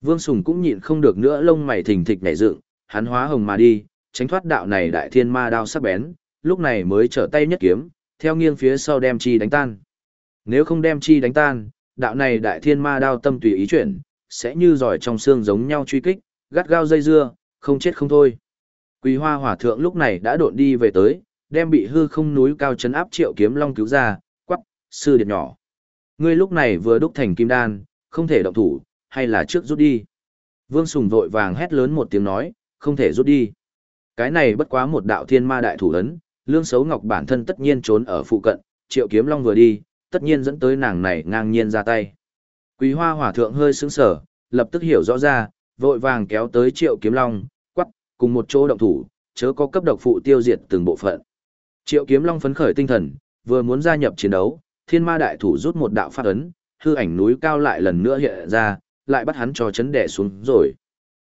Vương Sùng cũng nhịn không được nữa lông mày thình thịch nhảy dựng, hắn hóa hồng mà đi, tránh thoát đạo này đại thiên ma đao sắc bén, lúc này mới trở tay nhất kiếm, theo nghiêng phía sau đem chi đánh tan. Nếu không đem chi đánh tan, đạo này đại thiên ma đao tâm tùy ý chuyển, sẽ như giỏi trong xương giống nhau truy kích, gắt gao dây dưa, không chết không thôi. Quỳ hoa hỏa thượng lúc này đã độn đi về tới, đem bị hư không núi cao chấn áp triệu kiếm long cứu ra, quắc, sư điệt nhỏ. Ngươi lúc này vừa đúc thành kim đan, không thể động thủ, hay là trước rút đi. Vương Sùng vội vàng hét lớn một tiếng nói, không thể rút đi. Cái này bất quá một đạo thiên ma đại thủ ấn, lương xấu ngọc bản thân tất nhiên trốn ở phụ cận, triệu kiếm long vừa đi, tất nhiên dẫn tới nàng này ngang nhiên ra tay. Quý hoa hỏa thượng hơi sững sở, lập tức hiểu rõ ra, vội vàng kéo tới triệu kiếm long, quắc, cùng một chỗ động thủ, chớ có cấp độc phụ tiêu diệt từng bộ phận. Triệu kiếm long phấn khởi tinh thần, vừa muốn gia nhập chiến đấu, thiên ma đại thủ rút một đạo phát ấn, hư ảnh núi cao lại lần nữa hiện ra, lại bắt hắn cho chấn đẻ xuống rồi.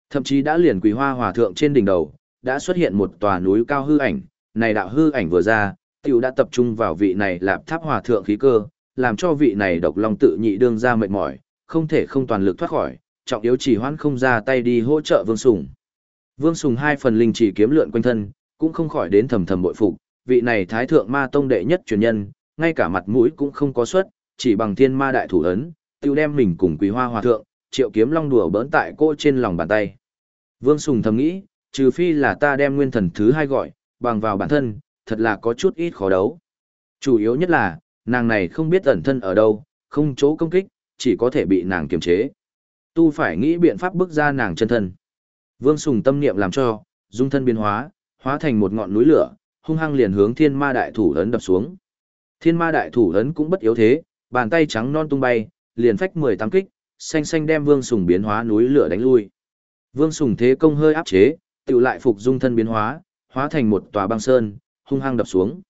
Thậm chí đã liền quỳ hoa hòa thượng trên đỉnh đầu, đã xuất hiện một tòa núi cao hư ảnh, này đạo hư ảnh vừa ra, tiểu đã tập trung vào vị này lạp tháp hòa thượng khí cơ, làm cho vị này độc long tự nhị đương ra mệt mỏi, không thể không toàn lực thoát khỏi, trọng yếu chỉ hoãn không ra tay đi hỗ trợ Vương Sùng. Vương Sùng hai phần linh chỉ kiếm lượn quanh thân, cũng không khỏi đến thầm thầm bội phục, vị này thái thượng ma tông đệ nhất truyền nhân, ngay cả mặt mũi cũng không có xuất, chỉ bằng thiên ma đại thủ ấn, tiêu đem mình cùng quý hoa hòa thượng, triệu kiếm long đùa bỡn tại cô trên lòng bàn tay. Vương Sùng thầm nghĩ, trừ phi là ta đem nguyên thần thứ hai gọi, bằng vào bản thân, thật là có chút ít khó đấu. Chủ yếu nhất là, nàng này không biết ẩn thân ở đâu, không chỗ công kích, chỉ có thể bị nàng kiềm chế. Tu phải nghĩ biện pháp bước ra nàng chân thân. Vương Sùng tâm niệm làm cho, dung thân biến hóa, hóa thành một ngọn núi lửa, hung hăng liền hướng thiên ma đại thủ ấn đập xuống. Thiên ma đại thủ ấn cũng bất yếu thế, bàn tay trắng non tung bay, liền phách 18 kích, xanh xanh đem Vương Sùng biến hóa núi lửa đánh lui. Vương Sùng thế công hơi áp chế, tự lại phục dung thân biến hóa, hóa thành một tòa băng sơn, hung hăng đập xuống.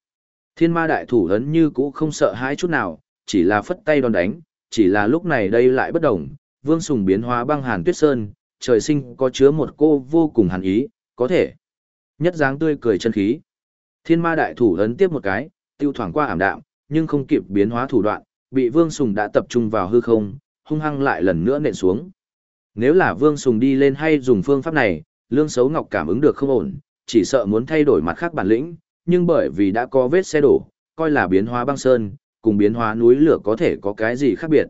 Thiên ma đại thủ ấn như cũ không sợ hãi chút nào, chỉ là phất tay đòn đánh, chỉ là lúc này đây lại bất đồng, Vương Sùng biến hóa băng hàn tuyết sơn, trời sinh có chứa một cô vô cùng hàn ý, có thể. Nhất dáng tươi cười chân khí. Thiên ma đại thủ ấn tiếp một cái, tiêu thoảng qua ảm đạm, nhưng không kịp biến hóa thủ đoạn, bị Vương Sùng đã tập trung vào hư không, hung hăng lại lần nữa nện xuống. Nếu là Vương Sùng đi lên hay dùng phương pháp này, Lương Xấu Ngọc cảm ứng được không ổn, chỉ sợ muốn thay đổi mặt khác bản lĩnh, nhưng bởi vì đã có vết xe đổ, coi là biến hóa băng sơn, cùng biến hóa núi lửa có thể có cái gì khác biệt.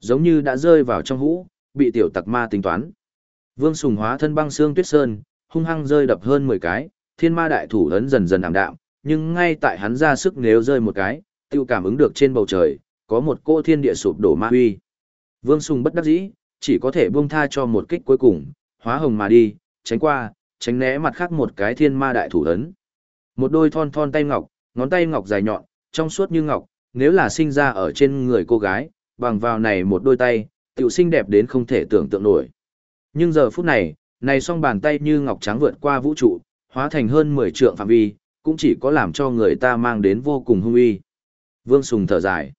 Giống như đã rơi vào trong hũ, bị tiểu tặc ma tính toán. Vương Sùng hóa thân băng xương tuyết sơn, hung hăng rơi đập hơn 10 cái, thiên ma đại thủ ấn dần dần ảm đạm, nhưng ngay tại hắn ra sức nếu rơi một cái, tiêu cảm ứng được trên bầu trời, có một cô thiên địa sụp đổ ma huy. Vương Sùng bất đắc dĩ, chỉ có thể buông tha cho một kích cuối cùng, hóa hồng mà đi, tránh qua, tránh né mặt khác một cái thiên ma đại thủ ấn. Một đôi thon thon tay ngọc, ngón tay ngọc dài nhọn, trong suốt như ngọc, nếu là sinh ra ở trên người cô gái, bằng vào này một đôi tay, tiểu xinh đẹp đến không thể tưởng tượng nổi. Nhưng giờ phút này, này song bàn tay như ngọc trắng vượt qua vũ trụ, hóa thành hơn 10 trượng phạm vi, cũng chỉ có làm cho người ta mang đến vô cùng hung uy. Vương Sùng thở dài.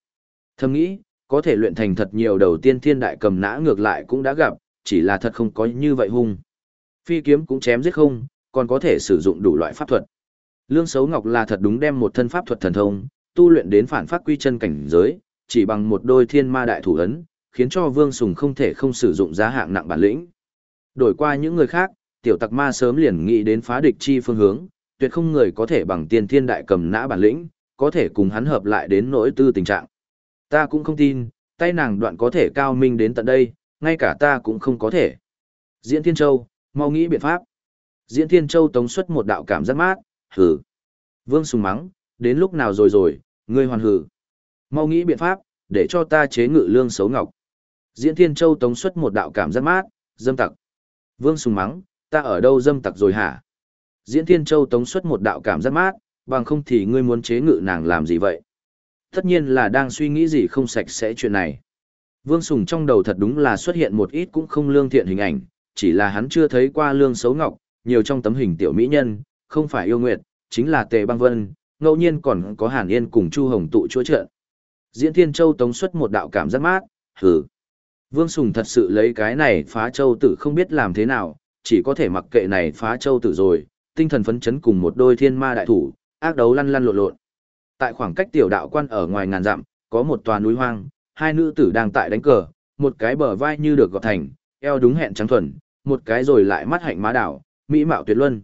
Thầm nghĩ, có thể luyện thành thật nhiều đầu tiên thiên đại cầm nã ngược lại cũng đã gặp, chỉ là thật không có như vậy hung. Phi kiếm cũng chém giết không, còn có thể sử dụng đủ loại pháp thuật. Lương Sấu Ngọc là thật đúng đem một thân pháp thuật thần thông, tu luyện đến phản phát quy chân cảnh giới, chỉ bằng một đôi thiên ma đại thủ ấn, khiến cho Vương Sùng không thể không sử dụng giá hạng nặng bản lĩnh. Đổi qua những người khác, tiểu tặc ma sớm liền nghĩ đến phá địch chi phương hướng, tuyệt không người có thể bằng tiên thiên đại cầm nã bản lĩnh, có thể cùng hắn hợp lại đến nỗi tư tình trạng. Ta cũng không tin, tay nàng đoạn có thể cao minh đến tận đây, ngay cả ta cũng không có thể. Diễn Thiên Châu, mau nghĩ biện pháp. Diễn Thiên Châu tống xuất một đạo cảm giác mát, hử. Vương sùng mắng, đến lúc nào rồi rồi, ngươi hoàn hử. Mau nghĩ biện pháp, để cho ta chế ngự lương xấu ngọc. Diễn Thiên Châu tống xuất một đạo cảm giác mát, dâm tặc. Vương sùng mắng, ta ở đâu dâm tặc rồi hả? Diễn Thiên Châu tống xuất một đạo cảm giác mát, bằng không thì ngươi muốn chế ngự nàng làm gì vậy? Tất nhiên là đang suy nghĩ gì không sạch sẽ chuyện này. Vương Sùng trong đầu thật đúng là xuất hiện một ít cũng không lương thiện hình ảnh, chỉ là hắn chưa thấy qua lương xấu ngọc, nhiều trong tấm hình tiểu mỹ nhân, không phải yêu nguyệt, chính là tề băng vân, ngẫu nhiên còn có hàn yên cùng chu hồng tụ chúa trợ. Diễn Thiên Châu tống xuất một đạo cảm giác mát, hừ. Vương Sùng thật sự lấy cái này phá châu tử không biết làm thế nào, chỉ có thể mặc kệ này phá châu tử rồi, tinh thần phấn chấn cùng một đôi thiên ma đại thủ, ác đấu lăn lăn lộn lộn. Tại khoảng cách tiểu đạo quan ở ngoài ngàn dặm, có một tòa núi hoang, hai nữ tử đang tại đánh cờ, một cái bờ vai như được gọt thành, eo đúng hẹn trắng thuần, một cái rồi lại mắt hạnh má đảo, mỹ mạo tuyệt luân.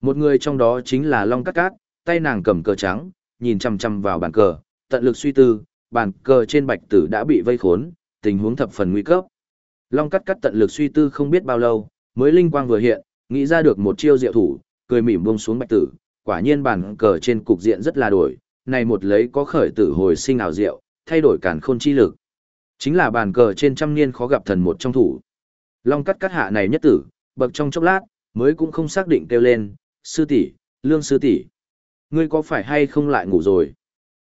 Một người trong đó chính là Long Cát Cát, tay nàng cầm cờ trắng, nhìn chằm chằm vào bàn cờ, tận lực suy tư, bàn cờ trên bạch tử đã bị vây khốn, tình huống thập phần nguy cấp. Long Cát Cát tận lực suy tư không biết bao lâu, mới linh quang vừa hiện, nghĩ ra được một chiêu diệu thủ, cười mỉm buông xuống bạch tử, quả nhiên bàn cờ trên cục diện rất là đổi, này một lấy có khởi tử hồi sinh ảo diệu, thay đổi cản khôn chi lực. Chính là bàn cờ trên trăm niên khó gặp thần một trong thủ. Long cắt cắt hạ này nhất tử, bậc trong chốc lát, mới cũng không xác định kêu lên, sư tỷ, lương sư tỷ, ngươi có phải hay không lại ngủ rồi?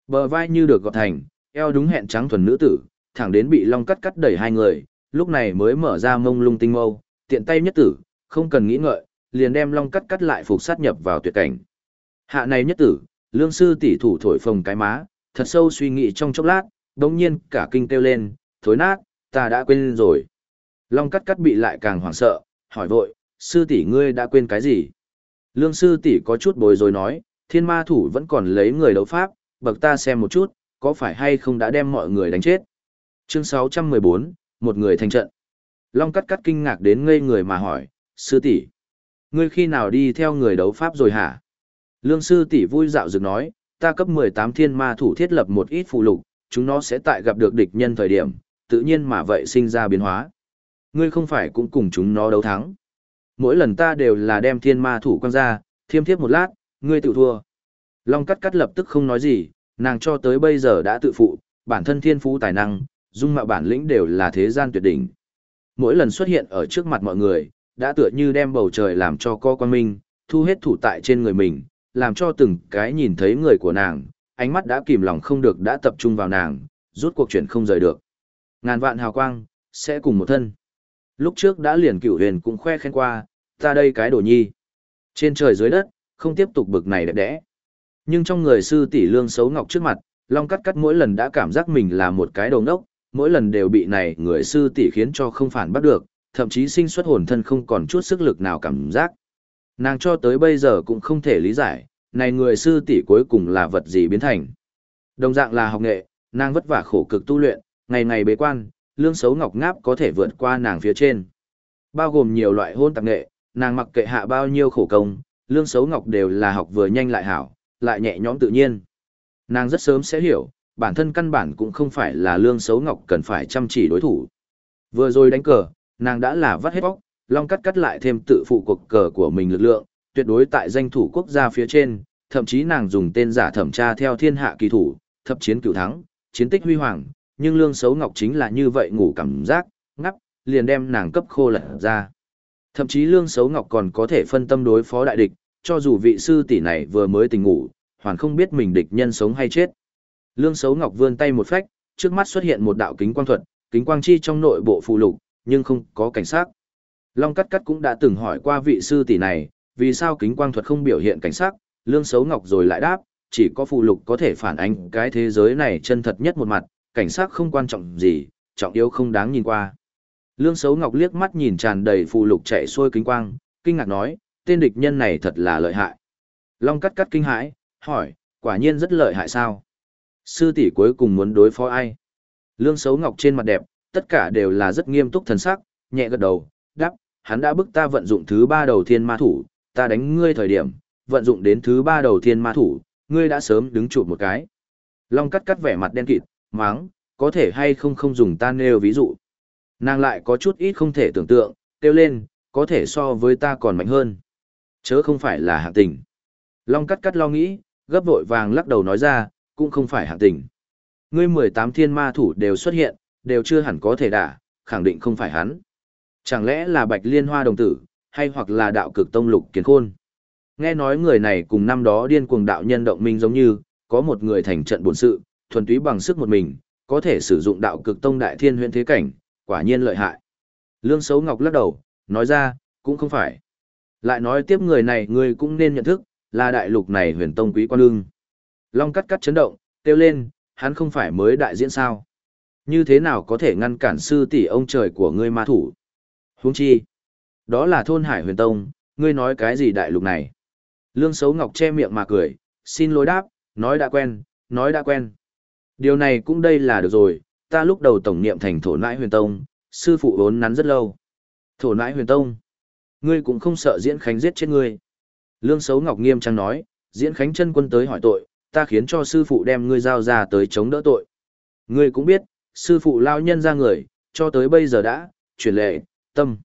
Bờ vai như được gọt thành, eo đúng hẹn trắng thuần nữ tử, thẳng đến bị long cắt cắt đẩy hai người, lúc này mới mở ra mông lung tinh mâu, tiện tay nhất tử, không cần nghĩ ngợi, liền đem long cắt cắt lại phục sát nhập vào tuyệt cảnh. Hạ này nhất tử, lương sư tỷ thủ thổi phồng cái má, thật sâu suy nghĩ trong chốc lát, đống nhiên cả kinh kêu lên, thối nát, ta đã quên rồi. Long cắt cắt bị lại càng hoảng sợ, hỏi vội, sư tỷ ngươi đã quên cái gì? Lương sư tỷ có chút bối rối nói, thiên ma thủ vẫn còn lấy người đấu pháp, bậc ta xem một chút, có phải hay không đã đem mọi người đánh chết? Chương 614, một người thành trận. Long cắt cắt kinh ngạc đến ngây người mà hỏi, sư tỷ, ngươi khi nào đi theo người đấu pháp rồi hả? Lương sư tỷ vui dạo dừng nói, ta cấp 18 thiên ma thủ thiết lập một ít phụ lục, chúng nó sẽ tại gặp được địch nhân thời điểm, tự nhiên mà vậy sinh ra biến hóa. Ngươi không phải cũng cùng chúng nó đấu thắng. Mỗi lần ta đều là đem thiên ma thủ quăng ra, thiêm thiếp một lát, ngươi tự thua. Long cắt cắt lập tức không nói gì, nàng cho tới bây giờ đã tự phụ, bản thân thiên phú tài năng, dung mạo bản lĩnh đều là thế gian tuyệt đỉnh. Mỗi lần xuất hiện ở trước mặt mọi người, đã tựa như đem bầu trời làm cho co quan minh, thu hết thủ tại trên người mình, làm cho từng cái nhìn thấy người của nàng, ánh mắt đã kìm lòng không được đã tập trung vào nàng, rút cuộc chuyện không rời được. Ngàn vạn hào quang, sẽ cùng một thân. Lúc trước đã liền cửu huyền cũng khoe khen qua, ta đây cái đồ nhi. Trên trời dưới đất, không tiếp tục bực này đẹp đẽ. Nhưng trong người sư tỷ lương xấu ngọc trước mặt, Long cắt cắt mỗi lần đã cảm giác mình là một cái đồ ngốc, mỗi lần đều bị này người sư tỷ khiến cho không phản bắt được, thậm chí sinh xuất hồn thân không còn chút sức lực nào cảm giác. Nàng cho tới bây giờ cũng không thể lý giải, này người sư tỷ cuối cùng là vật gì biến thành. Đồng dạng là học nghệ, nàng vất vả khổ cực tu luyện, ngày ngày bế quan, lương xấu ngọc ngáp có thể vượt qua nàng phía trên. Bao gồm nhiều loại hôn tạp nghệ, nàng mặc kệ hạ bao nhiêu khổ công, lương xấu ngọc đều là học vừa nhanh lại hảo, lại nhẹ nhõm tự nhiên. Nàng rất sớm sẽ hiểu, bản thân căn bản cũng không phải là lương xấu ngọc cần phải chăm chỉ đối thủ. Vừa rồi đánh cờ, nàng đã là vắt hết bóc, long cắt cắt lại thêm tự phụ cuộc cờ của mình lực lượng, tuyệt đối tại danh thủ quốc gia phía trên, thậm chí nàng dùng tên giả thẩm tra theo thiên hạ kỳ thủ, thập chiến cửu thắng, chiến tích huy hoàng, nhưng lương xấu ngọc chính là như vậy ngủ cảm giác, ngắp, liền đem nàng cấp khô lật ra. Thậm chí lương xấu ngọc còn có thể phân tâm đối phó đại địch, cho dù vị sư tỷ này vừa mới tỉnh ngủ, hoàn không biết mình địch nhân sống hay chết. Lương xấu ngọc vươn tay một phách, trước mắt xuất hiện một đạo kính quang thuật, kính quang chi trong nội bộ phụ lục, nhưng không có cảnh sát. Long Cắt Cắt cũng đã từng hỏi qua vị sư tỷ này, vì sao kính quang thuật không biểu hiện cảnh sắc, lương xấu ngọc rồi lại đáp, chỉ có phụ lục có thể phản ánh cái thế giới này chân thật nhất một mặt, cảnh sắc không quan trọng gì, trọng yếu không đáng nhìn qua. Lương xấu ngọc liếc mắt nhìn tràn đầy phụ lục chạy xuôi kính quang, kinh ngạc nói, tên địch nhân này thật là lợi hại. Long cắt cắt kinh hãi, hỏi, quả nhiên rất lợi hại sao? Sư tỷ cuối cùng muốn đối phó ai? Lương xấu ngọc trên mặt đẹp, tất cả đều là rất nghiêm túc thần sắc, nhẹ gật đầu, hắn đã bức ta vận dụng thứ ba đầu thiên ma thủ, ta đánh ngươi thời điểm, vận dụng đến thứ ba đầu thiên ma thủ, ngươi đã sớm đứng chụp một cái. Long cắt cắt vẻ mặt đen kịt, máng, có thể hay không không dùng ta nêu ví dụ. Nàng lại có chút ít không thể tưởng tượng, kêu lên, có thể so với ta còn mạnh hơn. Chớ không phải là hạng tình. Long cắt cắt lo nghĩ, gấp vội vàng lắc đầu nói ra, cũng không phải hạng tình. Ngươi 18 thiên ma thủ đều xuất hiện, đều chưa hẳn có thể đả, khẳng định không phải hắn. Chẳng lẽ là bạch liên hoa đồng tử, hay hoặc là đạo cực tông lục kiến khôn. Nghe nói người này cùng năm đó điên cuồng đạo nhân động minh giống như, có một người thành trận bổn sự, thuần túy bằng sức một mình, có thể sử dụng đạo cực tông đại thiên huyễn thế cảnh, quả nhiên lợi hại. Lương Sấu Ngọc lắc đầu, nói ra, cũng không phải. Lại nói tiếp người này người cũng nên nhận thức, là đại lục này huyền tông quý quan lương. Long cắt cắt chấn động, kêu lên, hắn không phải mới đại diễn sao. Như thế nào có thể ngăn cản sư tỷ ông trời của ngươi ma thủ? Huống chi, đó là thôn hải huyền tông, ngươi nói cái gì đại lục này? Lương Sấu Ngọc che miệng mà cười, xin lỗi đáp, nói đã quen, nói đã quen. Điều này cũng đây là được rồi, ta lúc đầu tổng niệm thành thổ nãi huyền tông, sư phụ vốn nắn rất lâu. Thổ nãi huyền tông. Ngươi cũng không sợ diễn khánh giết chết ngươi. Lương Sấu Ngọc nghiêm trang nói, diễn khánh chân quân tới hỏi tội, ta khiến cho sư phụ đem ngươi giao ra tới chống đỡ tội. Ngươi cũng biết, sư phụ lao nhân ra người, cho tới bây giờ đã, chuyển lệ, tâm.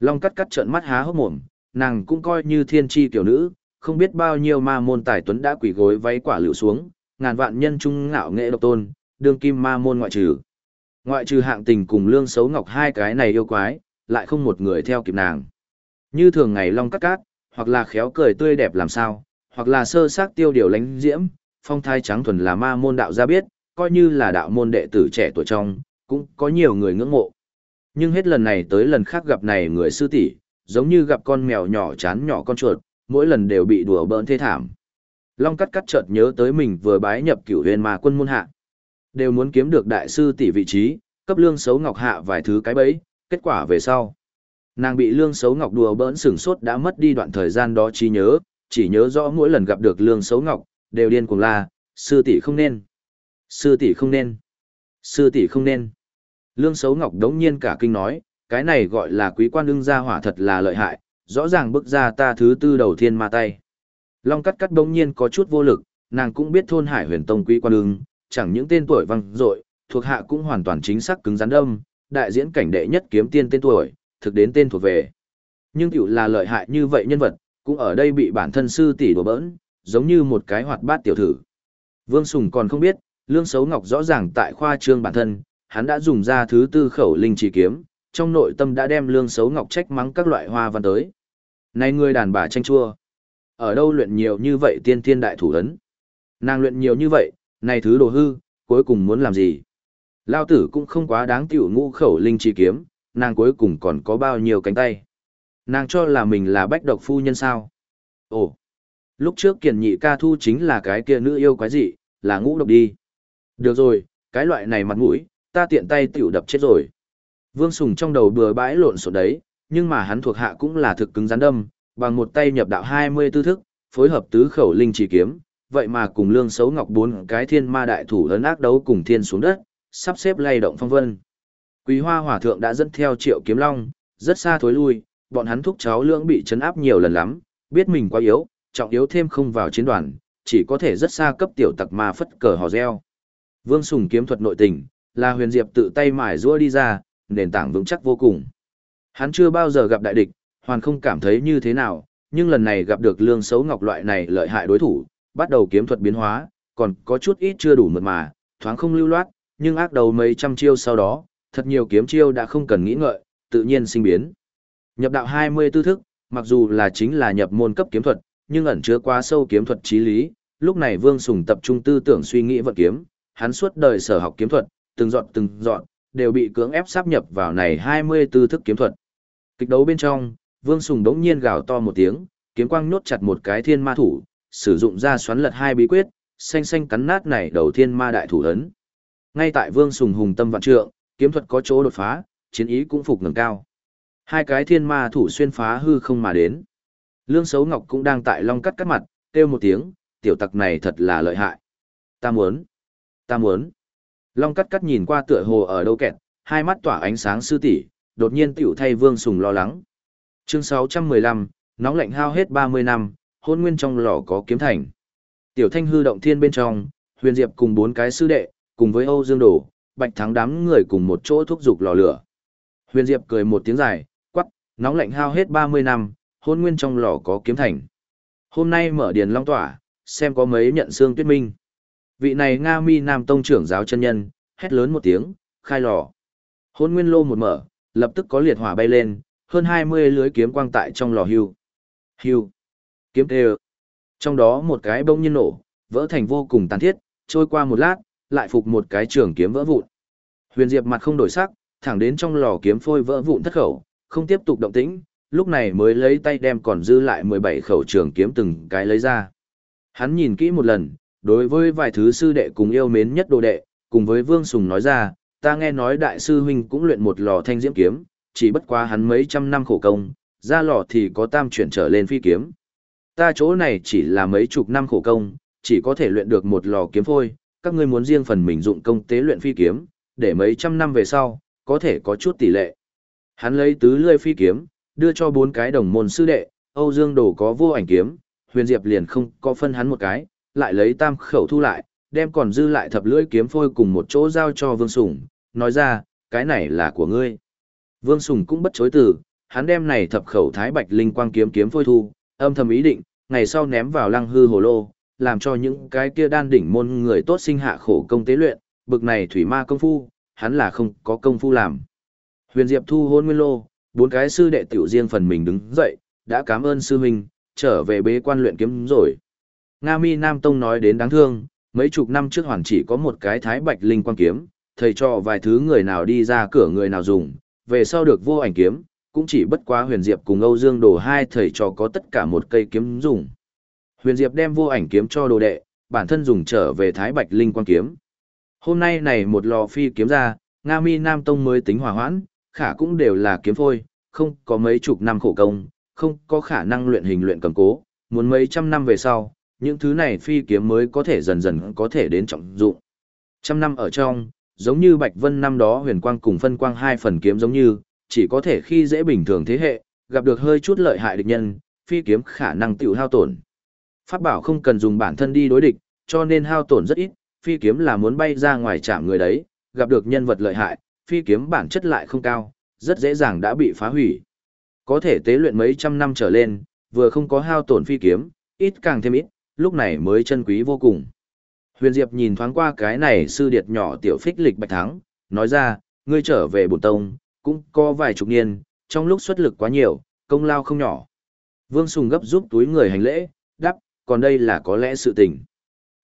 Long cắt cắt trợn mắt há hốc mồm, nàng cũng coi như thiên tri tiểu nữ, không biết bao nhiêu ma môn tài tuấn đã quỷ gối váy quả lựu xuống, ngàn vạn nhân trung ngạo nghệ độc tôn, đương kim ma môn ngoại trừ. Ngoại trừ hạng tình cùng lương xấu ngọc hai cái này yêu quái, lại không một người theo kịp nàng. Như thường ngày long cắt cát, hoặc là khéo cười tươi đẹp làm sao, hoặc là sơ xác tiêu điều lánh diễm, phong thai trắng thuần là ma môn đạo gia biết, coi như là đạo môn đệ tử trẻ tuổi trong, cũng có nhiều người ngưỡng mộ. Nhưng hết lần này tới lần khác gặp này người sư tỷ, giống như gặp con mèo nhỏ chán nhỏ con chuột, mỗi lần đều bị đùa bỡn thê thảm. Long cắt cắt chợt nhớ tới mình vừa bái nhập cửu huyền mà quân môn hạ. Đều muốn kiếm được đại sư tỷ vị trí, cấp lương xấu ngọc hạ vài thứ cái bẫy, kết quả về sau. Nàng bị lương xấu ngọc đùa bỡn sửng sốt đã mất đi đoạn thời gian đó trí nhớ, chỉ nhớ rõ mỗi lần gặp được lương xấu ngọc, đều điên cuồng la, sư tỷ không nên. Sư tỷ không nên. Sư tỷ không nên. Lương Sấu ngọc đống nhiên cả kinh nói, cái này gọi là quý quan ưng gia hỏa thật là lợi hại, rõ ràng bức ra ta thứ tư đầu thiên ma tay. Long cắt cắt đống nhiên có chút vô lực, nàng cũng biết thôn hải huyền tông quý quan ưng, chẳng những tên tuổi văng dội thuộc hạ cũng hoàn toàn chính xác cứng rắn đâm, đại diễn cảnh đệ nhất kiếm tiên tên tuổi, thực đến tên thuộc về. Nhưng tiểu là lợi hại như vậy nhân vật, cũng ở đây bị bản thân sư tỷ đùa bỡn, giống như một cái hoạt bát tiểu thử. Vương Sùng còn không biết, Lương Sấu Ngọc rõ ràng tại khoa trương bản thân, hắn đã dùng ra thứ tư khẩu linh chỉ kiếm, trong nội tâm đã đem Lương xấu Ngọc trách mắng các loại hoa văn tới. Này người đàn bà tranh chua, ở đâu luyện nhiều như vậy tiên thiên đại thủ ấn? Nàng luyện nhiều như vậy, này thứ đồ hư, cuối cùng muốn làm gì? Lao tử cũng không quá đáng tiểu ngũ khẩu linh chỉ kiếm, nàng cuối cùng còn có bao nhiêu cánh tay. Nàng cho là mình là bách độc phu nhân sao. Ồ, lúc trước kiền nhị ca thu chính là cái kia nữ yêu quái gì, là ngũ độc đi. Được rồi, cái loại này mặt mũi, ta tiện tay tiểu đập chết rồi. Vương Sùng trong đầu bừa bãi lộn xộn đấy, nhưng mà hắn thuộc hạ cũng là thực cứng rắn đâm, bằng một tay nhập đạo 20 tư thức, phối hợp tứ khẩu linh chỉ kiếm, vậy mà cùng lương xấu ngọc bốn cái thiên ma đại thủ lớn ác đấu cùng thiên xuống đất, sắp xếp lay động phong vân. Quý hoa hỏa thượng đã dẫn theo triệu kiếm long, rất xa thối lui, bọn hắn thúc cháu lưỡng bị chấn áp nhiều lần lắm, biết mình quá yếu, trọng yếu thêm không vào chiến đoàn, chỉ có thể rất xa cấp tiểu tặc ma phất cờ hò reo. Vương Sùng kiếm thuật nội tình, là huyền diệp tự tay mài rua đi ra, nền tảng vững chắc vô cùng. Hắn chưa bao giờ gặp đại địch, hoàn không cảm thấy như thế nào, nhưng lần này gặp được lương xấu ngọc loại này lợi hại đối thủ, bắt đầu kiếm thuật biến hóa, còn có chút ít chưa đủ mượt mà, thoáng không lưu loát, nhưng ác đầu mấy trăm chiêu sau đó, thật nhiều kiếm chiêu đã không cần nghĩ ngợi, tự nhiên sinh biến. Nhập đạo 20 tư thức, mặc dù là chính là nhập môn cấp kiếm thuật, nhưng ẩn chứa quá sâu kiếm thuật trí lý, lúc này Vương Sùng tập trung tư tưởng suy nghĩ vận kiếm, hắn suốt đời sở học kiếm thuật, từng dọn từng dọn, đều bị cưỡng ép sáp nhập vào này 20 tư thức kiếm thuật. Kịch đấu bên trong, Vương Sùng đống nhiên gào to một tiếng, kiếm quang nhốt chặt một cái thiên ma thủ, sử dụng ra xoắn lật hai bí quyết, xanh xanh cắn nát này đầu thiên ma đại thủ ấn. Ngay tại Vương Sùng hùng tâm vạn trượng, kiếm thuật có chỗ đột phá, chiến ý cũng phục ngẩng cao. Hai cái thiên ma thủ xuyên phá hư không mà đến. Lương Sấu Ngọc cũng đang tại long cắt cắt mặt, kêu một tiếng, tiểu tặc này thật là lợi hại. Ta muốn, ta muốn. Long cắt cắt nhìn qua tựa hồ ở đâu kẹt, hai mắt tỏa ánh sáng sư tỷ, đột nhiên tiểu thay Vương Sùng lo lắng. Chương 615, nóng lạnh hao hết 30 năm, hôn nguyên trong lò có kiếm thành. Tiểu Thanh hư động thiên bên trong, Huyền Diệp cùng bốn cái sư đệ, cùng với Âu Dương Đồ, Bạch Thắng đám người cùng một chỗ thúc giục lò lửa. Huyền Diệp cười một tiếng dài, quắc, nóng lạnh hao hết 30 năm, hôn nguyên trong lò có kiếm thành. Hôm nay mở điền long tỏa, xem có mấy nhận xương tuyết minh. Vị này Nga Mi Nam Tông trưởng giáo chân nhân, hét lớn một tiếng, khai lò. Hôn nguyên lô một mở, lập tức có liệt hỏa bay lên, hơn 20 lưới kiếm quang tại trong lò hưu. Hưu. Kiếm tê Trong đó một cái bông nhiên nổ, vỡ thành vô cùng tàn thiết, trôi qua một lát, lại phục một cái trường kiếm vỡ vụn. Huyền Diệp mặt không đổi sắc, thẳng đến trong lò kiếm phôi vỡ vụn thất khẩu, không tiếp tục động tĩnh, lúc này mới lấy tay đem còn dư lại 17 khẩu trường kiếm từng cái lấy ra. Hắn nhìn kỹ một lần, đối với vài thứ sư đệ cùng yêu mến nhất đồ đệ, cùng với Vương Sùng nói ra, ta nghe nói đại sư huynh cũng luyện một lò thanh diễm kiếm, chỉ bất quá hắn mấy trăm năm khổ công, ra lò thì có tam chuyển trở lên phi kiếm. Ta chỗ này chỉ là mấy chục năm khổ công, chỉ có thể luyện được một lò kiếm thôi các ngươi muốn riêng phần mình dụng công tế luyện phi kiếm, để mấy trăm năm về sau, có thể có chút tỷ lệ. Hắn lấy tứ lươi phi kiếm, đưa cho bốn cái đồng môn sư đệ, Âu Dương Đồ có vô ảnh kiếm, Huyền Diệp liền không có phân hắn một cái, lại lấy tam khẩu thu lại, đem còn dư lại thập lưỡi kiếm phôi cùng một chỗ giao cho Vương Sùng, nói ra, cái này là của ngươi. Vương Sùng cũng bất chối từ, hắn đem này thập khẩu thái bạch linh quang kiếm kiếm phôi thu, âm thầm ý định, ngày sau ném vào lăng hư hồ lô, làm cho những cái kia đan đỉnh môn người tốt sinh hạ khổ công tế luyện, bực này thủy ma công phu, hắn là không có công phu làm. Huyền Diệp thu hôn nguyên lô, bốn cái sư đệ tiểu riêng phần mình đứng dậy, đã cảm ơn sư huynh, trở về bế quan luyện kiếm rồi. Nga Mi Nam Tông nói đến đáng thương, mấy chục năm trước hoàn chỉ có một cái thái bạch linh quang kiếm, thầy cho vài thứ người nào đi ra cửa người nào dùng, về sau được vô ảnh kiếm, cũng chỉ bất quá huyền diệp cùng Âu Dương Đồ hai thầy cho có tất cả một cây kiếm dùng. Huyền diệp đem vô ảnh kiếm cho đồ đệ, bản thân dùng trở về thái bạch linh quang kiếm. Hôm nay này một lò phi kiếm ra, Nga Mi Nam Tông mới tính hòa hoãn, khả cũng đều là kiếm phôi, không có mấy chục năm khổ công, không có khả năng luyện hình luyện cầm cố, muốn mấy trăm năm về sau, những thứ này phi kiếm mới có thể dần dần có thể đến trọng dụng. Trăm năm ở trong, giống như Bạch Vân năm đó huyền quang cùng phân quang hai phần kiếm giống như, chỉ có thể khi dễ bình thường thế hệ, gặp được hơi chút lợi hại địch nhân, phi kiếm khả năng tiểu hao tổn. Pháp bảo không cần dùng bản thân đi đối địch, cho nên hao tổn rất ít, phi kiếm là muốn bay ra ngoài chạm người đấy, gặp được nhân vật lợi hại, phi kiếm bản chất lại không cao, rất dễ dàng đã bị phá hủy. Có thể tế luyện mấy trăm năm trở lên, vừa không có hao tổn phi kiếm, ít càng thêm ít, lúc này mới chân quý vô cùng. Huyền Diệp nhìn thoáng qua cái này sư điệt nhỏ tiểu phích lịch bạch thắng, nói ra, ngươi trở về bổn tông, cũng có vài chục niên, trong lúc xuất lực quá nhiều, công lao không nhỏ. Vương Sùng gấp giúp túi người hành lễ, đáp, còn đây là có lẽ sự tình.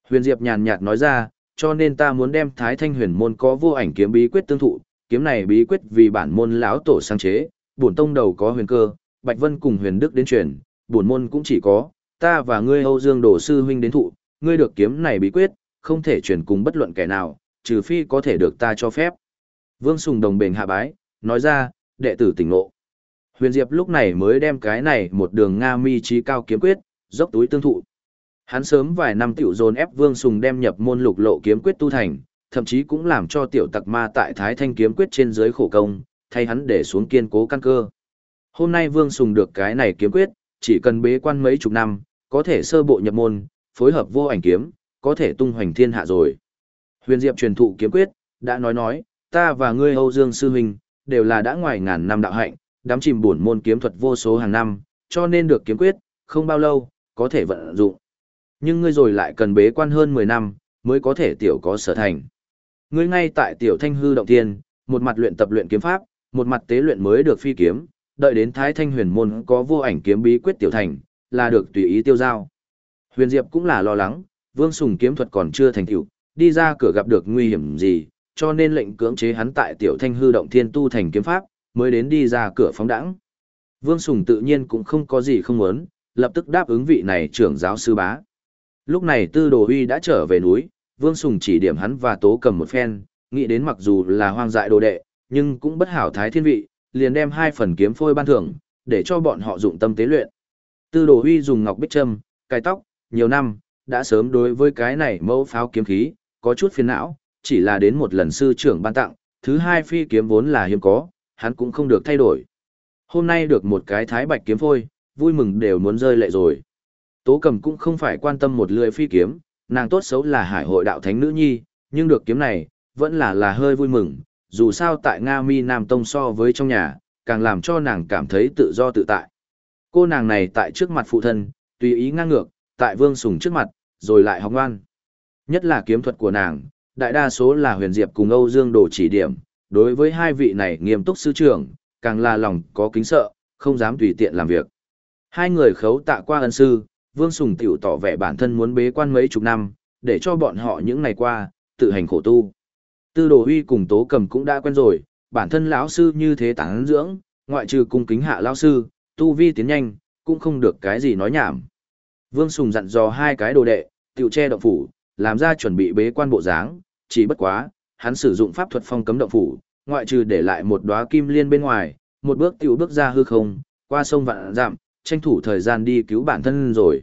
Huyền Diệp nhàn nhạt nói ra, cho nên ta muốn đem Thái Thanh Huyền môn có vô ảnh kiếm bí quyết tương thụ, kiếm này bí quyết vì bản môn lão tổ sáng chế, bổn tông đầu có huyền cơ, Bạch Vân cùng Huyền Đức đến truyền, bổn môn cũng chỉ có, ta và ngươi Âu Dương Đồ sư huynh đến thụ, ngươi được kiếm này bí quyết, không thể truyền cùng bất luận kẻ nào, trừ phi có thể được ta cho phép. Vương Sùng đồng bền hạ bái, nói ra, đệ tử tỉnh ngộ. Huyền Diệp lúc này mới đem cái này một đường Nga mi trí cao kiếm quyết, dốc túi tương thụ. Hắn sớm vài năm tiểu dồn ép Vương Sùng đem nhập môn lục lộ kiếm quyết tu thành, thậm chí cũng làm cho tiểu tặc ma tại Thái Thanh kiếm quyết trên dưới khổ công, thay hắn để xuống kiên cố căn cơ. Hôm nay Vương Sùng được cái này kiếm quyết, chỉ cần bế quan mấy chục năm, có thể sơ bộ nhập môn, phối hợp vô ảnh kiếm, có thể tung hoành thiên hạ rồi. Huyền Diệp truyền thụ kiếm quyết, đã nói nói, ta và ngươi Âu Dương Sư Huynh, đều là đã ngoài ngàn năm đạo hạnh, đám chìm buồn môn kiếm thuật vô số hàng năm, cho nên được kiếm quyết, không bao lâu, có thể vận dụng. Nhưng ngươi rồi lại cần bế quan hơn 10 năm, mới có thể tiểu có sở thành. Ngươi ngay tại tiểu thanh hư động tiên, một mặt luyện tập luyện kiếm pháp, một mặt tế luyện mới được phi kiếm, đợi đến thái thanh huyền môn có vô ảnh kiếm bí quyết tiểu thành, là được tùy ý tiêu giao. Huyền Diệp cũng là lo lắng, Vương Sùng kiếm thuật còn chưa thành tựu, đi ra cửa gặp được nguy hiểm gì, cho nên lệnh cưỡng chế hắn tại Tiểu Thanh hư động thiên tu thành kiếm pháp, mới đến đi ra cửa phóng đẳng. Vương Sùng tự nhiên cũng không có gì không muốn, lập tức đáp ứng vị này trưởng giáo sư bá. Lúc này Tư Đồ Huy đã trở về núi, Vương Sùng chỉ điểm hắn và Tố cầm một phen, nghĩ đến mặc dù là hoang dại đồ đệ, nhưng cũng bất hảo thái thiên vị, liền đem hai phần kiếm phôi ban thưởng, để cho bọn họ dụng tâm tế luyện. Tư Đồ Huy dùng ngọc bích châm, cài tóc, nhiều năm, đã sớm đối với cái này mẫu pháo kiếm khí, có chút phiền não, chỉ là đến một lần sư trưởng ban tặng, thứ hai phi kiếm vốn là hiếm có, hắn cũng không được thay đổi. Hôm nay được một cái thái bạch kiếm phôi, vui mừng đều muốn rơi lệ rồi. Tố cầm cũng không phải quan tâm một lưỡi phi kiếm, nàng tốt xấu là hải hội đạo thánh nữ nhi, nhưng được kiếm này, vẫn là là hơi vui mừng, dù sao tại Nga Mi Nam Tông so với trong nhà, càng làm cho nàng cảm thấy tự do tự tại. Cô nàng này tại trước mặt phụ thân, tùy ý ngang ngược, tại Vương Sùng trước mặt, rồi lại học ngoan. Nhất là kiếm thuật của nàng, đại đa số là huyền diệp cùng Âu Dương Đồ chỉ điểm, đối với hai vị này nghiêm túc sư trưởng, càng là lòng có kính sợ, không dám tùy tiện làm việc. Hai người khấu tạ qua ân sư, Vương Sùng tiểu tỏ vẻ bản thân muốn bế quan mấy chục năm, để cho bọn họ những ngày qua, tự hành khổ tu. Tư đồ huy cùng tố cầm cũng đã quen rồi, bản thân lão sư như thế tán dưỡng, ngoại trừ cung kính hạ lão sư, tu vi tiến nhanh, cũng không được cái gì nói nhảm. Vương Sùng dặn dò hai cái đồ đệ, tiểu che động phủ, làm ra chuẩn bị bế quan bộ dáng, chỉ bất quá, hắn sử dụng pháp thuật phong cấm động phủ, ngoại trừ để lại một đóa kim liên bên ngoài, một bước tiểu bước ra hư không, qua sông vạn dặm, tranh thủ thời gian đi cứu bản thân rồi.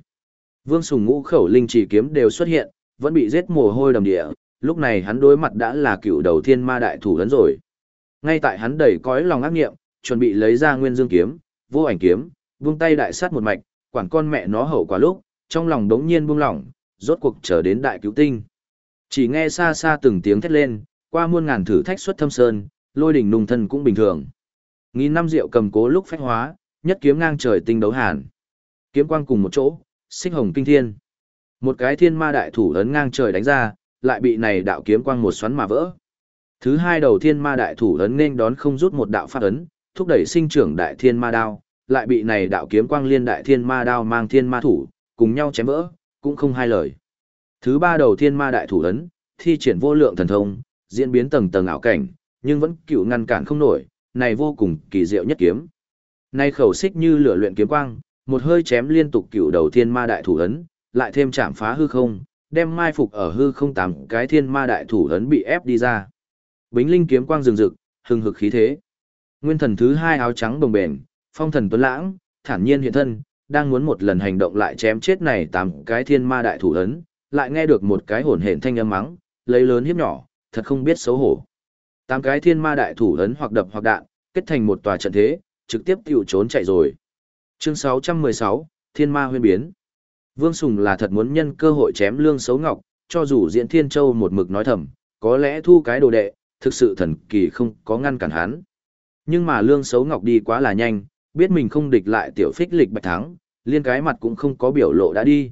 Vương Sùng ngũ khẩu linh chỉ kiếm đều xuất hiện, vẫn bị giết mồ hôi đầm địa, lúc này hắn đối mặt đã là cựu đầu thiên ma đại thủ lớn rồi. Ngay tại hắn đẩy cõi lòng ác nghiệm, chuẩn bị lấy ra nguyên dương kiếm, vô ảnh kiếm, vung tay đại sát một mạch, quản con mẹ nó hậu quả lúc, trong lòng đống nhiên buông lỏng, rốt cuộc trở đến đại cứu tinh. Chỉ nghe xa xa từng tiếng thét lên, qua muôn ngàn thử thách xuất thâm sơn, lôi đỉnh nung thân cũng bình thường. Nghìn năm rượu cầm cố lúc phách hóa, nhất kiếm ngang trời tinh đấu hàn. Kiếm quang cùng một chỗ, xích hồng kinh thiên. Một cái thiên ma đại thủ ấn ngang trời đánh ra, lại bị này đạo kiếm quang một xoắn mà vỡ. Thứ hai đầu thiên ma đại thủ ấn nên đón không rút một đạo phát ấn, thúc đẩy sinh trưởng đại thiên ma đao, lại bị này đạo kiếm quang liên đại thiên ma đao mang thiên ma thủ, cùng nhau chém vỡ, cũng không hai lời. Thứ ba đầu thiên ma đại thủ ấn, thi triển vô lượng thần thông, diễn biến tầng tầng ảo cảnh, nhưng vẫn cựu ngăn cản không nổi, này vô cùng kỳ diệu nhất kiếm. Này khẩu xích như lửa luyện kiếm quang, một hơi chém liên tục cựu đầu thiên ma đại thủ ấn, lại thêm chạm phá hư không, đem mai phục ở hư không tám cái thiên ma đại thủ ấn bị ép đi ra. Bính linh kiếm quang rừng rực, hừng hực khí thế. Nguyên thần thứ hai áo trắng đồng bền, phong thần tuấn lãng, thản nhiên hiện thân, đang muốn một lần hành động lại chém chết này tám cái thiên ma đại thủ ấn, lại nghe được một cái hồn hển thanh âm mắng, lấy lớn hiếp nhỏ, thật không biết xấu hổ. Tám cái thiên ma đại thủ ấn hoặc đập hoặc đạn, kết thành một tòa trận thế, trực tiếp tiêu trốn chạy rồi. Chương 616, Thiên Ma huyên biến. Vương Sùng là thật muốn nhân cơ hội chém lương xấu ngọc, cho dù diễn Thiên Châu một mực nói thầm, có lẽ thu cái đồ đệ, thực sự thần kỳ không có ngăn cản hắn. Nhưng mà lương xấu ngọc đi quá là nhanh, biết mình không địch lại tiểu phích lịch bạch thắng, liên cái mặt cũng không có biểu lộ đã đi.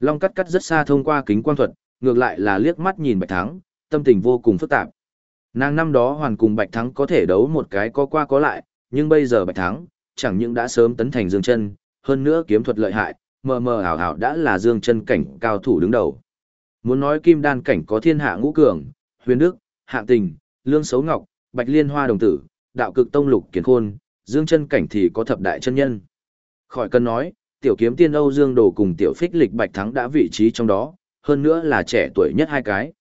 Long cắt cắt rất xa thông qua kính quan thuật, ngược lại là liếc mắt nhìn bạch thắng, tâm tình vô cùng phức tạp. Nàng năm đó hoàn cùng bạch thắng có thể đấu một cái có qua có lại, nhưng bây giờ bạch thắng, chẳng những đã sớm tấn thành dương chân, hơn nữa kiếm thuật lợi hại, mờ mờ ảo ảo đã là dương chân cảnh cao thủ đứng đầu. Muốn nói kim đan cảnh có thiên hạ ngũ cường, huyền đức, hạ tình, lương xấu ngọc, bạch liên hoa đồng tử, đạo cực tông lục kiến khôn, dương chân cảnh thì có thập đại chân nhân. Khỏi cần nói, tiểu kiếm tiên Âu Dương Đồ cùng tiểu phích lịch bạch thắng đã vị trí trong đó, hơn nữa là trẻ tuổi nhất hai cái.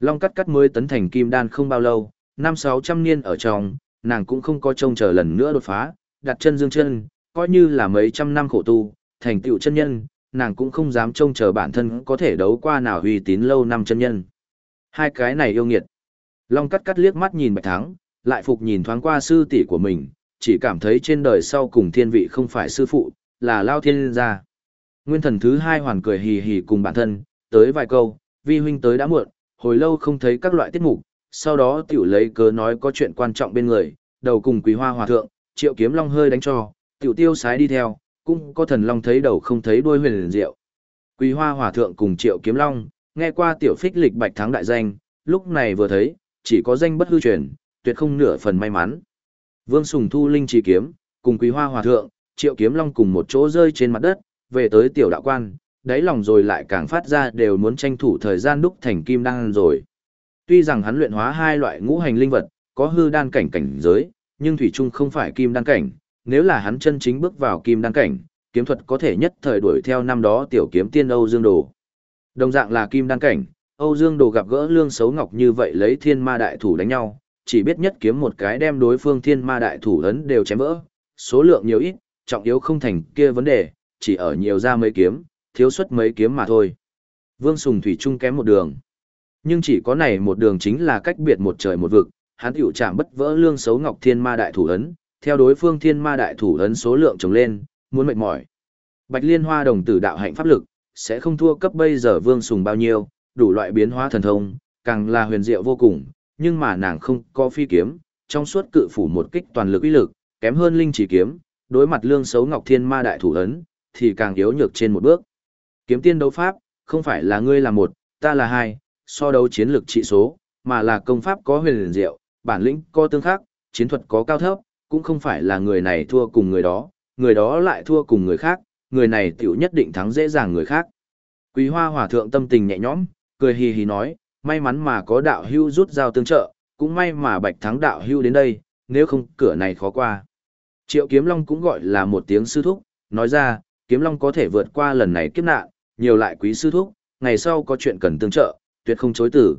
Long cắt cắt mới tấn thành kim đan không bao lâu, năm sáu trăm niên ở trong, nàng cũng không có trông chờ lần nữa đột phá, đặt chân dương chân, coi như là mấy trăm năm khổ tu, thành tựu chân nhân, nàng cũng không dám trông chờ bản thân có thể đấu qua nào uy tín lâu năm chân nhân. Hai cái này yêu nghiệt. Long cắt cắt liếc mắt nhìn Bạch Thắng, lại phục nhìn thoáng qua sư tỷ của mình, chỉ cảm thấy trên đời sau cùng thiên vị không phải sư phụ, là Lao Thiên gia. Nguyên thần thứ hai hoàn cười hì hì cùng bản thân, tới vài câu, vi huynh tới đã muộn, hồi lâu không thấy các loại tiết mục, sau đó tiểu lấy cớ nói có chuyện quan trọng bên người, đầu cùng quý hoa hòa thượng, triệu kiếm long hơi đánh cho, tiểu tiêu sái đi theo, cũng có thần long thấy đầu không thấy đuôi huyền liền diệu. Quý hoa hòa thượng cùng triệu kiếm long, nghe qua tiểu phích lịch bạch thắng đại danh, lúc này vừa thấy, chỉ có danh bất hư truyền, tuyệt không nửa phần may mắn. Vương Sùng thu linh trì kiếm, cùng quý hoa hòa thượng, triệu kiếm long cùng một chỗ rơi trên mặt đất, về tới tiểu đạo quan, đáy lòng rồi lại càng phát ra đều muốn tranh thủ thời gian đúc thành kim đan rồi. Tuy rằng hắn luyện hóa hai loại ngũ hành linh vật, có hư đan cảnh cảnh giới, nhưng thủy chung không phải kim đan cảnh, nếu là hắn chân chính bước vào kim đan cảnh, kiếm thuật có thể nhất thời đuổi theo năm đó tiểu kiếm tiên Âu Dương Đồ. Đồng dạng là kim đan cảnh, Âu Dương Đồ gặp gỡ Lương Sấu Ngọc như vậy lấy thiên ma đại thủ đánh nhau, chỉ biết nhất kiếm một cái đem đối phương thiên ma đại thủ ấn đều chém vỡ, số lượng nhiều ít, trọng yếu không thành kia vấn đề, chỉ ở nhiều ra mấy kiếm, thiếu suất mấy kiếm mà thôi. Vương Sùng Thủy Trung kém một đường. Nhưng chỉ có này một đường chính là cách biệt một trời một vực, hắn tiểu chạm bất vỡ lương xấu ngọc thiên ma đại thủ ấn, theo đối phương thiên ma đại thủ ấn số lượng trồng lên, muốn mệt mỏi. Bạch Liên Hoa đồng tử đạo hạnh pháp lực, sẽ không thua cấp bây giờ Vương Sùng bao nhiêu, đủ loại biến hóa thần thông, càng là huyền diệu vô cùng, nhưng mà nàng không có phi kiếm, trong suốt cự phủ một kích toàn lực uy lực, kém hơn linh chỉ kiếm, đối mặt lương xấu ngọc thiên ma đại thủ ấn, thì càng yếu nhược trên một bước. Kiếm tiên đấu pháp, không phải là ngươi là một, ta là hai, so đấu chiến lược trị số, mà là công pháp có huyền liền diệu, bản lĩnh có tương khắc, chiến thuật có cao thấp, cũng không phải là người này thua cùng người đó, người đó lại thua cùng người khác, người này tiểu nhất định thắng dễ dàng người khác. Quý hoa hòa thượng tâm tình nhẹ nhõm, cười hì hì nói, may mắn mà có đạo hưu rút dao tương trợ, cũng may mà bạch thắng đạo hưu đến đây, nếu không cửa này khó qua. Triệu kiếm long cũng gọi là một tiếng sư thúc, nói ra, kiếm long có thể vượt qua lần này kiếp nạn, nhiều lại quý sư thúc, ngày sau có chuyện cần tương trợ, tuyệt không chối tử.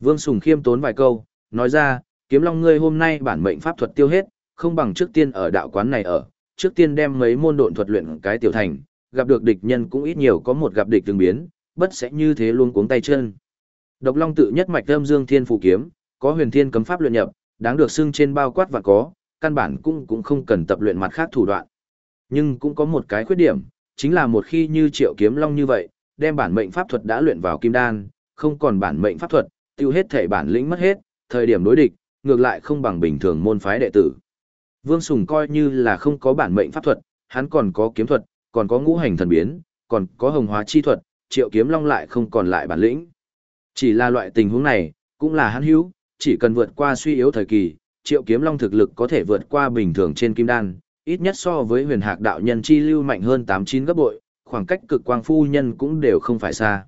Vương Sùng khiêm tốn vài câu, nói ra, kiếm long ngươi hôm nay bản mệnh pháp thuật tiêu hết, không bằng trước tiên ở đạo quán này ở, trước tiên đem mấy môn độn thuật luyện cái tiểu thành, gặp được địch nhân cũng ít nhiều có một gặp địch tương biến, bất sẽ như thế luôn cuống tay chân. Độc Long tự nhất mạch âm dương thiên phù kiếm, có huyền thiên cấm pháp luyện nhập, đáng được xưng trên bao quát và có, căn bản cũng cũng không cần tập luyện mặt khác thủ đoạn. Nhưng cũng có một cái khuyết điểm, chính là một khi như triệu kiếm long như vậy, đem bản mệnh pháp thuật đã luyện vào kim đan, không còn bản mệnh pháp thuật, tiêu hết thể bản lĩnh mất hết, thời điểm đối địch, ngược lại không bằng bình thường môn phái đệ tử. Vương Sùng coi như là không có bản mệnh pháp thuật, hắn còn có kiếm thuật, còn có ngũ hành thần biến, còn có hồng hóa chi thuật, triệu kiếm long lại không còn lại bản lĩnh. Chỉ là loại tình huống này, cũng là hắn hữu, chỉ cần vượt qua suy yếu thời kỳ, triệu kiếm long thực lực có thể vượt qua bình thường trên kim đan, ít nhất so với huyền hạc đạo nhân chi lưu mạnh hơn 8-9 gấp bội, khoảng cách cực quang phu nhân cũng đều không phải xa.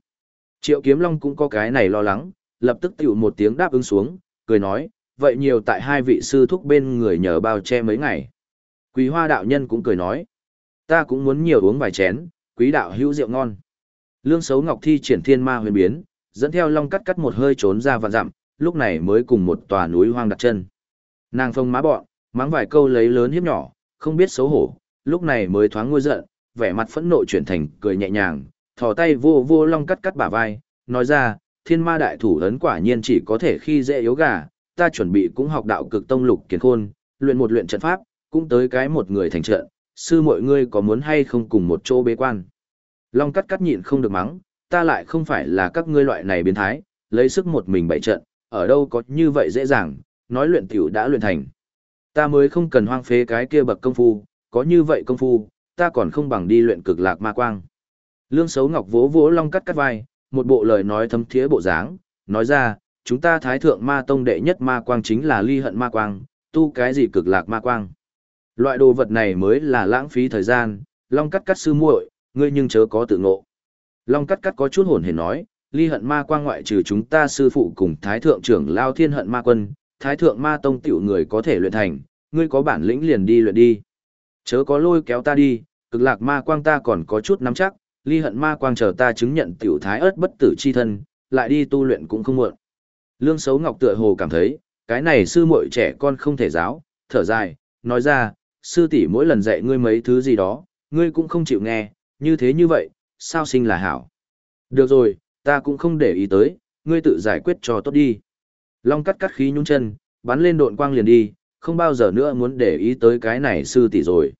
Triệu kiếm long cũng có cái này lo lắng, lập tức tiểu một tiếng đáp ứng xuống, cười nói, vậy nhiều tại hai vị sư thúc bên người nhờ bao che mấy ngày. Quý hoa đạo nhân cũng cười nói, ta cũng muốn nhiều uống vài chén, quý đạo hữu rượu ngon. Lương xấu ngọc thi triển thiên ma huyền biến, dẫn theo long cắt cắt một hơi trốn ra vạn dặm, lúc này mới cùng một tòa núi hoang đặt chân. Nàng phông má bọn, mắng vài câu lấy lớn hiếp nhỏ, không biết xấu hổ, lúc này mới thoáng ngôi giận, vẻ mặt phẫn nộ chuyển thành cười nhẹ nhàng, thò tay vô vô long cắt cắt bả vai, nói ra, thiên ma đại thủ ấn quả nhiên chỉ có thể khi dễ yếu gà, ta chuẩn bị cũng học đạo cực tông lục kiến khôn, luyện một luyện trận pháp, cũng tới cái một người thành trận, sư mọi ngươi có muốn hay không cùng một chỗ bế quan. Long cắt cắt nhịn không được mắng, ta lại không phải là các ngươi loại này biến thái, lấy sức một mình bày trận, ở đâu có như vậy dễ dàng, nói luyện tiểu đã luyện thành. Ta mới không cần hoang phế cái kia bậc công phu, có như vậy công phu, ta còn không bằng đi luyện cực lạc ma quang. Lương Sấu Ngọc vỗ vỗ long cắt cắt vai, một bộ lời nói thấm thiế bộ dáng, nói ra, chúng ta thái thượng ma tông đệ nhất ma quang chính là ly hận ma quang, tu cái gì cực lạc ma quang. Loại đồ vật này mới là lãng phí thời gian, long cắt cắt sư muội, ngươi nhưng chớ có tự ngộ. Long cắt cắt có chút hồn hển nói, ly hận ma quang ngoại trừ chúng ta sư phụ cùng thái thượng trưởng lao thiên hận ma quân, thái thượng ma tông tiểu người có thể luyện thành, ngươi có bản lĩnh liền đi luyện đi. Chớ có lôi kéo ta đi, cực lạc ma quang ta còn có chút nắm chắc, ly hận ma quang chờ ta chứng nhận tiểu thái ớt bất tử chi thân, lại đi tu luyện cũng không muộn. Lương Sấu Ngọc tựa hồ cảm thấy, cái này sư muội trẻ con không thể giáo, thở dài, nói ra, sư tỷ mỗi lần dạy ngươi mấy thứ gì đó, ngươi cũng không chịu nghe, như thế như vậy, sao sinh là hảo. Được rồi, ta cũng không để ý tới, ngươi tự giải quyết cho tốt đi. Long cắt cắt khí nhung chân, bắn lên độn quang liền đi, không bao giờ nữa muốn để ý tới cái này sư tỷ rồi.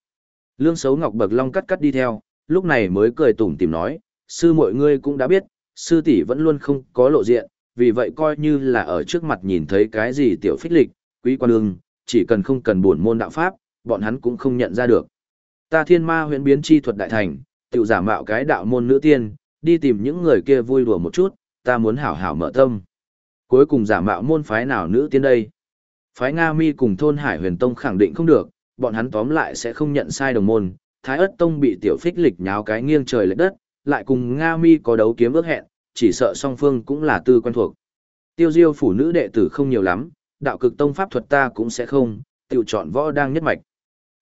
Lương Sấu Ngọc bậc long cắt cắt đi theo, lúc này mới cười tủm tìm nói, sư mọi ngươi cũng đã biết, sư tỷ vẫn luôn không có lộ diện, vì vậy coi như là ở trước mặt nhìn thấy cái gì tiểu phích lịch, quý quan ương, chỉ cần không cần buồn môn đạo pháp, bọn hắn cũng không nhận ra được. Ta thiên ma huyện biến chi thuật đại thành, tiểu giả mạo cái đạo môn nữ tiên, đi tìm những người kia vui đùa một chút, ta muốn hảo hảo mở tâm. Cuối cùng giả mạo môn phái nào nữ tiên đây? Phái Nga Mi cùng thôn Hải Huyền Tông khẳng định không được, bọn hắn tóm lại sẽ không nhận sai đồng môn. Thái ất tông bị tiểu phích lịch nháo cái nghiêng trời lệch đất, lại cùng Nga Mi có đấu kiếm ước hẹn, chỉ sợ song phương cũng là tư quen thuộc. Tiêu diêu phủ nữ đệ tử không nhiều lắm, đạo cực tông pháp thuật ta cũng sẽ không, tiểu chọn võ đang nhất mạch.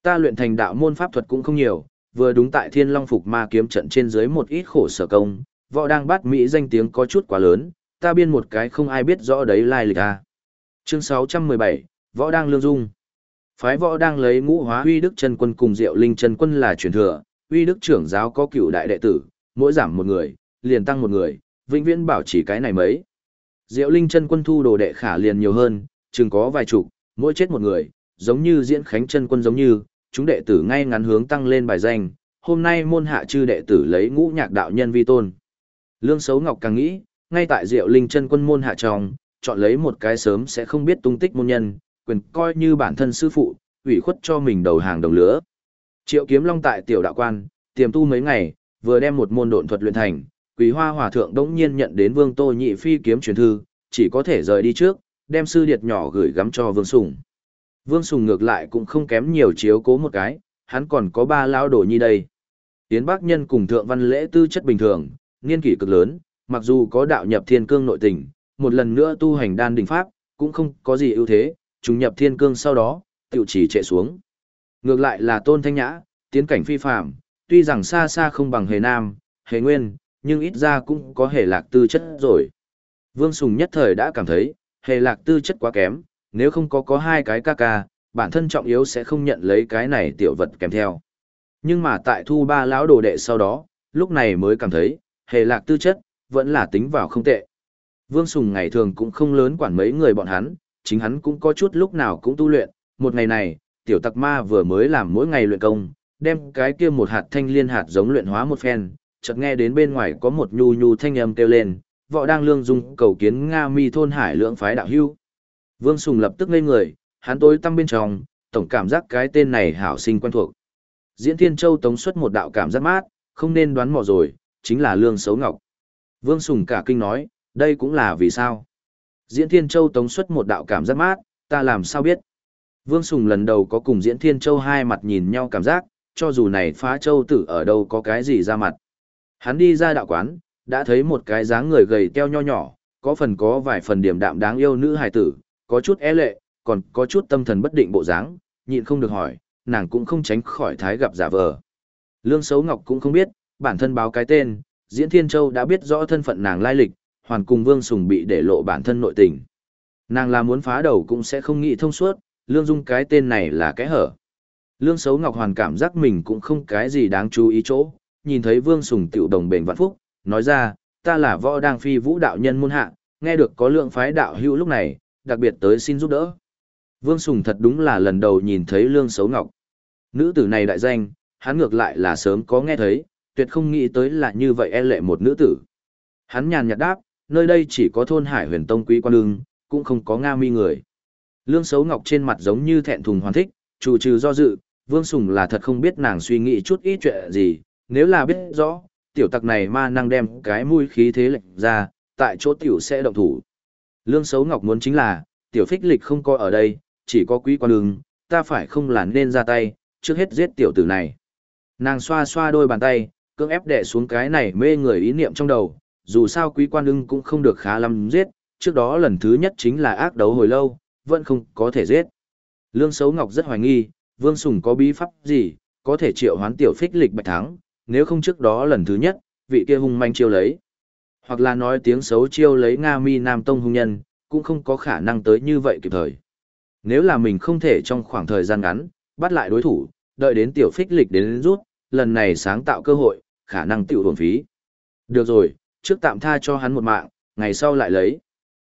Ta luyện thành đạo môn pháp thuật cũng không nhiều, vừa đúng tại thiên long phục ma kiếm trận trên dưới một ít khổ sở công, võ đang bắt Mỹ danh tiếng có chút quá lớn, ta biên một cái không ai biết rõ đấy lai lịch à. Chương 617, Võ đang lương dung. Phái võ đang lấy ngũ hóa uy đức chân quân cùng diệu linh chân quân là truyền thừa, uy đức trưởng giáo có cựu đại đệ tử, mỗi giảm một người, liền tăng một người, vĩnh viễn bảo chỉ cái này mấy. Diệu linh chân quân thu đồ đệ khả liền nhiều hơn, chừng có vài chục, mỗi chết một người, giống như diễn khánh chân quân giống như, chúng đệ tử ngay ngắn hướng tăng lên bài danh, hôm nay môn hạ chư đệ tử lấy ngũ nhạc đạo nhân vi tôn. Lương Sấu Ngọc càng nghĩ, ngay tại Diệu Linh chân quân môn hạ trong, chọn lấy một cái sớm sẽ không biết tung tích môn nhân, quyền coi như bản thân sư phụ, ủy khuất cho mình đầu hàng đồng lứa. Triệu Kiếm Long tại tiểu đạo quan, tiềm tu mấy ngày, vừa đem một môn độn thuật luyện thành, Quý Hoa Hòa thượng đống nhiên nhận đến Vương Tô Nhị phi kiếm truyền thư, chỉ có thể rời đi trước, đem sư điệt nhỏ gửi gắm cho Vương sủng Vương Sùng ngược lại cũng không kém nhiều chiếu cố một cái, hắn còn có ba lão đồ nhi đây. Tiến Bắc Nhân cùng Thượng Văn Lễ tư chất bình thường, niên kỷ cực lớn, mặc dù có đạo nhập thiên cương nội tình, một lần nữa tu hành đan đỉnh pháp, cũng không có gì ưu thế, chúng nhập thiên cương sau đó, tiểu chỉ trệ xuống. Ngược lại là Tôn Thanh Nhã, tiến cảnh phi phàm, tuy rằng xa xa không bằng Hề Nam, Hề Nguyên, nhưng ít ra cũng có Hề Lạc tư chất rồi. Vương Sùng nhất thời đã cảm thấy, Hề Lạc tư chất quá kém, nếu không có có hai cái ca ca, bản thân trọng yếu sẽ không nhận lấy cái này tiểu vật kèm theo. Nhưng mà tại thu ba lão đồ đệ sau đó, lúc này mới cảm thấy, Hề Lạc tư chất, vẫn là tính vào không tệ. Vương Sùng ngày thường cũng không lớn quản mấy người bọn hắn, chính hắn cũng có chút lúc nào cũng tu luyện, một ngày này, tiểu tặc ma vừa mới làm mỗi ngày luyện công, đem cái kia một hạt thanh liên hạt giống luyện hóa một phen, chợt nghe đến bên ngoài có một nhu nhu thanh âm kêu lên, võ đang lương dung cầu kiến Nga mi thôn hải lượng phái đạo hưu. Vương Sùng lập tức ngây người, hắn tối tăm bên trong, tổng cảm giác cái tên này hảo sinh quen thuộc. Diễn Thiên Châu tống xuất một đạo cảm giác mát, không nên đoán mò rồi, chính là lương xấu ngọc. Vương Sùng cả kinh nói, đây cũng là vì sao. Diễn Thiên Châu tống xuất một đạo cảm giác mát, ta làm sao biết. Vương Sùng lần đầu có cùng Diễn Thiên Châu hai mặt nhìn nhau cảm giác, cho dù này phá châu tử ở đâu có cái gì ra mặt. Hắn đi ra đạo quán, đã thấy một cái dáng người gầy teo nho nhỏ, có phần có vài phần điểm đạm đáng yêu nữ hài tử, có chút e lệ, còn có chút tâm thần bất định bộ dáng, nhịn không được hỏi, nàng cũng không tránh khỏi thái gặp giả vờ. Lương Sấu Ngọc cũng không biết, bản thân báo cái tên, Diễn Thiên Châu đã biết rõ thân phận nàng lai lịch, hoàn cùng Vương Sùng bị để lộ bản thân nội tình. Nàng là muốn phá đầu cũng sẽ không nghĩ thông suốt, Lương Dung cái tên này là cái hở. Lương Sấu Ngọc hoàn cảm giác mình cũng không cái gì đáng chú ý chỗ, nhìn thấy Vương Sùng tiểu đồng bền vạn phúc, nói ra, ta là võ đang phi vũ đạo nhân môn hạ, nghe được có lượng phái đạo hữu lúc này, đặc biệt tới xin giúp đỡ. Vương Sùng thật đúng là lần đầu nhìn thấy Lương Sấu Ngọc. Nữ tử này đại danh, hắn ngược lại là sớm có nghe thấy, tuyệt không nghĩ tới là như vậy e lệ một nữ tử. Hắn nhàn nhạt đáp, nơi đây chỉ có thôn Hải Huyền Tông quý quan đương, cũng không có Nga mi người. Lương Sấu Ngọc trên mặt giống như thẹn thùng hoàn thích, chủ trừ do dự, Vương Sùng là thật không biết nàng suy nghĩ chút ít chuyện gì, nếu là biết rõ, tiểu tặc này ma năng đem cái mũi khí thế lệnh ra, tại chỗ tiểu sẽ động thủ. Lương Sấu Ngọc muốn chính là, tiểu phích lịch không có ở đây, chỉ có quý quan đường, ta phải không là nên ra tay, trước hết giết tiểu tử này. Nàng xoa xoa đôi bàn tay, cưỡng ép đè xuống cái này mê người ý niệm trong đầu, dù sao quý quan ưng cũng không được khá lắm giết, trước đó lần thứ nhất chính là ác đấu hồi lâu, vẫn không có thể giết. Lương Sấu Ngọc rất hoài nghi, Vương Sùng có bí pháp gì, có thể triệu hoán tiểu phích lịch bạch thắng, nếu không trước đó lần thứ nhất, vị kia hung manh chiêu lấy. Hoặc là nói tiếng xấu chiêu lấy Nga mi Nam Tông hung nhân, cũng không có khả năng tới như vậy kịp thời. Nếu là mình không thể trong khoảng thời gian ngắn, bắt lại đối thủ, đợi đến tiểu phích lịch đến rút, lần này sáng tạo cơ hội, khả năng tiểu hồn phí. Được rồi, trước tạm tha cho hắn một mạng, ngày sau lại lấy.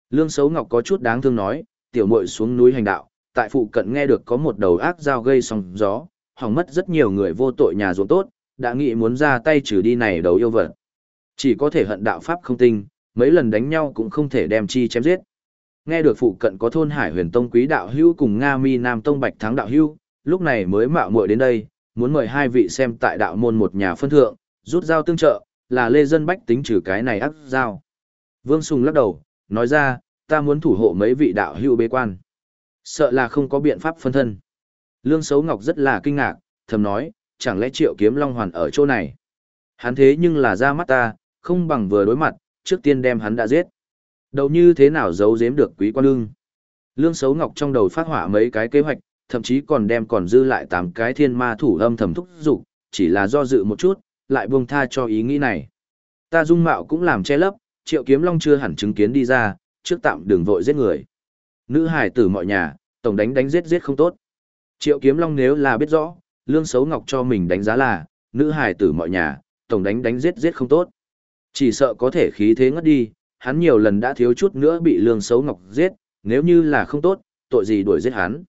Lương Sấu Ngọc có chút đáng thương nói, tiểu muội xuống núi hành đạo, tại phụ cận nghe được có một đầu ác dao gây sóng gió, hỏng mất rất nhiều người vô tội nhà ruộng tốt, đã nghĩ muốn ra tay trừ đi này đầu yêu vật. Chỉ có thể hận đạo pháp không tinh, mấy lần đánh nhau cũng không thể đem chi chém giết. Nghe được phụ cận có thôn Hải Huyền Tông quý đạo hưu cùng Nga Mi Nam Tông Bạch Thắng đạo hưu, lúc này mới mạo muội đến đây, muốn mời hai vị xem tại đạo môn một nhà phân thượng, rút dao tương trợ, là lê dân bách tính trừ cái này ác dao. Vương Sùng lắc đầu, nói ra, ta muốn thủ hộ mấy vị đạo hưu bế quan. Sợ là không có biện pháp phân thân. Lương Sấu Ngọc rất là kinh ngạc, thầm nói, chẳng lẽ triệu kiếm long hoàn ở chỗ này. Hắn thế nhưng là ra mắt ta, không bằng vừa đối mặt, trước tiên đem hắn đã giết. Đầu như thế nào giấu giếm được quý quan lương. Lương Sấu Ngọc trong đầu phát hỏa mấy cái kế hoạch, thậm chí còn đem còn dư lại tám cái thiên ma thủ âm thầm thúc dục chỉ là do dự một chút, lại buông tha cho ý nghĩ này. Ta dung mạo cũng làm che lấp, triệu kiếm long chưa hẳn chứng kiến đi ra, trước tạm đừng vội giết người. Nữ hải tử mọi nhà, tổng đánh đánh giết giết không tốt. Triệu kiếm long nếu là biết rõ, lương xấu ngọc cho mình đánh giá là, nữ hải tử mọi nhà, tổng đánh đánh giết giết không tốt. Chỉ sợ có thể khí thế ngất đi, hắn nhiều lần đã thiếu chút nữa bị lương xấu ngọc giết, nếu như là không tốt, tội gì đuổi giết hắn.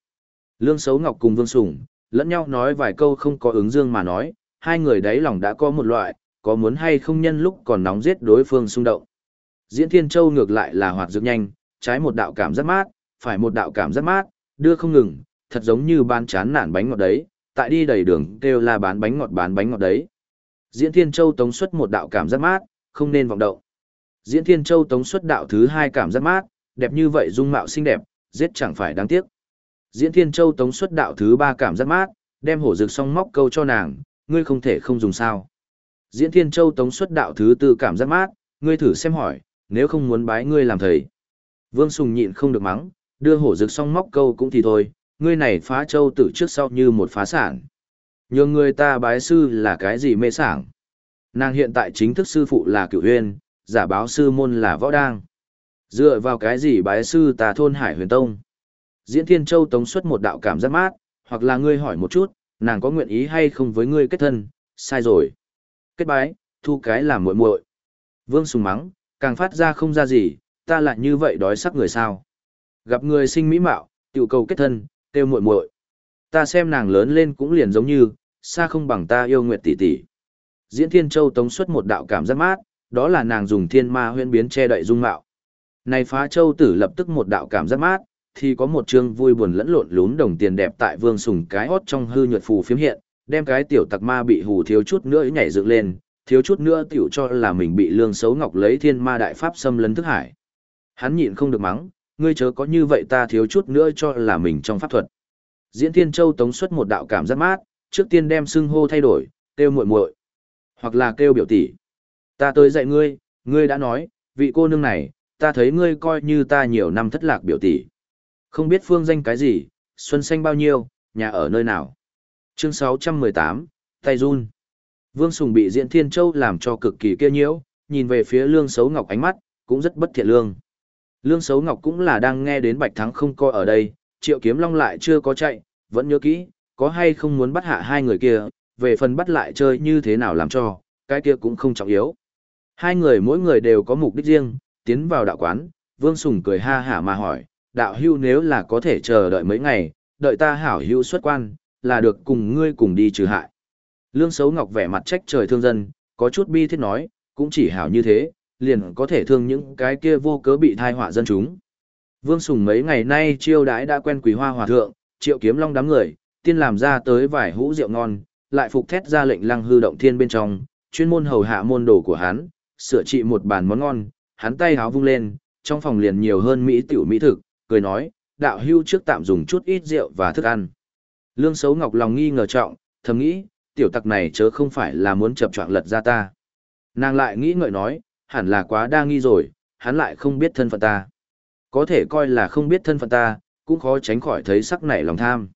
Lương xấu ngọc cùng vương sùng lẫn nhau nói vài câu không có ứng dương mà nói, hai người đấy lòng đã có một loại, có muốn hay không nhân lúc còn nóng giết đối phương xung động. Diễn Thiên Châu ngược lại là hoạt dược nhanh, trái một đạo cảm giác mát, phải một đạo cảm giác mát, đưa không ngừng, thật giống như ban chán nản bánh ngọt đấy, tại đi đầy đường kêu là bán bánh ngọt bán bánh ngọt đấy. Diễn Thiên Châu tống xuất một đạo cảm giác mát, không nên vọng động. Diễn Thiên Châu tống xuất đạo thứ hai cảm giác mát, đẹp như vậy dung mạo xinh đẹp, giết chẳng phải đáng tiếc. Diễn Thiên Châu tống xuất đạo thứ ba cảm giác mát, đem hổ dược song móc câu cho nàng, ngươi không thể không dùng sao. Diễn Thiên Châu tống xuất đạo thứ tư cảm giác mát, ngươi thử xem hỏi, nếu không muốn bái ngươi làm thầy. Vương Sùng nhịn không được mắng, đưa hổ dược song móc câu cũng thì thôi, ngươi này phá châu tử trước sau như một phá sản. Nhưng người ta bái sư là cái gì mê sảng. Nàng hiện tại chính thức sư phụ là cửu huyên, giả báo sư môn là võ đang. Dựa vào cái gì bái sư tà thôn hải huyền tông. Diễn Thiên Châu tống xuất một đạo cảm giác mát, hoặc là ngươi hỏi một chút, nàng có nguyện ý hay không với ngươi kết thân, sai rồi. Kết bái, thu cái làm muội muội. Vương Sùng mắng, càng phát ra không ra gì, ta lại như vậy đói sắc người sao. Gặp người sinh mỹ mạo, tiểu cầu kết thân, tiêu muội muội. Ta xem nàng lớn lên cũng liền giống như, xa không bằng ta yêu nguyệt tỷ tỷ. Diễn Thiên Châu tống xuất một đạo cảm giác mát, đó là nàng dùng thiên ma huyễn biến che đậy dung mạo. Này phá châu tử lập tức một đạo cảm giác mát, thì có một chương vui buồn lẫn lộn lún đồng tiền đẹp tại vương sùng cái hót trong hư nhuận phù phiếm hiện, đem cái tiểu tặc ma bị hù thiếu chút nữa nhảy dựng lên, thiếu chút nữa tiểu cho là mình bị lương xấu ngọc lấy thiên ma đại pháp xâm lấn thức hải. Hắn nhịn không được mắng, ngươi chớ có như vậy ta thiếu chút nữa cho là mình trong pháp thuật. Diễn Thiên Châu tống xuất một đạo cảm giác mát, trước tiên đem xưng hô thay đổi, kêu muội muội, hoặc là kêu biểu tỷ. Ta tới dạy ngươi, ngươi đã nói, vị cô nương này, ta thấy ngươi coi như ta nhiều năm thất lạc biểu tỷ. Không biết phương danh cái gì, xuân xanh bao nhiêu, nhà ở nơi nào. Chương 618, Tay Run. Vương Sùng bị Diễn Thiên Châu làm cho cực kỳ kia nhiễu, nhìn về phía Lương Sấu Ngọc ánh mắt, cũng rất bất thiện lương. Lương Sấu Ngọc cũng là đang nghe đến Bạch Thắng không coi ở đây, Triệu Kiếm Long lại chưa có chạy, vẫn nhớ kỹ, có hay không muốn bắt hạ hai người kia, về phần bắt lại chơi như thế nào làm cho, cái kia cũng không trọng yếu. Hai người mỗi người đều có mục đích riêng, tiến vào đạo quán, Vương Sùng cười ha hả mà hỏi, đạo hưu nếu là có thể chờ đợi mấy ngày, đợi ta hảo hưu xuất quan, là được cùng ngươi cùng đi trừ hại. Lương Sấu Ngọc vẻ mặt trách trời thương dân, có chút bi thiết nói, cũng chỉ hảo như thế, liền có thể thương những cái kia vô cớ bị thai họa dân chúng. Vương Sùng mấy ngày nay chiêu đãi đã quen quý hoa hòa thượng, triệu kiếm long đám người, tiên làm ra tới vài hũ rượu ngon, lại phục thét ra lệnh lăng hư động thiên bên trong, chuyên môn hầu hạ môn đồ của hắn, sửa trị một bàn món ngon, hắn tay háo vung lên, trong phòng liền nhiều hơn mỹ tiểu mỹ thực, cười nói, đạo hưu trước tạm dùng chút ít rượu và thức ăn. Lương xấu ngọc lòng nghi ngờ trọng, thầm nghĩ, tiểu tặc này chớ không phải là muốn chập choạng lật ra ta. Nàng lại nghĩ ngợi nói, hẳn là quá đa nghi rồi, hắn lại không biết thân phận ta. Có thể coi là không biết thân phận ta, cũng khó tránh khỏi thấy sắc nảy lòng tham.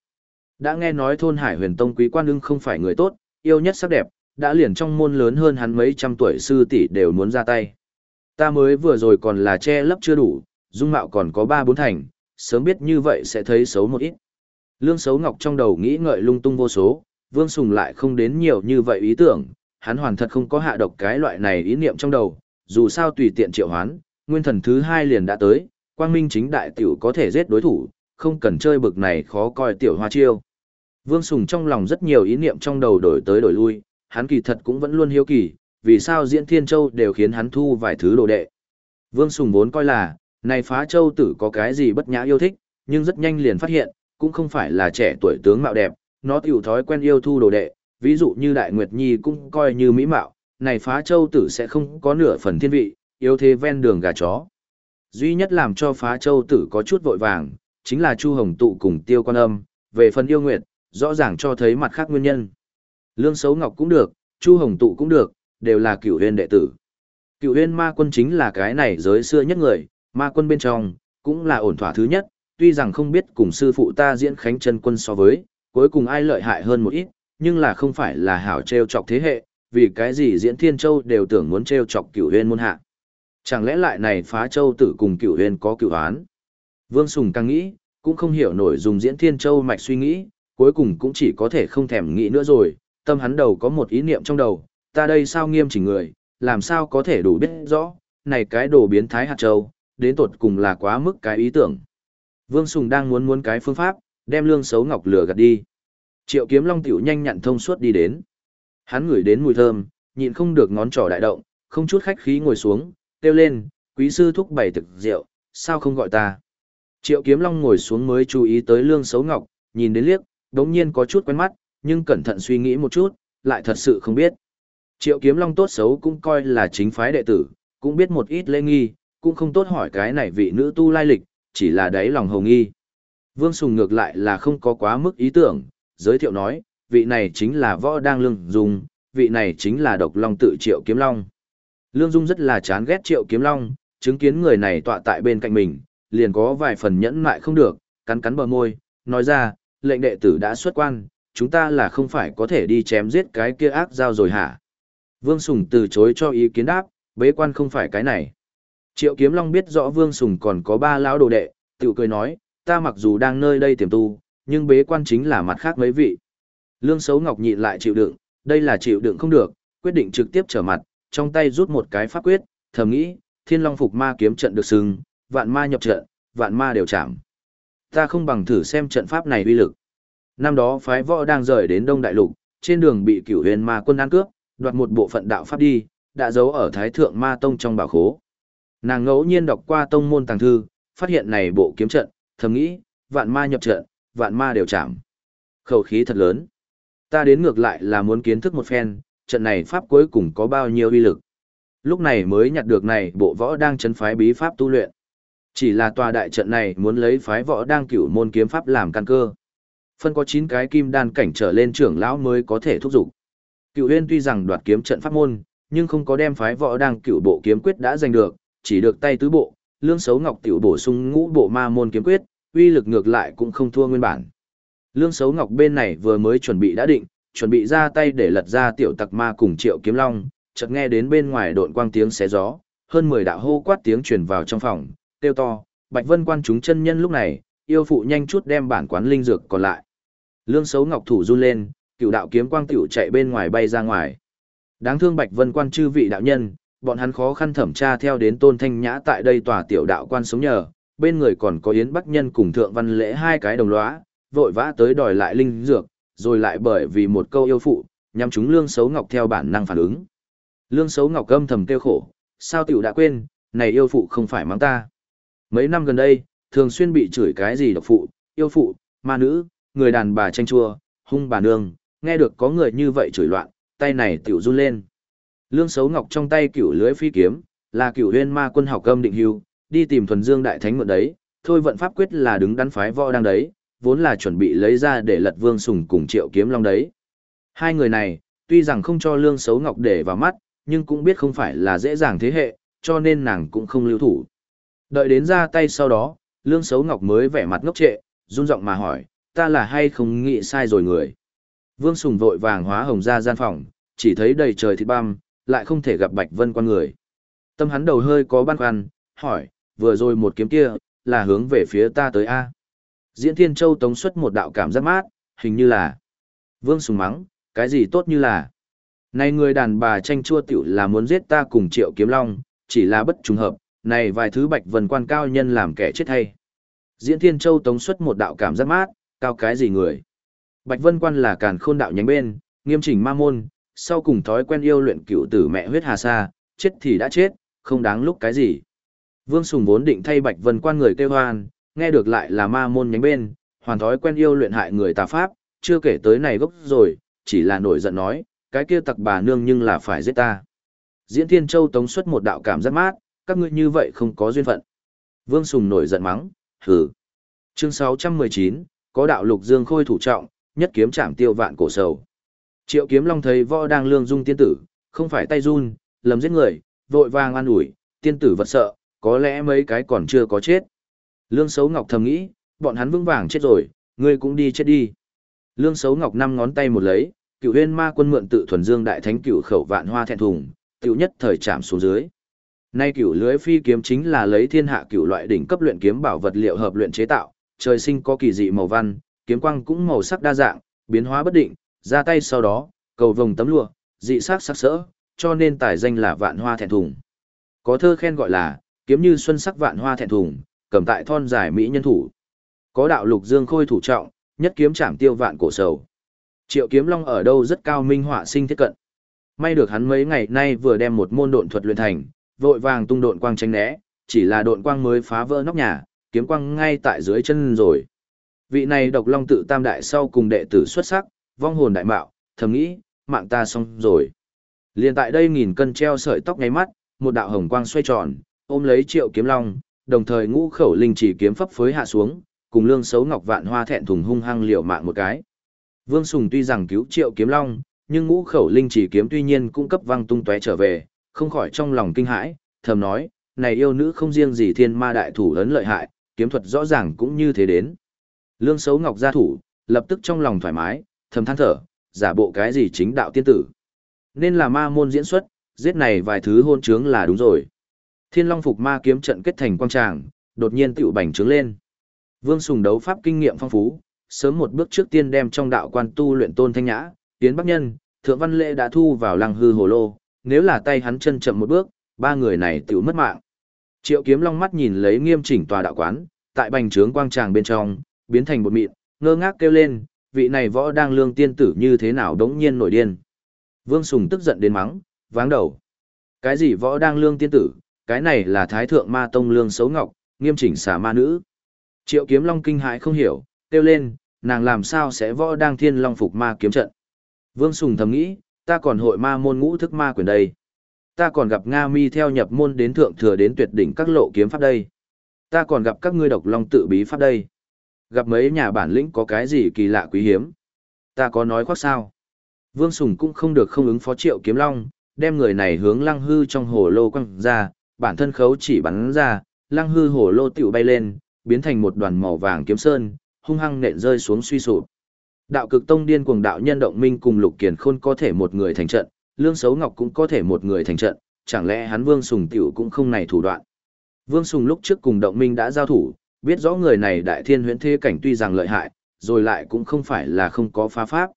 Đã nghe nói thôn Hải Huyền Tông quý quan ưng không phải người tốt, yêu nhất sắc đẹp, đã liền trong môn lớn hơn hắn mấy trăm tuổi sư tỷ đều muốn ra tay. Ta mới vừa rồi còn là che lấp chưa đủ, dung mạo còn có ba bốn thành, sớm biết như vậy sẽ thấy xấu một ít. Lương xấu ngọc trong đầu nghĩ ngợi lung tung vô số, Vương Sùng lại không đến nhiều như vậy ý tưởng, hắn hoàn thật không có hạ độc cái loại này ý niệm trong đầu, dù sao tùy tiện triệu hoán, nguyên thần thứ hai liền đã tới, quang minh chính đại tiểu có thể giết đối thủ, không cần chơi bực này khó coi tiểu hoa chiêu. Vương Sùng trong lòng rất nhiều ý niệm trong đầu đổi tới đổi lui, hắn kỳ thật cũng vẫn luôn hiếu kỳ, vì sao diễn thiên châu đều khiến hắn thu vài thứ đồ đệ. Vương Sùng vốn coi là, này phá châu tử có cái gì bất nhã yêu thích, nhưng rất nhanh liền phát hiện, cũng không phải là trẻ tuổi tướng mạo đẹp, nó tiểu thói quen yêu thu đồ đệ, ví dụ như Đại Nguyệt Nhi cũng coi như mỹ mạo, này phá châu tử sẽ không có nửa phần thiên vị, yêu thế ven đường gà chó. Duy nhất làm cho phá châu tử có chút vội vàng, chính là Chu Hồng tụ cùng tiêu quan âm, về phần yêu nguyệt, rõ ràng cho thấy mặt khác nguyên nhân. Lương Sấu Ngọc cũng được, Chu Hồng tụ cũng được, đều là cựu huyên đệ tử. Cựu huyên ma quân chính là cái này giới xưa nhất người, ma quân bên trong, cũng là ổn thỏa thứ nhất, tuy rằng không biết cùng sư phụ ta diễn khánh chân quân so với, cuối cùng ai lợi hại hơn một ít, nhưng là không phải là hảo treo chọc thế hệ, vì cái gì diễn thiên châu đều tưởng muốn treo chọc cửu huyên môn hạ. Chẳng lẽ lại này phá châu tử cùng cửu huyên có cửu án? Vương Sùng càng nghĩ, cũng không hiểu nổi dùng diễn thiên châu mạch suy nghĩ, cuối cùng cũng chỉ có thể không thèm nghĩ nữa rồi, tâm hắn đầu có một ý niệm trong đầu, ta đây sao nghiêm chỉnh người, làm sao có thể đủ biết rõ, này cái đồ biến thái hạt châu, đến tột cùng là quá mức cái ý tưởng. Vương Sùng đang muốn muốn cái phương pháp, đem lương xấu ngọc lửa gạt đi. Triệu kiếm long tiểu nhanh nhặn thông suốt đi đến. Hắn ngửi đến mùi thơm, nhịn không được ngón trỏ đại động, không chút khách khí ngồi xuống, kêu lên, quý sư thúc bày thực rượu, sao không gọi ta. Triệu kiếm long ngồi xuống mới chú ý tới lương Sấu ngọc, nhìn đến liếc, đống nhiên có chút quen mắt, nhưng cẩn thận suy nghĩ một chút, lại thật sự không biết. Triệu kiếm long tốt xấu cũng coi là chính phái đệ tử, cũng biết một ít lễ nghi, cũng không tốt hỏi cái này vị nữ tu lai lịch, chỉ là đáy lòng hồng nghi. Vương Sùng ngược lại là không có quá mức ý tưởng, giới thiệu nói, vị này chính là võ đang lương dung, vị này chính là độc long tự triệu kiếm long. Lương Dung rất là chán ghét triệu kiếm long, chứng kiến người này tọa tại bên cạnh mình, liền có vài phần nhẫn mại không được, cắn cắn bờ môi, nói ra, lệnh đệ tử đã xuất quan, chúng ta là không phải có thể đi chém giết cái kia ác giao rồi hả? Vương Sùng từ chối cho ý kiến đáp, bế quan không phải cái này. Triệu Kiếm Long biết rõ Vương Sùng còn có ba lão đồ đệ, tự cười nói, ta mặc dù đang nơi đây tiềm tu, nhưng bế quan chính là mặt khác mấy vị. Lương Sấu Ngọc nhịn lại chịu đựng, đây là chịu đựng không được, quyết định trực tiếp trở mặt, trong tay rút một cái pháp quyết, thầm nghĩ, Thiên Long Phục Ma kiếm trận được sừng, vạn ma nhập trận, vạn ma đều chạm. Ta không bằng thử xem trận pháp này uy lực. Năm đó phái võ đang rời đến Đông Đại Lục, trên đường bị cửu huyền ma quân ăn cướp, đoạt một bộ phận đạo pháp đi, đã giấu ở Thái Thượng Ma Tông trong bảo khố. Nàng ngẫu nhiên đọc qua tông môn tàng thư, phát hiện này bộ kiếm trận, thầm nghĩ, vạn ma nhập trận, vạn ma đều chạm. Khẩu khí thật lớn. Ta đến ngược lại là muốn kiến thức một phen, trận này pháp cuối cùng có bao nhiêu uy lực. Lúc này mới nhặt được này bộ võ đang chấn phái bí pháp tu luyện. Chỉ là tòa đại trận này muốn lấy phái võ đang cửu môn kiếm pháp làm căn cơ. Phân có 9 cái kim đan cảnh trở lên trưởng lão mới có thể thúc dục. Cựu Huyên tuy rằng đoạt kiếm trận pháp môn, nhưng không có đem phái võ đang cựu bộ kiếm quyết đã giành được, chỉ được tay tứ bộ, lương xấu ngọc tiểu bổ sung ngũ bộ ma môn kiếm quyết, uy lực ngược lại cũng không thua nguyên bản. Lương xấu ngọc bên này vừa mới chuẩn bị đã định, chuẩn bị ra tay để lật ra tiểu tặc ma cùng triệu kiếm long, chợt nghe đến bên ngoài độn quang tiếng xé gió, hơn 10 đạo hô quát tiếng truyền vào trong phòng, tiêu to, Bạch Vân quan chúng chân nhân lúc này, yêu phụ nhanh chút đem bản quán linh dược còn lại. Lương xấu ngọc thủ run lên, cựu đạo kiếm quang tiểu chạy bên ngoài bay ra ngoài. Đáng thương Bạch Vân quan chư vị đạo nhân, bọn hắn khó khăn thẩm tra theo đến Tôn Thanh Nhã tại đây tòa tiểu đạo quan sống nhờ, bên người còn có Yến Bắc Nhân cùng Thượng Văn Lễ hai cái đồng lõa, vội vã tới đòi lại linh dược, rồi lại bởi vì một câu yêu phụ, nhằm chúng Lương Sấu Ngọc theo bản năng phản ứng. Lương Sấu Ngọc âm thầm kêu khổ, sao tiểu đã quên, này yêu phụ không phải mang ta. Mấy năm gần đây, thường xuyên bị chửi cái gì độc phụ, yêu phụ, ma nữ, người đàn bà tranh chua, hung bà nương, nghe được có người như vậy chửi loạn, tay này tiểu run lên. Lương Sấu Ngọc trong tay cựu lưới phi kiếm, là cựu huyên ma quân học gâm định hưu, đi tìm thuần dương đại thánh mượn đấy, thôi vận pháp quyết là đứng đắn phái võ đang đấy, vốn là chuẩn bị lấy ra để lật vương sùng cùng triệu kiếm long đấy. Hai người này, tuy rằng không cho Lương Sấu Ngọc để vào mắt, nhưng cũng biết không phải là dễ dàng thế hệ, cho nên nàng cũng không lưu thủ. Đợi đến ra tay sau đó, Lương Sấu Ngọc mới vẻ mặt ngốc trệ, run giọng mà hỏi, ta là hay không nghĩ sai rồi người. Vương Sùng vội vàng hóa hồng ra gian phòng, chỉ thấy đầy trời thịt băm, lại không thể gặp Bạch Vân quan người. Tâm hắn đầu hơi có băn khoăn, hỏi, vừa rồi một kiếm kia, là hướng về phía ta tới A. Diễn Thiên Châu tống xuất một đạo cảm giác mát, hình như là. Vương Sùng mắng, cái gì tốt như là. Này người đàn bà tranh chua tiểu là muốn giết ta cùng triệu kiếm long, chỉ là bất trùng hợp, này vài thứ Bạch Vân quan cao nhân làm kẻ chết hay. Diễn Thiên Châu tống xuất một đạo cảm giác mát, cao cái gì người. Bạch Vân quan là càn khôn đạo nhánh bên, nghiêm chỉnh ma môn, sau cùng thói quen yêu luyện cựu tử mẹ huyết hà sa, chết thì đã chết, không đáng lúc cái gì. Vương Sùng vốn định thay Bạch Vân quan người kêu hoan, nghe được lại là ma môn nhánh bên, hoàn thói quen yêu luyện hại người tà pháp, chưa kể tới này gốc rồi, chỉ là nổi giận nói, cái kia tặc bà nương nhưng là phải giết ta. Diễn Thiên Châu tống xuất một đạo cảm giác mát, các ngươi như vậy không có duyên phận. Vương Sùng nổi giận mắng, hừ. Chương 619, có đạo lục dương khôi thủ trọng, nhất kiếm chạm tiêu vạn cổ sầu. Triệu kiếm long thấy võ đang lương dung tiên tử, không phải tay run, lầm giết người, vội vàng an ủi, tiên tử vật sợ, có lẽ mấy cái còn chưa có chết. Lương xấu ngọc thầm nghĩ, bọn hắn vững vàng chết rồi, ngươi cũng đi chết đi. Lương xấu ngọc năm ngón tay một lấy, cựu huyên ma quân mượn tự thuần dương đại thánh cựu khẩu vạn hoa thẹn thùng, tiểu nhất thời chạm xuống dưới. Nay cửu lưới phi kiếm chính là lấy thiên hạ cửu loại đỉnh cấp luyện kiếm bảo vật liệu hợp luyện chế tạo, trời sinh có kỳ dị màu văn, kiếm quang cũng màu sắc đa dạng, biến hóa bất định, ra tay sau đó, cầu vồng tấm lụa, dị sắc sắc sỡ, cho nên tài danh là vạn hoa thẹn thùng. Có thơ khen gọi là, kiếm như xuân sắc vạn hoa thẹn thùng, cầm tại thon dài mỹ nhân thủ. Có đạo lục dương khôi thủ trọng, nhất kiếm chạm tiêu vạn cổ sầu. Triệu kiếm long ở đâu rất cao minh họa sinh thiết cận. May được hắn mấy ngày nay vừa đem một môn độn thuật luyện thành, vội vàng tung độn quang tránh né, chỉ là độn quang mới phá vỡ nóc nhà, kiếm quang ngay tại dưới chân rồi. Vị này độc long tự tam đại sau cùng đệ tử xuất sắc, vong hồn đại mạo, thầm nghĩ, mạng ta xong rồi. Liên tại đây nghìn cân treo sợi tóc nháy mắt, một đạo hồng quang xoay tròn, ôm lấy triệu kiếm long, đồng thời ngũ khẩu linh chỉ kiếm pháp phối hạ xuống, cùng lương xấu ngọc vạn hoa thẹn thùng hung hăng liều mạng một cái. Vương Sùng tuy rằng cứu triệu kiếm long, nhưng ngũ khẩu linh chỉ kiếm tuy nhiên cũng cấp văng tung tóe trở về, không khỏi trong lòng kinh hãi, thầm nói, này yêu nữ không riêng gì thiên ma đại thủ lớn lợi hại, kiếm thuật rõ ràng cũng như thế đến. Lương xấu ngọc gia thủ, lập tức trong lòng thoải mái, thầm than thở, giả bộ cái gì chính đạo tiên tử. Nên là ma môn diễn xuất, giết này vài thứ hôn trướng là đúng rồi. Thiên Long phục ma kiếm trận kết thành quang tràng, đột nhiên tiểu bành trướng lên. Vương Sùng đấu pháp kinh nghiệm phong phú, sớm một bước trước tiên đem trong đạo quan tu luyện tôn thanh nhã, tiến bắc nhân, thượng văn lệ đã thu vào lăng hư hồ lô, nếu là tay hắn chân chậm một bước, ba người này tiểu mất mạng. Triệu kiếm long mắt nhìn lấy nghiêm chỉnh tòa đạo quán, tại bành trướng quang tràng bên trong, biến thành một mịn, ngơ ngác kêu lên, vị này võ đang lương tiên tử như thế nào đống nhiên nổi điên. Vương Sùng tức giận đến mắng, váng đầu. Cái gì võ đang lương tiên tử, cái này là thái thượng ma tông lương xấu ngọc, nghiêm chỉnh xả ma nữ. Triệu kiếm long kinh hãi không hiểu, kêu lên, nàng làm sao sẽ võ đang thiên long phục ma kiếm trận. Vương Sùng thầm nghĩ, ta còn hội ma môn ngũ thức ma quyền đây. Ta còn gặp Nga mi theo nhập môn đến thượng thừa đến tuyệt đỉnh các lộ kiếm pháp đây. Ta còn gặp các ngươi độc long tự bí pháp đây. Gặp mấy nhà bản lĩnh có cái gì kỳ lạ quý hiếm. Ta có nói khoác sao. Vương Sùng cũng không được không ứng phó triệu kiếm long, đem người này hướng lăng hư trong hồ lô quăng ra, bản thân khấu chỉ bắn ra, lăng hư hồ lô tiểu bay lên, biến thành một đoàn màu vàng kiếm sơn, hung hăng nện rơi xuống suy sụp. Đạo cực tông điên cuồng đạo nhân động minh cùng lục kiền khôn có thể một người thành trận, lương xấu ngọc cũng có thể một người thành trận, chẳng lẽ hắn vương sùng tiểu cũng không này thủ đoạn. Vương sùng lúc trước cùng động minh đã giao thủ, biết rõ người này đại thiên huyễn thế cảnh tuy rằng lợi hại, rồi lại cũng không phải là không có phá pháp.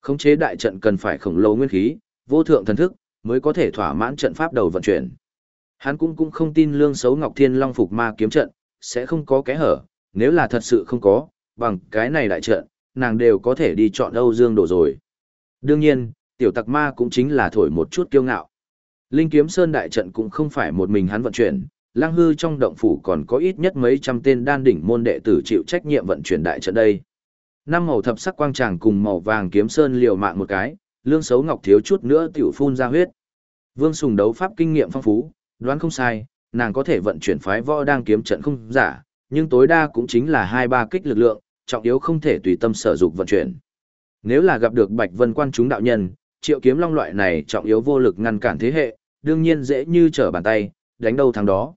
Khống chế đại trận cần phải khổng lồ nguyên khí, vô thượng thần thức, mới có thể thỏa mãn trận pháp đầu vận chuyển. Hắn cũng cũng không tin lương xấu Ngọc Thiên Long phục ma kiếm trận, sẽ không có kẽ hở, nếu là thật sự không có, bằng cái này đại trận, nàng đều có thể đi chọn Âu Dương đồ rồi. Đương nhiên, tiểu tặc ma cũng chính là thổi một chút kiêu ngạo. Linh kiếm sơn đại trận cũng không phải một mình hắn vận chuyển, lang hư trong động phủ còn có ít nhất mấy trăm tên đan đỉnh môn đệ tử chịu trách nhiệm vận chuyển đại trận đây. Năm màu thập sắc quang tràng cùng màu vàng kiếm sơn liều mạng một cái, lương xấu ngọc thiếu chút nữa tiểu phun ra huyết. Vương Sùng đấu pháp kinh nghiệm phong phú, đoán không sai, nàng có thể vận chuyển phái võ đang kiếm trận không giả, nhưng tối đa cũng chính là hai ba kích lực lượng, trọng yếu không thể tùy tâm sở dục vận chuyển. Nếu là gặp được Bạch Vân quan chúng đạo nhân, triệu kiếm long loại này trọng yếu vô lực ngăn cản thế hệ, đương nhiên dễ như trở bàn tay, đánh đâu thắng đó.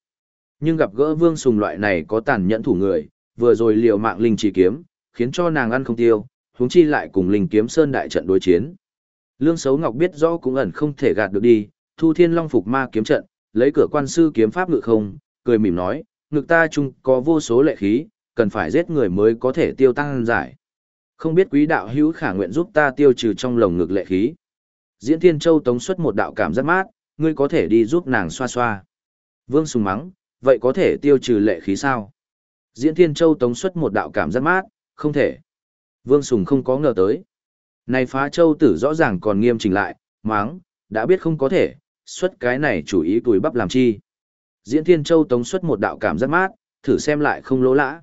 Nhưng gặp gỡ Vương Sùng loại này có tàn nhẫn thủ người, vừa rồi liều mạng linh chỉ kiếm, khiến cho nàng ăn không tiêu, huống chi lại cùng linh kiếm sơn đại trận đối chiến. Lương Sấu Ngọc biết rõ cũng ẩn không thể gạt được đi, Thu Thiên Long phục ma kiếm trận, lấy cửa quan sư kiếm pháp ngự không, cười mỉm nói, ngực ta chung có vô số lệ khí, cần phải giết người mới có thể tiêu tăng giải. Không biết quý đạo hữu khả nguyện giúp ta tiêu trừ trong lồng ngực lệ khí. Diễn Thiên Châu tống xuất một đạo cảm giác mát, ngươi có thể đi giúp nàng xoa xoa. Vương Sùng mắng, vậy có thể tiêu trừ lệ khí sao? Diễn Thiên Châu tống xuất một đạo cảm giác mát, không thể. Vương Sùng không có ngờ tới. Này phá châu tử rõ ràng còn nghiêm chỉnh lại, mắng, đã biết không có thể, xuất cái này chủ ý tuổi bắp làm chi. Diễn Thiên Châu tống xuất một đạo cảm giác mát, thử xem lại không lỗ lã.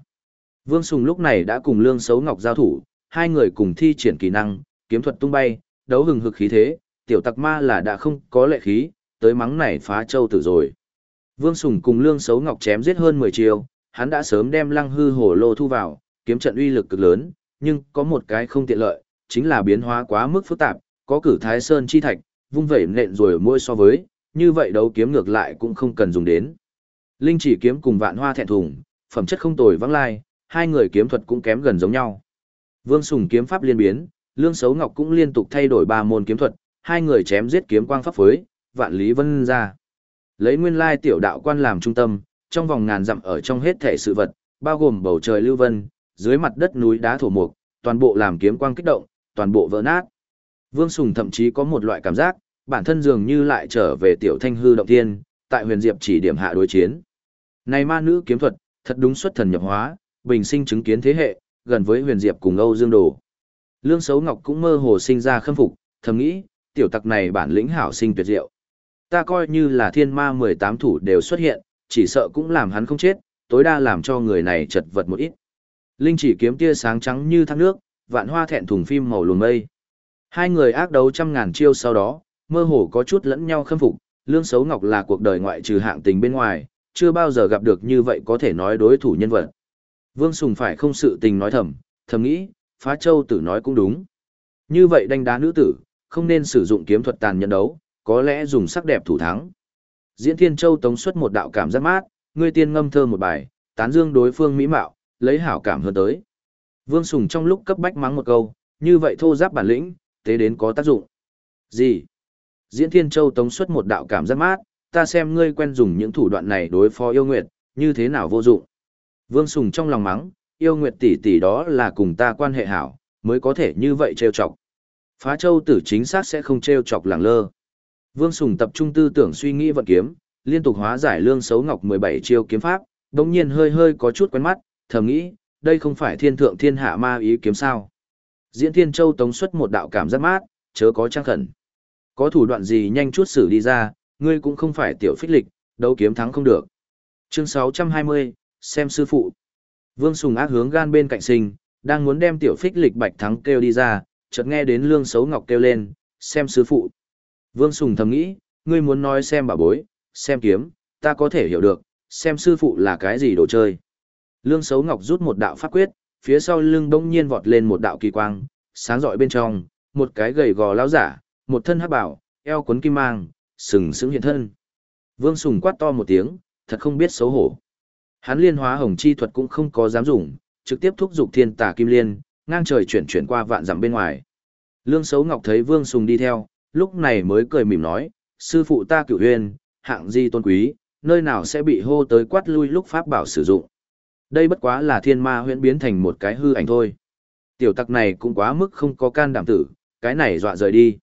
Vương Sùng lúc này đã cùng Lương Sấu Ngọc giao thủ, hai người cùng thi triển kỹ năng, kiếm thuật tung bay, đấu hừng hực khí thế, tiểu tặc ma là đã không có lệ khí, tới mắng này phá châu tử rồi. Vương Sùng cùng Lương Sấu Ngọc chém giết hơn 10 chiều, hắn đã sớm đem lăng hư hổ lô thu vào, kiếm trận uy lực cực lớn, nhưng có một cái không tiện lợi, chính là biến hóa quá mức phức tạp, có cử thái sơn chi thạch, vung vẩy nện rồi môi so với, như vậy đấu kiếm ngược lại cũng không cần dùng đến. Linh chỉ kiếm cùng vạn hoa thẹn thùng, phẩm chất không tồi vắng lai, hai người kiếm thuật cũng kém gần giống nhau. Vương Sùng kiếm pháp liên biến, Lương Sấu Ngọc cũng liên tục thay đổi ba môn kiếm thuật, hai người chém giết kiếm quang pháp phối, vạn lý vân ra. Lấy nguyên lai tiểu đạo quan làm trung tâm, trong vòng ngàn dặm ở trong hết thể sự vật, bao gồm bầu trời lưu vân, dưới mặt đất núi đá thổ mục, toàn bộ làm kiếm quang kích động, toàn bộ vỡ nát. Vương Sùng thậm chí có một loại cảm giác, bản thân dường như lại trở về tiểu thanh hư động thiên, tại huyền diệp chỉ điểm hạ đối chiến. Này ma nữ kiếm thuật, thật đúng xuất thần nhập hóa, bình sinh chứng kiến thế hệ, gần với huyền diệp cùng Âu Dương Đồ. Lương Sấu Ngọc cũng mơ hồ sinh ra khâm phục, thầm nghĩ, tiểu tặc này bản lĩnh hảo sinh tuyệt diệu. Ta coi như là thiên ma 18 thủ đều xuất hiện, chỉ sợ cũng làm hắn không chết, tối đa làm cho người này chật vật một ít. Linh chỉ kiếm tia sáng trắng như thác nước, vạn hoa thẹn thùng phim màu luồng mây. Hai người ác đấu trăm ngàn chiêu sau đó, mơ hồ có chút lẫn nhau khâm phục, Lương Sấu Ngọc là cuộc đời ngoại trừ hạng tình bên ngoài, chưa bao giờ gặp được như vậy có thể nói đối thủ nhân vật. Vương Sùng phải không sự tình nói thầm, thầm nghĩ, phá châu tử nói cũng đúng. Như vậy đánh đá nữ tử, không nên sử dụng kiếm thuật tàn nhẫn đấu, có lẽ dùng sắc đẹp thủ thắng. Diễn Thiên Châu tống xuất một đạo cảm giác mát, ngươi tiên ngâm thơ một bài, tán dương đối phương mỹ mạo, lấy hảo cảm hơn tới. Vương Sùng trong lúc cấp bách mắng một câu, như vậy thô giáp bản lĩnh, tế đến có tác dụng. Gì? Diễn Thiên Châu tống xuất một đạo cảm giác mát, ta xem ngươi quen dùng những thủ đoạn này đối phó yêu nguyệt, như thế nào vô dụng. Vương Sùng trong lòng mắng, yêu nguyệt tỷ tỷ đó là cùng ta quan hệ hảo, mới có thể như vậy trêu chọc. Phá Châu tử chính xác sẽ không trêu chọc làng lơ. Vương Sùng tập trung tư tưởng suy nghĩ vận kiếm, liên tục hóa giải lương xấu ngọc 17 chiêu kiếm pháp, đồng nhiên hơi hơi có chút quen mắt, thầm nghĩ, đây không phải thiên thượng thiên hạ ma ý kiếm sao. Diễn Thiên Châu tống xuất một đạo cảm giác mát, chớ có trang khẩn. Có thủ đoạn gì nhanh chút xử đi ra, ngươi cũng không phải tiểu phích lịch, đấu kiếm thắng không được. Chương 620, xem sư phụ. Vương Sùng ác hướng gan bên cạnh sinh, đang muốn đem tiểu phích lịch bạch thắng kêu đi ra, chợt nghe đến lương xấu ngọc kêu lên, xem sư phụ. Vương Sùng thầm nghĩ, ngươi muốn nói xem bà bối, xem kiếm, ta có thể hiểu được, xem sư phụ là cái gì đồ chơi. Lương xấu ngọc rút một đạo pháp quyết, phía sau lưng đông nhiên vọt lên một đạo kỳ quang, sáng rọi bên trong, một cái gầy gò lão giả, một thân hắc bảo, eo cuốn kim mang, sừng sững hiện thân. Vương Sùng quát to một tiếng, thật không biết xấu hổ. Hắn liên hóa hồng chi thuật cũng không có dám dùng, trực tiếp thúc giục thiên tà kim liên, ngang trời chuyển chuyển qua vạn dặm bên ngoài. Lương Sấu Ngọc thấy Vương Sùng đi theo, lúc này mới cười mỉm nói, sư phụ ta cửu huyền, hạng di tôn quý, nơi nào sẽ bị hô tới quát lui lúc pháp bảo sử dụng. Đây bất quá là thiên ma huyễn biến thành một cái hư ảnh thôi. Tiểu tặc này cũng quá mức không có can đảm tử, cái này dọa rời đi.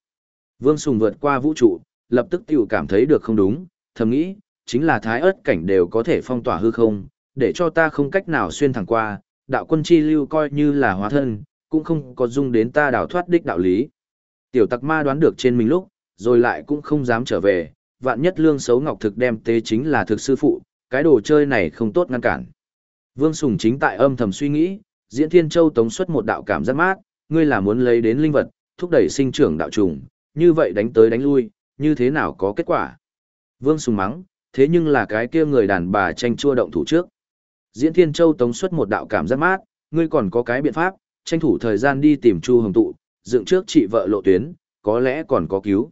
Vương Sùng vượt qua vũ trụ, lập tức tiểu cảm thấy được không đúng, thầm nghĩ, chính là thái ớt cảnh đều có thể phong tỏa hư không, để cho ta không cách nào xuyên thẳng qua, đạo quân chi lưu coi như là hóa thân, cũng không có dung đến ta đào thoát đích đạo lý. Tiểu tặc ma đoán được trên mình lúc, rồi lại cũng không dám trở về, vạn nhất lương xấu ngọc thực đem tế chính là thực sư phụ, cái đồ chơi này không tốt ngăn cản. Vương Sùng chính tại âm thầm suy nghĩ, diễn thiên châu tống xuất một đạo cảm giác mát, ngươi là muốn lấy đến linh vật, thúc đẩy sinh trưởng đạo trùng, như vậy đánh tới đánh lui, như thế nào có kết quả. Vương Sùng mắng, thế nhưng là cái kia người đàn bà tranh chua động thủ trước. Diễn Thiên Châu tống xuất một đạo cảm giác mát, ngươi còn có cái biện pháp, tranh thủ thời gian đi tìm Chu Hồng Tụ, dựng trước chị vợ lộ tuyến, có lẽ còn có cứu.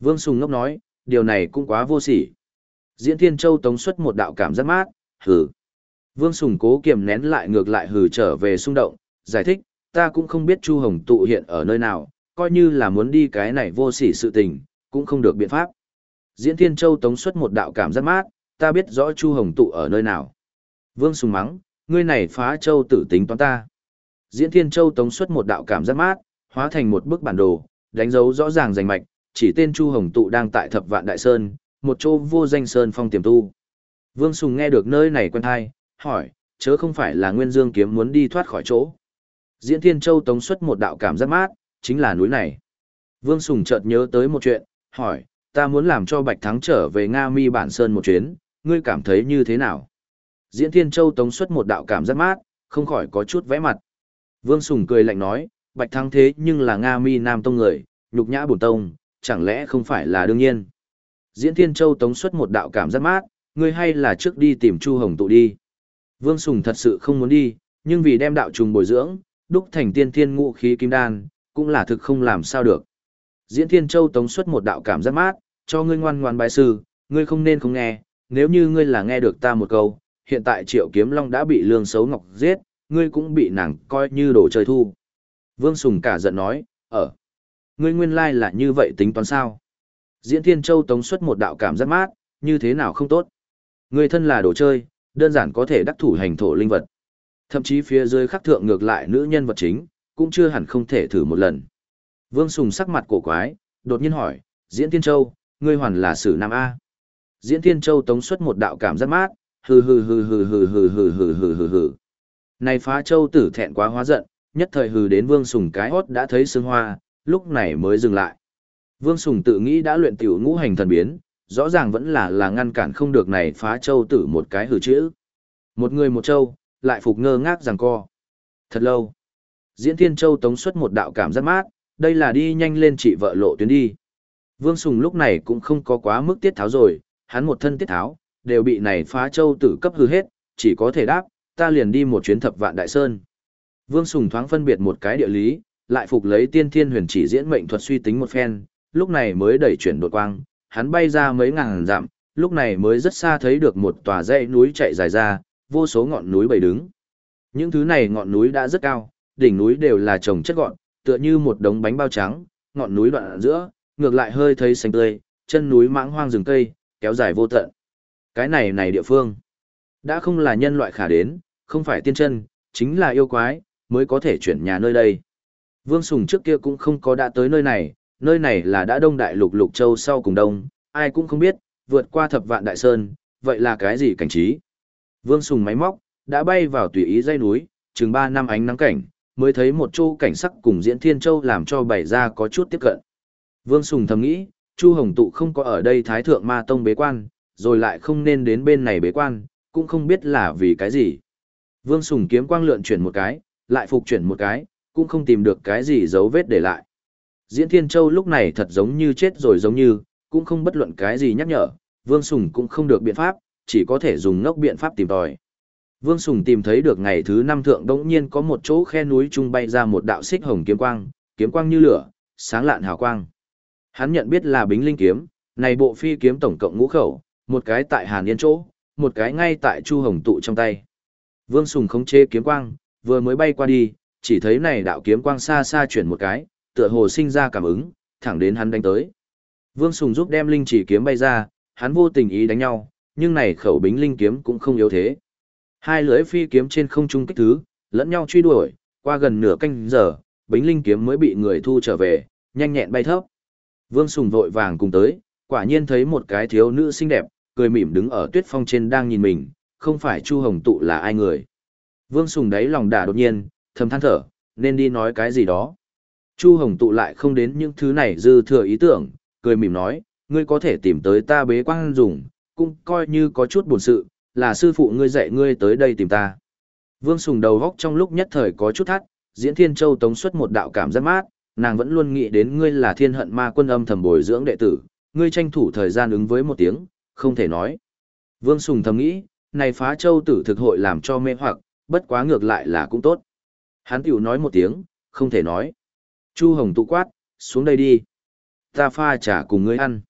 Vương Sùng ngốc nói, điều này cũng quá vô sỉ. Diễn Thiên Châu tống xuất một đạo cảm giác mát, hừ. Vương Sùng cố kiềm nén lại ngược lại hừ trở về xung động, giải thích, ta cũng không biết Chu Hồng Tụ hiện ở nơi nào, coi như là muốn đi cái này vô sỉ sự tình, cũng không được biện pháp. Diễn Thiên Châu tống xuất một đạo cảm giác mát, ta biết rõ Chu Hồng Tụ ở nơi nào. Vương Sùng mắng, ngươi này phá châu tử tính toán ta. Diễn Thiên Châu tống xuất một đạo cảm giác mát, hóa thành một bức bản đồ, đánh dấu rõ ràng rành mạch, chỉ tên Chu Hồng Tụ đang tại Thập Vạn Đại Sơn, một chỗ vô danh sơn phong tiềm tu. Vương Sùng nghe được nơi này quen thai, hỏi, chớ không phải là Nguyên Dương kiếm muốn đi thoát khỏi chỗ. Diễn Thiên Châu tống xuất một đạo cảm giác mát, chính là núi này. Vương Sùng chợt nhớ tới một chuyện, hỏi, ta muốn làm cho Bạch Thắng trở về Nga Mi bản sơn một chuyến, ngươi cảm thấy như thế nào? Diễn Thiên Châu tống xuất một đạo cảm rất mát, không khỏi có chút vẽ mặt. Vương Sùng cười lạnh nói, Bạch Thắng thế nhưng là Nga Mi Nam Tông người, nhục nhã bổn tông, chẳng lẽ không phải là đương nhiên. Diễn Thiên Châu tống xuất một đạo cảm rất mát, ngươi hay là trước đi tìm Chu Hồng tụ đi. Vương Sùng thật sự không muốn đi, nhưng vì đem đạo trùng bồi dưỡng, đúc thành tiên thiên ngũ khí kim đan, cũng là thực không làm sao được. Diễn Thiên Châu tống xuất một đạo cảm giác mát, cho ngươi ngoan ngoan bài sư, ngươi không nên không nghe, nếu như ngươi là nghe được ta một câu, hiện tại Triệu Kiếm Long đã bị Lương Xấu Ngọc giết, ngươi cũng bị nàng coi như đồ chơi thu. Vương Sùng cả giận nói, ở, ngươi nguyên lai là như vậy tính toán sao? Diễn Thiên Châu tống xuất một đạo cảm giác mát, như thế nào không tốt? Ngươi thân là đồ chơi, đơn giản có thể đắc thủ hành thổ linh vật. Thậm chí phía dưới khắc thượng ngược lại nữ nhân vật chính, cũng chưa hẳn không thể thử một lần. Vương Sùng sắc mặt cổ quái, đột nhiên hỏi, Diễn Thiên Châu, ngươi hoàn là sử nam A. Diễn Thiên Châu tống xuất một đạo cảm giác mát, hừ hừ hừ hừ hừ hừ hừ hừ hừ hừ hừ. Này phá châu tử thẹn quá hóa giận, nhất thời hừ đến Vương Sùng cái hót đã thấy sương hoa, lúc này mới dừng lại. Vương Sùng tự nghĩ đã luyện tiểu ngũ hành thần biến, rõ ràng vẫn là là ngăn cản không được này phá châu tử một cái hừ chữ. Một người một châu, lại phục ngơ ngác rằng co. Thật lâu. Diễn Thiên Châu tống xuất một đạo cảm giác mát, đây là đi nhanh lên chị vợ lộ tuyến đi. Vương Sùng lúc này cũng không có quá mức tiết tháo rồi, hắn một thân tiết tháo, đều bị này phá châu tử cấp hư hết, chỉ có thể đáp, ta liền đi một chuyến thập vạn đại sơn. Vương Sùng thoáng phân biệt một cái địa lý, lại phục lấy tiên thiên huyền chỉ diễn mệnh thuật suy tính một phen, lúc này mới đẩy chuyển đột quang, hắn bay ra mấy ngàn dặm, lúc này mới rất xa thấy được một tòa dãy núi chạy dài ra, vô số ngọn núi bầy đứng. Những thứ này ngọn núi đã rất cao, đỉnh núi đều là trồng chất gọn, tựa như một đống bánh bao trắng, ngọn núi đoạn ở giữa, ngược lại hơi thấy xanh tươi, chân núi mãng hoang rừng cây, kéo dài vô tận. Cái này này địa phương, đã không là nhân loại khả đến, không phải tiên chân, chính là yêu quái, mới có thể chuyển nhà nơi đây. Vương Sùng trước kia cũng không có đã tới nơi này, nơi này là đã đông đại lục lục châu sau cùng đông, ai cũng không biết, vượt qua thập vạn đại sơn, vậy là cái gì cảnh trí. Vương Sùng máy móc, đã bay vào tùy ý dây núi, chừng 3 năm ánh nắng cảnh, mới thấy một châu cảnh sắc cùng Diễn Thiên Châu làm cho bày ra có chút tiếp cận. Vương Sùng thầm nghĩ, Chu Hồng Tụ không có ở đây Thái Thượng Ma Tông bế quan, rồi lại không nên đến bên này bế quan, cũng không biết là vì cái gì. Vương Sùng kiếm quang lượn chuyển một cái, lại phục chuyển một cái, cũng không tìm được cái gì dấu vết để lại. Diễn Thiên Châu lúc này thật giống như chết rồi giống như, cũng không bất luận cái gì nhắc nhở, Vương Sùng cũng không được biện pháp, chỉ có thể dùng ngốc biện pháp tìm tòi. Vương Sùng tìm thấy được ngày thứ năm thượng đống nhiên có một chỗ khe núi trung bay ra một đạo xích hồng kiếm quang, kiếm quang như lửa, sáng lạn hào quang. Hắn nhận biết là bính linh kiếm, này bộ phi kiếm tổng cộng ngũ khẩu, một cái tại Hàn Yên chỗ, một cái ngay tại Chu Hồng tụ trong tay. Vương Sùng khống chế kiếm quang, vừa mới bay qua đi, chỉ thấy này đạo kiếm quang xa xa chuyển một cái, tựa hồ sinh ra cảm ứng, thẳng đến hắn đánh tới. Vương Sùng giúp đem linh chỉ kiếm bay ra, hắn vô tình ý đánh nhau, nhưng này khẩu bính linh kiếm cũng không yếu thế. Hai lưỡi phi kiếm trên không trung kích thứ, lẫn nhau truy đuổi, qua gần nửa canh giờ, bính linh kiếm mới bị người thu trở về, nhanh nhẹn bay thấp. Vương Sùng vội vàng cùng tới, quả nhiên thấy một cái thiếu nữ xinh đẹp, cười mỉm đứng ở tuyết phong trên đang nhìn mình, không phải Chu Hồng Tụ là ai người. Vương Sùng đáy lòng đả đột nhiên, thầm than thở, nên đi nói cái gì đó. Chu Hồng Tụ lại không đến những thứ này dư thừa ý tưởng, cười mỉm nói, ngươi có thể tìm tới ta bế quan dùng, cũng coi như có chút buồn sự, là sư phụ ngươi dạy ngươi tới đây tìm ta. Vương Sùng đầu góc trong lúc nhất thời có chút thắt, diễn thiên châu tống xuất một đạo cảm giác mát, nàng vẫn luôn nghĩ đến ngươi là thiên hận ma quân âm thầm bồi dưỡng đệ tử, ngươi tranh thủ thời gian ứng với một tiếng, không thể nói. Vương Sùng thầm nghĩ, này phá châu tử thực hội làm cho mê hoặc, bất quá ngược lại là cũng tốt. Hắn tiểu nói một tiếng, không thể nói. Chu Hồng tụ quát, xuống đây đi. Ta pha trà cùng ngươi ăn.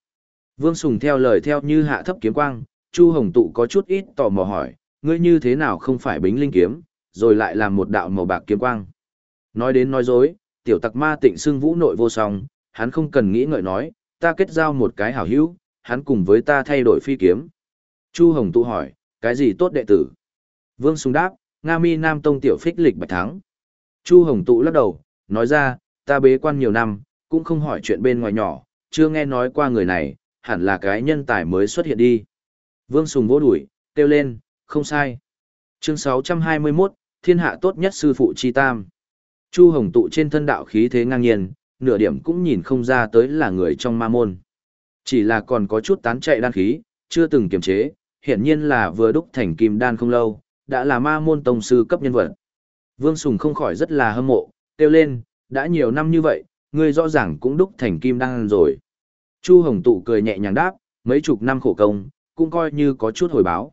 Vương Sùng theo lời theo như hạ thấp kiếm quang, Chu Hồng tụ có chút ít tò mò hỏi, ngươi như thế nào không phải bính linh kiếm, rồi lại làm một đạo màu bạc kiếm quang. Nói đến nói dối, tiểu tặc ma tịnh xưng vũ nội vô song, hắn không cần nghĩ ngợi nói, ta kết giao một cái hảo hữu, hắn cùng với ta thay đổi phi kiếm. Chu Hồng tụ hỏi, cái gì tốt đệ tử? Vương Sùng đáp, Nga mi Nam Tông tiểu phích lịch bạch thắng. Chu Hồng tụ lắc đầu, nói ra, ta bế quan nhiều năm, cũng không hỏi chuyện bên ngoài nhỏ, chưa nghe nói qua người này, hẳn là cái nhân tài mới xuất hiện đi. Vương Sùng vô đuổi, kêu lên, không sai. Chương 621, thiên hạ tốt nhất sư phụ chi tam. Chu Hồng tụ trên thân đạo khí thế ngang nhiên, nửa điểm cũng nhìn không ra tới là người trong ma môn. Chỉ là còn có chút tán chạy đan khí, chưa từng kiềm chế, hiển nhiên là vừa đúc thành kim đan không lâu, đã là ma môn tông sư cấp nhân vật. Vương Sùng không khỏi rất là hâm mộ, kêu lên, đã nhiều năm như vậy, ngươi rõ ràng cũng đúc thành kim đan rồi. Chu Hồng tụ cười nhẹ nhàng đáp, mấy chục năm khổ công, cũng coi như có chút hồi báo.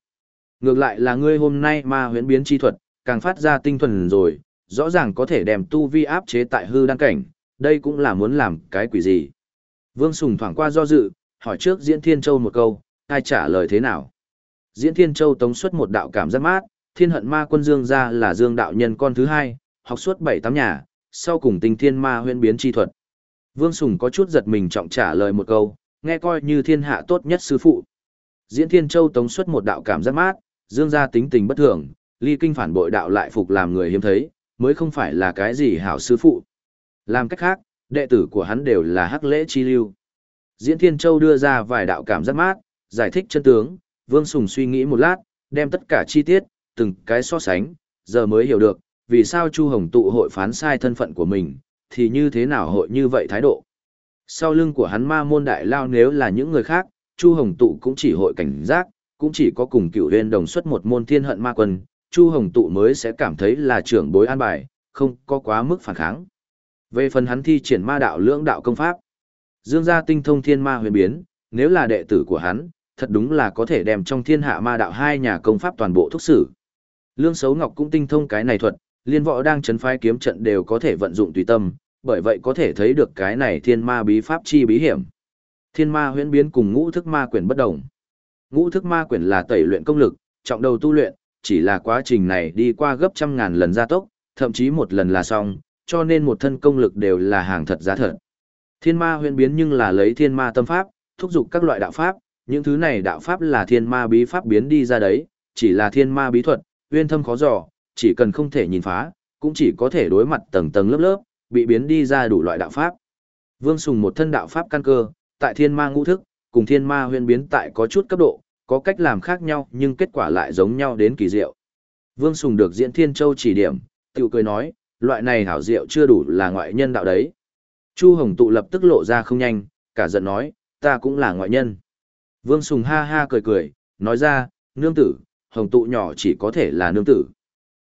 Ngược lại là ngươi hôm nay ma huyễn biến chi thuật, càng phát ra tinh thuần rồi, rõ ràng có thể đem tu vi áp chế tại hư đăng cảnh, đây cũng là muốn làm cái quỷ gì. Vương Sùng thoảng qua do dự, hỏi trước Diễn Thiên Châu một câu, ai trả lời thế nào. Diễn Thiên Châu tống xuất một đạo cảm giác mát, thiên hận ma quân Dương ra là Dương đạo nhân con thứ hai, học suốt bảy tám nhà, sau cùng tình thiên ma huyễn biến chi thuật. Vương Sùng có chút giật mình trọng trả lời một câu, nghe coi như thiên hạ tốt nhất sư phụ. Diễn Thiên Châu tống xuất một đạo cảm giác mát, Dương ra tính tình bất thường, ly kinh phản bội đạo lại phục làm người hiếm thấy, mới không phải là cái gì hảo sư phụ. Làm cách khác, đệ tử của hắn đều là hắc lễ chi lưu. Diễn Thiên Châu đưa ra vài đạo cảm giác mát, giải thích chân tướng, Vương Sùng suy nghĩ một lát, đem tất cả chi tiết, từng cái so sánh, giờ mới hiểu được, vì sao Chu Hồng tụ hội phán sai thân phận của mình, thì như thế nào hội như vậy thái độ. Sau lưng của hắn ma môn đại lao nếu là những người khác, Chu Hồng tụ cũng chỉ hội cảnh giác, cũng chỉ có cùng cựu huyên đồng xuất một môn thiên hận ma quân, Chu Hồng tụ mới sẽ cảm thấy là trưởng bối an bài, không có quá mức phản kháng. Về phần hắn thi triển ma đạo lưỡng đạo công pháp, Dương gia tinh thông thiên ma huyền biến, nếu là đệ tử của hắn, thật đúng là có thể đem trong thiên hạ ma đạo hai nhà công pháp toàn bộ thúc sử. Lương Sấu Ngọc cũng tinh thông cái này thuật, liên võ đang chấn phái kiếm trận đều có thể vận dụng tùy tâm, bởi vậy có thể thấy được cái này thiên ma bí pháp chi bí hiểm. Thiên ma huyễn biến cùng ngũ thức ma quyển bất đồng. Ngũ thức ma quyển là tẩy luyện công lực, trọng đầu tu luyện, chỉ là quá trình này đi qua gấp trăm ngàn lần gia tốc, thậm chí một lần là xong, cho nên một thân công lực đều là hàng thật giá thật. Thiên ma Huyền biến nhưng là lấy thiên ma tâm pháp, thúc giục các loại đạo pháp, những thứ này đạo pháp là thiên ma bí pháp biến đi ra đấy, chỉ là thiên ma bí thuật, uyên thâm khó dò, chỉ cần không thể nhìn phá, cũng chỉ có thể đối mặt tầng tầng lớp lớp, bị biến đi ra đủ loại đạo pháp. Vương Sùng một thân đạo pháp căn cơ, tại thiên ma ngũ thức, cùng thiên ma Huyền biến tại có chút cấp độ, có cách làm khác nhau nhưng kết quả lại giống nhau đến kỳ diệu. Vương Sùng được diễn thiên châu chỉ điểm, tiểu cười nói, Loại này hảo diệu chưa đủ là ngoại nhân đạo đấy. Chu Hồng tụ lập tức lộ ra không nhanh, cả giận nói, ta cũng là ngoại nhân. Vương Sùng ha ha cười cười, nói ra, nương tử, Hồng tụ nhỏ chỉ có thể là nương tử.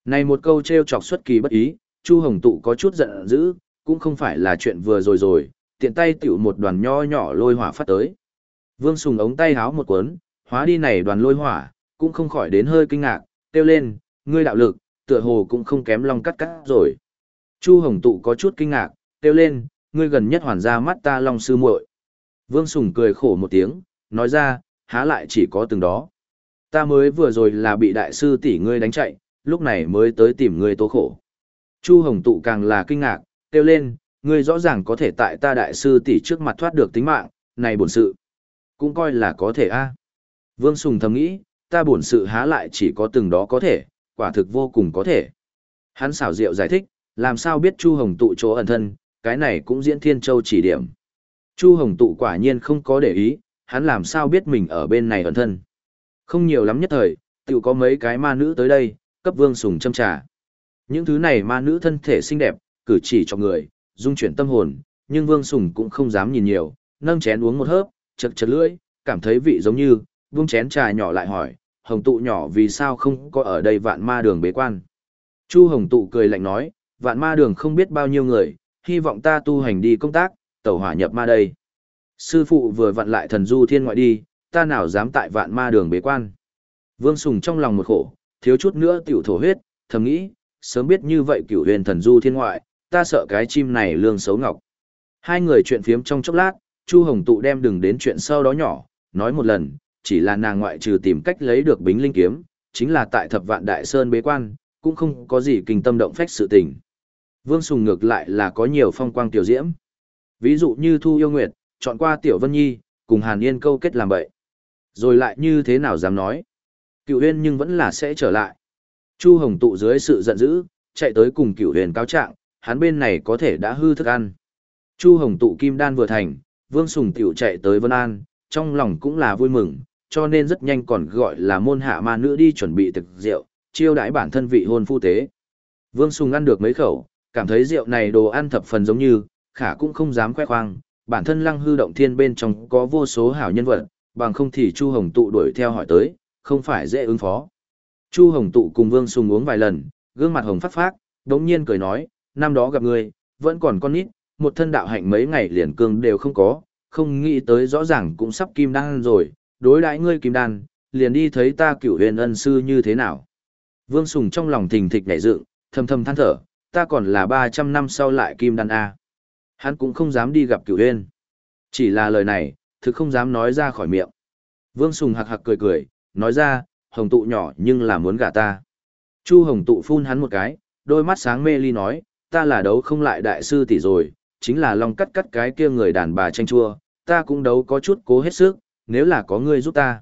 Này một câu treo chọc xuất kỳ bất ý, Chu Hồng tụ có chút giận dữ, cũng không phải là chuyện vừa rồi rồi, tiện tay tiểu một đoàn nho nhỏ lôi hỏa phát tới. Vương Sùng ống tay háo một cuốn, hóa đi này đoàn lôi hỏa, cũng không khỏi đến hơi kinh ngạc, kêu lên, ngươi đạo lực, tựa hồ cũng không kém long cắt cắt rồi. Chu Hồng tụ có chút kinh ngạc, kêu lên, ngươi gần nhất hoàn ra mắt ta long sư muội. Vương Sùng cười khổ một tiếng, nói ra, há lại chỉ có từng đó. Ta mới vừa rồi là bị đại sư tỷ ngươi đánh chạy, lúc này mới tới tìm ngươi tố khổ. Chu Hồng tụ càng là kinh ngạc, kêu lên, ngươi rõ ràng có thể tại ta đại sư tỷ trước mặt thoát được tính mạng, này bổn sự. Cũng coi là có thể a. Vương Sùng thầm nghĩ, ta bổn sự há lại chỉ có từng đó có thể, quả thực vô cùng có thể. Hắn xảo diệu giải thích, làm sao biết Chu Hồng tụ chỗ ẩn thân, cái này cũng diễn Thiên Châu chỉ điểm. Chu Hồng tụ quả nhiên không có để ý, hắn làm sao biết mình ở bên này ẩn thân. Không nhiều lắm nhất thời, tự có mấy cái ma nữ tới đây, cấp vương sùng châm trà. Những thứ này ma nữ thân thể xinh đẹp, cử chỉ cho người, dung chuyển tâm hồn, nhưng vương sùng cũng không dám nhìn nhiều, nâng chén uống một hớp, chật chật lưỡi, cảm thấy vị giống như, vung chén trà nhỏ lại hỏi, hồng tụ nhỏ vì sao không có ở đây vạn ma đường bế quan. Chu hồng tụ cười lạnh nói, vạn ma đường không biết bao nhiêu người, hy vọng ta tu hành đi công tác, tẩu hỏa nhập ma đây. Sư phụ vừa vặn lại thần du thiên ngoại đi, ta nào dám tại vạn ma đường bế quan. Vương Sùng trong lòng một khổ, thiếu chút nữa tiểu thổ huyết, thầm nghĩ, sớm biết như vậy cửu huyền thần du thiên ngoại, ta sợ cái chim này lương xấu ngọc. Hai người chuyện phiếm trong chốc lát, Chu Hồng Tụ đem đừng đến chuyện sau đó nhỏ, nói một lần, chỉ là nàng ngoại trừ tìm cách lấy được bính linh kiếm, chính là tại thập vạn đại sơn bế quan, cũng không có gì kinh tâm động phách sự tình. Vương Sùng ngược lại là có nhiều phong quang tiểu diễm. Ví dụ như Thu Yêu Nguyệt, chọn qua Tiểu Vân Nhi, cùng Hàn Yên câu kết làm bậy. Rồi lại như thế nào dám nói. Cựu Huyên nhưng vẫn là sẽ trở lại. Chu Hồng tụ dưới sự giận dữ, chạy tới cùng Cựu Huyền cáo trạng, hắn bên này có thể đã hư thức ăn. Chu Hồng tụ kim đan vừa thành, Vương Sùng tiểu chạy tới Vân An, trong lòng cũng là vui mừng, cho nên rất nhanh còn gọi là môn hạ ma nữ đi chuẩn bị thực rượu, chiêu đãi bản thân vị hôn phu tế. Vương Sùng ăn được mấy khẩu, cảm thấy rượu này đồ ăn thập phần giống như, khả cũng không dám khoe khoang, bản thân lăng hư động thiên bên trong có vô số hảo nhân vật, bằng không thì Chu Hồng tụ đuổi theo hỏi tới, không phải dễ ứng phó. Chu Hồng tụ cùng Vương Sùng uống vài lần, gương mặt hồng phát phát, đống nhiên cười nói, năm đó gặp người vẫn còn con nít, một thân đạo hạnh mấy ngày liền cương đều không có, không nghĩ tới rõ ràng cũng sắp kim đăng rồi, đối đãi ngươi kim đan, liền đi thấy ta cửu huyền ân sư như thế nào. Vương Sùng trong lòng thình thịch nhảy dựng, thầm thầm than thở, ta còn là 300 năm sau lại kim đan A. Hắn cũng không dám đi gặp cửu huyền. Chỉ là lời này, thực không dám nói ra khỏi miệng. Vương Sùng hạc hạc cười cười, nói ra, hồng tụ nhỏ nhưng là muốn gả ta. Chu hồng tụ phun hắn một cái, đôi mắt sáng mê ly nói, ta là đấu không lại đại sư tỷ rồi, chính là long cắt cắt cái kia người đàn bà tranh chua, ta cũng đấu có chút cố hết sức, nếu là có ngươi giúp ta.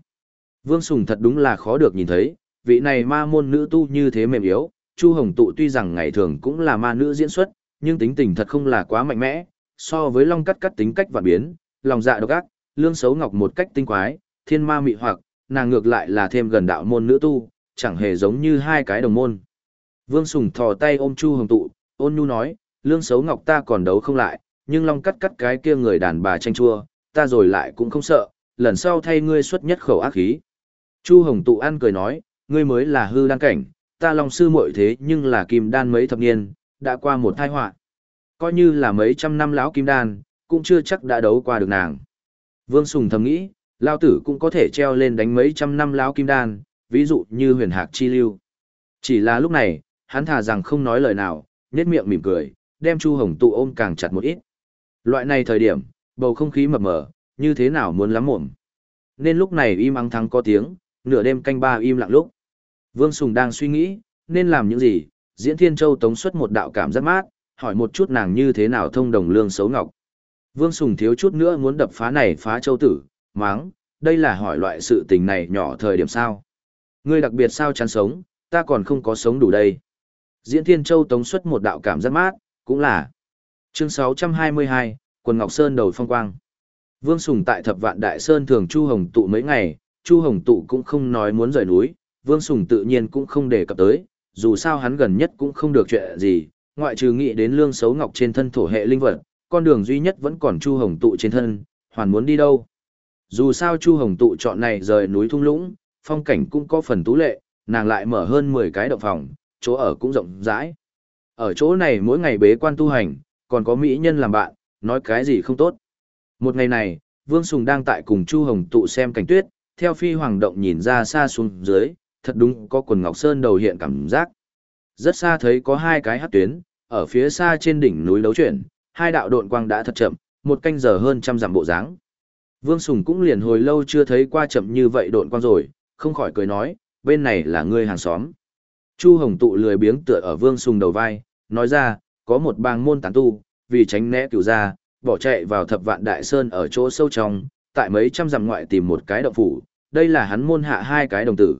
Vương Sùng thật đúng là khó được nhìn thấy, vị này ma môn nữ tu như thế mềm yếu, Chu Hồng Tụ tuy rằng ngày thường cũng là ma nữ diễn xuất, nhưng tính tình thật không là quá mạnh mẽ, so với long cắt cắt tính cách và biến, lòng dạ độc ác, lương xấu ngọc một cách tinh quái, thiên ma mị hoặc, nàng ngược lại là thêm gần đạo môn nữ tu, chẳng hề giống như hai cái đồng môn. Vương Sùng thò tay ôm Chu Hồng Tụ, ôn nhu nói, lương xấu ngọc ta còn đấu không lại, nhưng long cắt cắt cái kia người đàn bà tranh chua, ta rồi lại cũng không sợ, lần sau thay ngươi xuất nhất khẩu ác khí. Chu Hồng Tụ An cười nói, ngươi mới là hư đan cảnh, ta lòng sư muội thế nhưng là kim đan mấy thập niên, đã qua một thai họa Coi như là mấy trăm năm lão kim đan, cũng chưa chắc đã đấu qua được nàng. Vương Sùng thầm nghĩ, lao tử cũng có thể treo lên đánh mấy trăm năm lão kim đan, ví dụ như huyền hạc chi lưu. Chỉ là lúc này, hắn thà rằng không nói lời nào, nhét miệng mỉm cười, đem Chu Hồng tụ ôm càng chặt một ít. Loại này thời điểm, bầu không khí mập mờ, như thế nào muốn lắm mồm. Nên lúc này im ắng thắng có tiếng, nửa đêm canh ba im lặng lúc. Vương Sùng đang suy nghĩ, nên làm những gì, diễn Thiên Châu tống xuất một đạo cảm rất mát, hỏi một chút nàng như thế nào thông đồng lương xấu ngọc. Vương Sùng thiếu chút nữa muốn đập phá này phá châu tử, máng, đây là hỏi loại sự tình này nhỏ thời điểm sao. Ngươi đặc biệt sao chán sống, ta còn không có sống đủ đây. Diễn Thiên Châu tống xuất một đạo cảm giác mát, cũng là. Chương 622, Quần Ngọc Sơn đầu phong quang. Vương Sùng tại Thập Vạn Đại Sơn thường Chu Hồng tụ mấy ngày, Chu Hồng tụ cũng không nói muốn rời núi, Vương Sùng tự nhiên cũng không đề cập tới, dù sao hắn gần nhất cũng không được chuyện gì, ngoại trừ nghĩ đến lương xấu ngọc trên thân thổ hệ linh vật, con đường duy nhất vẫn còn Chu Hồng tụ trên thân, hoàn muốn đi đâu. Dù sao Chu Hồng tụ chọn này rời núi thung lũng, phong cảnh cũng có phần tú lệ, nàng lại mở hơn 10 cái động phòng, chỗ ở cũng rộng rãi. Ở chỗ này mỗi ngày bế quan tu hành, còn có mỹ nhân làm bạn, nói cái gì không tốt. Một ngày này, Vương Sùng đang tại cùng Chu Hồng tụ xem cảnh tuyết, theo phi hoàng động nhìn ra xa xuống dưới, thật đúng có quần ngọc sơn đầu hiện cảm giác. Rất xa thấy có hai cái hát tuyến, ở phía xa trên đỉnh núi đấu chuyển, hai đạo độn quang đã thật chậm, một canh giờ hơn trăm dặm bộ dáng. Vương Sùng cũng liền hồi lâu chưa thấy qua chậm như vậy độn quang rồi, không khỏi cười nói, bên này là ngươi hàng xóm. Chu Hồng tụ lười biếng tựa ở Vương Sùng đầu vai, nói ra, có một bang môn tán tu, vì tránh né cửu ra, bỏ chạy vào thập vạn đại sơn ở chỗ sâu trong, tại mấy trăm dặm ngoại tìm một cái động phủ, đây là hắn môn hạ hai cái đồng tử.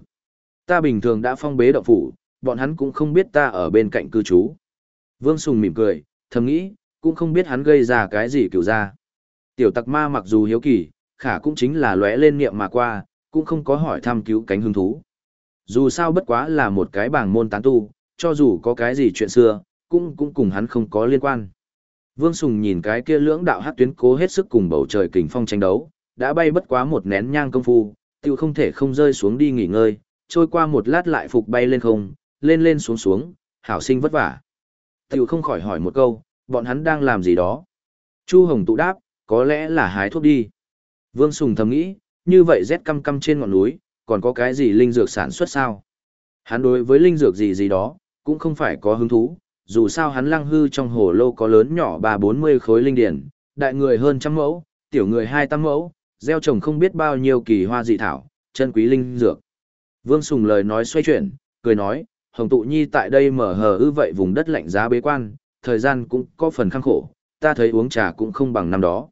Ta bình thường đã phong bế động phủ, bọn hắn cũng không biết ta ở bên cạnh cư trú. Vương Sùng mỉm cười, thầm nghĩ, cũng không biết hắn gây ra cái gì kiểu ra. Tiểu tặc ma mặc dù hiếu kỳ, khả cũng chính là lóe lên niệm mà qua, cũng không có hỏi thăm cứu cánh hứng thú. Dù sao bất quá là một cái bảng môn tán tu, cho dù có cái gì chuyện xưa, cũng cũng cùng hắn không có liên quan. Vương Sùng nhìn cái kia lưỡng đạo hát tuyến cố hết sức cùng bầu trời kình phong tranh đấu, đã bay bất quá một nén nhang công phu, tiêu không thể không rơi xuống đi nghỉ ngơi, trôi qua một lát lại phục bay lên không, lên lên xuống xuống, hảo sinh vất vả. Tiêu không khỏi hỏi một câu, bọn hắn đang làm gì đó. Chu Hồng tụ đáp, có lẽ là hái thuốc đi. Vương Sùng thầm nghĩ, như vậy rét căm căm trên ngọn núi, còn có cái gì linh dược sản xuất sao? Hắn đối với linh dược gì gì đó, cũng không phải có hứng thú, dù sao hắn lăng hư trong hồ lô có lớn nhỏ ba bốn mươi khối linh điển, đại người hơn trăm mẫu, tiểu người hai tam mẫu, gieo trồng không biết bao nhiêu kỳ hoa dị thảo, chân quý linh dược. Vương Sùng lời nói xoay chuyển, cười nói, Hồng Tụ Nhi tại đây mở hờ ư vậy vùng đất lạnh giá bế quan, thời gian cũng có phần khăng khổ, ta thấy uống trà cũng không bằng năm đó.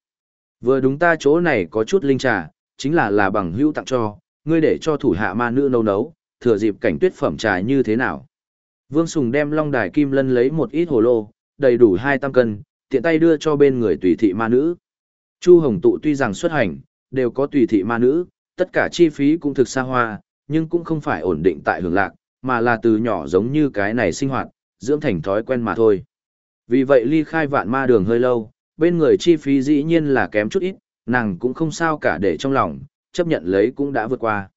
Vừa đúng ta chỗ này có chút linh trà, chính là là bằng hữu tặng cho, ngươi để cho thủ hạ ma nữ nấu nấu, thừa dịp cảnh tuyết phẩm trà như thế nào. Vương Sùng đem long đài kim lân lấy một ít hồ lô, đầy đủ hai tam cân, tiện tay đưa cho bên người tùy thị ma nữ. Chu Hồng Tụ tuy rằng xuất hành, đều có tùy thị ma nữ, tất cả chi phí cũng thực xa hoa, nhưng cũng không phải ổn định tại hưởng lạc, mà là từ nhỏ giống như cái này sinh hoạt, dưỡng thành thói quen mà thôi. Vì vậy ly khai vạn ma đường hơi lâu, bên người chi phí dĩ nhiên là kém chút ít, nàng cũng không sao cả để trong lòng, chấp nhận lấy cũng đã vượt qua.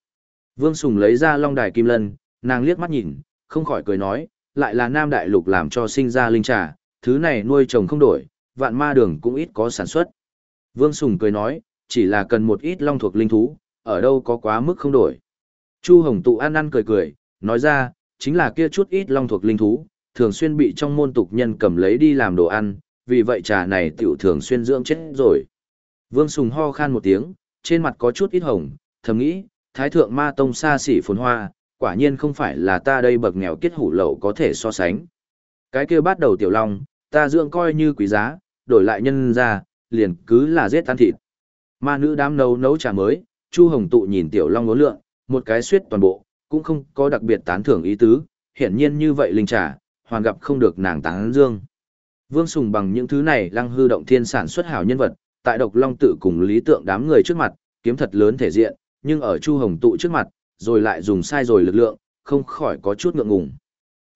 Vương Sùng lấy ra long đài kim lân, nàng liếc mắt nhìn, không khỏi cười nói, lại là Nam Đại Lục làm cho sinh ra linh trà, thứ này nuôi trồng không đổi, vạn ma đường cũng ít có sản xuất. Vương Sùng cười nói, chỉ là cần một ít long thuộc linh thú, ở đâu có quá mức không đổi. Chu Hồng tụ ăn ăn cười cười, nói ra, chính là kia chút ít long thuộc linh thú, thường xuyên bị trong môn tục nhân cầm lấy đi làm đồ ăn, vì vậy trà này tiểu thường xuyên dưỡng chết rồi. Vương Sùng ho khan một tiếng, trên mặt có chút ít hồng, thầm nghĩ, Thái Thượng Ma Tông xa xỉ phồn hoa, quả nhiên không phải là ta đây bậc nghèo kết hủ lậu có thể so sánh. Cái kia bắt đầu tiểu long, ta dưỡng coi như quý giá, đổi lại nhân ra, liền cứ là giết tan thịt. Ma nữ đám nấu nấu trà mới, Chu Hồng tụ nhìn tiểu long ngố lượng, một cái suýt toàn bộ, cũng không có đặc biệt tán thưởng ý tứ, hiển nhiên như vậy linh trà, hoàn gặp không được nàng tán dương. Vương Sùng bằng những thứ này lăng hư động thiên sản xuất hảo nhân vật, tại độc long tự cùng lý tượng đám người trước mặt, kiếm thật lớn thể diện, nhưng ở Chu Hồng tụ trước mặt, rồi lại dùng sai rồi lực lượng, không khỏi có chút ngượng ngùng.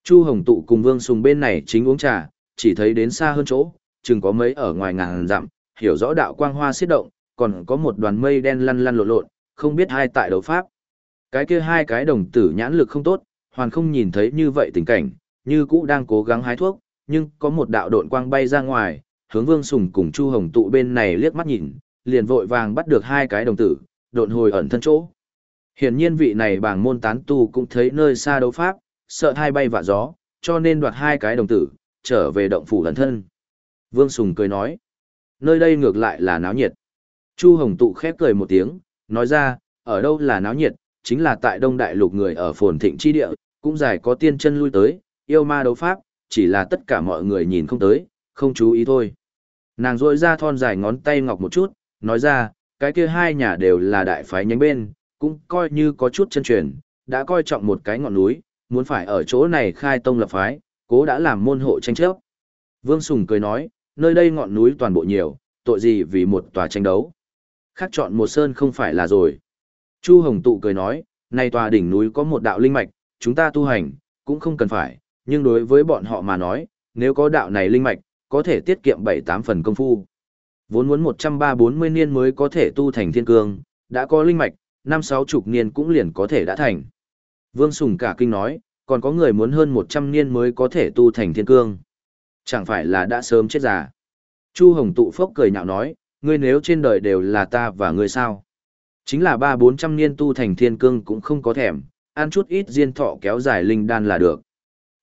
Chu Hồng tụ cùng Vương Sùng bên này chính uống trà, chỉ thấy đến xa hơn chỗ, chừng có mấy ở ngoài ngàn dặm, hiểu rõ đạo quang hoa xiết động, còn có một đoàn mây đen lăn lăn lộn lộn, không biết hai tại đấu pháp. Cái kia hai cái đồng tử nhãn lực không tốt, hoàn không nhìn thấy như vậy tình cảnh, như cũ đang cố gắng hái thuốc, nhưng có một đạo độn quang bay ra ngoài, hướng Vương Sùng cùng Chu Hồng tụ bên này liếc mắt nhìn, liền vội vàng bắt được hai cái đồng tử, độn hồi ẩn thân chỗ. Hiển nhiên vị này bảng môn tán tu cũng thấy nơi xa đấu pháp, sợ hai bay vạ gió, cho nên đoạt hai cái đồng tử, trở về động phủ ẩn thân. Vương Sùng cười nói, nơi đây ngược lại là náo nhiệt. Chu Hồng tụ khép cười một tiếng, nói ra, ở đâu là náo nhiệt, chính là tại Đông Đại Lục người ở phồn thịnh chi địa, cũng dài có tiên chân lui tới, yêu ma đấu pháp, chỉ là tất cả mọi người nhìn không tới, không chú ý thôi. Nàng rôi ra thon dài ngón tay ngọc một chút, nói ra, cái kia hai nhà đều là đại phái nhánh bên, cũng coi như có chút chân truyền, đã coi trọng một cái ngọn núi, muốn phải ở chỗ này khai tông lập phái, cố đã làm môn hộ tranh chấp. Vương Sùng cười nói, nơi đây ngọn núi toàn bộ nhiều, tội gì vì một tòa tranh đấu. Khác chọn một sơn không phải là rồi. Chu Hồng Tụ cười nói, nay tòa đỉnh núi có một đạo linh mạch, chúng ta tu hành, cũng không cần phải, nhưng đối với bọn họ mà nói, nếu có đạo này linh mạch, có thể tiết kiệm 7-8 phần công phu. Vốn muốn 130-40 niên mới có thể tu thành thiên cương, đã có linh mạch, năm sáu chục niên cũng liền có thể đã thành. Vương Sùng cả kinh nói, còn có người muốn hơn 100 niên mới có thể tu thành thiên cương. Chẳng phải là đã sớm chết già. Chu Hồng tụ phốc cười nhạo nói, ngươi nếu trên đời đều là ta và ngươi sao? Chính là ba bốn trăm niên tu thành thiên cương cũng không có thèm, ăn chút ít diên thọ kéo dài linh đan là được.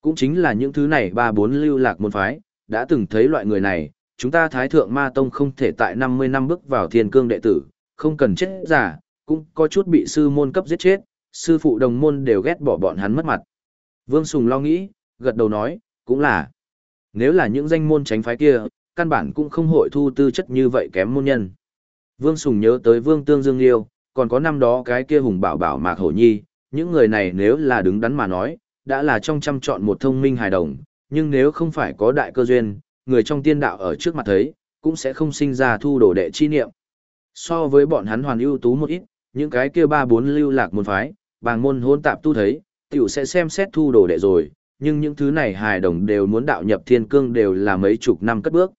Cũng chính là những thứ này ba bốn lưu lạc môn phái, đã từng thấy loại người này, chúng ta Thái Thượng Ma Tông không thể tại 50 năm bước vào thiên cương đệ tử, không cần chết giả, cũng có chút bị sư môn cấp giết chết, sư phụ đồng môn đều ghét bỏ bọn hắn mất mặt. Vương Sùng lo nghĩ, gật đầu nói, cũng là. Nếu là những danh môn tránh phái kia, căn bản cũng không hội thu tư chất như vậy kém môn nhân. Vương Sùng nhớ tới Vương Tương Dương Liêu, còn có năm đó cái kia hùng bảo bảo Mạc Hổ Nhi, những người này nếu là đứng đắn mà nói, đã là trong trăm chọn một thông minh hài đồng, nhưng nếu không phải có đại cơ duyên, người trong tiên đạo ở trước mặt thấy, cũng sẽ không sinh ra thu đồ đệ chi niệm. So với bọn hắn hoàn ưu tú một ít, những cái kia ba bốn lưu lạc môn phái, bàng môn hôn tạp tu thấy, tiểu sẽ xem xét thu đồ đệ rồi, nhưng những thứ này hài đồng đều muốn đạo nhập thiên cương đều là mấy chục năm cất bước.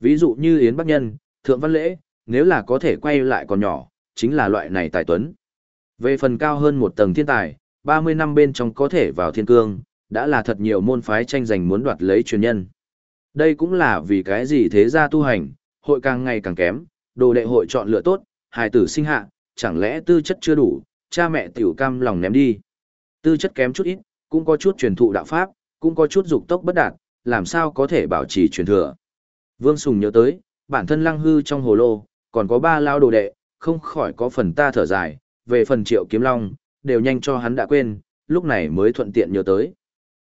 Ví dụ như Yến Bắc Nhân, Thượng Văn Lễ, nếu là có thể quay lại còn nhỏ, chính là loại này tài tuấn. Về phần cao hơn một tầng thiên tài, 30 năm bên trong có thể vào thiên cương, đã là thật nhiều môn phái tranh giành muốn đoạt lấy truyền nhân. Đây cũng là vì cái gì thế gia tu hành, hội càng ngày càng kém, đồ đệ hội chọn lựa tốt, hài tử sinh hạ, chẳng lẽ tư chất chưa đủ, cha mẹ tiểu cam lòng ném đi. Tư chất kém chút ít, cũng có chút truyền thụ đạo pháp, cũng có chút dục tốc bất đạt, làm sao có thể bảo trì truyền thừa. Vương Sùng nhớ tới, bản thân lăng hư trong hồ lô, còn có ba lao đồ đệ, không khỏi có phần ta thở dài, về phần triệu kiếm long, đều nhanh cho hắn đã quên, lúc này mới thuận tiện nhớ tới.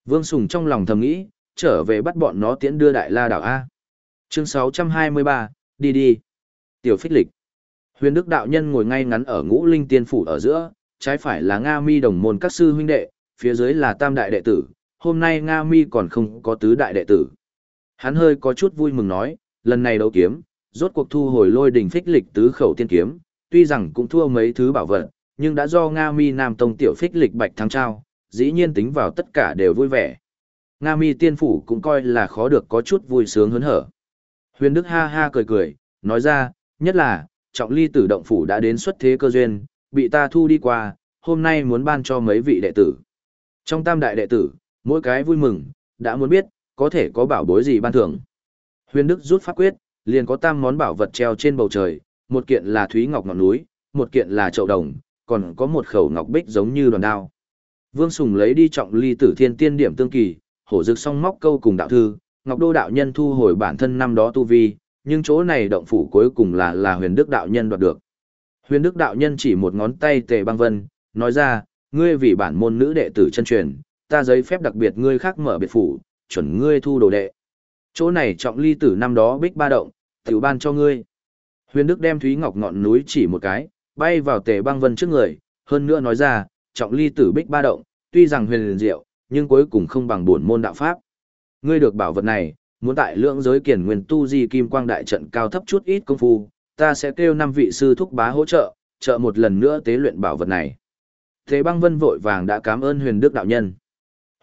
Vương Sùng trong lòng thầm nghĩ, trở về bắt bọn nó tiễn đưa đại la đảo A. Chương 623, đi đi. Tiểu phích lịch. Huyền Đức đạo nhân ngồi ngay ngắn ở ngũ linh tiên phủ ở giữa, trái phải là Nga mi đồng môn các sư huynh đệ, phía dưới là tam đại đệ tử, hôm nay Nga mi còn không có tứ đại đệ tử. Hắn hơi có chút vui mừng nói, lần này đấu kiếm, rốt cuộc thu hồi lôi đỉnh phích lịch tứ khẩu tiên kiếm, tuy rằng cũng thua mấy thứ bảo vật, nhưng đã do Nga Mi Nam Tông tiểu phích lịch bạch thắng trao, dĩ nhiên tính vào tất cả đều vui vẻ. Nga Mi tiên phủ cũng coi là khó được có chút vui sướng hớn hở. Huyền Đức ha ha cười cười, nói ra, nhất là, trọng ly tử động phủ đã đến xuất thế cơ duyên, bị ta thu đi qua, hôm nay muốn ban cho mấy vị đệ tử. Trong tam đại đệ tử, mỗi cái vui mừng, đã muốn biết, có thể có bảo bối gì ban thưởng. Huyền Đức rút pháp quyết, liền có tam món bảo vật treo trên bầu trời, một kiện là thúy ngọc ngọn núi, một kiện là chậu đồng, còn có một khẩu ngọc bích giống như đoàn đao. Vương Sùng lấy đi trọng ly tử thiên tiên điểm tương kỳ, hổ dực song móc câu cùng đạo thư, ngọc đô đạo nhân thu hồi bản thân năm đó tu vi, nhưng chỗ này động phủ cuối cùng là là huyền đức đạo nhân đoạt được. Huyền đức đạo nhân chỉ một ngón tay tề băng vân, nói ra, ngươi vì bản môn nữ đệ tử chân truyền, ta giấy phép đặc biệt ngươi khác mở biệt phủ, chuẩn ngươi thu đồ đệ. Chỗ này trọng ly tử năm đó bích ba động, tiểu ban cho ngươi. Huyền Đức đem Thúy Ngọc ngọn núi chỉ một cái, bay vào tề băng vân trước người, hơn nữa nói ra, trọng ly tử bích ba động, tuy rằng huyền liền diệu, nhưng cuối cùng không bằng bổn môn đạo pháp. Ngươi được bảo vật này, muốn tại lượng giới kiển nguyên tu di kim quang đại trận cao thấp chút ít công phu, ta sẽ kêu năm vị sư thúc bá hỗ trợ, trợ một lần nữa tế luyện bảo vật này. Thế băng vân vội vàng đã cảm ơn huyền đức đạo nhân.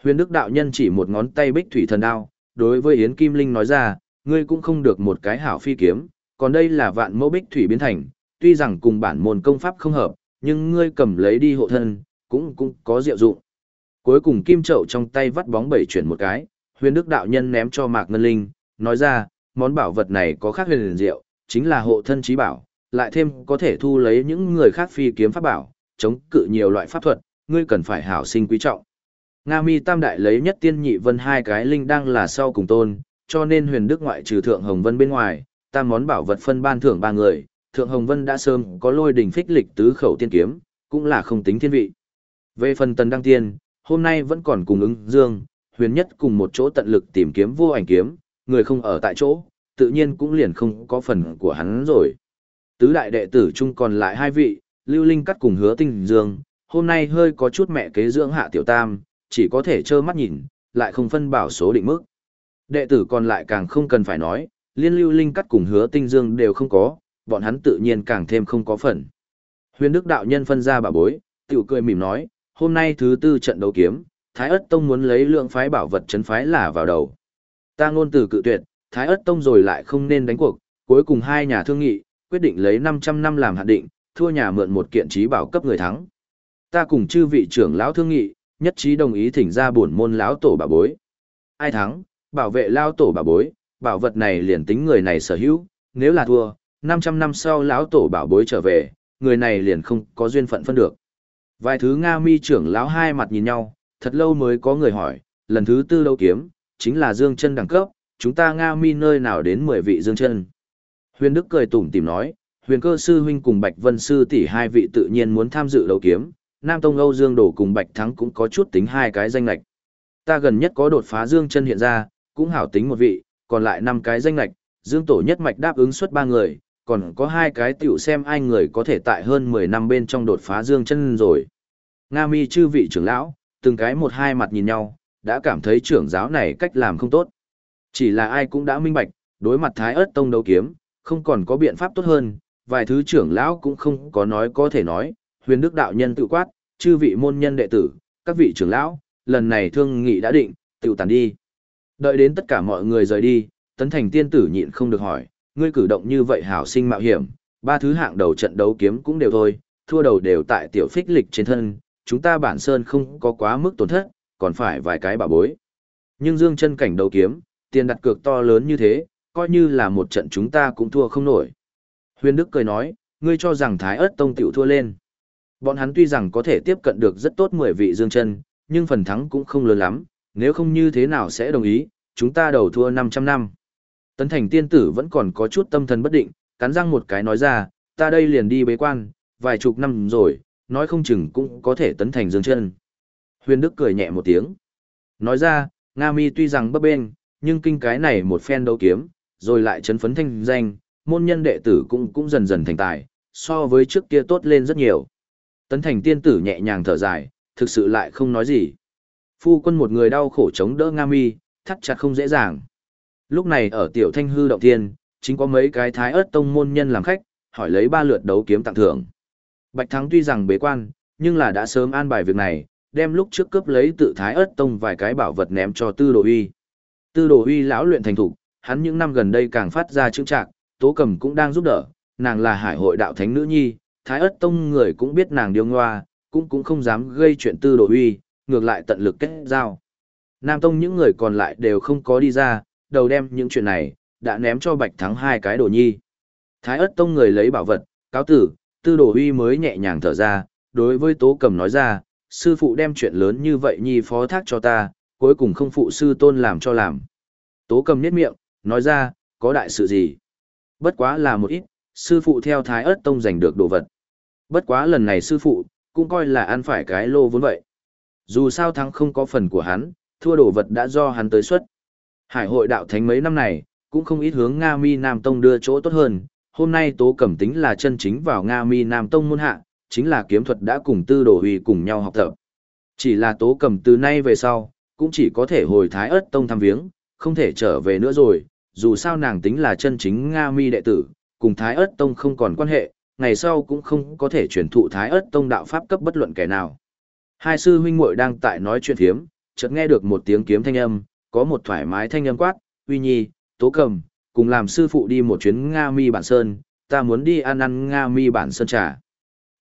Huyền đức đạo nhân chỉ một ngón tay bích thủy thần đao, đối với Yến Kim Linh nói ra, ngươi cũng không được một cái hảo phi kiếm, còn đây là vạn mẫu bích thủy biến thành, tuy rằng cùng bản môn công pháp không hợp, nhưng ngươi cầm lấy đi hộ thân, cũng cũng có diệu dụng. Cuối cùng kim trậu trong tay vắt bóng bảy chuyển một cái, huyền đức đạo nhân ném cho Mạc Ngân Linh, nói ra, món bảo vật này có khác huyền diệu, chính là hộ thân trí bảo, lại thêm có thể thu lấy những người khác phi kiếm pháp bảo, chống cự nhiều loại pháp thuật, ngươi cần phải hảo sinh quý trọng. Nga Mi Tam Đại lấy nhất tiên nhị vân hai cái linh đang là sau cùng tôn, cho nên huyền đức ngoại trừ Thượng Hồng Vân bên ngoài, tam món bảo vật phân ban thưởng ba người, Thượng Hồng Vân đã sớm có lôi đỉnh phích lịch tứ khẩu tiên kiếm, cũng là không tính thiên vị. Về phần tần đăng tiên, hôm nay vẫn còn cùng ứng dương, huyền nhất cùng một chỗ tận lực tìm kiếm vô ảnh kiếm, người không ở tại chỗ, tự nhiên cũng liền không có phần của hắn rồi. Tứ đại đệ tử chung còn lại hai vị, Lưu Linh cắt cùng hứa tinh dương, hôm nay hơi có chút mẹ kế dưỡng hạ tiểu tam, chỉ có thể trơ mắt nhìn, lại không phân bảo số định mức. Đệ tử còn lại càng không cần phải nói, liên lưu linh cắt cùng hứa tinh dương đều không có, bọn hắn tự nhiên càng thêm không có phần. Huyền Đức đạo nhân phân ra bà bối, tiểu cười mỉm nói, hôm nay thứ tư trận đấu kiếm, Thái ất tông muốn lấy lượng phái bảo vật chấn phái là vào đầu. Ta ngôn từ cự tuyệt, Thái ất tông rồi lại không nên đánh cuộc, cuối cùng hai nhà thương nghị, quyết định lấy 500 năm làm hạn định, thua nhà mượn một kiện trí bảo cấp người thắng. Ta cùng chư vị trưởng lão thương nghị, nhất trí đồng ý thỉnh ra bổn môn lão tổ bà bối. Ai thắng, bảo vệ lão tổ bà bối, bảo vật này liền tính người này sở hữu, nếu là thua, 500 năm sau lão tổ bảo bối trở về, người này liền không có duyên phận phân được. Vài thứ Nga mi trưởng lão hai mặt nhìn nhau, thật lâu mới có người hỏi, lần thứ tư lâu kiếm, chính là Dương chân đẳng cấp, chúng ta Nga mi nơi nào đến 10 vị Dương chân. Huyền Đức cười tủm tìm nói, huyền cơ sư huynh cùng Bạch Vân sư tỷ hai vị tự nhiên muốn tham dự đấu kiếm, Nam Tông Âu Dương Đổ cùng Bạch Thắng cũng có chút tính hai cái danh lạch. Ta gần nhất có đột phá Dương chân hiện ra, cũng hảo tính một vị, còn lại năm cái danh lạch, Dương Tổ nhất mạch đáp ứng suất ba người, còn có hai cái tiểu xem ai người có thể tại hơn 10 năm bên trong đột phá Dương chân rồi. Nga mi chư vị trưởng lão, từng cái một hai mặt nhìn nhau, đã cảm thấy trưởng giáo này cách làm không tốt. Chỉ là ai cũng đã minh bạch, đối mặt Thái ớt tông đấu kiếm, không còn có biện pháp tốt hơn, vài thứ trưởng lão cũng không có nói có thể nói, huyền đức đạo nhân tự quát, chư vị môn nhân đệ tử, các vị trưởng lão, lần này thương nghị đã định, tự tàn đi. Đợi đến tất cả mọi người rời đi, tấn thành tiên tử nhịn không được hỏi, ngươi cử động như vậy hảo sinh mạo hiểm, ba thứ hạng đầu trận đấu kiếm cũng đều thôi, thua đầu đều tại tiểu phích lịch trên thân, chúng ta bản sơn không có quá mức tổn thất, còn phải vài cái bảo bối. Nhưng dương chân cảnh đấu kiếm, tiền đặt cược to lớn như thế, coi như là một trận chúng ta cũng thua không nổi. Huyền Đức cười nói, ngươi cho rằng Thái ớt tông tiểu thua lên. Bọn hắn tuy rằng có thể tiếp cận được rất tốt 10 vị dương chân, nhưng phần thắng cũng không lớn lắm, nếu không như thế nào sẽ đồng ý, chúng ta đầu thua 500 năm. Tấn thành tiên tử vẫn còn có chút tâm thần bất định, cắn răng một cái nói ra, ta đây liền đi bế quan, vài chục năm rồi, nói không chừng cũng có thể tấn thành dương chân. Huyền Đức cười nhẹ một tiếng. Nói ra, Nga mi tuy rằng bấp bên, nhưng kinh cái này một phen đấu kiếm, rồi lại chấn phấn thanh danh, môn nhân đệ tử cũng cũng dần dần thành tài, so với trước kia tốt lên rất nhiều. Tấn thành tiên tử nhẹ nhàng thở dài, thực sự lại không nói gì. Phu quân một người đau khổ chống đỡ Nga mi, thắt chặt không dễ dàng. Lúc này ở tiểu thanh hư động tiên, chính có mấy cái thái ớt tông môn nhân làm khách, hỏi lấy ba lượt đấu kiếm tặng thưởng. Bạch Thắng tuy rằng bế quan, nhưng là đã sớm an bài việc này, đem lúc trước cướp lấy tự thái ớt tông vài cái bảo vật ném cho tư đồ uy. Tư đồ uy lão luyện thành thục, hắn những năm gần đây càng phát ra chững trạng, tố cầm cũng đang giúp đỡ, nàng là hải hội đạo thánh nữ nhi, thái ớt tông người cũng biết nàng điêu ngoa, cũng cũng không dám gây chuyện tư đồ uy, ngược lại tận lực kết giao. Nam tông những người còn lại đều không có đi ra, đầu đem những chuyện này, đã ném cho bạch thắng hai cái đồ nhi. Thái ớt tông người lấy bảo vật, cáo tử, tư đồ huy mới nhẹ nhàng thở ra, đối với tố cầm nói ra, sư phụ đem chuyện lớn như vậy nhi phó thác cho ta, cuối cùng không phụ sư tôn làm cho làm. Tố cầm niết miệng, nói ra, có đại sự gì? Bất quá là một ít, sư phụ theo thái ớt tông giành được đồ vật. Bất quá lần này sư phụ, cũng coi là ăn phải cái lô vốn vậy. Dù sao thắng không có phần của hắn, thua đồ vật đã do hắn tới suất. Hải hội đạo thánh mấy năm này, cũng không ít hướng Nga Mi Nam Tông đưa chỗ tốt hơn. Hôm nay Tố Cẩm tính là chân chính vào Nga Mi Nam Tông môn hạ, chính là kiếm thuật đã cùng tư đồ huy cùng nhau học tập. Chỉ là Tố Cẩm từ nay về sau, cũng chỉ có thể hồi Thái ớt Tông thăm viếng, không thể trở về nữa rồi, dù sao nàng tính là chân chính Nga Mi đệ tử, cùng Thái ớt Tông không còn quan hệ, ngày sau cũng không có thể truyền thụ Thái ớt Tông đạo pháp cấp bất luận kẻ nào. Hai sư huynh muội đang tại nói chuyện thiếm, chợt nghe được một tiếng kiếm thanh âm, có một thoải mái thanh âm quát, uy nhi, tố cầm, cùng làm sư phụ đi một chuyến Nga mi bản sơn, ta muốn đi ăn ăn Nga mi bản sơn trà.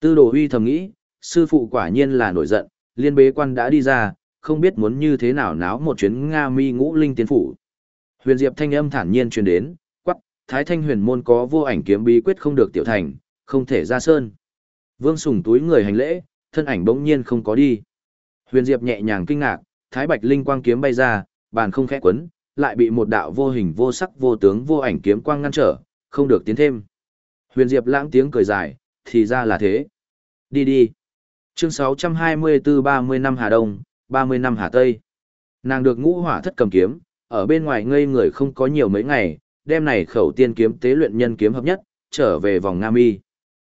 Tư đồ huy thầm nghĩ, sư phụ quả nhiên là nổi giận, liên bế quan đã đi ra, không biết muốn như thế nào náo một chuyến Nga mi ngũ linh tiến phủ. Huyền Diệp thanh âm thản nhiên truyền đến, quắc, Thái Thanh huyền môn có vô ảnh kiếm bí quyết không được tiểu thành, không thể ra sơn. Vương Sùng túi người hành lễ, thân ảnh bỗng nhiên không có đi. Huyền Diệp nhẹ nhàng kinh ngạc, Thái Bạch linh quang kiếm bay ra, bàn không khẽ quấn, lại bị một đạo vô hình vô sắc vô tướng vô ảnh kiếm quang ngăn trở, không được tiến thêm. Huyền Diệp lãng tiếng cười dài, thì ra là thế. Đi đi. Chương 624-30 năm Hà Đông, 30 năm Hà Tây. Nàng được ngũ hỏa thất cầm kiếm, ở bên ngoài ngây người không có nhiều mấy ngày, đêm này khẩu tiên kiếm tế luyện nhân kiếm hợp nhất, trở về vòng Nam Mi.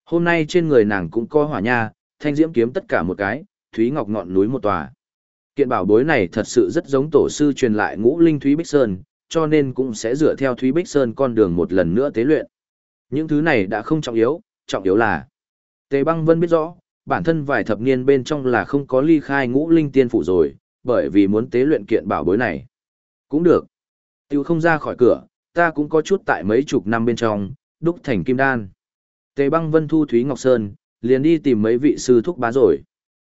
Hôm nay trên người nàng cũng có hỏa nha, thanh diễm kiếm tất cả một cái, thúy ngọc ngọn núi một tòa. Kiện bảo bối này thật sự rất giống tổ sư truyền lại ngũ linh Thúy Bích Sơn, cho nên cũng sẽ dựa theo Thúy Bích Sơn con đường một lần nữa tế luyện. Những thứ này đã không trọng yếu, trọng yếu là Tề Băng Vân biết rõ, bản thân vài thập niên bên trong là không có ly khai ngũ linh tiên phủ rồi, bởi vì muốn tế luyện kiện bảo bối này. Cũng được. Tiêu không ra khỏi cửa, ta cũng có chút tại mấy chục năm bên trong, đúc thành kim đan. Tề băng vân thu Thúy Ngọc Sơn, liền đi tìm mấy vị sư thúc bá rồi.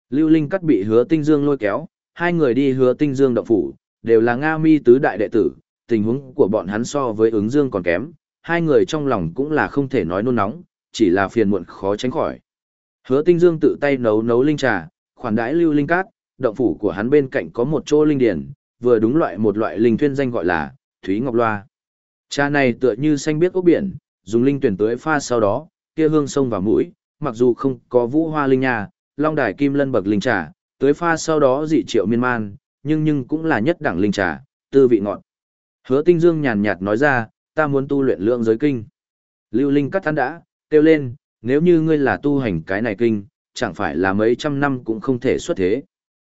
Lưu Linh cắt bị hứa tinh dương lôi kéo, hai người đi hứa tinh dương động phủ, đều là Nga mi tứ đại đệ tử, tình huống của bọn hắn so với ứng dương còn kém, hai người trong lòng cũng là không thể nói nôn nóng, chỉ là phiền muộn khó tránh khỏi. Hứa tinh dương tự tay nấu nấu linh trà, khoản đãi lưu linh cát, động phủ của hắn bên cạnh có một chỗ linh điển, vừa đúng loại một loại linh thuyên danh gọi là Thúy Ngọc Loa. Trà này tựa như xanh biếc ốc biển, dùng linh tuyển tưới pha sau đó, kia hương sông vào mũi, mặc dù không có vũ hoa linh nhà, long đài kim lân bậc linh trà, tưới pha sau đó dị triệu miên man, nhưng nhưng cũng là nhất đẳng linh trà, tư vị ngọt. Hứa Tinh Dương nhàn nhạt nói ra, ta muốn tu luyện lượng giới kinh. Lưu Linh cắt than đã, kêu lên, nếu như ngươi là tu hành cái này kinh, chẳng phải là mấy trăm năm cũng không thể xuất thế.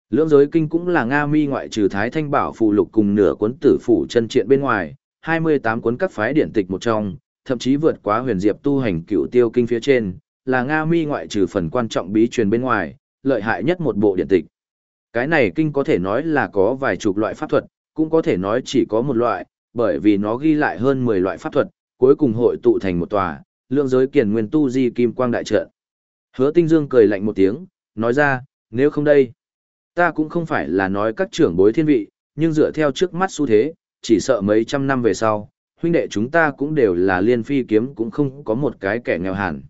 Lượng giới kinh cũng là Nga mi ngoại trừ Thái Thanh Bảo phụ lục cùng nửa cuốn tử phủ chân triện bên ngoài, 28 cuốn các phái điển tịch một trong, thậm chí vượt quá huyền diệp tu hành cựu tiêu kinh phía trên, là Nga mi ngoại trừ phần quan trọng bí truyền bên ngoài, lợi hại nhất một bộ điện tịch. Cái này kinh có thể nói là có vài chục loại pháp thuật, cũng có thể nói chỉ có một loại, bởi vì nó ghi lại hơn 10 loại pháp thuật, cuối cùng hội tụ thành một tòa, lượng giới kiền nguyên tu di kim quang đại trận. Hứa Tinh Dương cười lạnh một tiếng, nói ra, nếu không đây, ta cũng không phải là nói các trưởng bối thiên vị, nhưng dựa theo trước mắt xu thế, chỉ sợ mấy trăm năm về sau, huynh đệ chúng ta cũng đều là liên phi kiếm cũng không có một cái kẻ nghèo hẳn.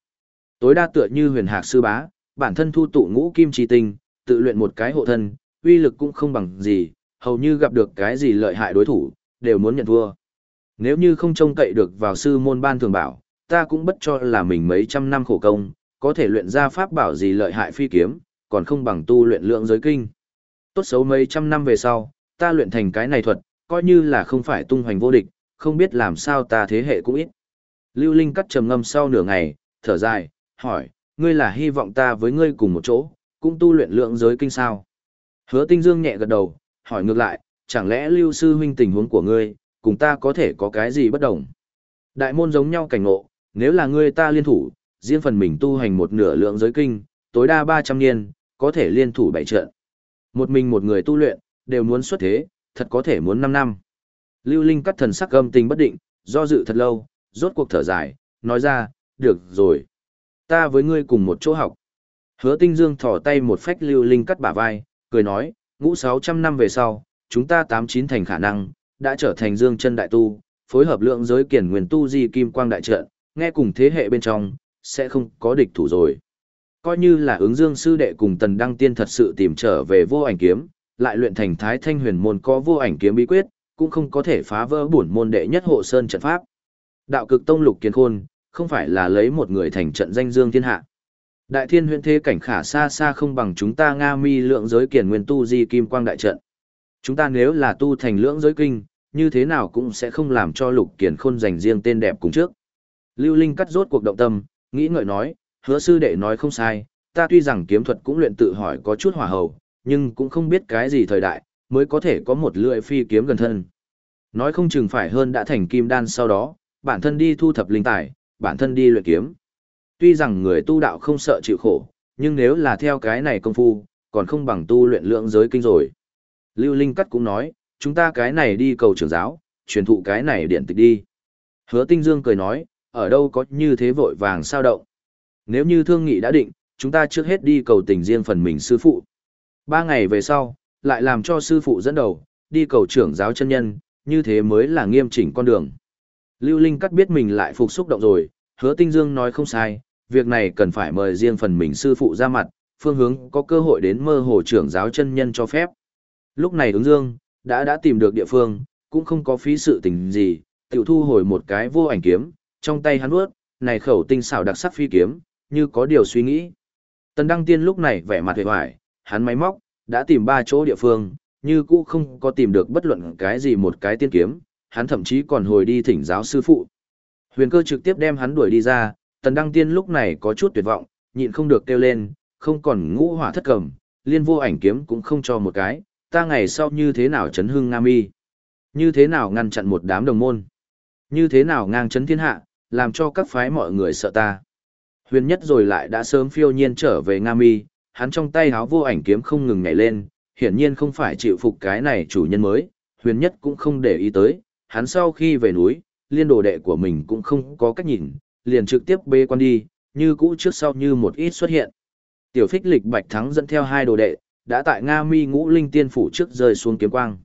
Tối đa tựa như huyền hạc sư bá, bản thân thu tụ ngũ kim chi tinh, tự luyện một cái hộ thân, uy lực cũng không bằng gì, hầu như gặp được cái gì lợi hại đối thủ, đều muốn nhận thua. Nếu như không trông cậy được vào sư môn ban thường bảo, ta cũng bất cho là mình mấy trăm năm khổ công, có thể luyện ra pháp bảo gì lợi hại phi kiếm, còn không bằng tu luyện lượng giới kinh. Tốt xấu mấy trăm năm về sau, ta luyện thành cái này thuật, coi như là không phải tung hoành vô địch, không biết làm sao ta thế hệ cũng ít. Lưu Linh cắt trầm ngâm sau nửa ngày, thở dài, hỏi, ngươi là hy vọng ta với ngươi cùng một chỗ, cũng tu luyện lượng giới kinh sao? Hứa Tinh Dương nhẹ gật đầu, hỏi ngược lại, chẳng lẽ Lưu sư huynh tình huống của ngươi, cùng ta có thể có cái gì bất đồng? Đại môn giống nhau cảnh ngộ, nếu là ngươi ta liên thủ, riêng phần mình tu hành một nửa lượng giới kinh, tối đa 300 niên, có thể liên thủ bảy trận. Một mình một người tu luyện, đều muốn xuất thế, thật có thể muốn 5 năm. Lưu Linh cắt thần sắc âm tình bất định, do dự thật lâu, rốt cuộc thở dài, nói ra, được rồi. Ta với ngươi cùng một chỗ học. Hứa tinh dương thỏ tay một phách Lưu Linh cắt bả vai, cười nói, ngũ 600 năm về sau, chúng ta tám chín thành khả năng, đã trở thành dương chân đại tu, phối hợp lượng giới kiển nguyên tu di kim quang đại trận, nghe cùng thế hệ bên trong, sẽ không có địch thủ rồi. Coi như là ứng dương sư đệ cùng tần đăng tiên thật sự tìm trở về vô ảnh kiếm, lại luyện thành thái thanh huyền môn có vô ảnh kiếm bí quyết, cũng không có thể phá vỡ bổn môn đệ nhất hộ sơn trận pháp. Đạo cực tông lục kiến khôn, không phải là lấy một người thành trận danh dương thiên hạ. Đại thiên huyện thế cảnh khả xa xa không bằng chúng ta Nga mi lượng giới kiền nguyên tu di kim quang đại trận. Chúng ta nếu là tu thành lượng giới kinh, như thế nào cũng sẽ không làm cho lục kiền khôn dành riêng tên đẹp cùng trước. Lưu Linh cắt rốt cuộc động tâm, nghĩ ngợi nói, hứa sư đệ nói không sai, ta tuy rằng kiếm thuật cũng luyện tự hỏi có chút hỏa hầu, nhưng cũng không biết cái gì thời đại, mới có thể có một lưỡi phi kiếm gần thân. Nói không chừng phải hơn đã thành kim đan sau đó, bản thân đi thu thập linh tài, bản thân đi luyện kiếm. Tuy rằng người tu đạo không sợ chịu khổ, nhưng nếu là theo cái này công phu, còn không bằng tu luyện lượng giới kinh rồi. Lưu Linh Cắt cũng nói, chúng ta cái này đi cầu trưởng giáo, truyền thụ cái này điện tịch đi. Hứa Tinh Dương cười nói, ở đâu có như thế vội vàng sao động. Nếu như thương nghị đã định, chúng ta trước hết đi cầu tình riêng phần mình sư phụ. Ba ngày về sau, lại làm cho sư phụ dẫn đầu, đi cầu trưởng giáo chân nhân, như thế mới là nghiêm chỉnh con đường. Lưu Linh cắt biết mình lại phục xúc động rồi, hứa tinh dương nói không sai, việc này cần phải mời riêng phần mình sư phụ ra mặt, phương hướng có cơ hội đến mơ hồ trưởng giáo chân nhân cho phép. Lúc này ứng dương, đã đã tìm được địa phương, cũng không có phí sự tình gì, tiểu thu hồi một cái vô ảnh kiếm, trong tay hắn ướt, này khẩu tinh xảo đặc sắc phi kiếm, như có điều suy nghĩ. Tần Đăng Tiên lúc này vẻ mặt hề hoài, hắn máy móc, đã tìm ba chỗ địa phương, như cũ không có tìm được bất luận cái gì một cái tiên kiếm, hắn thậm chí còn hồi đi thỉnh giáo sư phụ. Huyền cơ trực tiếp đem hắn đuổi đi ra, Tần Đăng Tiên lúc này có chút tuyệt vọng, nhịn không được kêu lên, không còn ngũ hỏa thất cầm, liên vô ảnh kiếm cũng không cho một cái, ta ngày sau như thế nào chấn hưng Nam Y, như thế nào ngăn chặn một đám đồng môn, như thế nào ngang chấn thiên hạ, làm cho các phái mọi người sợ ta. Huyền nhất rồi lại đã sớm phiêu nhiên trở về nam y hắn trong tay háo vô ảnh kiếm không ngừng nhảy lên, hiển nhiên không phải chịu phục cái này chủ nhân mới, huyền nhất cũng không để ý tới, hắn sau khi về núi, liên đồ đệ của mình cũng không có cách nhìn, liền trực tiếp bê quan đi, như cũ trước sau như một ít xuất hiện. Tiểu phích lịch bạch thắng dẫn theo hai đồ đệ, đã tại Nga mi ngũ linh tiên phủ trước rơi xuống kiếm quang.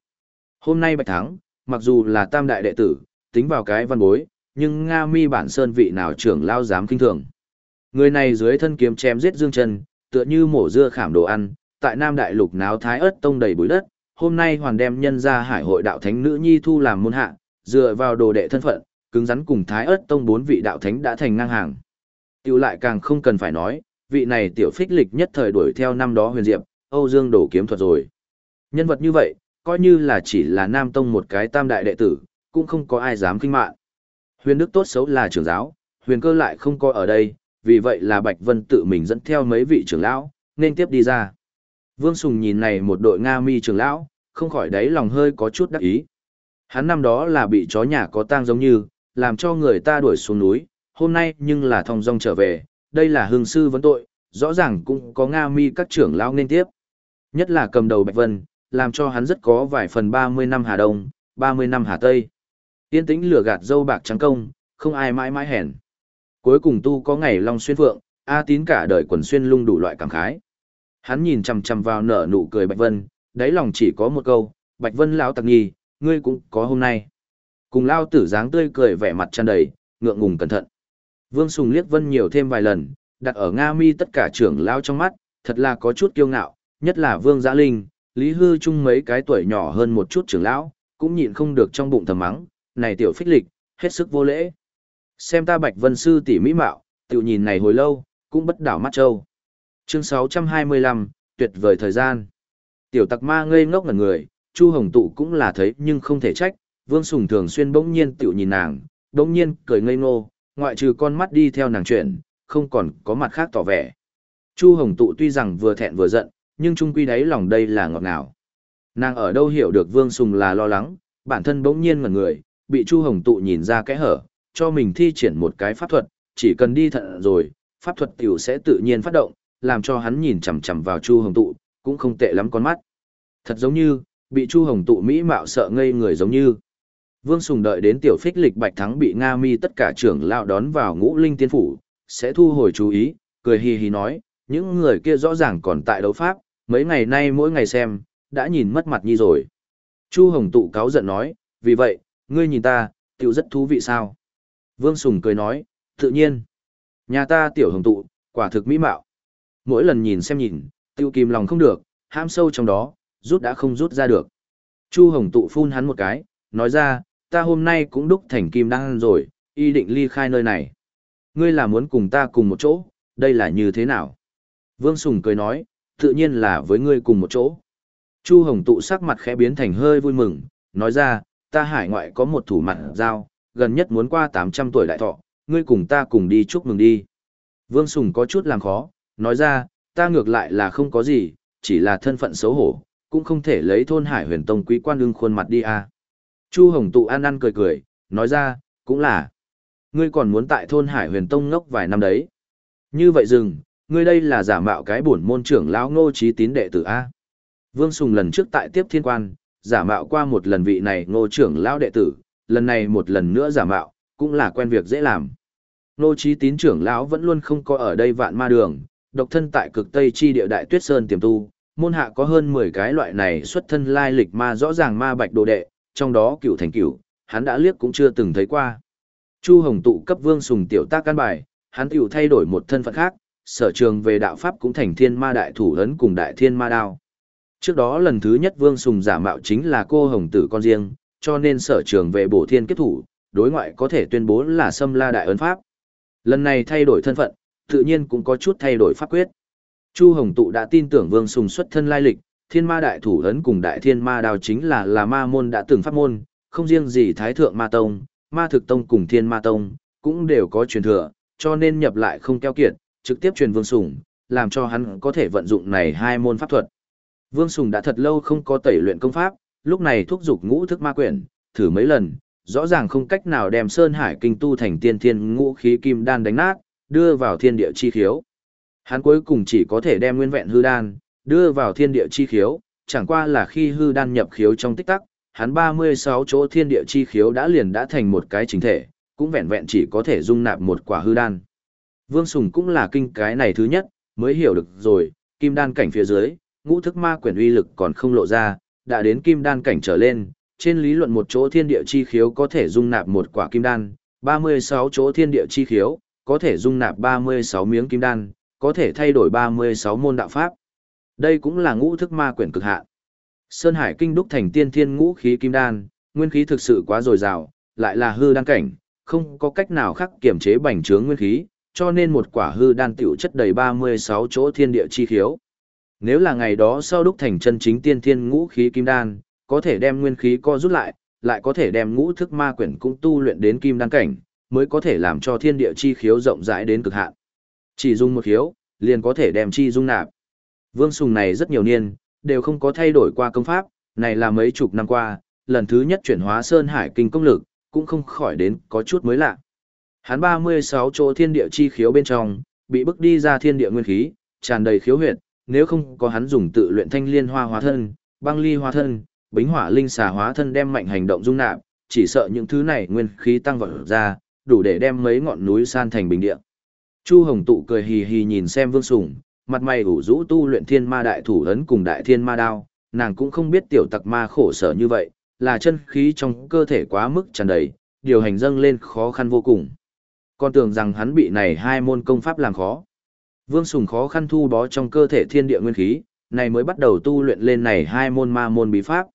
Hôm nay bạch thắng, mặc dù là tam đại đệ tử, tính vào cái văn bối, nhưng Nga mi bản sơn vị nào trưởng lao dám kinh thường. Người này dưới thân kiếm chém giết dương chân, tựa như mổ dưa khảm đồ ăn, tại Nam Đại Lục náo thái ớt tông đầy bụi đất, hôm nay hoàn đem nhân ra hải hội đạo thánh nữ nhi thu làm môn hạ, dựa vào đồ đệ thân phận, cứng rắn cùng thái Ức tông bốn vị đạo thánh đã thành ngang hàng. Tiểu lại càng không cần phải nói, vị này tiểu phích lịch nhất thời đuổi theo năm đó huyền diệp, Âu Dương đổ kiếm thuật rồi. Nhân vật như vậy, coi như là chỉ là Nam Tông một cái tam đại đệ tử, cũng không có ai dám kinh mạn. Huyền Đức tốt xấu là trưởng giáo, huyền cơ lại không có ở đây, vì vậy là Bạch Vân tự mình dẫn theo mấy vị trưởng lão, nên tiếp đi ra. Vương Sùng nhìn này một đội Nga mi trưởng lão, không khỏi đáy lòng hơi có chút đắc ý. Hắn năm đó là bị chó nhà có tang giống như, làm cho người ta đuổi xuống núi, hôm nay nhưng là thong dong trở về, đây là hương sư vấn tội, rõ ràng cũng có Nga mi các trưởng lao nên tiếp. Nhất là cầm đầu Bạch Vân, làm cho hắn rất có vài phần 30 năm Hà Đông, 30 năm Hà Tây. Tiên tĩnh lửa gạt dâu bạc trắng công, không ai mãi mãi hèn. Cuối cùng tu có ngày long xuyên phượng, A tín cả đời quần xuyên lung đủ loại cảm khái. Hắn nhìn chằm chằm vào nở nụ cười Bạch Vân, đáy lòng chỉ có một câu, Bạch Vân lão tặc nghi, ngươi cũng có hôm nay. Cùng lao tử dáng tươi cười vẻ mặt tràn đầy, ngượng ngùng cẩn thận. Vương Sùng liếc Vân nhiều thêm vài lần, đặt ở Nga mi tất cả trưởng lao trong mắt, thật là có chút kiêu ngạo, nhất là Vương Giã Linh, Lý Hư chung mấy cái tuổi nhỏ hơn một chút trưởng lão, cũng nhịn không được trong bụng thầm mắng, này tiểu phích lịch, hết sức vô lễ. Xem ta Bạch Vân Sư tỷ mỹ mạo, tiểu nhìn này hồi lâu, cũng bất đảo mắt trâu. Chương 625, tuyệt vời thời gian. Tiểu tặc ma ngây ngốc ngẩn người, Chu Hồng Tụ cũng là thấy nhưng không thể trách, Vương Sùng thường xuyên bỗng nhiên tiểu nhìn nàng, bỗng nhiên cười ngây ngô, ngoại trừ con mắt đi theo nàng chuyện, không còn có mặt khác tỏ vẻ. Chu Hồng Tụ tuy rằng vừa thẹn vừa giận, nhưng trung quy đáy lòng đây là ngọt ngào. Nàng ở đâu hiểu được Vương Sùng là lo lắng, bản thân bỗng nhiên ngẩn người, bị Chu Hồng Tụ nhìn ra kẽ hở, cho mình thi triển một cái pháp thuật, chỉ cần đi thận rồi, pháp thuật tiểu sẽ tự nhiên phát động, làm cho hắn nhìn chằm chằm vào Chu Hồng Tụ, cũng không tệ lắm con mắt. Thật giống như, bị Chu Hồng Tụ mỹ mạo sợ ngây người giống như. Vương Sùng đợi đến tiểu phích lịch bạch thắng bị Nga Mi tất cả trưởng lão đón vào ngũ linh tiên phủ, sẽ thu hồi chú ý, cười hì hì nói, những người kia rõ ràng còn tại đấu pháp, mấy ngày nay mỗi ngày xem, đã nhìn mất mặt nhi rồi. Chu Hồng Tụ cáo giận nói, vì vậy, ngươi nhìn ta, tiểu rất thú vị sao? Vương Sùng cười nói, tự nhiên. Nhà ta tiểu hồng tụ, quả thực mỹ mạo. Mỗi lần nhìn xem nhìn, tiêu kìm lòng không được, ham sâu trong đó, rút đã không rút ra được. Chu hồng tụ phun hắn một cái, nói ra, ta hôm nay cũng đúc thành kim đăng rồi, y định ly khai nơi này. Ngươi là muốn cùng ta cùng một chỗ, đây là như thế nào? Vương Sùng cười nói, tự nhiên là với ngươi cùng một chỗ. Chu hồng tụ sắc mặt khẽ biến thành hơi vui mừng, nói ra, ta hải ngoại có một thủ mặt giao, gần nhất muốn qua 800 tuổi đại thọ, ngươi cùng ta cùng đi chúc mừng đi. Vương Sùng có chút làm khó, nói ra, ta ngược lại là không có gì, chỉ là thân phận xấu hổ, cũng không thể lấy thôn hải huyền tông quý quan ưng khuôn mặt đi à. Chu Hồng tụ ăn ăn cười cười, nói ra, cũng là, ngươi còn muốn tại thôn hải huyền tông ngốc vài năm đấy. Như vậy dừng, ngươi đây là giả mạo cái bổn môn trưởng lão ngô trí tín đệ tử A. Vương Sùng lần trước tại tiếp thiên quan, giả mạo qua một lần vị này ngô trưởng lão đệ tử, lần này một lần nữa giả mạo, cũng là quen việc dễ làm. Ngô trí tín trưởng lão vẫn luôn không có ở đây vạn ma đường, độc thân tại cực tây chi địa đại tuyết sơn tiềm tu, môn hạ có hơn 10 cái loại này xuất thân lai lịch ma rõ ràng ma bạch đồ đệ, trong đó cửu thành cửu, hắn đã liếc cũng chưa từng thấy qua. Chu Hồng tụ cấp vương sùng tiểu tác căn bài, hắn tiểu thay đổi một thân phận khác, sở trường về đạo pháp cũng thành thiên ma đại thủ ấn cùng đại thiên ma đao. Trước đó lần thứ nhất vương sùng giả mạo chính là cô Hồng tử con riêng, cho nên sở trường về bổ thiên kết thủ, đối ngoại có thể tuyên bố là xâm la đại ấn pháp. Lần này thay đổi thân phận, tự nhiên cũng có chút thay đổi pháp quyết. Chu Hồng Tụ đã tin tưởng Vương Sùng xuất thân lai lịch, thiên ma đại thủ ấn cùng đại thiên ma Đào chính là là ma môn đã từng pháp môn, không riêng gì Thái Thượng Ma Tông, Ma Thực Tông cùng Thiên Ma Tông, cũng đều có truyền thừa, cho nên nhập lại không keo kiệt, trực tiếp truyền Vương Sùng, làm cho hắn có thể vận dụng này hai môn pháp thuật. Vương Sùng đã thật lâu không có tẩy luyện công pháp, lúc này thúc giục ngũ thức ma quyển, thử mấy lần, rõ ràng không cách nào đem Sơn Hải kinh tu thành tiên thiên ngũ khí kim đan đánh nát, đưa vào thiên địa chi khiếu. Hắn cuối cùng chỉ có thể đem nguyên vẹn hư đan, đưa vào thiên địa chi khiếu, chẳng qua là khi hư đan nhập khiếu trong tích tắc, hắn 36 chỗ thiên địa chi khiếu đã liền đã thành một cái chính thể, cũng vẹn vẹn chỉ có thể dung nạp một quả hư đan. Vương Sùng cũng là kinh cái này thứ nhất, mới hiểu được rồi, kim đan cảnh phía dưới, ngũ thức ma quyển uy lực còn không lộ ra, đã đến kim đan cảnh trở lên, trên lý luận một chỗ thiên địa chi khiếu có thể dung nạp một quả kim đan, 36 chỗ thiên địa chi khiếu, có thể dung nạp 36 miếng kim đan, có thể thay đổi 36 môn đạo pháp. Đây cũng là ngũ thức ma quyển cực hạn. Sơn Hải kinh đúc thành tiên thiên ngũ khí kim đan, nguyên khí thực sự quá dồi dào, lại là hư đan cảnh, không có cách nào khác kiểm chế bành trướng nguyên khí, cho nên một quả hư đan tiểu chất đầy 36 chỗ thiên địa chi khiếu. Nếu là ngày đó sau đúc thành chân chính tiên thiên ngũ khí kim đan, có thể đem nguyên khí co rút lại, lại có thể đem ngũ thức ma quyển cũng tu luyện đến kim đan cảnh, mới có thể làm cho thiên địa chi khiếu rộng rãi đến cực hạn. Chỉ dùng một khiếu, liền có thể đem chi dung nạp. Vương Sùng này rất nhiều niên, đều không có thay đổi qua công pháp, này là mấy chục năm qua, lần thứ nhất chuyển hóa Sơn Hải kinh công lực, cũng không khỏi đến có chút mới lạ. Hắn 36 chỗ thiên địa chi khiếu bên trong, bị bức đi ra thiên địa nguyên khí, tràn đầy khiếu huyệt, nếu không có hắn dùng tự luyện thanh liên hoa hóa thân, băng ly hóa thân, bính hỏa linh xà hóa thân đem mạnh hành động dung nạp, chỉ sợ những thứ này nguyên khí tăng vọt ra, đủ để đem mấy ngọn núi san thành bình địa. Chu Hồng tụ cười hì hì nhìn xem Vương Sùng, mặt mày ủ rũ tu luyện thiên ma đại thủ ấn cùng đại thiên ma đao, nàng cũng không biết tiểu tặc ma khổ sở như vậy, là chân khí trong cơ thể quá mức tràn đầy, điều hành dâng lên khó khăn vô cùng. Con tưởng rằng hắn bị này hai môn công pháp làm khó. Vương Sùng khó khăn thu bó trong cơ thể thiên địa nguyên khí, này mới bắt đầu tu luyện lên này hai môn ma môn bí pháp.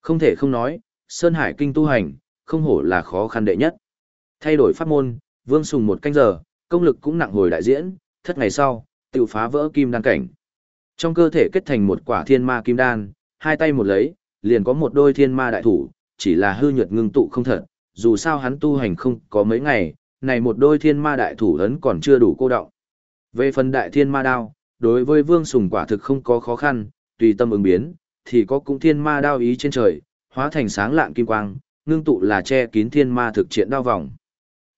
Không thể không nói, Sơn Hải kinh tu hành, không hổ là khó khăn đệ nhất. Thay đổi pháp môn, Vương Sùng một canh giờ, công lực cũng nặng hồi đại diễn, thất ngày sau, tự phá vỡ kim đan cảnh. Trong cơ thể kết thành một quả thiên ma kim đan, hai tay một lấy, liền có một đôi thiên ma đại thủ, chỉ là hư nhược ngưng tụ không thật, dù sao hắn tu hành không có mấy ngày, này một đôi thiên ma đại thủ ấn còn chưa đủ cô động. Về phần đại thiên ma đao, đối với vương sùng quả thực không có khó khăn, tùy tâm ứng biến, thì có cũng thiên ma đao ý trên trời, hóa thành sáng lạng kim quang, ngưng tụ là che kín thiên ma thực triển đao vòng.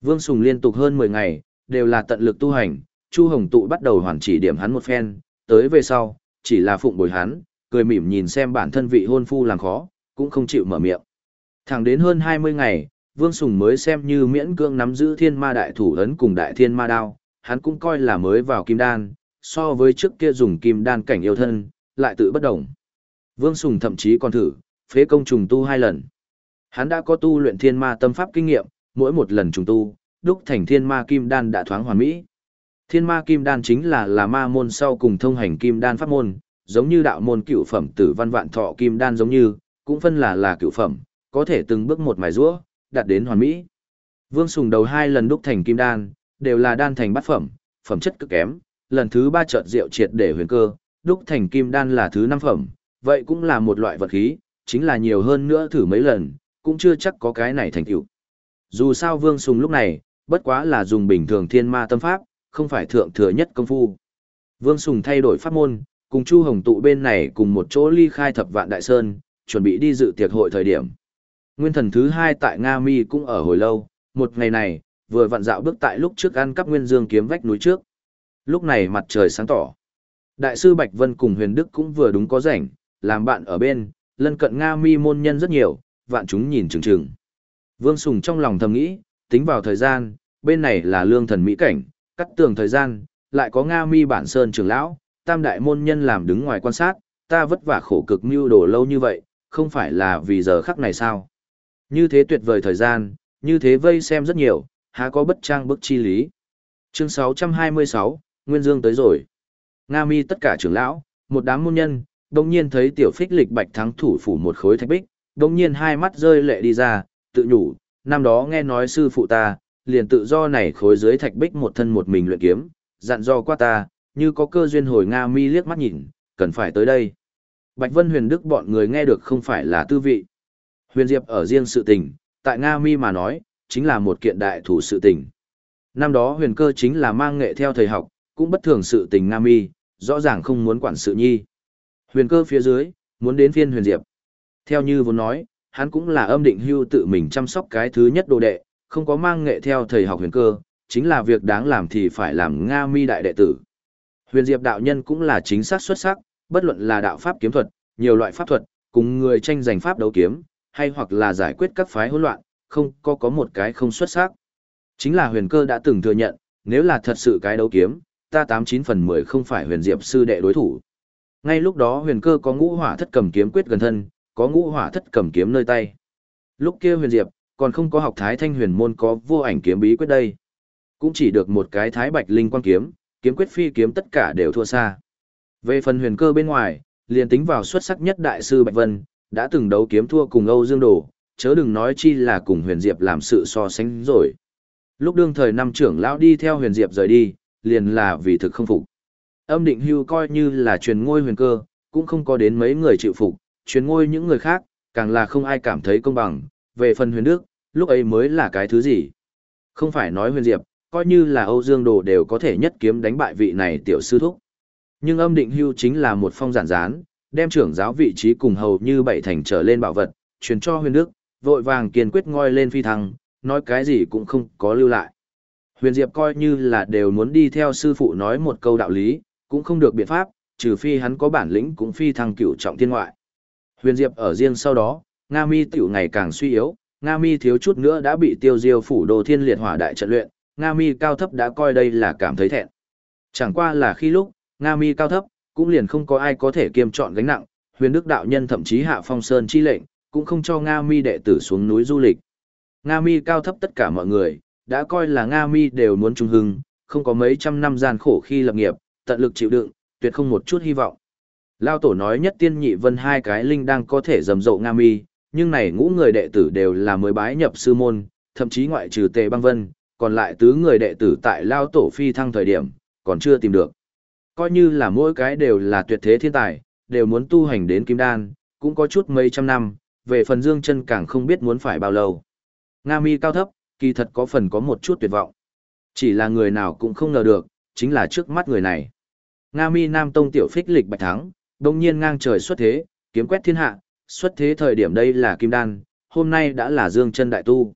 Vương Sùng liên tục hơn 10 ngày, đều là tận lực tu hành, Chu Hồng tụ bắt đầu hoàn chỉ điểm hắn một phen, tới về sau, chỉ là phụng bồi hắn, cười mỉm nhìn xem bản thân vị hôn phu làm khó, cũng không chịu mở miệng. Thẳng đến hơn 20 ngày, Vương Sùng mới xem như miễn cương nắm giữ thiên ma đại thủ ấn cùng đại thiên ma đao, hắn cũng coi là mới vào kim đan, so với trước kia dùng kim đan cảnh yêu thân, lại tự bất động. Vương Sùng thậm chí còn thử, phế công trùng tu hai lần. Hắn đã có tu luyện thiên ma tâm pháp kinh nghiệm, mỗi một lần trùng tu, đúc thành thiên ma kim đan đã thoáng hoàn mỹ. Thiên ma kim đan chính là là ma môn sau cùng thông hành kim đan pháp môn, giống như đạo môn cựu phẩm tử văn vạn thọ kim đan giống như, cũng phân là là cựu phẩm, có thể từng bước một mài rũa, đạt đến hoàn mỹ. Vương Sùng đầu hai lần đúc thành kim đan, đều là đan thành bát phẩm, phẩm chất cực kém, lần thứ ba chợt rượu triệt để huyền cơ, đúc thành kim đan là thứ năm phẩm, vậy cũng là một loại vật khí, chính là nhiều hơn nữa thử mấy lần, cũng chưa chắc có cái này thành tựu. Dù sao Vương Sùng lúc này, bất quá là dùng bình thường thiên ma tâm pháp, không phải thượng thừa nhất công phu. Vương Sùng thay đổi pháp môn, cùng Chu Hồng tụ bên này cùng một chỗ ly khai thập vạn đại sơn, chuẩn bị đi dự tiệc hội thời điểm. Nguyên thần thứ hai tại Nga Mi cũng ở hồi lâu, một ngày này, vừa vặn dạo bước tại lúc trước ăn cắp nguyên dương kiếm vách núi trước. Lúc này mặt trời sáng tỏ. Đại sư Bạch Vân cùng Huyền Đức cũng vừa đúng có rảnh, làm bạn ở bên, lân cận Nga Mi môn nhân rất nhiều, vạn chúng nhìn chừng chừng. Vương Sùng trong lòng thầm nghĩ, tính vào thời gian, bên này là lương thần mỹ cảnh, cắt tường thời gian, lại có Nga Mi bản sơn trưởng lão, tam đại môn nhân làm đứng ngoài quan sát, ta vất vả khổ cực mưu đồ lâu như vậy, không phải là vì giờ khắc này sao? Như thế tuyệt vời thời gian, như thế vây xem rất nhiều, há có bất trang bức chi lý. Chương 626, Nguyên Dương tới rồi. Nga mi tất cả trưởng lão, một đám môn nhân, đồng nhiên thấy tiểu phích lịch bạch thắng thủ phủ một khối thạch bích, đồng nhiên hai mắt rơi lệ đi ra, tự nhủ, năm đó nghe nói sư phụ ta, liền tự do này khối dưới thạch bích một thân một mình luyện kiếm, dặn do qua ta, như có cơ duyên hồi Nga mi liếc mắt nhìn, cần phải tới đây. Bạch Vân Huyền Đức bọn người nghe được không phải là tư vị. Huyền Diệp ở riêng sự tình, tại Nga mi mà nói, chính là một kiện đại thủ sự tình. Năm đó huyền cơ chính là mang nghệ theo thầy học, cũng bất thường sự tình Nga mi, rõ ràng không muốn quản sự nhi. Huyền cơ phía dưới, muốn đến phiên huyền diệp. Theo như vốn nói, hắn cũng là âm định hưu tự mình chăm sóc cái thứ nhất đồ đệ, không có mang nghệ theo thầy học huyền cơ, chính là việc đáng làm thì phải làm Nga mi đại đệ tử. Huyền diệp đạo nhân cũng là chính xác xuất sắc, bất luận là đạo pháp kiếm thuật, nhiều loại pháp thuật, cùng người tranh giành pháp đấu kiếm, hay hoặc là giải quyết các phái hỗn loạn, không có có một cái không xuất sắc. Chính là huyền cơ đã từng thừa nhận, nếu là thật sự cái đấu kiếm, ta 89 phần 10 không phải huyền diệp sư đệ đối thủ. Ngay lúc đó huyền cơ có ngũ hỏa thất cầm kiếm quyết gần thân, có ngũ hỏa thất cầm kiếm nơi tay. Lúc kia huyền diệp, còn không có học thái thanh huyền môn có vô ảnh kiếm bí quyết đây. Cũng chỉ được một cái thái bạch linh quan kiếm, kiếm quyết phi kiếm tất cả đều thua xa. Về phần huyền cơ bên ngoài, liền tính vào xuất sắc nhất đại sư Bạch Vân, đã từng đấu kiếm thua cùng Âu Dương Đồ, chớ đừng nói chi là cùng huyền diệp làm sự so sánh rồi. Lúc đương thời năm trưởng lão đi theo huyền diệp rời đi, liền là vì thực không phục. Âm định hưu coi như là truyền ngôi huyền cơ, cũng không có đến mấy người chịu phục, truyền ngôi những người khác, càng là không ai cảm thấy công bằng, về phần huyền đức, lúc ấy mới là cái thứ gì. Không phải nói huyền diệp, coi như là Âu Dương Đồ đều có thể nhất kiếm đánh bại vị này tiểu sư thúc. Nhưng âm định hưu chính là một phong giản gián, đem trưởng giáo vị trí cùng hầu như bảy thành trở lên bảo vật, truyền cho huyền đức, vội vàng kiên quyết ngoi lên phi thăng, nói cái gì cũng không có lưu lại. Huyền Diệp coi như là đều muốn đi theo sư phụ nói một câu đạo lý, cũng không được biện pháp, trừ phi hắn có bản lĩnh cũng phi thăng cửu trọng thiên ngoại. Huyền Diệp ở riêng sau đó, Nga Mi tiểu ngày càng suy yếu, Nga Mi thiếu chút nữa đã bị tiêu diêu phủ đồ thiên liệt hỏa đại trận luyện, Nga Mi cao thấp đã coi đây là cảm thấy thẹn. Chẳng qua là khi lúc, Nga Mi cao thấp, cũng liền không có ai có thể kiêm chọn gánh nặng, huyền đức đạo nhân thậm chí hạ phong sơn chi lệnh, cũng không cho Nga Mi đệ tử xuống núi du lịch. Nga Mi cao thấp tất cả mọi người, đã coi là Nga Mi đều muốn trung hưng, không có mấy trăm năm gian khổ khi lập nghiệp, tận lực chịu đựng, tuyệt không một chút hy vọng. Lao tổ nói nhất tiên nhị vân hai cái linh đang có thể rầm rộ Nga Mi, nhưng này ngũ người đệ tử đều là mới bái nhập sư môn, thậm chí ngoại trừ tề băng vân, còn lại tứ người đệ tử tại Lao tổ phi thăng thời điểm, còn chưa tìm được. Coi như là mỗi cái đều là tuyệt thế thiên tài, đều muốn tu hành đến kim đan, cũng có chút mấy trăm năm, về phần dương chân càng không biết muốn phải bao lâu. Nga mi cao thấp, kỳ thật có phần có một chút tuyệt vọng. Chỉ là người nào cũng không ngờ được, chính là trước mắt người này. Nga mi nam tông tiểu phích lịch bạch thắng, đông nhiên ngang trời xuất thế, kiếm quét thiên hạ, xuất thế thời điểm đây là kim đan, hôm nay đã là dương chân đại tu.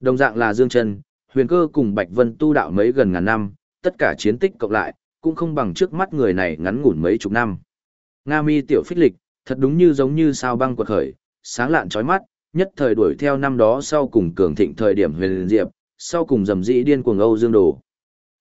Đồng dạng là dương chân, huyền cơ cùng bạch vân tu đạo mấy gần ngàn năm, tất cả chiến tích cộng lại, cũng không bằng trước mắt người này ngắn ngủn mấy chục năm. Nga mi tiểu phích lịch, thật đúng như giống như sao băng quật khởi, sáng lạn chói mắt, nhất thời đuổi theo năm đó sau cùng cường thịnh thời điểm huyền diệp, sau cùng dầm dĩ điên cuồng Âu Dương Đồ.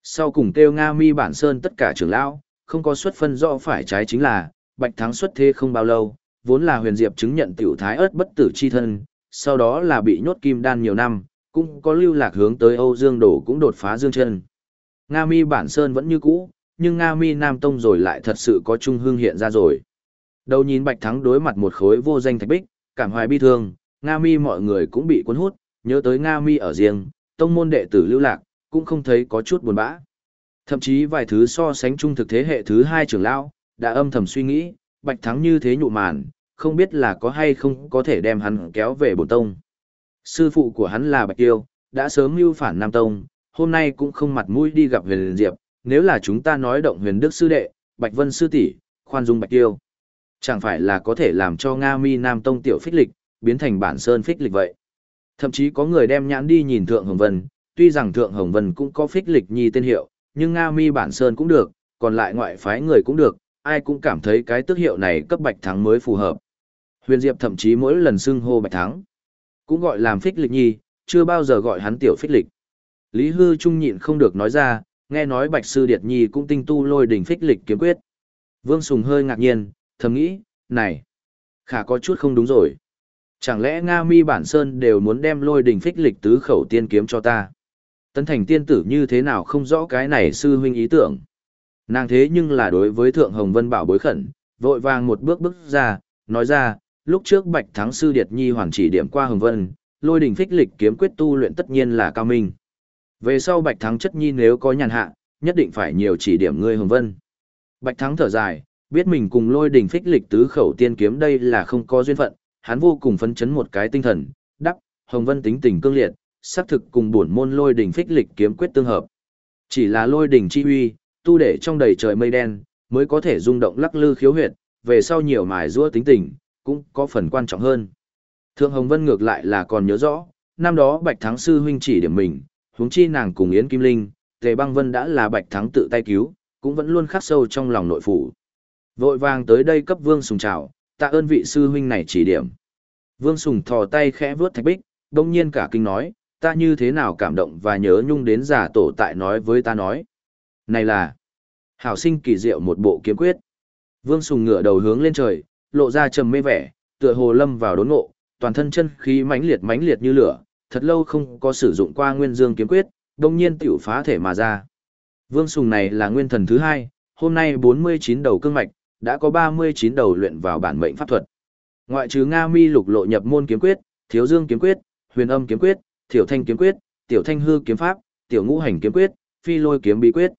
Sau cùng kêu Nga mi bản sơn tất cả trưởng lão, không có xuất phân rõ phải trái chính là, bạch thắng xuất thế không bao lâu, vốn là huyền diệp chứng nhận tiểu thái ớt bất tử chi thân, sau đó là bị nhốt kim đan nhiều năm, cũng có lưu lạc hướng tới Âu Dương Đổ cũng đột phá dương chân. Nga mi bản sơn vẫn như cũ, nhưng Nga mi Nam Tông rồi lại thật sự có trung hương hiện ra rồi. Đầu nhìn bạch thắng đối mặt một khối vô danh thạch bích, cảm hoài bi thương, Nga mi mọi người cũng bị cuốn hút, nhớ tới Nga mi ở riêng, tông môn đệ tử lưu lạc, cũng không thấy có chút buồn bã. Thậm chí vài thứ so sánh chung thực thế hệ thứ hai trưởng lão, đã âm thầm suy nghĩ, bạch thắng như thế nhụ màn, không biết là có hay không có thể đem hắn kéo về bổn tông. Sư phụ của hắn là Bạch Tiêu, đã sớm mưu phản Nam Tông, hôm nay cũng không mặt mũi đi gặp huyền diệp, nếu là chúng ta nói động huyền đức sư đệ, Bạch Vân sư tỷ, khoan dung Bạch Tiêu. Chẳng phải là có thể làm cho Nga mi Nam Tông tiểu phích lịch, biến thành bản sơn phích lịch vậy. Thậm chí có người đem nhãn đi nhìn Thượng Hồng Vân, tuy rằng Thượng Hồng Vân cũng có phích lịch nhi tên hiệu, nhưng Nga mi bản sơn cũng được, còn lại ngoại phái người cũng được, ai cũng cảm thấy cái tước hiệu này cấp bạch thắng mới phù hợp. Huyền Diệp thậm chí mỗi lần xưng hô bạch thắng, cũng gọi làm phích lịch nhi, chưa bao giờ gọi hắn tiểu phích lịch. Lý Hư Trung nhịn không được nói ra, nghe nói bạch sư điệt nhi cũng tinh tu lôi đỉnh phích lịch kiếm quyết. Vương Sùng hơi ngạc nhiên, thầm nghĩ, này, khả có chút không đúng rồi. Chẳng lẽ Nga mi bản sơn đều muốn đem lôi đình phích lịch tứ khẩu tiên kiếm cho ta? Tấn thành tiên tử như thế nào không rõ cái này sư huynh ý tưởng. Nàng thế nhưng là đối với Thượng Hồng Vân bảo bối khẩn, vội vàng một bước bước ra, nói ra, lúc trước Bạch Thắng Sư Điệt Nhi hoàn chỉ điểm qua Hồng Vân, lôi đình phích lịch kiếm quyết tu luyện tất nhiên là cao minh. Về sau Bạch Thắng chất nhi nếu có nhàn hạ, nhất định phải nhiều chỉ điểm ngươi Hồng Vân. Bạch Thắng thở dài, biết mình cùng lôi đình phích lịch tứ khẩu tiên kiếm đây là không có duyên phận, hắn vô cùng phấn chấn một cái tinh thần, đắc Hồng Vân tính tình cương liệt, xác thực cùng bổn môn lôi đỉnh phích lịch kiếm quyết tương hợp. Chỉ là lôi đỉnh chi uy, tu để trong đầy trời mây đen, mới có thể rung động lắc lư khiếu huyệt, về sau nhiều mài giũa tính tình, cũng có phần quan trọng hơn. Thượng Hồng Vân ngược lại là còn nhớ rõ, năm đó Bạch Thắng sư huynh chỉ điểm mình, huống chi nàng cùng Yến Kim Linh, Tề Băng Vân đã là Bạch Thắng tự tay cứu, cũng vẫn luôn khắc sâu trong lòng nội phủ. Vội vàng tới đây cấp vương sùng chào tạ ơn vị sư huynh này chỉ điểm. Vương Sùng thò tay khẽ vướt thạch bích, đông nhiên cả kinh nói, ta như thế nào cảm động và nhớ nhung đến giả tổ tại nói với ta nói. Này là, hảo sinh kỳ diệu một bộ kiếm quyết. Vương Sùng ngửa đầu hướng lên trời, lộ ra trầm mê vẻ, tựa hồ lâm vào đốn ngộ, toàn thân chân khí mãnh liệt mãnh liệt như lửa, thật lâu không có sử dụng qua nguyên dương kiếm quyết, đông nhiên tiểu phá thể mà ra. Vương Sùng này là nguyên thần thứ hai, hôm nay 49 đầu cương mạch, đã có 39 đầu luyện vào bản mệnh pháp thuật. Ngoại trừ Nga Mi lục lộ nhập môn kiếm quyết, Thiếu Dương kiếm quyết, Huyền Âm kiếm quyết, Tiểu Thanh kiếm quyết, Tiểu Thanh hư kiếm pháp, Tiểu Ngũ hành kiếm quyết, Phi Lôi kiếm bí quyết.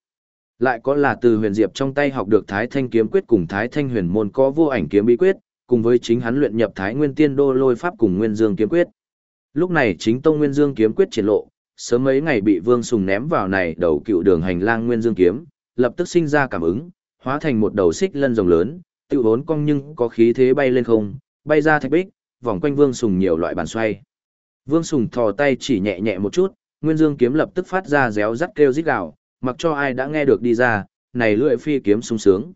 Lại có là từ Huyền Diệp trong tay học được Thái Thanh kiếm quyết cùng Thái Thanh huyền môn có vô ảnh kiếm bí quyết, cùng với chính hắn luyện nhập Thái Nguyên Tiên Đô Lôi pháp cùng Nguyên Dương kiếm quyết. Lúc này chính tông Nguyên Dương kiếm quyết triển lộ, sớm mấy ngày bị Vương Sùng ném vào này đầu cựu đường hành lang Nguyên Dương kiếm, lập tức sinh ra cảm ứng, hóa thành một đầu xích lân rồng lớn, tự vốn cong nhưng có khí thế bay lên không, bay ra thạch bích, vòng quanh Vương Sùng nhiều loại bàn xoay. Vương Sùng thò tay chỉ nhẹ nhẹ một chút, Nguyên Dương kiếm lập tức phát ra réo rắt kêu rít gào, mặc cho ai đã nghe được đi ra, này lưỡi phi kiếm sung sướng.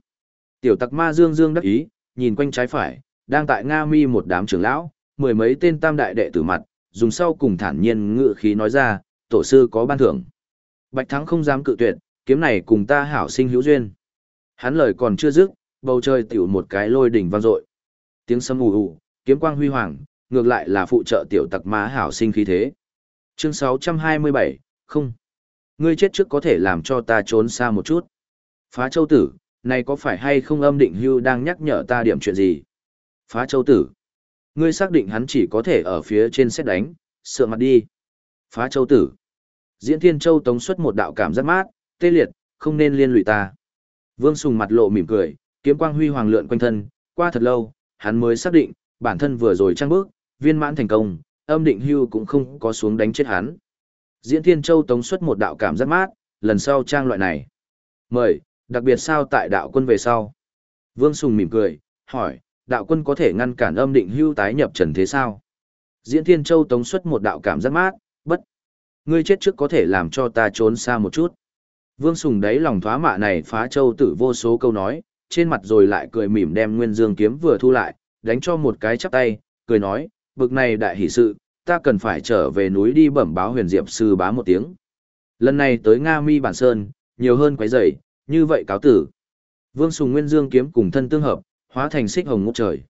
Tiểu Tặc Ma Dương Dương đắc ý, nhìn quanh trái phải, đang tại Nga Mi một đám trưởng lão, mười mấy tên tam đại đệ tử mặt, dùng sau cùng thản nhiên ngự khí nói ra, tổ sư có ban thưởng. Bạch Thắng không dám cự tuyệt, kiếm này cùng ta hảo sinh hữu duyên. Hắn lời còn chưa dứt, bầu trời tiểu một cái lôi đỉnh vang dội. Tiếng sấm ù ù, kiếm quang huy hoàng, ngược lại là phụ trợ tiểu tặc Ma hảo sinh khí thế. Chương 627, không. Ngươi chết trước có thể làm cho ta trốn xa một chút. Phá châu tử, này có phải hay không âm định hưu đang nhắc nhở ta điểm chuyện gì? Phá châu tử. Ngươi xác định hắn chỉ có thể ở phía trên xét đánh, sợ mặt đi. Phá châu tử. Diễn Thiên Châu tống xuất một đạo cảm giác mát, tê liệt, không nên liên lụy ta. Vương Sùng mặt lộ mỉm cười, kiếm quang huy hoàng lượn quanh thân, qua thật lâu, hắn mới xác định, bản thân vừa rồi trang bước, viên mãn thành công, âm định hưu cũng không có xuống đánh chết hắn. Diễn Thiên Châu tống xuất một đạo cảm giác mát, lần sau trang loại này. Mời, đặc biệt sao tại đạo quân về sau. Vương Sùng mỉm cười, hỏi, đạo quân có thể ngăn cản âm định hưu tái nhập trần thế sao? Diễn Thiên Châu tống xuất một đạo cảm giác mát, bất. Ngươi chết trước có thể làm cho ta trốn xa một chút. Vương Sùng đấy lòng thoá mạ này phá châu tử vô số câu nói, trên mặt rồi lại cười mỉm đem Nguyên Dương kiếm vừa thu lại, đánh cho một cái chắp tay, cười nói, bực này đại hỷ sự, ta cần phải trở về núi đi bẩm báo huyền diệp sư bá một tiếng. Lần này tới Nga Mi Bản Sơn, nhiều hơn quấy rầy, như vậy cáo tử. Vương Sùng Nguyên Dương kiếm cùng thân tương hợp, hóa thành xích hồng ngút trời.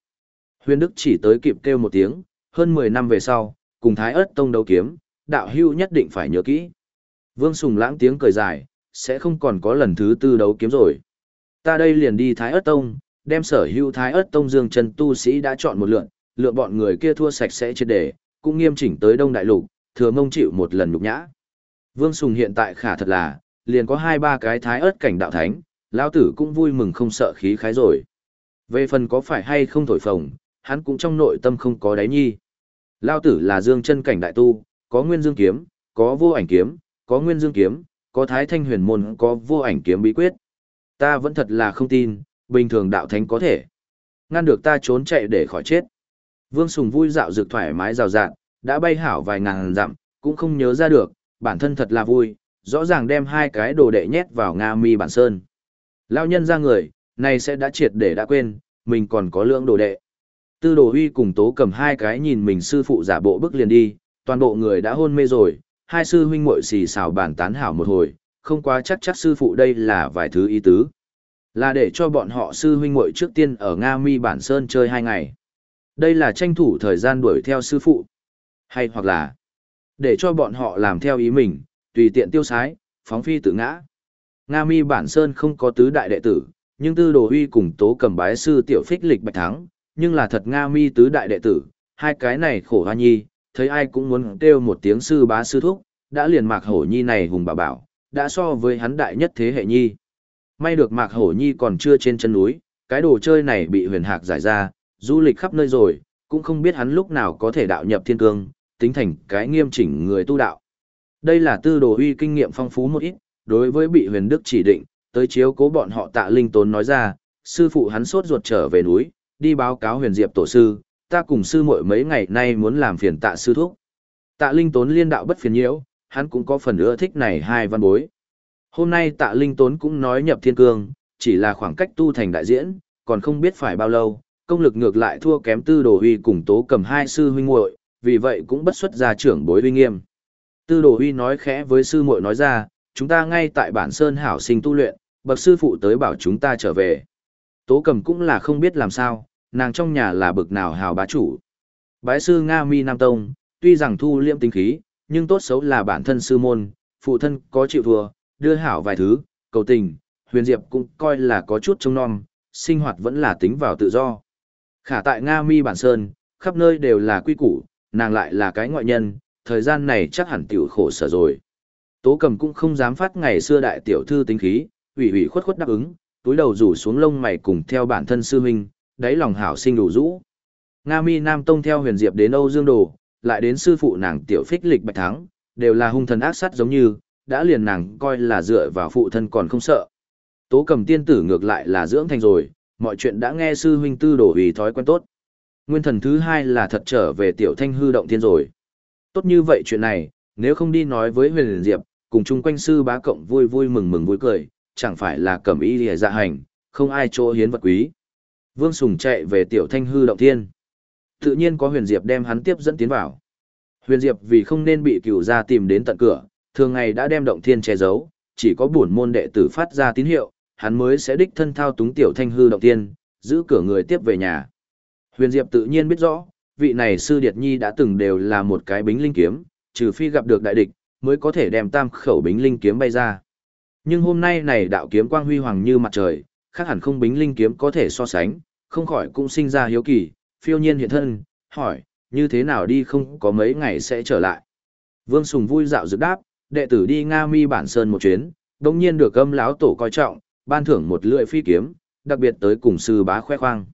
Huyền Đức chỉ tới kịp kêu một tiếng, hơn 10 năm về sau, cùng Thái ớt tông đấu kiếm, đạo hưu nhất định phải nhớ kỹ. Vương Sùng lãng tiếng cười dài, sẽ không còn có lần thứ tư đấu kiếm rồi. Ta đây liền đi Thái ớt tông, đem sở hưu Thái ớt tông dương Trần tu sĩ đã chọn một lượn, lựa bọn người kia thua sạch sẽ chết để, cũng nghiêm chỉnh tới Đông Đại Lục, thừa mông chịu một lần nhục nhã. Vương Sùng hiện tại khả thật là, liền có hai ba cái Thái ớt cảnh đạo thánh, lão tử cũng vui mừng không sợ khí khái rồi. Về phần có phải hay không thổi phồng, hắn cũng trong nội tâm không có đáy nhi. Lao tử là dương chân cảnh đại tu, có nguyên dương kiếm, có vô ảnh kiếm, có nguyên dương kiếm, có thái thanh huyền môn, có vô ảnh kiếm bí quyết. Ta vẫn thật là không tin, bình thường đạo thánh có thể. Ngăn được ta trốn chạy để khỏi chết. Vương Sùng vui dạo dược thoải mái rào rạng, đã bay hảo vài ngàn dặm, cũng không nhớ ra được, bản thân thật là vui, rõ ràng đem hai cái đồ đệ nhét vào Nga mi bản sơn. Lao nhân ra người, này sẽ đã triệt để đã quên, mình còn có lượng đồ đệ. Tư đồ huy cùng tố cầm hai cái nhìn mình sư phụ giả bộ bước liền đi, toàn bộ người đã hôn mê rồi, hai sư huynh muội xì xào bàn tán hảo một hồi, không quá chắc chắc sư phụ đây là vài thứ ý tứ. Là để cho bọn họ sư huynh muội trước tiên ở Nga Mi Bản Sơn chơi hai ngày. Đây là tranh thủ thời gian đuổi theo sư phụ. Hay hoặc là để cho bọn họ làm theo ý mình, tùy tiện tiêu sái, phóng phi tự ngã. Nga Mi Bản Sơn không có tứ đại đệ tử, nhưng tư đồ huy cùng tố cầm bái sư tiểu phích lịch bạch thắng, nhưng là thật Nga Mi tứ đại đệ tử, hai cái này khổ hoa nhi, thấy ai cũng muốn kêu một tiếng sư bá sư thúc, đã liền mạc hổ nhi này hùng bà bảo, đã so với hắn đại nhất thế hệ nhi. May được mạc hổ nhi còn chưa trên chân núi, cái đồ chơi này bị huyền hạc giải ra, du lịch khắp nơi rồi, cũng không biết hắn lúc nào có thể đạo nhập thiên cương, tính thành cái nghiêm chỉnh người tu đạo. Đây là tư đồ uy kinh nghiệm phong phú một ít, đối với bị huyền đức chỉ định, tới chiếu cố bọn họ tạ linh tốn nói ra, sư phụ hắn sốt ruột trở về núi, đi báo cáo huyền diệp tổ sư, ta cùng sư muội mấy ngày nay muốn làm phiền tạ sư thúc. Tạ Linh Tốn liên đạo bất phiền nhiễu, hắn cũng có phần ưa thích này hai văn bối. Hôm nay Tạ Linh Tốn cũng nói nhập thiên cương, chỉ là khoảng cách tu thành đại diễn, còn không biết phải bao lâu, Công lực ngược lại thua kém tư đồ huy cùng tố cầm hai sư huynh muội, vì vậy cũng bất xuất ra trưởng bối huy nghiêm. Tư đồ huy nói khẽ với sư muội nói ra, chúng ta ngay tại bản sơn hảo sinh tu luyện, bậc sư phụ tới bảo chúng ta trở về. Tố cầm cũng là không biết làm sao, nàng trong nhà là bậc nào hào bá chủ. Bái sư Nga Mi Nam Tông, tuy rằng thu liêm tinh khí, nhưng tốt xấu là bản thân sư môn, phụ thân có chịu thua, đưa hảo vài thứ, cầu tình, huyền diệp cũng coi là có chút trông non, sinh hoạt vẫn là tính vào tự do. Khả tại Nga Mi Bản Sơn, khắp nơi đều là quy củ, nàng lại là cái ngoại nhân, thời gian này chắc hẳn tiểu khổ sở rồi. Tố cầm cũng không dám phát ngày xưa đại tiểu thư tính khí, ủy ủy khuất khuất đáp ứng, túi đầu rủ xuống lông mày cùng theo bản thân sư huynh, đáy lòng hảo sinh đủ rũ. Nga Mi Nam Tông theo huyền diệp đến Âu Dương Đồ, lại đến sư phụ nàng tiểu phích lịch bạch thắng, đều là hung thần ác sát giống như, đã liền nàng coi là dựa vào phụ thân còn không sợ. Tố cầm tiên tử ngược lại là dưỡng thành rồi, mọi chuyện đã nghe sư huynh tư đổ ý thói quen tốt. Nguyên thần thứ hai là thật trở về tiểu thanh hư động thiên rồi. Tốt như vậy chuyện này, nếu không đi nói với huyền diệp, cùng chung quanh sư bá cộng vui vui mừng mừng vui cười, chẳng phải là cẩm ý lìa dạ hành, không ai chỗ hiến vật quý. Vương Sùng chạy về tiểu thanh hư động thiên. Tự nhiên có huyền diệp đem hắn tiếp dẫn tiến vào. Huyền diệp vì không nên bị cửu gia tìm đến tận cửa, thường ngày đã đem động thiên che giấu, chỉ có bổn môn đệ tử phát ra tín hiệu, hắn mới sẽ đích thân thao túng tiểu thanh hư động tiên giữ cửa người tiếp về nhà. Huyền Diệp tự nhiên biết rõ, vị này sư điệt nhi đã từng đều là một cái bính linh kiếm, trừ phi gặp được đại địch, mới có thể đem tam khẩu bính linh kiếm bay ra. Nhưng hôm nay này đạo kiếm quang huy hoàng như mặt trời, khác hẳn không bính linh kiếm có thể so sánh, không khỏi cũng sinh ra hiếu kỳ, phiêu nhiên hiện thân, hỏi, như thế nào đi không có mấy ngày sẽ trở lại. Vương Sùng vui dạo dự đáp, đệ tử đi Nga Mi bản sơn một chuyến, đồng nhiên được âm lão tổ coi trọng, ban thưởng một lưỡi phi kiếm, đặc biệt tới cùng sư bá khoe khoang.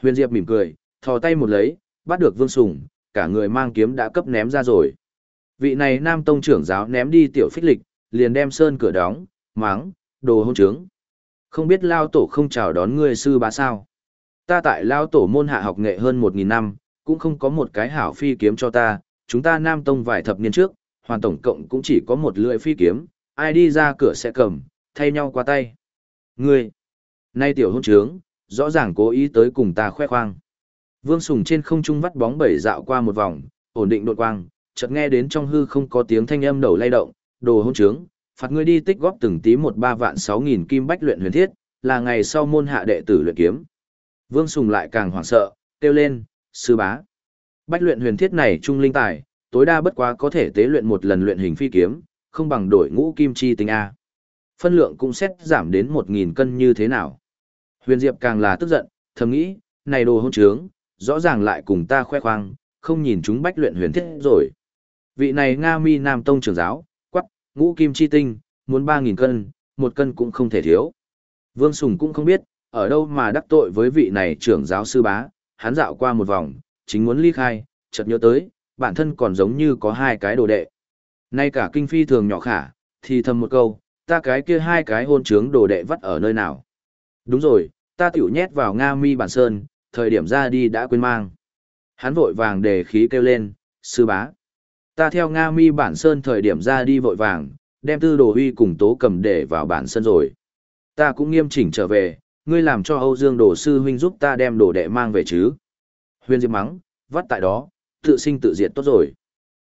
Huyền Diệp mỉm cười, thò tay một lấy, bắt được Vương Sùng, cả người mang kiếm đã cấp ném ra rồi. Vị này Nam Tông trưởng giáo ném đi tiểu phích lịch, liền đem sơn cửa đóng, máng, đồ hôn trướng. Không biết Lao Tổ không chào đón ngươi sư bá sao. Ta tại Lao Tổ môn hạ học nghệ hơn 1.000 năm, cũng không có một cái hảo phi kiếm cho ta, chúng ta Nam Tông vài thập niên trước, hoàn tổng cộng cũng chỉ có một lưỡi phi kiếm, ai đi ra cửa sẽ cầm, thay nhau qua tay. Ngươi, nay tiểu hôn trướng, rõ ràng cố ý tới cùng ta khoe khoang. Vương Sùng trên không trung vắt bóng bảy dạo qua một vòng, ổn định đột quang, chợt nghe đến trong hư không có tiếng thanh âm đầu lay động, đồ hôn trướng, phạt ngươi đi tích góp từng tí một ba vạn sáu nghìn kim bách luyện huyền thiết, là ngày sau môn hạ đệ tử luyện kiếm. Vương Sùng lại càng hoảng sợ, kêu lên, sư bá. Bách luyện huyền thiết này trung linh tài, tối đa bất quá có thể tế luyện một lần luyện hình phi kiếm, không bằng đổi ngũ kim chi tinh A. Phân lượng cũng xét giảm đến một nghìn cân như thế nào. Huyền Diệp càng là tức giận, thầm nghĩ, này đồ hôn trướng, rõ ràng lại cùng ta khoe khoang, không nhìn chúng bách luyện huyền thiết rồi. Vị này Nga mi Nam Tông trưởng giáo, quắc, ngũ kim chi tinh, muốn ba nghìn cân, một cân cũng không thể thiếu. Vương Sùng cũng không biết, ở đâu mà đắc tội với vị này trưởng giáo sư bá, hắn dạo qua một vòng, chính muốn ly khai, chợt nhớ tới, bản thân còn giống như có hai cái đồ đệ. Nay cả kinh phi thường nhỏ khả, thì thầm một câu, ta cái kia hai cái hôn trướng đồ đệ vắt ở nơi nào. Đúng rồi, ta tiểu nhét vào Nga mi bản sơn, thời điểm ra đi đã quên mang. Hắn vội vàng để khí kêu lên, sư bá. Ta theo Nga mi bản sơn thời điểm ra đi vội vàng, đem tư đồ huy cùng tố cầm để vào bản sơn rồi. Ta cũng nghiêm chỉnh trở về, ngươi làm cho Âu Dương đồ sư huynh giúp ta đem đồ đệ mang về chứ. Huyền Diệp mắng, vắt tại đó, tự sinh tự diệt tốt rồi.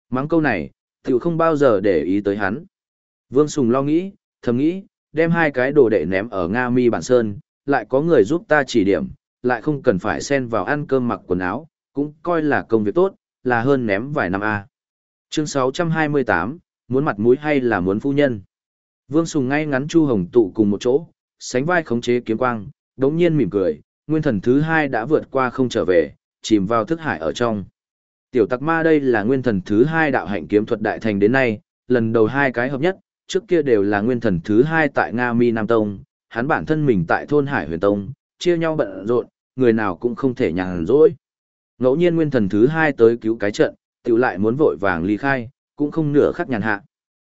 Mắng câu này, tiểu không bao giờ để ý tới hắn. Vương Sùng lo nghĩ, thầm nghĩ, đem hai cái đồ đệ ném ở Nga Mi Bản Sơn, lại có người giúp ta chỉ điểm, lại không cần phải xen vào ăn cơm mặc quần áo, cũng coi là công việc tốt, là hơn ném vài năm A. Chương 628, muốn mặt mũi hay là muốn phu nhân? Vương Sùng ngay ngắn Chu Hồng tụ cùng một chỗ, sánh vai khống chế kiếm quang, đống nhiên mỉm cười, nguyên thần thứ hai đã vượt qua không trở về, chìm vào thức hải ở trong. Tiểu tặc ma đây là nguyên thần thứ hai đạo hạnh kiếm thuật đại thành đến nay, lần đầu hai cái hợp nhất, trước kia đều là nguyên thần thứ hai tại Nga Mi Nam Tông, hắn bản thân mình tại thôn Hải Huyền Tông, chia nhau bận rộn, người nào cũng không thể nhàn rỗi. Ngẫu nhiên nguyên thần thứ hai tới cứu cái trận, tiểu lại muốn vội vàng ly khai, cũng không nửa khắc nhàn hạ.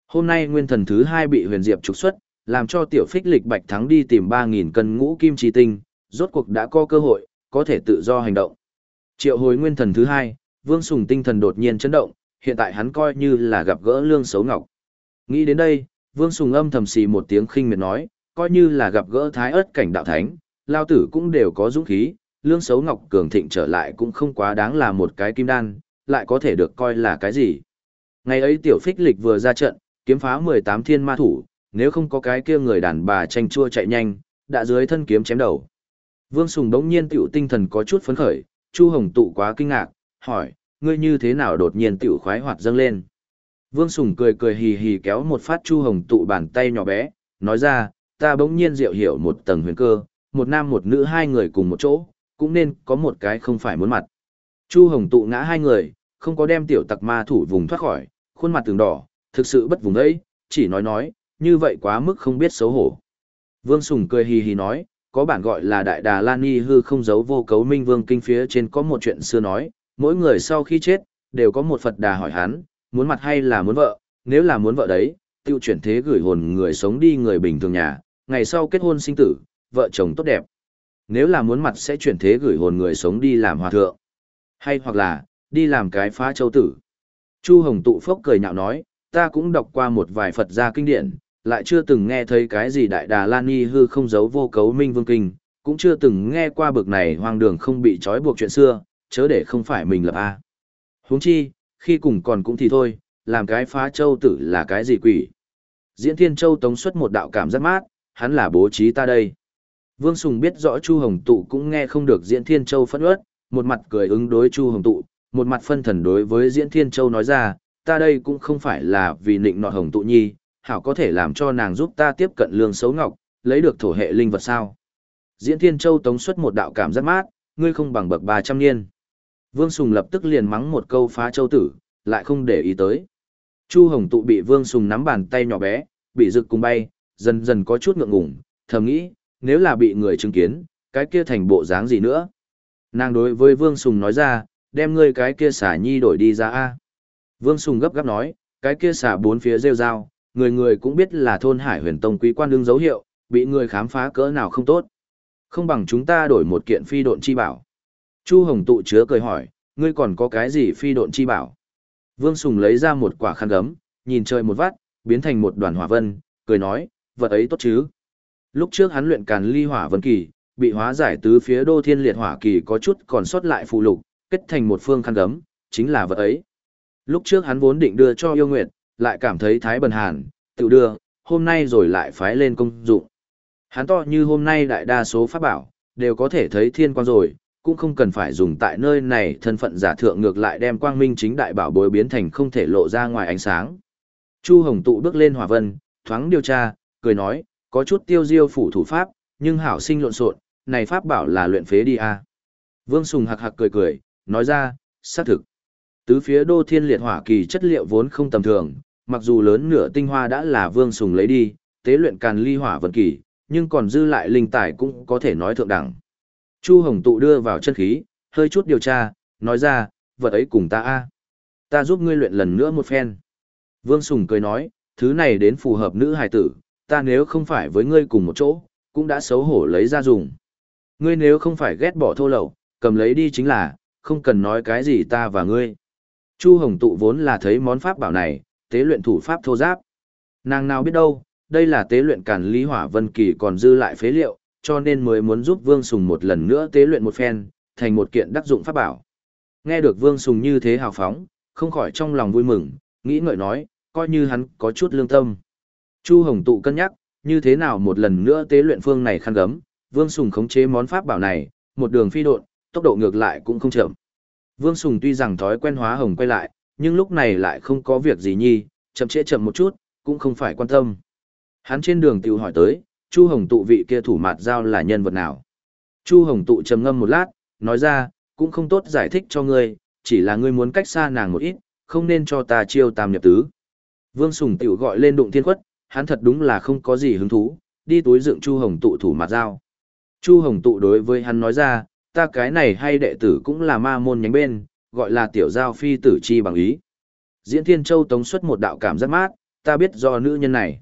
Hôm nay nguyên thần thứ hai bị huyền diệp trục xuất, làm cho tiểu phích lịch bạch thắng đi tìm 3.000 cân ngũ kim trì tinh, rốt cuộc đã có cơ hội, có thể tự do hành động. Triệu hồi nguyên thần thứ hai, vương sùng tinh thần đột nhiên chấn động, hiện tại hắn coi như là gặp gỡ lương xấu ngọc. Nghĩ đến đây, Vương Sùng âm thầm xì một tiếng khinh miệt nói, coi như là gặp gỡ thái ớt cảnh đạo thánh, lao tử cũng đều có dũng khí, lương xấu ngọc cường thịnh trở lại cũng không quá đáng là một cái kim đan, lại có thể được coi là cái gì. Ngày ấy tiểu phích lịch vừa ra trận, kiếm phá 18 thiên ma thủ, nếu không có cái kia người đàn bà tranh chua chạy nhanh, đã dưới thân kiếm chém đầu. Vương Sùng đống nhiên tiểu tinh thần có chút phấn khởi, Chu Hồng tụ quá kinh ngạc, hỏi, ngươi như thế nào đột nhiên tiểu khoái hoạt dâng lên. Vương Sùng cười cười hì hì kéo một phát Chu Hồng tụ bàn tay nhỏ bé, nói ra, ta bỗng nhiên diệu hiểu một tầng huyền cơ, một nam một nữ hai người cùng một chỗ, cũng nên có một cái không phải muốn mặt. Chu Hồng tụ ngã hai người, không có đem tiểu tặc ma thủ vùng thoát khỏi, khuôn mặt tường đỏ, thực sự bất vùng ấy, chỉ nói nói, như vậy quá mức không biết xấu hổ. Vương Sùng cười hì hì nói, có bản gọi là Đại Đà Lan Nhi hư không giấu vô cấu minh vương kinh phía trên có một chuyện xưa nói, mỗi người sau khi chết, đều có một Phật đà hỏi hắn, muốn mặt hay là muốn vợ, nếu là muốn vợ đấy, tiêu chuyển thế gửi hồn người sống đi người bình thường nhà, ngày sau kết hôn sinh tử, vợ chồng tốt đẹp. Nếu là muốn mặt sẽ chuyển thế gửi hồn người sống đi làm hòa thượng. Hay hoặc là, đi làm cái phá châu tử. Chu Hồng tụ phốc cười nhạo nói, ta cũng đọc qua một vài Phật gia kinh điển, lại chưa từng nghe thấy cái gì đại đà lan Nhi hư không giấu vô cấu minh vương kinh, cũng chưa từng nghe qua bực này hoang đường không bị trói buộc chuyện xưa, chớ để không phải mình lập A. huống chi, khi cùng còn cũng thì thôi, làm cái phá châu tử là cái gì quỷ. Diễn Thiên Châu tống xuất một đạo cảm giác mát, hắn là bố trí ta đây. Vương Sùng biết rõ Chu Hồng Tụ cũng nghe không được Diễn Thiên Châu phẫn ướt, một mặt cười ứng đối Chu Hồng Tụ, một mặt phân thần đối với Diễn Thiên Châu nói ra, ta đây cũng không phải là vì nịnh nọt Hồng Tụ Nhi, hảo có thể làm cho nàng giúp ta tiếp cận lương xấu ngọc, lấy được thổ hệ linh vật sao. Diễn Thiên Châu tống xuất một đạo cảm giác mát, ngươi không bằng bậc 300 niên. Vương Sùng lập tức liền mắng một câu phá châu tử, lại không để ý tới. Chu Hồng tụ bị Vương Sùng nắm bàn tay nhỏ bé, bị rực cùng bay, dần dần có chút ngượng ngùng, thầm nghĩ, nếu là bị người chứng kiến, cái kia thành bộ dáng gì nữa. Nàng đối với Vương Sùng nói ra, đem ngươi cái kia xả nhi đổi đi ra a Vương Sùng gấp gáp nói, cái kia xả bốn phía rêu rao, người người cũng biết là thôn hải huyền tông quý quan đương dấu hiệu, bị người khám phá cỡ nào không tốt. Không bằng chúng ta đổi một kiện phi độn chi bảo. Chu Hồng tụ chứa cười hỏi, ngươi còn có cái gì phi độn chi bảo? Vương Sùng lấy ra một quả khăn gấm, nhìn trời một vắt, biến thành một đoàn hỏa vân, cười nói, vật ấy tốt chứ. Lúc trước hắn luyện càn ly hỏa vân kỳ, bị hóa giải tứ phía đô thiên liệt hỏa kỳ có chút còn sót lại phụ lục, kết thành một phương khăn gấm, chính là vật ấy. Lúc trước hắn vốn định đưa cho yêu nguyệt, lại cảm thấy thái bần hàn, tự đưa, hôm nay rồi lại phái lên công dụng. Hắn to như hôm nay đại đa số pháp bảo, đều có thể thấy thiên quan rồi, cũng không cần phải dùng tại nơi này thân phận giả thượng ngược lại đem quang minh chính đại bảo bối biến thành không thể lộ ra ngoài ánh sáng. Chu Hồng tụ bước lên hỏa vân, thoáng điều tra, cười nói, có chút tiêu diêu phủ thủ pháp, nhưng hảo sinh lộn xộn, này pháp bảo là luyện phế đi à. Vương Sùng hạc hạc cười cười, nói ra, xác thực. Tứ phía đô thiên liệt hỏa kỳ chất liệu vốn không tầm thường, mặc dù lớn nửa tinh hoa đã là Vương Sùng lấy đi, tế luyện càn ly hỏa vân kỳ, nhưng còn dư lại linh tài cũng có thể nói thượng đẳng. Chu Hồng tụ đưa vào chân khí, hơi chút điều tra, nói ra, vật ấy cùng ta a, Ta giúp ngươi luyện lần nữa một phen. Vương Sùng cười nói, thứ này đến phù hợp nữ hài tử, ta nếu không phải với ngươi cùng một chỗ, cũng đã xấu hổ lấy ra dùng. Ngươi nếu không phải ghét bỏ thô lậu, cầm lấy đi chính là, không cần nói cái gì ta và ngươi. Chu Hồng tụ vốn là thấy món pháp bảo này, tế luyện thủ pháp thô giáp. Nàng nào biết đâu, đây là tế luyện cản lý hỏa vân kỳ còn dư lại phế liệu, cho nên mới muốn giúp Vương Sùng một lần nữa tế luyện một phen, thành một kiện đắc dụng pháp bảo. Nghe được Vương Sùng như thế hào phóng, không khỏi trong lòng vui mừng, nghĩ ngợi nói, coi như hắn có chút lương tâm. Chu Hồng tụ cân nhắc, như thế nào một lần nữa tế luyện phương này khăn gấm, Vương Sùng khống chế món pháp bảo này, một đường phi độn, tốc độ ngược lại cũng không chậm. Vương Sùng tuy rằng thói quen hóa hồng quay lại, nhưng lúc này lại không có việc gì nhi, chậm trễ chậm một chút, cũng không phải quan tâm. Hắn trên đường tiểu hỏi tới, Chu Hồng tụ vị kia thủ mạt giao là nhân vật nào? Chu Hồng tụ trầm ngâm một lát, nói ra, cũng không tốt giải thích cho ngươi, chỉ là ngươi muốn cách xa nàng một ít, không nên cho ta chiêu tam nhập tứ. Vương Sùng tiểu gọi lên đụng thiên khuất, hắn thật đúng là không có gì hứng thú, đi túi dựng Chu Hồng tụ thủ mạt giao. Chu Hồng tụ đối với hắn nói ra, ta cái này hay đệ tử cũng là ma môn nhánh bên, gọi là tiểu giao phi tử chi bằng ý. Diễn Thiên Châu tống xuất một đạo cảm giác mát, ta biết do nữ nhân này.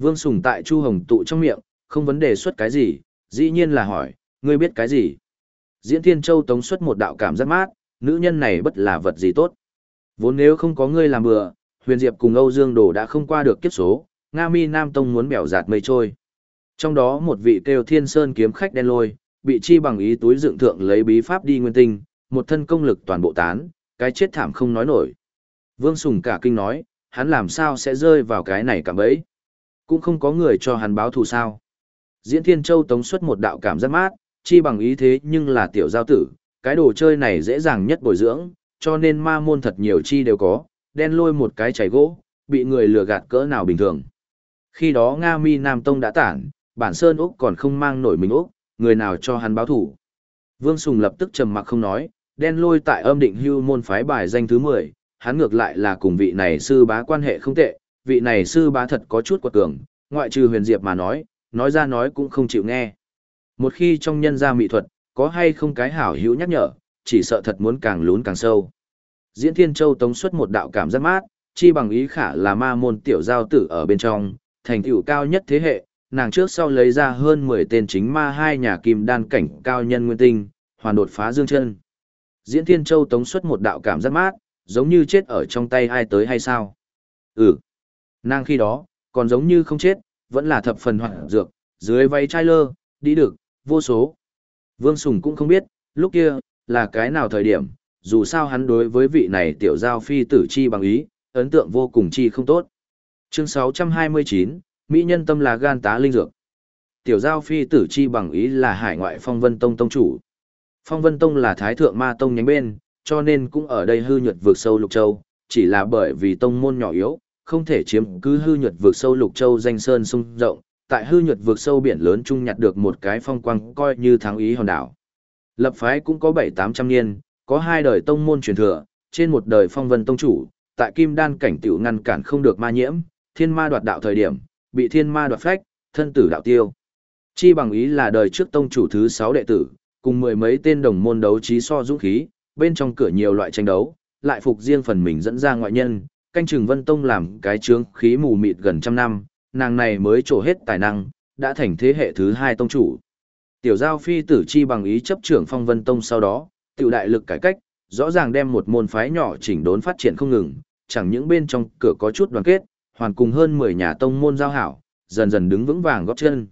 Vương Sùng tại Chu Hồng tụ trong miệng, không vấn đề xuất cái gì, dĩ nhiên là hỏi, ngươi biết cái gì? Diễn Thiên Châu tống xuất một đạo cảm giác mát, nữ nhân này bất là vật gì tốt. Vốn nếu không có ngươi làm bừa, Huyền Diệp cùng Âu Dương Đồ đã không qua được kiếp số, Nga Mi Nam Tông muốn bẻo giạt mây trôi. Trong đó một vị kêu Thiên Sơn kiếm khách đen lôi, bị chi bằng ý túi dựng thượng lấy bí pháp đi nguyên tinh, một thân công lực toàn bộ tán, cái chết thảm không nói nổi. Vương Sùng cả kinh nói, hắn làm sao sẽ rơi vào cái này cả bấy. Cũng không có người cho hắn báo thù sao. Diễn Thiên Châu tống xuất một đạo cảm giác mát, chi bằng ý thế nhưng là tiểu giao tử, cái đồ chơi này dễ dàng nhất bồi dưỡng, cho nên ma môn thật nhiều chi đều có, đen lôi một cái chảy gỗ, bị người lừa gạt cỡ nào bình thường. Khi đó Nga Mi Nam Tông đã tản, bản Sơn Úc còn không mang nổi mình Úc, người nào cho hắn báo thủ. Vương Sùng lập tức trầm mặc không nói, đen lôi tại âm định hưu môn phái bài danh thứ 10, hắn ngược lại là cùng vị này sư bá quan hệ không tệ, vị này sư bá thật có chút quật cường, ngoại trừ huyền diệp mà nói, nói ra nói cũng không chịu nghe. Một khi trong nhân gia mỹ thuật, có hay không cái hảo hữu nhắc nhở, chỉ sợ thật muốn càng lún càng sâu. Diễn Thiên Châu tống xuất một đạo cảm giác mát, chi bằng ý khả là ma môn tiểu giao tử ở bên trong, thành tựu cao nhất thế hệ, nàng trước sau lấy ra hơn 10 tên chính ma hai nhà kim đan cảnh cao nhân nguyên tinh, hoàn đột phá dương chân. Diễn Thiên Châu tống xuất một đạo cảm giác mát, giống như chết ở trong tay ai tới hay sao? Ừ. Nàng khi đó, còn giống như không chết, vẫn là thập phần hoạt dược, dưới váy trai lơ, đi được, vô số. Vương Sùng cũng không biết, lúc kia, là cái nào thời điểm, dù sao hắn đối với vị này tiểu giao phi tử chi bằng ý, ấn tượng vô cùng chi không tốt. Chương 629, Mỹ nhân tâm là gan tá linh dược. Tiểu giao phi tử chi bằng ý là hải ngoại phong vân tông tông chủ. Phong vân tông là thái thượng ma tông nhánh bên, cho nên cũng ở đây hư nhuật vượt sâu lục châu, chỉ là bởi vì tông môn nhỏ yếu, không thể chiếm cứ hư nhuật vượt sâu lục châu danh sơn sung rộng, tại hư nhuật vượt sâu biển lớn chung nhặt được một cái phong quang coi như thắng ý hòn đảo. Lập phái cũng có bảy tám trăm niên, có hai đời tông môn truyền thừa, trên một đời phong vân tông chủ, tại kim đan cảnh tiểu ngăn cản không được ma nhiễm, thiên ma đoạt đạo thời điểm, bị thiên ma đoạt phách, thân tử đạo tiêu. Chi bằng ý là đời trước tông chủ thứ sáu đệ tử, cùng mười mấy tên đồng môn đấu trí so dũng khí, bên trong cửa nhiều loại tranh đấu, lại phục riêng phần mình dẫn ra ngoại nhân, canh chừng vân tông làm cái trướng khí mù mịt gần trăm năm, nàng này mới trổ hết tài năng, đã thành thế hệ thứ hai tông chủ. Tiểu giao phi tử chi bằng ý chấp trưởng phong vân tông sau đó, tiểu đại lực cải cách, rõ ràng đem một môn phái nhỏ chỉnh đốn phát triển không ngừng, chẳng những bên trong cửa có chút đoàn kết, hoàn cùng hơn 10 nhà tông môn giao hảo, dần dần đứng vững vàng góp chân.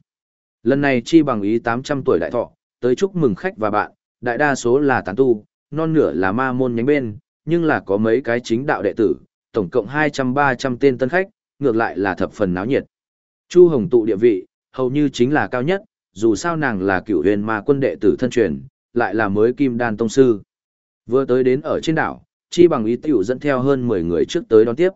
Lần này chi bằng ý 800 tuổi đại thọ, tới chúc mừng khách và bạn, đại đa số là tán tu, non nửa là ma môn nhánh bên, nhưng là có mấy cái chính đạo đệ tử, tổng cộng 200-300 tên tân khách, ngược lại là thập phần náo nhiệt. Chu Hồng tụ địa vị, hầu như chính là cao nhất, dù sao nàng là cựu huyền ma quân đệ tử thân truyền, lại là mới kim đan tông sư. Vừa tới đến ở trên đảo, chi bằng ý tiểu dẫn theo hơn 10 người trước tới đón tiếp.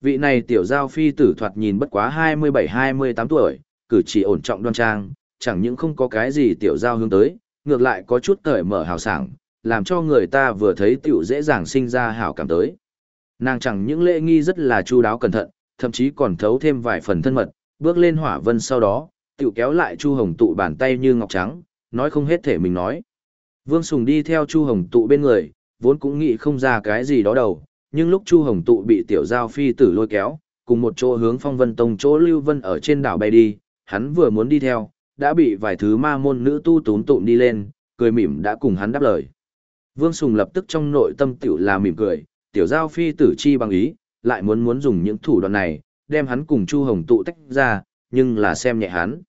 Vị này tiểu giao phi tử thoạt nhìn bất quá 27-28 tuổi, cử chỉ ổn trọng đoan trang, chẳng những không có cái gì tiểu giao hướng tới, ngược lại có chút cởi mở hào sảng, làm cho người ta vừa thấy tiểu dễ dàng sinh ra hảo cảm tới. Nàng chẳng những lễ nghi rất là chu đáo cẩn thận, thậm chí còn thấu thêm vài phần thân mật, bước lên hỏa vân sau đó, tiểu kéo lại Chu Hồng tụ bàn tay như ngọc trắng, nói không hết thể mình nói. Vương Sùng đi theo Chu Hồng tụ bên người, vốn cũng nghĩ không ra cái gì đó đầu, nhưng lúc Chu Hồng tụ bị tiểu giao phi tử lôi kéo, cùng một chỗ hướng phong vân tông chỗ lưu vân ở trên đảo bay đi, hắn vừa muốn đi theo, đã bị vài thứ ma môn nữ tu tún tụm đi lên, cười mỉm đã cùng hắn đáp lời. Vương Sùng lập tức trong nội tâm tiểu là mỉm cười, tiểu giao phi tử chi bằng ý, lại muốn muốn dùng những thủ đoạn này, đem hắn cùng Chu Hồng tụ tách ra, nhưng là xem nhẹ hắn.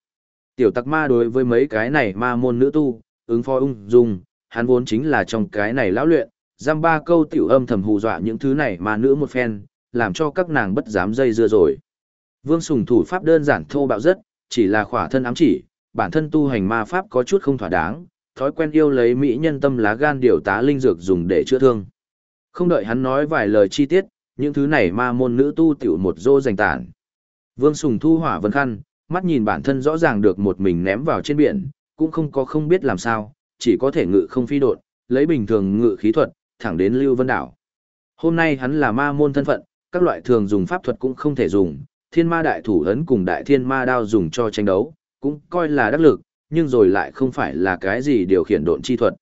Tiểu tặc ma đối với mấy cái này ma môn nữ tu, ứng phó ung dung, hắn vốn chính là trong cái này lão luyện, giam ba câu tiểu âm thầm hù dọa những thứ này mà nữ một phen, làm cho các nàng bất dám dây dưa rồi. Vương Sùng thủ pháp đơn giản thô bạo rất, chỉ là khỏa thân ám chỉ, bản thân tu hành ma pháp có chút không thỏa đáng, thói quen yêu lấy mỹ nhân tâm lá gan điều tá linh dược dùng để chữa thương. Không đợi hắn nói vài lời chi tiết, những thứ này ma môn nữ tu tiểu một dô dành tản. Vương Sùng thu hỏa vân khăn, mắt nhìn bản thân rõ ràng được một mình ném vào trên biển, cũng không có không biết làm sao, chỉ có thể ngự không phi đột, lấy bình thường ngự khí thuật, thẳng đến Lưu Vân Đảo. Hôm nay hắn là ma môn thân phận, các loại thường dùng pháp thuật cũng không thể dùng, thiên ma đại thủ ấn cùng đại thiên ma đao dùng cho tranh đấu, cũng coi là đắc lực, nhưng rồi lại không phải là cái gì điều khiển độn chi thuật.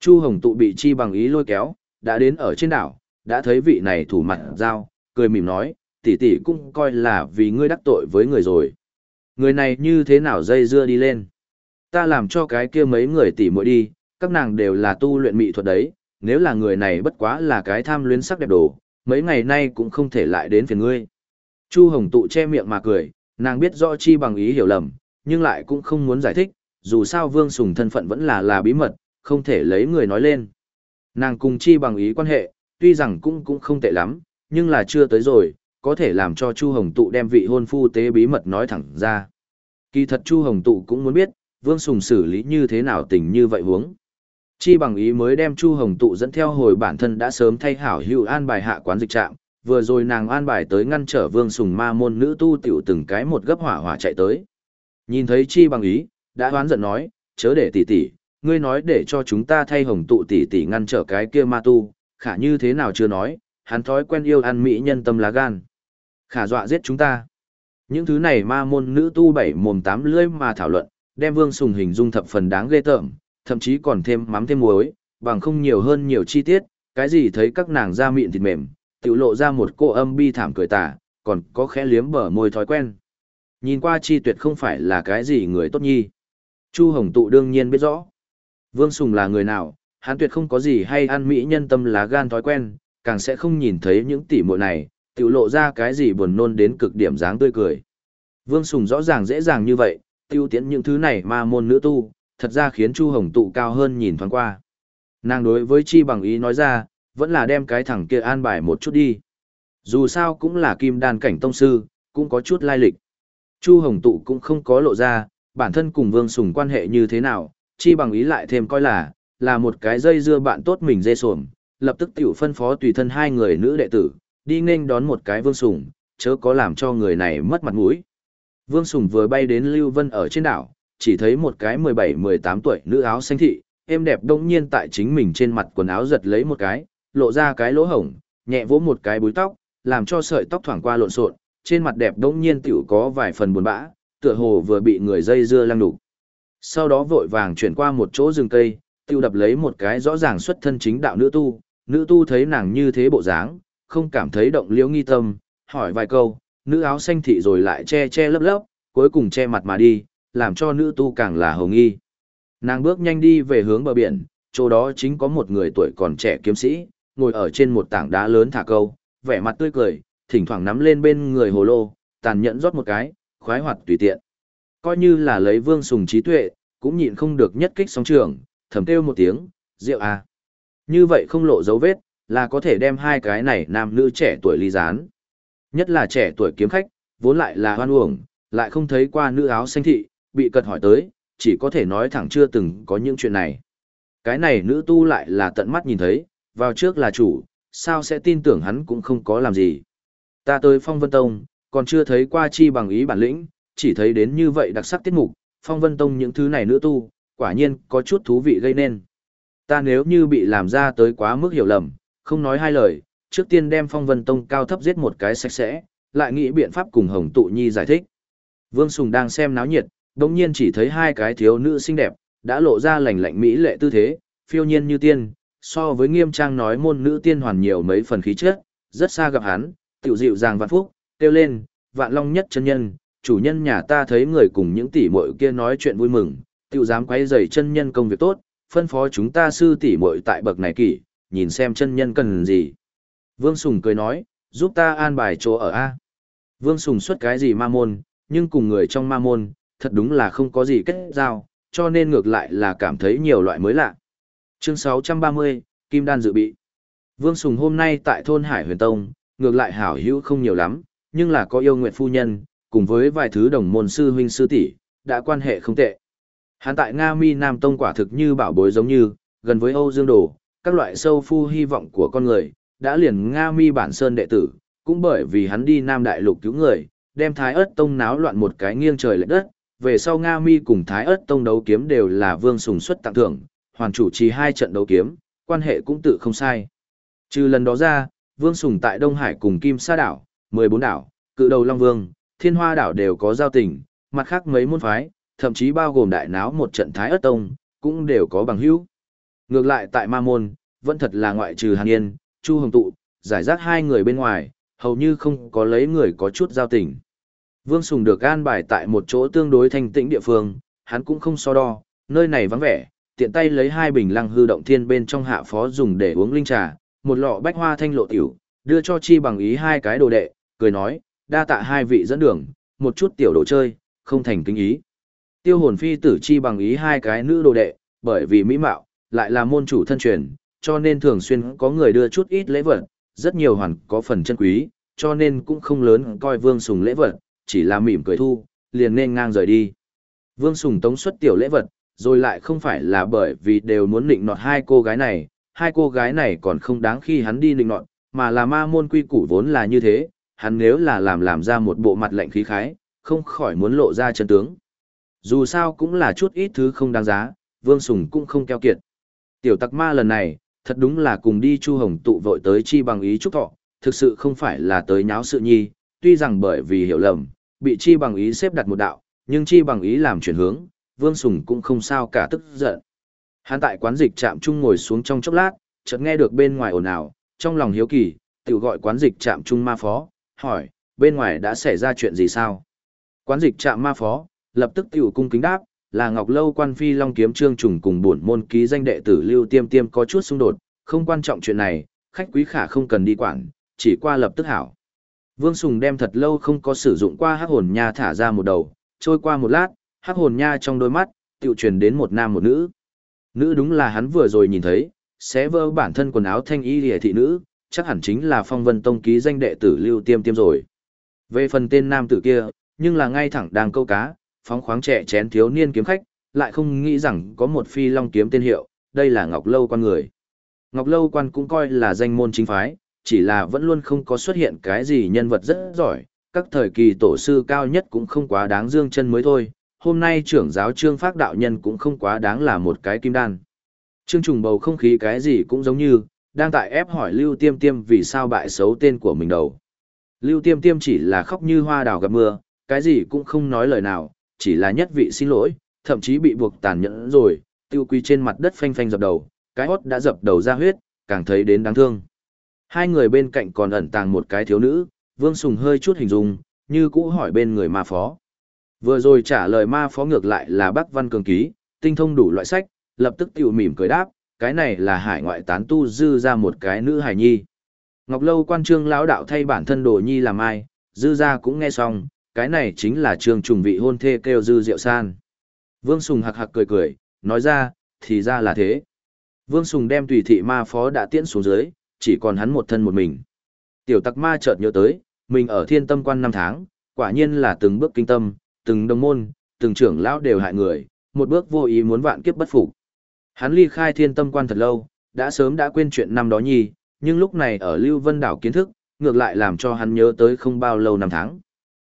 Chu Hồng tụ bị chi bằng ý lôi kéo, đã đến ở trên đảo, đã thấy vị này thủ mặt giao, cười mỉm nói, tỷ tỷ cũng coi là vì ngươi đắc tội với người rồi. Người này như thế nào dây dưa đi lên? Ta làm cho cái kia mấy người tỷ muội đi, các nàng đều là tu luyện mỹ thuật đấy, nếu là người này bất quá là cái tham luyến sắc đẹp đồ, mấy ngày nay cũng không thể lại đến phiền ngươi. Chu Hồng tụ che miệng mà cười, nàng biết rõ chi bằng ý hiểu lầm, nhưng lại cũng không muốn giải thích, dù sao Vương Sùng thân phận vẫn là là bí mật, không thể lấy người nói lên. Nàng cùng chi bằng ý quan hệ, tuy rằng cũng cũng không tệ lắm, nhưng là chưa tới rồi, có thể làm cho Chu Hồng Tụ đem vị hôn phu tế bí mật nói thẳng ra. Kỳ thật Chu Hồng Tụ cũng muốn biết, Vương Sùng xử lý như thế nào tình như vậy huống. Chi bằng ý mới đem Chu Hồng Tụ dẫn theo hồi bản thân đã sớm thay hảo hữu an bài hạ quán dịch trạm, vừa rồi nàng an bài tới ngăn trở Vương Sùng ma môn nữ tu tiểu từng cái một gấp hỏa hỏa chạy tới. Nhìn thấy Chi bằng ý, đã hoán giận nói, chớ để tỷ tỷ, ngươi nói để cho chúng ta thay Hồng Tụ tỷ tỷ ngăn trở cái kia ma tu, khả như thế nào chưa nói, hắn thói quen yêu ăn mỹ nhân tâm lá gan. Khả dọa giết chúng ta. Những thứ này ma môn nữ tu bảy mồm tám lưỡi mà thảo luận, đem Vương Sùng hình dung thập phần đáng ghê tởm, thậm chí còn thêm mắm thêm muối, bằng không nhiều hơn nhiều chi tiết, cái gì thấy các nàng da mịn thịt mềm, tiểu lộ ra một cô âm bi thảm cười tà, còn có khẽ liếm bờ môi thói quen. Nhìn qua chi tuyệt không phải là cái gì người tốt nhi. Chu Hồng Tụ đương nhiên biết rõ. Vương Sùng là người nào, hắn tuyệt không có gì hay ăn mỹ nhân tâm lá gan thói quen, càng sẽ không nhìn thấy những tỉ muội này, tiểu lộ ra cái gì buồn nôn đến cực điểm dáng tươi cười. Vương Sùng rõ ràng dễ dàng như vậy, tiêu tiễn những thứ này ma môn nữ tu, thật ra khiến Chu Hồng tụ cao hơn nhìn thoáng qua. Nàng đối với chi bằng ý nói ra, vẫn là đem cái thằng kia an bài một chút đi. Dù sao cũng là kim đan cảnh tông sư, cũng có chút lai lịch. Chu Hồng tụ cũng không có lộ ra, bản thân cùng Vương Sùng quan hệ như thế nào, chi bằng ý lại thêm coi là, là một cái dây dưa bạn tốt mình dê xuồng, lập tức tiểu phân phó tùy thân hai người nữ đệ tử, đi nên đón một cái Vương Sùng, chớ có làm cho người này mất mặt mũi. Vương Sùng vừa bay đến Lưu Vân ở trên đảo, chỉ thấy một cái 17-18 tuổi nữ áo xanh thị, êm đẹp đông nhiên tại chính mình trên mặt quần áo giật lấy một cái, lộ ra cái lỗ hổng, nhẹ vỗ một cái búi tóc, làm cho sợi tóc thoảng qua lộn xộn, trên mặt đẹp đông nhiên tiểu có vài phần buồn bã, tựa hồ vừa bị người dây dưa lăng đục. Sau đó vội vàng chuyển qua một chỗ rừng cây, tiêu đập lấy một cái rõ ràng xuất thân chính đạo nữ tu, nữ tu thấy nàng như thế bộ dáng, không cảm thấy động liễu nghi tâm, hỏi vài câu, nữ áo xanh thị rồi lại che che lấp lấp, cuối cùng che mặt mà đi, làm cho nữ tu càng là hồng nghi. Nàng bước nhanh đi về hướng bờ biển, chỗ đó chính có một người tuổi còn trẻ kiếm sĩ, ngồi ở trên một tảng đá lớn thả câu, vẻ mặt tươi cười, thỉnh thoảng nắm lên bên người hồ lô, tàn nhẫn rót một cái, khoái hoạt tùy tiện. Coi như là lấy vương sùng trí tuệ, cũng nhịn không được nhất kích sóng trường, thầm kêu một tiếng, rượu à. Như vậy không lộ dấu vết, là có thể đem hai cái này nam nữ trẻ tuổi ly gián. Nhất là trẻ tuổi kiếm khách, vốn lại là hoan uổng, lại không thấy qua nữ áo xanh thị, bị cật hỏi tới, chỉ có thể nói thẳng chưa từng có những chuyện này. Cái này nữ tu lại là tận mắt nhìn thấy, vào trước là chủ, sao sẽ tin tưởng hắn cũng không có làm gì. Ta tới Phong Vân Tông, còn chưa thấy qua chi bằng ý bản lĩnh, chỉ thấy đến như vậy đặc sắc tiết mục, Phong Vân Tông những thứ này nữ tu, quả nhiên có chút thú vị gây nên. Ta nếu như bị làm ra tới quá mức hiểu lầm, không nói hai lời, trước tiên đem Phong Vân Tông cao thấp giết một cái sạch sẽ, lại nghĩ biện pháp cùng Hồng Tụ Nhi giải thích. Vương Sùng đang xem náo nhiệt, đồng nhiên chỉ thấy hai cái thiếu nữ xinh đẹp, đã lộ ra lành lạnh mỹ lệ tư thế, phiêu nhiên như tiên, so với nghiêm trang nói môn nữ tiên hoàn nhiều mấy phần khí chất, rất xa gặp hắn, tiểu dịu dàng vạn phúc, kêu lên, vạn long nhất chân nhân, chủ nhân nhà ta thấy người cùng những tỷ muội kia nói chuyện vui mừng, tiểu dám quay rầy chân nhân công việc tốt, phân phó chúng ta sư tỷ muội tại bậc này kỷ, nhìn xem chân nhân cần gì. Vương Sùng cười nói, giúp ta an bài chỗ ở A. Vương Sùng xuất cái gì ma môn, nhưng cùng người trong ma môn, thật đúng là không có gì kết giao, cho nên ngược lại là cảm thấy nhiều loại mới lạ. Chương 630, Kim Đan dự bị. Vương Sùng hôm nay tại thôn Hải Huyền Tông, ngược lại hảo hữu không nhiều lắm, nhưng là có yêu nguyện phu nhân, cùng với vài thứ đồng môn sư huynh sư tỷ đã quan hệ không tệ. Hắn tại Nga Mi Nam Tông quả thực như bảo bối giống như, gần với Âu Dương Đồ, các loại sâu phu hy vọng của con người, đã liền Nga Mi bản sơn đệ tử, cũng bởi vì hắn đi Nam Đại Lục cứu người, đem Thái ớt Tông náo loạn một cái nghiêng trời lệch đất, về sau Nga Mi cùng Thái ớt Tông đấu kiếm đều là Vương Sùng xuất tặng thưởng, hoàn chủ trì hai trận đấu kiếm, quan hệ cũng tự không sai. Trừ lần đó ra, Vương Sùng tại Đông Hải cùng Kim Sa đảo, 14 đảo, cự đầu Long Vương, Thiên Hoa đảo đều có giao tình, mặt khác mấy môn phái, thậm chí bao gồm đại náo một trận Thái ớt Tông, cũng đều có bằng hữu. Ngược lại tại Ma Môn, vẫn thật là ngoại trừ Hàn Yên, Chu Hồng Tụ, giải rác hai người bên ngoài, hầu như không có lấy người có chút giao tình. Vương Sùng được an bài tại một chỗ tương đối thanh tĩnh địa phương, hắn cũng không so đo, nơi này vắng vẻ, tiện tay lấy hai bình lăng hư động thiên bên trong hạ phó dùng để uống linh trà, một lọ bách hoa thanh lộ tiểu, đưa cho chi bằng ý hai cái đồ đệ, cười nói, đa tạ hai vị dẫn đường, một chút tiểu đồ chơi, không thành kinh ý. Tiêu hồn phi tử chi bằng ý hai cái nữ đồ đệ, bởi vì mỹ mạo, lại là môn chủ thân truyền, cho nên thường xuyên có người đưa chút ít lễ vật, rất nhiều hoàn có phần chân quý, cho nên cũng không lớn coi Vương Sùng lễ vật, chỉ là mỉm cười thu, liền nên ngang rời đi. Vương Sùng tống xuất tiểu lễ vật, rồi lại không phải là bởi vì đều muốn định nọt hai cô gái này, hai cô gái này còn không đáng khi hắn đi định nọt, mà là ma môn quy củ vốn là như thế, hắn nếu là làm làm ra một bộ mặt lạnh khí khái, không khỏi muốn lộ ra chân tướng. Dù sao cũng là chút ít thứ không đáng giá, Vương Sùng cũng không keo kiệt. Tiểu tặc ma lần này, thật đúng là cùng đi Chu Hồng tụ vội tới chi bằng ý chúc thọ, thực sự không phải là tới nháo sự nhi, tuy rằng bởi vì hiểu lầm, bị chi bằng ý xếp đặt một đạo, nhưng chi bằng ý làm chuyển hướng, Vương Sùng cũng không sao cả tức giận. Hắn tại quán dịch chạm chung ngồi xuống trong chốc lát, chợt nghe được bên ngoài ồn ào, trong lòng hiếu kỳ, tự gọi quán dịch chạm chung ma phó, hỏi, bên ngoài đã xảy ra chuyện gì sao? Quán dịch trạm ma phó, lập tức tiểu cung kính đáp, là Ngọc Lâu quan phi Long Kiếm Trương trùng cùng bổn môn ký danh đệ tử Lưu Tiêm Tiêm có chút xung đột, không quan trọng chuyện này, khách quý khả không cần đi quản, chỉ qua lập tức hảo. Vương Sùng đem thật lâu không có sử dụng qua hắc hồn nha thả ra một đầu, trôi qua một lát, hắc hồn nha trong đôi mắt, tiểu truyền đến một nam một nữ. Nữ đúng là hắn vừa rồi nhìn thấy, xé vơ bản thân quần áo thanh y lìa thị nữ, chắc hẳn chính là phong vân tông ký danh đệ tử Lưu Tiêm Tiêm rồi. Về phần tên nam tử kia, nhưng là ngay thẳng đang câu cá, phóng khoáng trẻ chén thiếu niên kiếm khách, lại không nghĩ rằng có một phi long kiếm tên hiệu, đây là Ngọc Lâu quan người. Ngọc Lâu quan cũng coi là danh môn chính phái, chỉ là vẫn luôn không có xuất hiện cái gì nhân vật rất giỏi, các thời kỳ tổ sư cao nhất cũng không quá đáng dương chân mới thôi, hôm nay trưởng giáo trương phát đạo nhân cũng không quá đáng là một cái kim đan. Trương trùng bầu không khí cái gì cũng giống như, đang tại ép hỏi Lưu Tiêm Tiêm vì sao bại xấu tên của mình đầu. Lưu Tiêm Tiêm chỉ là khóc như hoa đào gặp mưa, cái gì cũng không nói lời nào, chỉ là nhất vị xin lỗi, thậm chí bị buộc tàn nhẫn rồi, tiêu quy trên mặt đất phanh phanh dập đầu, cái hót đã dập đầu ra huyết, càng thấy đến đáng thương. Hai người bên cạnh còn ẩn tàng một cái thiếu nữ, Vương Sùng hơi chút hình dung, như cũ hỏi bên người ma phó. Vừa rồi trả lời ma phó ngược lại là Bắc Văn Cường Ký, tinh thông đủ loại sách, lập tức tiểu mỉm cười đáp, cái này là hải ngoại tán tu dư ra một cái nữ hải nhi. Ngọc Lâu quan trương lão đạo thay bản thân đồ nhi làm ai, dư ra cũng nghe xong, cái này chính là trương trùng vị hôn thê kêu dư diệu san. Vương Sùng hạc hạc cười cười, nói ra, thì ra là thế. Vương Sùng đem tùy thị ma phó đã tiễn xuống dưới, chỉ còn hắn một thân một mình. Tiểu tặc ma chợt nhớ tới, mình ở thiên tâm quan năm tháng, quả nhiên là từng bước kinh tâm, từng đồng môn, từng trưởng lão đều hại người, một bước vô ý muốn vạn kiếp bất phục. Hắn ly khai thiên tâm quan thật lâu, đã sớm đã quên chuyện năm đó nhi, nhưng lúc này ở Lưu Vân đảo kiến thức, ngược lại làm cho hắn nhớ tới không bao lâu năm tháng.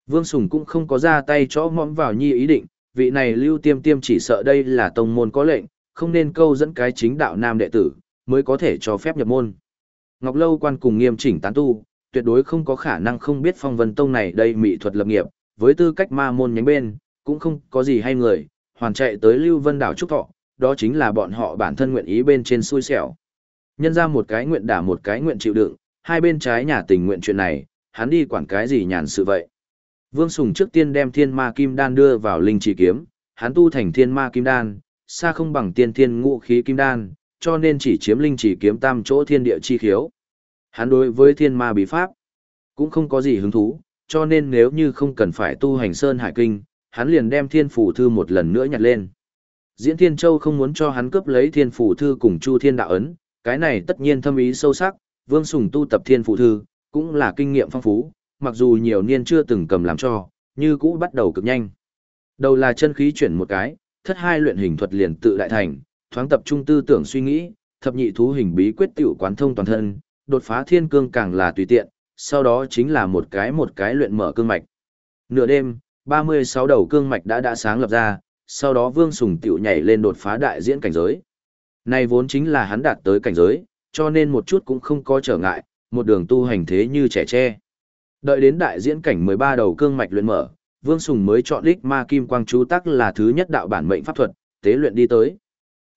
Vương Sùng cũng không có ra tay cho mõm vào nhi ý định, vị này Lưu Tiêm Tiêm chỉ sợ đây là tông môn có lệnh, không nên câu dẫn cái chính đạo nam đệ tử, mới có thể cho phép nhập môn. Ngọc Lâu quan cùng nghiêm chỉnh tán tu, tuyệt đối không có khả năng không biết phong vân tông này đây mỹ thuật lập nghiệp, với tư cách ma môn nhánh bên, cũng không có gì hay người, hoàn chạy tới Lưu Vân đảo Trúc Thọ, đó chính là bọn họ bản thân nguyện ý bên trên xui xẻo. Nhân ra một cái nguyện đả một cái nguyện chịu đựng, hai bên trái nhà tình nguyện chuyện này, hắn đi quản cái gì nhàn sự vậy. Vương Sùng trước tiên đem thiên ma kim đan đưa vào linh chỉ kiếm, hắn tu thành thiên ma kim đan, xa không bằng tiên thiên ngũ khí kim đan, cho nên chỉ chiếm linh chỉ kiếm tam chỗ thiên địa chi khiếu. Hắn đối với thiên ma bí pháp, cũng không có gì hứng thú, cho nên nếu như không cần phải tu hành sơn hải kinh, hắn liền đem thiên phủ thư một lần nữa nhặt lên. Diễn Thiên Châu không muốn cho hắn cướp lấy thiên phủ thư cùng Chu Thiên Đạo Ấn, cái này tất nhiên thâm ý sâu sắc, Vương Sùng tu tập thiên phủ thư, cũng là kinh nghiệm phong phú, mặc dù nhiều niên chưa từng cầm làm cho, như cũ bắt đầu cực nhanh. Đầu là chân khí chuyển một cái, thất hai luyện hình thuật liền tự đại thành, thoáng tập trung tư tưởng suy nghĩ, thập nhị thú hình bí quyết tiểu quán thông toàn thân, đột phá thiên cương càng là tùy tiện, sau đó chính là một cái một cái luyện mở cương mạch. Nửa đêm, 36 đầu cương mạch đã đã sáng lập ra, sau đó Vương Sùng tiểu nhảy lên đột phá đại diễn cảnh giới. Này vốn chính là hắn đạt tới cảnh giới, cho nên một chút cũng không có trở ngại, một đường tu hành thế như trẻ tre. Đợi đến đại diễn cảnh 13 đầu cương mạch luyện mở, Vương Sùng mới chọn đích ma kim quang chú tắc là thứ nhất đạo bản mệnh pháp thuật, tế luyện đi tới.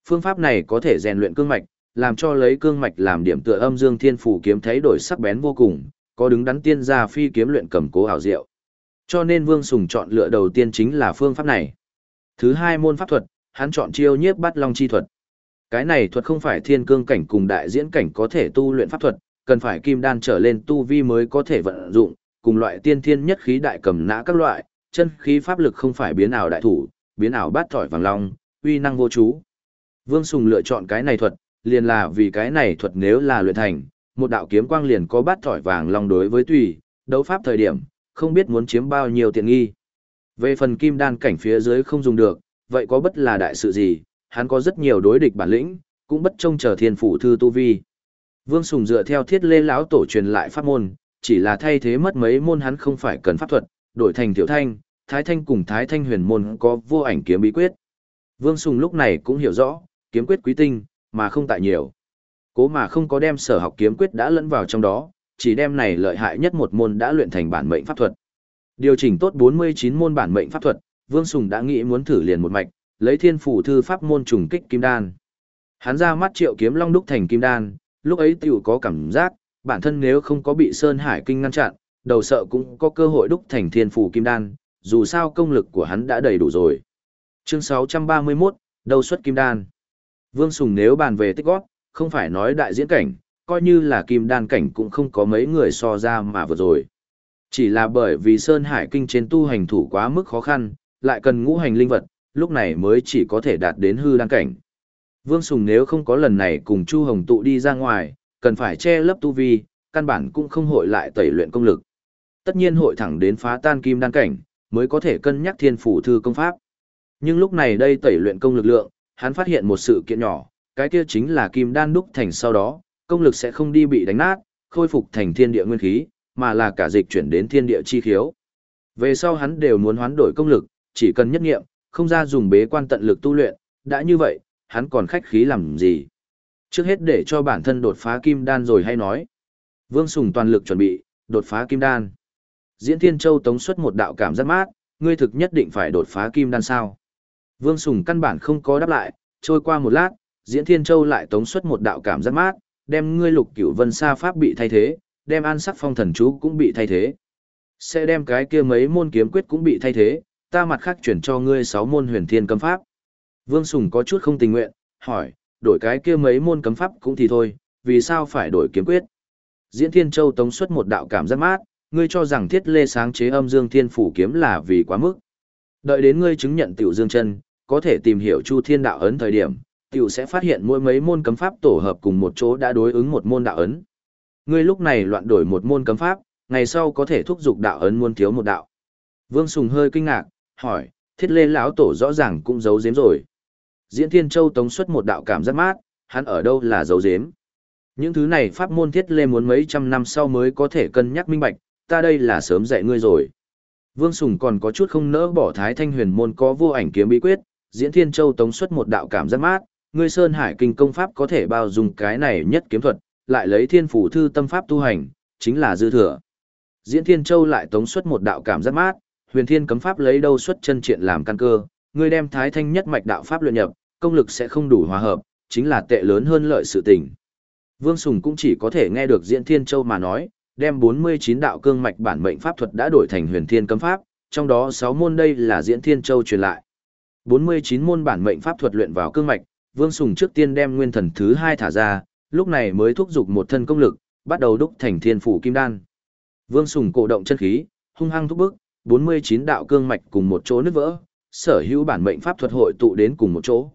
Phương pháp này có thể rèn luyện cương mạch, làm cho lấy cương mạch làm điểm tựa âm dương thiên phủ kiếm thấy đổi sắc bén vô cùng, có đứng đắn tiên gia phi kiếm luyện cầm cố ảo diệu. Cho nên Vương Sùng chọn lựa đầu tiên chính là phương pháp này. Thứ hai môn pháp thuật, hắn chọn chiêu nhiếp bắt long chi thuật. Cái này thuật không phải thiên cương cảnh cùng đại diễn cảnh có thể tu luyện pháp thuật, cần phải kim đan trở lên tu vi mới có thể vận dụng, cùng loại tiên thiên nhất khí đại cầm nã các loại, chân khí pháp lực không phải biến ảo đại thủ, biến ảo bát thỏi vàng long, uy năng vô chú. Vương Sùng lựa chọn cái này thuật, liền là vì cái này thuật nếu là luyện thành, một đạo kiếm quang liền có bát thỏi vàng long đối với tùy, đấu pháp thời điểm, không biết muốn chiếm bao nhiêu tiện nghi. Về phần kim đan cảnh phía dưới không dùng được, vậy có bất là đại sự gì, hắn có rất nhiều đối địch bản lĩnh, cũng bất trông chờ thiên phủ thư tu vi. Vương Sùng dựa theo thiết lê lão tổ truyền lại pháp môn, chỉ là thay thế mất mấy môn hắn không phải cần pháp thuật, đổi thành tiểu thanh, thái thanh cùng thái thanh huyền môn có vô ảnh kiếm bí quyết. Vương Sùng lúc này cũng hiểu rõ, kiếm quyết quý tinh, mà không tại nhiều. Cố mà không có đem sở học kiếm quyết đã lẫn vào trong đó, chỉ đem này lợi hại nhất một môn đã luyện thành bản mệnh pháp thuật. Điều chỉnh tốt 49 môn bản mệnh pháp thuật, Vương Sùng đã nghĩ muốn thử liền một mạch, lấy thiên phủ thư pháp môn trùng kích kim đan. Hắn ra mắt triệu kiếm long đúc thành kim đan, lúc ấy tiểu có cảm giác, bản thân nếu không có bị Sơn Hải Kinh ngăn chặn, đầu sợ cũng có cơ hội đúc thành thiên phủ kim đan, dù sao công lực của hắn đã đầy đủ rồi. Chương 631, đầu xuất kim đan. Vương Sùng nếu bàn về tích góp, không phải nói đại diễn cảnh, coi như là kim đan cảnh cũng không có mấy người so ra mà vừa rồi. Chỉ là bởi vì Sơn Hải Kinh trên tu hành thủ quá mức khó khăn, lại cần ngũ hành linh vật, lúc này mới chỉ có thể đạt đến hư đan cảnh. Vương Sùng nếu không có lần này cùng Chu Hồng tụ đi ra ngoài, cần phải che lấp tu vi, căn bản cũng không hội lại tẩy luyện công lực. Tất nhiên hội thẳng đến phá tan kim đan cảnh, mới có thể cân nhắc thiên phủ thư công pháp. Nhưng lúc này đây tẩy luyện công lực lượng, hắn phát hiện một sự kiện nhỏ, cái kia chính là kim đan đúc thành sau đó, công lực sẽ không đi bị đánh nát, khôi phục thành thiên địa nguyên khí, mà là cả dịch chuyển đến thiên địa chi khiếu. Về sau hắn đều muốn hoán đổi công lực, chỉ cần nhất nghiệm, không ra dùng bế quan tận lực tu luyện, đã như vậy, hắn còn khách khí làm gì. Trước hết để cho bản thân đột phá kim đan rồi hay nói. Vương Sùng toàn lực chuẩn bị, đột phá kim đan. Diễn Thiên Châu tống xuất một đạo cảm giác mát, ngươi thực nhất định phải đột phá kim đan sao. Vương Sùng căn bản không có đáp lại, trôi qua một lát, Diễn Thiên Châu lại tống xuất một đạo cảm giác mát, đem ngươi lục cửu vân sa pháp bị thay thế, đem an sắc phong thần chú cũng bị thay thế. Sẽ đem cái kia mấy môn kiếm quyết cũng bị thay thế, ta mặt khác chuyển cho ngươi sáu môn huyền thiên cấm pháp. Vương Sùng có chút không tình nguyện, hỏi, đổi cái kia mấy môn cấm pháp cũng thì thôi, vì sao phải đổi kiếm quyết? Diễn Thiên Châu tống xuất một đạo cảm giác mát, ngươi cho rằng thiết lê sáng chế âm dương thiên phủ kiếm là vì quá mức. Đợi đến ngươi chứng nhận tiểu dương chân, có thể tìm hiểu chu thiên đạo ấn thời điểm, tiểu sẽ phát hiện mỗi mấy môn cấm pháp tổ hợp cùng một chỗ đã đối ứng một môn đạo ấn. Ngươi lúc này loạn đổi một môn cấm pháp, ngày sau có thể thúc giục đạo ấn muôn thiếu một đạo. Vương Sùng hơi kinh ngạc, hỏi, thiết lê lão tổ rõ ràng cũng giấu giếm rồi. Diễn Thiên Châu tống xuất một đạo cảm giác mát, hắn ở đâu là giấu giếm. Những thứ này pháp môn thiết lê muốn mấy trăm năm sau mới có thể cân nhắc minh bạch, ta đây là sớm dạy ngươi rồi. Vương Sùng còn có chút không nỡ bỏ Thái Thanh huyền môn có vô ảnh kiếm bí quyết, Diễn Thiên Châu tống xuất một đạo cảm giác mát, ngươi Sơn Hải kinh công pháp có thể bao dung cái này nhất kiếm thuật, lại lấy thiên phủ thư tâm pháp tu hành, chính là dư thừa. Diễn Thiên Châu lại tống xuất một đạo cảm giác mát, huyền thiên cấm pháp lấy đâu xuất chân triện làm căn cơ, ngươi đem thái thanh nhất mạch đạo pháp luyện nhập, công lực sẽ không đủ hòa hợp, chính là tệ lớn hơn lợi sự tình. Vương Sùng cũng chỉ có thể nghe được Diễn Thiên Châu mà nói, đem 49 đạo cương mạch bản mệnh pháp thuật đã đổi thành huyền thiên cấm pháp, trong đó 6 môn đây là Diễn Thiên Châu truyền lại. 49 môn bản mệnh pháp thuật luyện vào cương mạch, Vương Sùng trước tiên đem nguyên thần thứ 2 thả ra, lúc này mới thúc giục một thân công lực, bắt đầu đúc thành thiên phủ kim đan. Vương Sùng cổ động chân khí, hung hăng thúc bức, 49 đạo cương mạch cùng một chỗ nứt vỡ, sở hữu bản mệnh pháp thuật hội tụ đến cùng một chỗ.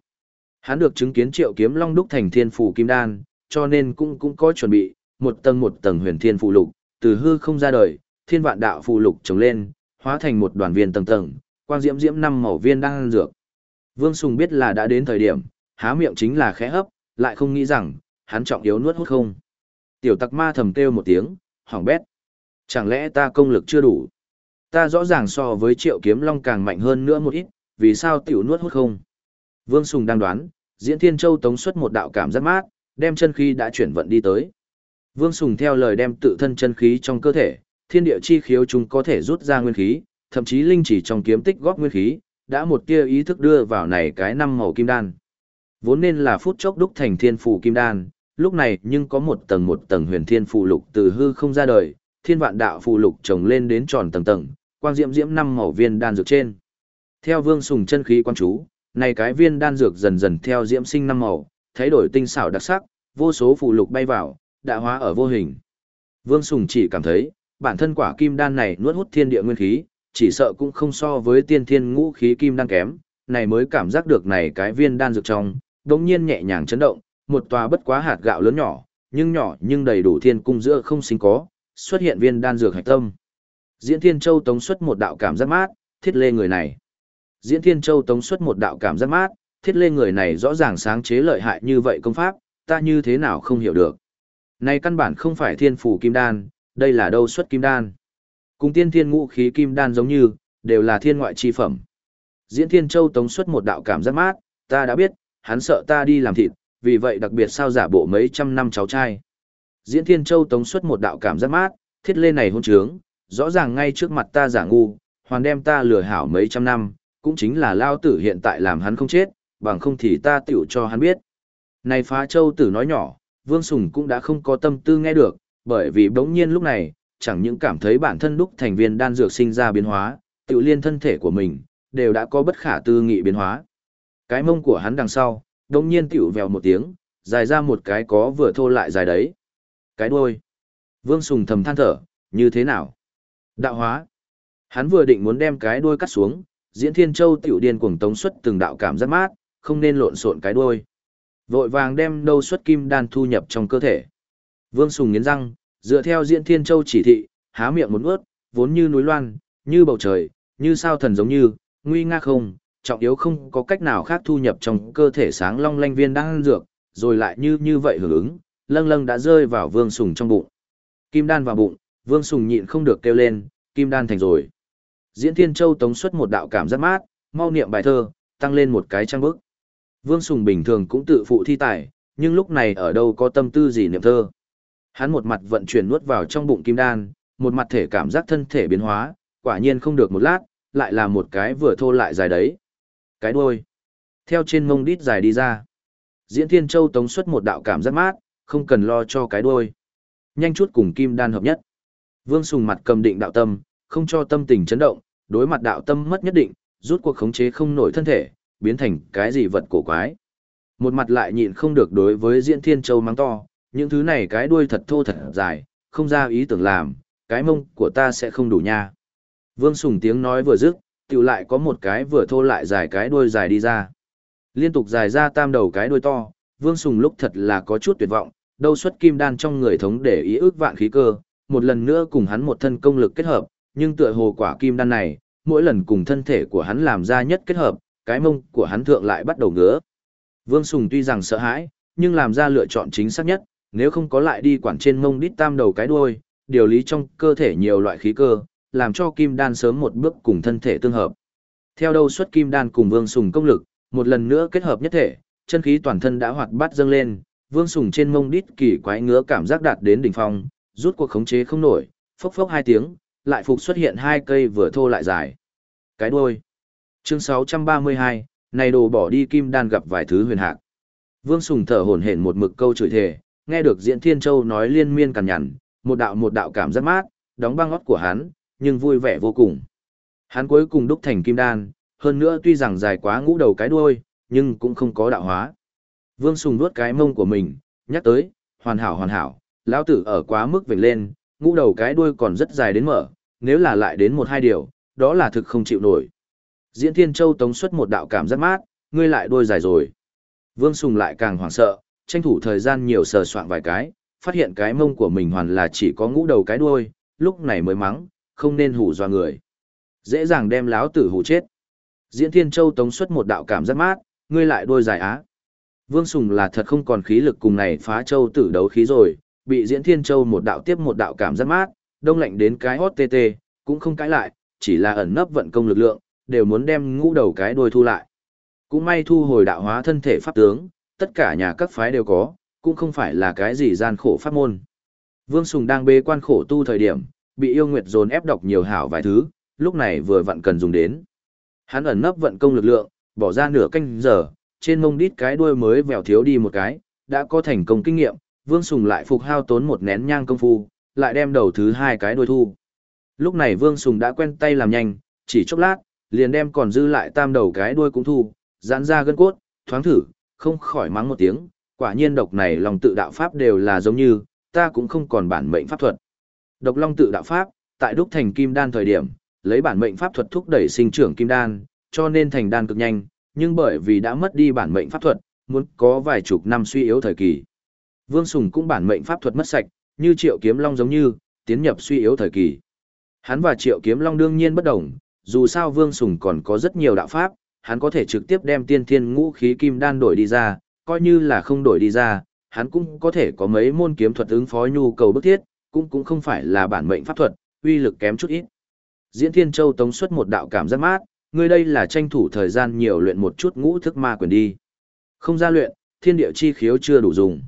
Hắn được chứng kiến Triệu Kiếm Long đúc thành thiên phủ kim đan, cho nên cũng cũng có chuẩn bị, một tầng một tầng huyền thiên phù lục, từ hư không ra đời, thiên vạn đạo phù lục trồng lên, hóa thành một đoàn viên tầng tầng, quang diễm diễm năm màu viên đang dược. Vương Sùng biết là đã đến thời điểm, há miệng chính là khẽ hấp, lại không nghĩ rằng, hắn trọng yếu nuốt hút không. Tiểu tặc ma thầm kêu một tiếng, hỏng bét. Chẳng lẽ ta công lực chưa đủ? Ta rõ ràng so với triệu kiếm long càng mạnh hơn nữa một ít, vì sao tiểu nuốt hút không? Vương Sùng đang đoán, diễn thiên châu tống xuất một đạo cảm giác mát, đem chân khí đã chuyển vận đi tới. Vương Sùng theo lời đem tự thân chân khí trong cơ thể, thiên địa chi khiếu chúng có thể rút ra nguyên khí, thậm chí linh chỉ trong kiếm tích góp nguyên khí, đã một tia ý thức đưa vào này cái năm màu kim đan. Vốn nên là phút chốc đúc thành thiên phủ kim đan, lúc này nhưng có một tầng một tầng huyền thiên phù lục từ hư không ra đời, thiên vạn đạo phù lục trồng lên đến tròn tầng tầng, quang diễm diễm năm màu viên đan dược trên. Theo Vương Sùng chân khí quan chú, này cái viên đan dược dần dần theo diễm sinh năm màu, thay đổi tinh xảo đặc sắc, vô số phù lục bay vào, đã hóa ở vô hình. Vương Sùng chỉ cảm thấy, bản thân quả kim đan này nuốt hút thiên địa nguyên khí, chỉ sợ cũng không so với tiên thiên ngũ khí kim đan kém, này mới cảm giác được này cái viên đan dược trong, đống nhiên nhẹ nhàng chấn động, một tòa bất quá hạt gạo lớn nhỏ, nhưng nhỏ nhưng đầy đủ thiên cung giữa không sinh có, xuất hiện viên đan dược hạch tâm. Diễn Thiên Châu tống xuất một đạo cảm giác mát, thiết lê người này. Diễn Thiên Châu tống xuất một đạo cảm giác mát, thiết lê người này rõ ràng sáng chế lợi hại như vậy công pháp, ta như thế nào không hiểu được. Này căn bản không phải thiên phủ kim đan, đây là đâu xuất kim đan. Cùng tiên thiên ngũ khí kim đan giống như, đều là thiên ngoại chi phẩm. Diễn Thiên Châu tống xuất một đạo cảm giác mát, ta đã biết, hắn sợ ta đi làm thịt, vì vậy đặc biệt sao giả bộ mấy trăm năm cháu trai. Diễn Thiên Châu tống xuất một đạo cảm giác mát, thiết lê này hôn trướng, rõ ràng ngay trước mặt ta giả ngu, hoàn đem ta lừa hảo mấy trăm năm, cũng chính là lao tử hiện tại làm hắn không chết, bằng không thì ta tiểu cho hắn biết. Này phá châu tử nói nhỏ, Vương Sùng cũng đã không có tâm tư nghe được, bởi vì bỗng nhiên lúc này, chẳng những cảm thấy bản thân đúc thành viên đan dược sinh ra biến hóa, tự liên thân thể của mình, đều đã có bất khả tư nghị biến hóa. Cái mông của hắn đằng sau, đông nhiên tiểu vèo một tiếng, dài ra một cái có vừa thô lại dài đấy. Cái đuôi. Vương Sùng thầm than thở, như thế nào? Đạo hóa. Hắn vừa định muốn đem cái đuôi cắt xuống, Diễn Thiên Châu tiểu điên cuồng tống xuất từng đạo cảm giác mát, không nên lộn xộn cái đuôi. Vội vàng đem đâu xuất kim đan thu nhập trong cơ thể. Vương Sùng nghiến răng, dựa theo Diễn Thiên Châu chỉ thị, há miệng một ướt, vốn như núi loan, như bầu trời, như sao thần giống như, nguy nga không, trọng yếu không có cách nào khác thu nhập trong cơ thể sáng long lanh viên đan dược, rồi lại như như vậy hưởng ứng, lâng lâng đã rơi vào Vương Sùng trong bụng. Kim đan vào bụng, Vương Sùng nhịn không được kêu lên, kim đan thành rồi. Diễn Thiên Châu tống xuất một đạo cảm giác mát, mau niệm bài thơ, tăng lên một cái trang bức. Vương Sùng bình thường cũng tự phụ thi tài, nhưng lúc này ở đâu có tâm tư gì niệm thơ. Hắn một mặt vận chuyển nuốt vào trong bụng kim đan, một mặt thể cảm giác thân thể biến hóa, quả nhiên không được một lát, lại là một cái vừa thô lại dài đấy. Cái đuôi. Theo trên mông đít dài đi ra. Diễn Thiên Châu tống xuất một đạo cảm giác mát, không cần lo cho cái đuôi. Nhanh chút cùng kim đan hợp nhất. Vương Sùng mặt cầm định đạo tâm, không cho tâm tình chấn động, đối mặt đạo tâm mất nhất định, rút cuộc khống chế không nổi thân thể, biến thành cái gì vật cổ quái. Một mặt lại nhịn không được đối với Diễn Thiên Châu mắng to, những thứ này cái đuôi thật thô thật dài, không ra ý tưởng làm, cái mông của ta sẽ không đủ nha. Vương Sùng tiếng nói vừa dứt, tiểu lại có một cái vừa thô lại dài cái đuôi dài đi ra. Liên tục dài ra tam đầu cái đuôi to, Vương Sùng lúc thật là có chút tuyệt vọng, đâu xuất kim đan trong người thống để ý ước vạn khí cơ, một lần nữa cùng hắn một thân công lực kết hợp, nhưng tựa hồ quả kim đan này, mỗi lần cùng thân thể của hắn làm ra nhất kết hợp, cái mông của hắn thượng lại bắt đầu ngứa. Vương Sùng tuy rằng sợ hãi, nhưng làm ra lựa chọn chính xác nhất, nếu không có lại đi quản trên mông đít tam đầu cái đuôi, điều lý trong cơ thể nhiều loại khí cơ, làm cho kim đan sớm một bước cùng thân thể tương hợp. Theo đâu xuất kim đan cùng Vương Sùng công lực, một lần nữa kết hợp nhất thể, chân khí toàn thân đã hoạt bát dâng lên, Vương Sùng trên mông đít kỳ quái ngứa cảm giác đạt đến đỉnh phong, rút cuộc khống chế không nổi, phốc phốc hai tiếng, lại phục xuất hiện hai cây vừa thô lại dài. Cái đuôi. Chương 632, này đồ bỏ đi kim đan gặp vài thứ huyền hạc. Vương Sùng thở hổn hển một mực câu chửi thề, nghe được Diễn Thiên Châu nói liên miên cằn nhằn, một đạo một đạo cảm giác mát, đóng băng óc của hắn, nhưng vui vẻ vô cùng. Hắn cuối cùng đúc thành kim đan, hơn nữa tuy rằng dài quá ngũ đầu cái đuôi, nhưng cũng không có đạo hóa. Vương Sùng nuốt cái mông của mình, nhắc tới, hoàn hảo hoàn hảo, lão tử ở quá mức vểnh lên, ngũ đầu cái đuôi còn rất dài đến mở, nếu là lại đến một hai điều, đó là thực không chịu nổi. Diễn Thiên Châu tống xuất một đạo cảm giác mát, ngươi lại đuôi dài rồi. Vương Sùng lại càng hoảng sợ, tranh thủ thời gian nhiều sờ soạn vài cái, phát hiện cái mông của mình hoàn là chỉ có ngũ đầu cái đuôi, lúc này mới mắng, không nên hù dọa người. Dễ dàng đem láo tử hù chết. Diễn Thiên Châu tống xuất một đạo cảm giác mát, ngươi lại đôi dài á. Vương Sùng là thật không còn khí lực cùng này phá châu tử đấu khí rồi, bị Diễn Thiên Châu một đạo tiếp một đạo cảm giác mát, đông lạnh đến cái hốt tê tê, cũng không cãi lại, chỉ là ẩn nấp vận công lực lượng, đều muốn đem ngũ đầu cái đuôi thu lại. Cũng may thu hồi đạo hóa thân thể pháp tướng, tất cả nhà các phái đều có, cũng không phải là cái gì gian khổ pháp môn. Vương Sùng đang bế quan khổ tu thời điểm, bị yêu nguyệt dồn ép đọc nhiều hảo vài thứ, lúc này vừa vặn cần dùng đến. Hắn ẩn nấp vận công lực lượng, bỏ ra nửa canh giờ, trên mông đít cái đuôi mới vèo thiếu đi một cái, đã có thành công kinh nghiệm, Vương Sùng lại phục hao tốn một nén nhang công phu, lại đem đầu thứ hai cái đuôi thu. Lúc này Vương Sùng đã quen tay làm nhanh, chỉ chốc lát, liền đem còn dư lại tam đầu cái đuôi cũng thu, giãn ra gân cốt, thoáng thử, không khỏi mắng một tiếng, quả nhiên độc này lòng tự đạo pháp đều là giống như, ta cũng không còn bản mệnh pháp thuật. Độc long tự đạo pháp, tại đúc thành kim đan thời điểm, lấy bản mệnh pháp thuật thúc đẩy sinh trưởng kim đan, cho nên thành đan cực nhanh, nhưng bởi vì đã mất đi bản mệnh pháp thuật, muốn có vài chục năm suy yếu thời kỳ. Vương Sùng cũng bản mệnh pháp thuật mất sạch, như Triệu Kiếm Long giống như, tiến nhập suy yếu thời kỳ. Hắn và Triệu Kiếm Long đương nhiên bất đồng, dù sao Vương Sùng còn có rất nhiều đạo pháp, hắn có thể trực tiếp đem tiên thiên ngũ khí kim đan đổi đi ra, coi như là không đổi đi ra, hắn cũng có thể có mấy môn kiếm thuật ứng phó nhu cầu bức thiết, cũng cũng không phải là bản mệnh pháp thuật, uy lực kém chút ít. Diễn Thiên Châu tống xuất một đạo cảm giác mát, người đây là tranh thủ thời gian nhiều luyện một chút ngũ thức ma quyền đi. Không ra luyện, thiên địa chi khiếu chưa đủ dùng.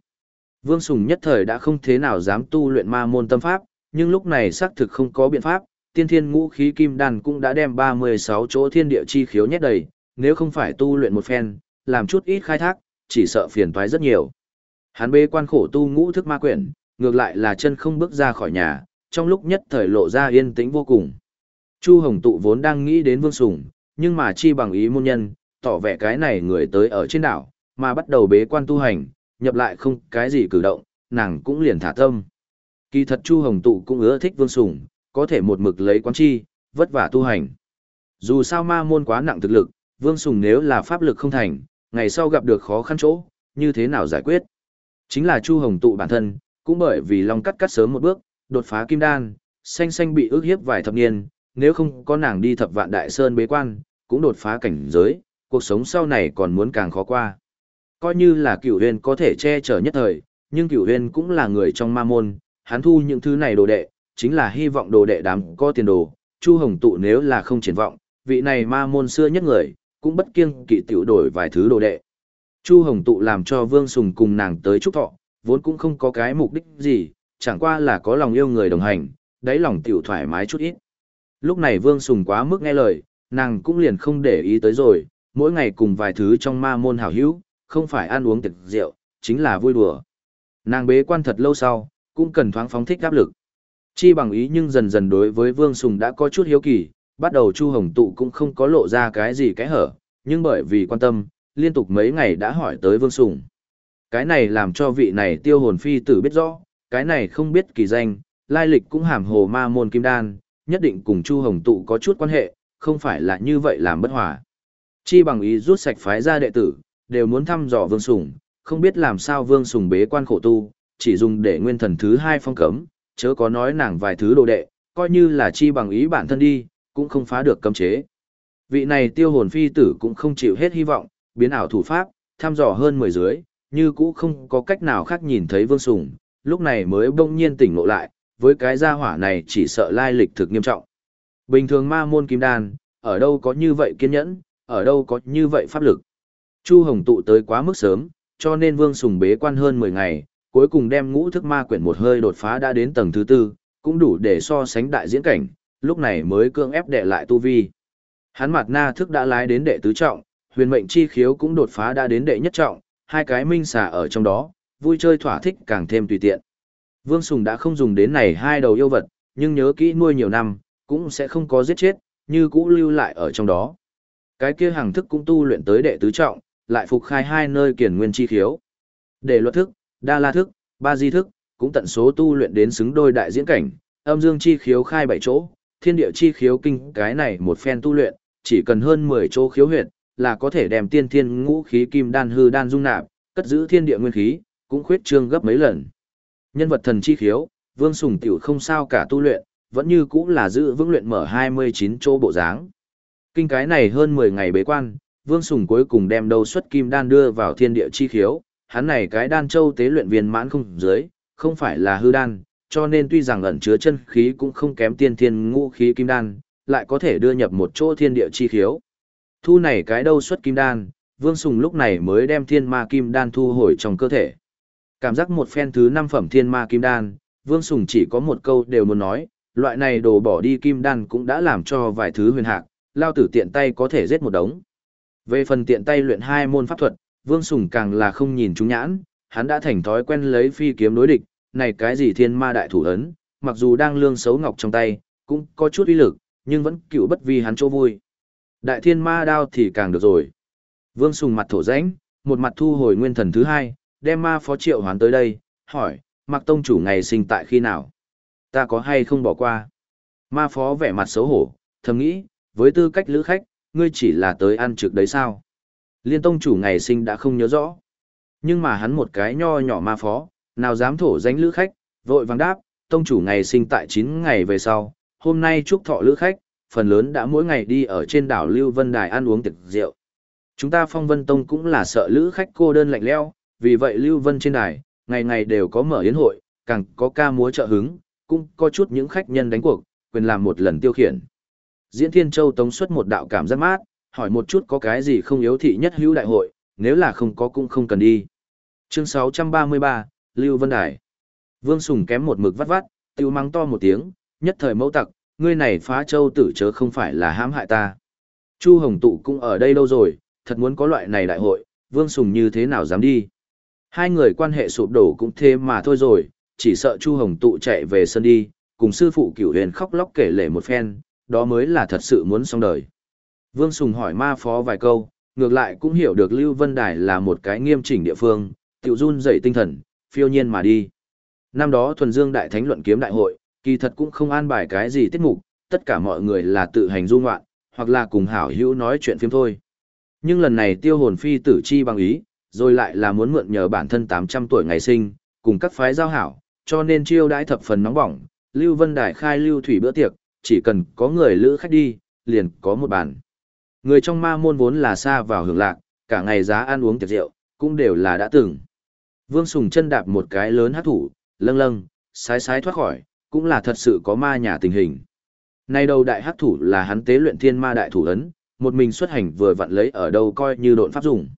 Vương Sùng nhất thời đã không thế nào dám tu luyện ma môn tâm pháp, nhưng lúc này xác thực không có biện pháp, tiên thiên ngũ khí kim Đàn cũng đã đem 36 chỗ thiên địa chi khiếu nhét đầy, nếu không phải tu luyện một phen, làm chút ít khai thác, chỉ sợ phiền toái rất nhiều. Hắn bê quan khổ tu ngũ thức ma quyển, ngược lại là chân không bước ra khỏi nhà, trong lúc nhất thời lộ ra yên tĩnh vô cùng. Chu Hồng Tụ vốn đang nghĩ đến Vương Sùng, nhưng mà chi bằng ý môn nhân, tỏ vẻ cái này người tới ở trên đảo, mà bắt đầu bế quan tu hành, nhập lại không cái gì cử động, nàng cũng liền thả tâm. Kỳ thật Chu Hồng Tụ cũng ưa thích Vương Sùng, có thể một mực lấy quán chi, vất vả tu hành. Dù sao ma môn quá nặng thực lực, Vương Sùng nếu là pháp lực không thành, ngày sau gặp được khó khăn chỗ, như thế nào giải quyết? Chính là Chu Hồng Tụ bản thân, cũng bởi vì Long cắt cắt sớm một bước, đột phá kim đan, xanh xanh bị ước hiếp vài thập niên, nếu không có nàng đi thập vạn đại sơn bế quan, cũng đột phá cảnh giới, cuộc sống sau này còn muốn càng khó qua. Coi như là cửu huyền có thể che chở nhất thời, nhưng cửu huyền cũng là người trong ma môn, hắn thu những thứ này đồ đệ, chính là hy vọng đồ đệ đám có tiền đồ, Chu Hồng Tụ nếu là không triển vọng, vị này ma môn xưa nhất người, cũng bất kiêng kỵ tiểu đổi vài thứ đồ đệ. Chu Hồng Tụ làm cho Vương Sùng cùng nàng tới chúc thọ, vốn cũng không có cái mục đích gì, chẳng qua là có lòng yêu người đồng hành, đáy lòng tiểu thoải mái chút ít. Lúc này Vương Sùng quá mức nghe lời, nàng cũng liền không để ý tới rồi, mỗi ngày cùng vài thứ trong ma môn hảo hữu, không phải ăn uống tiệc rượu, chính là vui đùa. Nàng bế quan thật lâu sau, cũng cần thoáng phóng thích áp lực. Chi bằng ý nhưng dần dần đối với Vương Sùng đã có chút hiếu kỳ, bắt đầu Chu Hồng Tụ cũng không có lộ ra cái gì cái hở, nhưng bởi vì quan tâm, liên tục mấy ngày đã hỏi tới Vương Sùng. Cái này làm cho vị này tiêu hồn phi tử biết rõ, cái này không biết kỳ danh, lai lịch cũng hàm hồ ma môn kim đan, nhất định cùng Chu Hồng Tụ có chút quan hệ, không phải là như vậy làm bất hòa. Chi bằng ý rút sạch phái ra đệ tử, đều muốn thăm dò Vương Sùng, không biết làm sao Vương Sùng bế quan khổ tu, chỉ dùng để nguyên thần thứ hai phong cấm, chớ có nói nàng vài thứ đồ đệ, coi như là chi bằng ý bản thân đi, cũng không phá được cấm chế. Vị này tiêu hồn phi tử cũng không chịu hết hy vọng, biến ảo thủ pháp, thăm dò hơn 10 dưới, như cũ không có cách nào khác nhìn thấy Vương Sùng, lúc này mới bỗng nhiên tỉnh ngộ lại, với cái gia hỏa này chỉ sợ lai lịch thực nghiêm trọng. Bình thường ma môn kim đan, ở đâu có như vậy kiên nhẫn, ở đâu có như vậy pháp lực. Chu Hồng tụ tới quá mức sớm, cho nên Vương Sùng bế quan hơn 10 ngày, cuối cùng đem ngũ thức ma quyển một hơi đột phá đã đến tầng thứ tư, cũng đủ để so sánh đại diễn cảnh, lúc này mới cương ép đệ lại tu vi. Hắn mặt na thức đã lái đến đệ tứ trọng, huyền mệnh chi khiếu cũng đột phá đã đến đệ nhất trọng, hai cái minh xà ở trong đó, vui chơi thỏa thích càng thêm tùy tiện. Vương Sùng đã không dùng đến này hai đầu yêu vật, nhưng nhớ kỹ nuôi nhiều năm, cũng sẽ không có giết chết, như cũ lưu lại ở trong đó. Cái kia hàng thức cũng tu luyện tới đệ tứ trọng, lại phục khai hai nơi kiển nguyên chi khiếu. Để luật thức, đa la thức, ba di thức, cũng tận số tu luyện đến xứng đôi đại diễn cảnh, âm dương chi khiếu khai bảy chỗ, thiên địa chi khiếu kinh cái này một phen tu luyện, chỉ cần hơn 10 chỗ khiếu huyệt, là có thể đem tiên thiên ngũ khí kim đan hư đan dung nạp, cất giữ thiên địa nguyên khí, cũng khuyết trương gấp mấy lần. Nhân vật thần chi khiếu, Vương Sùng tiểu không sao cả tu luyện, vẫn như cũng là giữ vững luyện mở 29 chỗ bộ dáng. Kinh cái này hơn 10 ngày bế quan, Vương Sùng cuối cùng đem đầu xuất kim đan đưa vào thiên địa chi khiếu, hắn này cái đan châu tế luyện viên mãn không dưới, không phải là hư đan, cho nên tuy rằng ẩn chứa chân khí cũng không kém tiên thiên ngũ khí kim đan, lại có thể đưa nhập một chỗ thiên địa chi khiếu. Thu này cái đâu xuất kim đan, Vương Sùng lúc này mới đem thiên ma kim đan thu hồi trong cơ thể. Cảm giác một phen thứ năm phẩm thiên ma kim đan, Vương Sùng chỉ có một câu đều muốn nói, loại này đồ bỏ đi kim đan cũng đã làm cho vài thứ huyền hạc, lao tử tiện tay có thể giết một đống. Về phần tiện tay luyện hai môn pháp thuật, Vương Sùng càng là không nhìn chúng nhãn, hắn đã thành thói quen lấy phi kiếm đối địch, này cái gì thiên ma đại thủ ấn, mặc dù đang lương xấu ngọc trong tay, cũng có chút uy lực, nhưng vẫn cựu bất vì hắn chỗ vui. Đại thiên ma đao thì càng được rồi. Vương Sùng mặt thổ rãnh, một mặt thu hồi nguyên thần thứ hai, đem ma phó triệu hoán tới đây, hỏi, mặc tông chủ ngày sinh tại khi nào? Ta có hay không bỏ qua? Ma phó vẻ mặt xấu hổ, thầm nghĩ, với tư cách lữ khách, ngươi chỉ là tới ăn trực đấy sao? Liên tông chủ ngày sinh đã không nhớ rõ. Nhưng mà hắn một cái nho nhỏ ma phó, nào dám thổ danh lữ khách, vội vàng đáp, tông chủ ngày sinh tại 9 ngày về sau, hôm nay chúc thọ lữ khách, phần lớn đã mỗi ngày đi ở trên đảo Lưu Vân Đài ăn uống tiệc rượu. Chúng ta phong vân tông cũng là sợ lữ khách cô đơn lạnh leo, vì vậy Lưu Vân trên đài, ngày ngày đều có mở yến hội, càng có ca múa trợ hứng, cũng có chút những khách nhân đánh cuộc, quyền làm một lần tiêu khiển. Diễn Thiên Châu tống xuất một đạo cảm giác mát, hỏi một chút có cái gì không yếu thị nhất hữu đại hội, nếu là không có cũng không cần đi. Chương 633, Lưu Vân Đài. Vương Sùng kém một mực vắt vắt, tiêu mắng to một tiếng, nhất thời mẫu tặc, ngươi này phá châu tử chớ không phải là hãm hại ta. Chu Hồng Tụ cũng ở đây lâu rồi, thật muốn có loại này đại hội, Vương Sùng như thế nào dám đi. Hai người quan hệ sụp đổ cũng thế mà thôi rồi, chỉ sợ Chu Hồng Tụ chạy về sân đi, cùng sư phụ cửu huyền khóc lóc kể lể một phen, đó mới là thật sự muốn xong đời. Vương Sùng hỏi ma phó vài câu, ngược lại cũng hiểu được Lưu Vân Đài là một cái nghiêm chỉnh địa phương, tiểu run dậy tinh thần, phiêu nhiên mà đi. Năm đó thuần dương đại thánh luận kiếm đại hội, kỳ thật cũng không an bài cái gì tiết mục, tất cả mọi người là tự hành du ngoạn, hoặc là cùng hảo hữu nói chuyện phim thôi. Nhưng lần này tiêu hồn phi tử chi bằng ý, rồi lại là muốn mượn nhờ bản thân 800 tuổi ngày sinh, cùng các phái giao hảo, cho nên chiêu đãi thập phần nóng bỏng, Lưu Vân Đài khai lưu thủy bữa tiệc, chỉ cần có người lữ khách đi, liền có một bàn. Người trong ma môn vốn là xa vào hưởng lạc, cả ngày giá ăn uống tiệc rượu, cũng đều là đã từng. Vương Sùng chân đạp một cái lớn hát thủ, lâng lâng, sái sái thoát khỏi, cũng là thật sự có ma nhà tình hình. Nay đầu đại hắc thủ là hắn tế luyện thiên ma đại thủ ấn, một mình xuất hành vừa vặn lấy ở đâu coi như độn pháp dùng.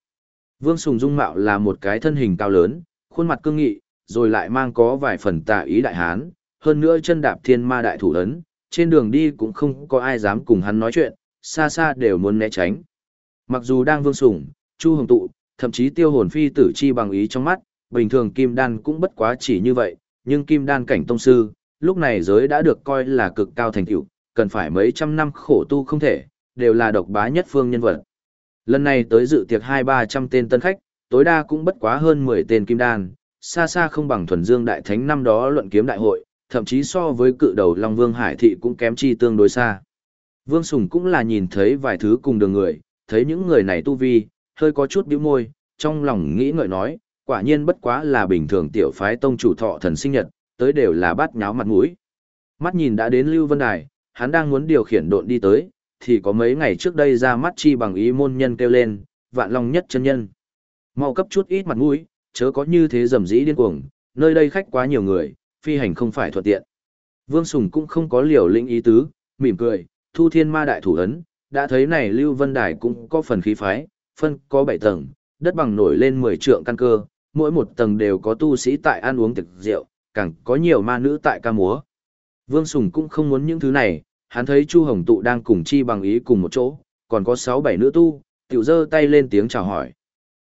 Vương Sùng dung mạo là một cái thân hình cao lớn, khuôn mặt cương nghị, rồi lại mang có vài phần tà ý đại hán, hơn nữa chân đạp thiên ma đại thủ ấn, trên đường đi cũng không có ai dám cùng hắn nói chuyện, xa xa đều muốn né tránh. Mặc dù đang vương Sùng, Chu Hồng Tụ, thậm chí tiêu hồn phi tử chi bằng ý trong mắt, bình thường kim đan cũng bất quá chỉ như vậy, nhưng kim đan cảnh tông sư, lúc này giới đã được coi là cực cao thành tựu, cần phải mấy trăm năm khổ tu không thể, đều là độc bá nhất phương nhân vật. Lần này tới dự tiệc hai ba trăm tên tân khách, tối đa cũng bất quá hơn 10 tên kim đan, xa xa không bằng thuần dương đại thánh năm đó luận kiếm đại hội, thậm chí so với cự đầu Long Vương Hải Thị cũng kém chi tương đối xa. Vương Sùng cũng là nhìn thấy vài thứ cùng đường người, thấy những người này tu vi, hơi có chút bĩu môi, trong lòng nghĩ ngợi nói, quả nhiên bất quá là bình thường tiểu phái tông chủ thọ thần sinh nhật, tới đều là bắt nháo mặt mũi. Mắt nhìn đã đến Lưu Vân Đài, hắn đang muốn điều khiển độn đi tới, thì có mấy ngày trước đây ra mắt chi bằng ý môn nhân kêu lên, vạn long nhất chân nhân. Mau cấp chút ít mặt mũi, chớ có như thế rầm rĩ điên cuồng, nơi đây khách quá nhiều người, phi hành không phải thuận tiện. Vương Sùng cũng không có liều lĩnh ý tứ, mỉm cười, thu thiên ma đại thủ ấn, đã thấy này Lưu Vân Đài cũng có phần khí phái, phân có 7 tầng, đất bằng nổi lên 10 trượng căn cơ, mỗi một tầng đều có tu sĩ tại ăn uống thực rượu, càng có nhiều ma nữ tại ca múa. Vương Sùng cũng không muốn những thứ này, hắn thấy Chu Hồng Tụ đang cùng chi bằng ý cùng một chỗ, còn có 6-7 nữ tu, tiểu dơ tay lên tiếng chào hỏi.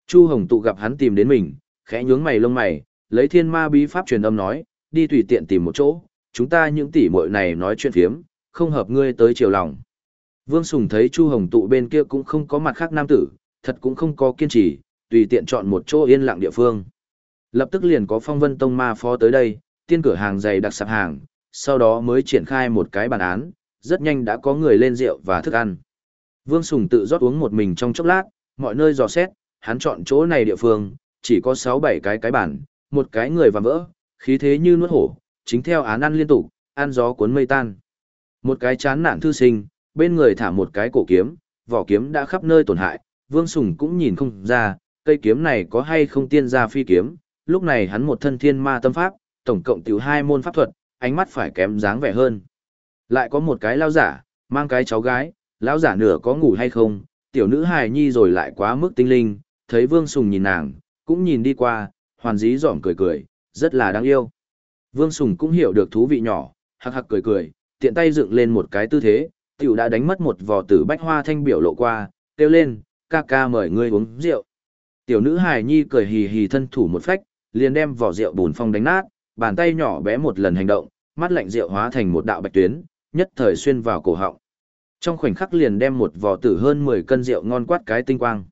Chu Hồng Tụ gặp hắn tìm đến mình, khẽ nhướng mày lông mày, lấy thiên ma bí pháp truyền âm nói, đi tùy tiện tìm một chỗ, chúng ta những tỷ muội này nói chuyện phiếm, không hợp ngươi tới chiều lòng. Vương Sùng thấy Chu Hồng tụ bên kia cũng không có mặt khác nam tử, thật cũng không có kiên trì, tùy tiện chọn một chỗ yên lặng địa phương. Lập tức liền có phong vân tông ma phó tới đây, tiên cửa hàng dày đặc sạp hàng, sau đó mới triển khai một cái bản án, rất nhanh đã có người lên rượu và thức ăn. Vương Sùng tự rót uống một mình trong chốc lát, mọi nơi dò xét, hắn chọn chỗ này địa phương, chỉ có 6-7 cái cái bản, một cái người và vỡ, khí thế như nuốt hổ, chính theo án ăn liên tục, ăn gió cuốn mây tan. Một cái chán nản thư sinh, bên người thả một cái cổ kiếm, vỏ kiếm đã khắp nơi tổn hại, Vương Sùng cũng nhìn không ra, cây kiếm này có hay không tiên ra phi kiếm, lúc này hắn một thân thiên ma tâm pháp, tổng cộng tiểu hai môn pháp thuật, ánh mắt phải kém dáng vẻ hơn. Lại có một cái lao giả, mang cái cháu gái, lão giả nửa có ngủ hay không, tiểu nữ hài nhi rồi lại quá mức tinh linh, thấy Vương Sùng nhìn nàng, cũng nhìn đi qua, hoàn dí dỏm cười cười, rất là đáng yêu. Vương Sùng cũng hiểu được thú vị nhỏ, hắc hắc cười cười, tiện tay dựng lên một cái tư thế, tiểu đã đánh mất một vò tử bách hoa thanh biểu lộ qua, kêu lên, ca ca mời ngươi uống rượu. Tiểu nữ hài nhi cười hì hì thân thủ một phách, liền đem vỏ rượu bùn phong đánh nát, bàn tay nhỏ bé một lần hành động, mắt lạnh rượu hóa thành một đạo bạch tuyến, nhất thời xuyên vào cổ họng. Trong khoảnh khắc liền đem một vỏ tử hơn 10 cân rượu ngon quát cái tinh quang.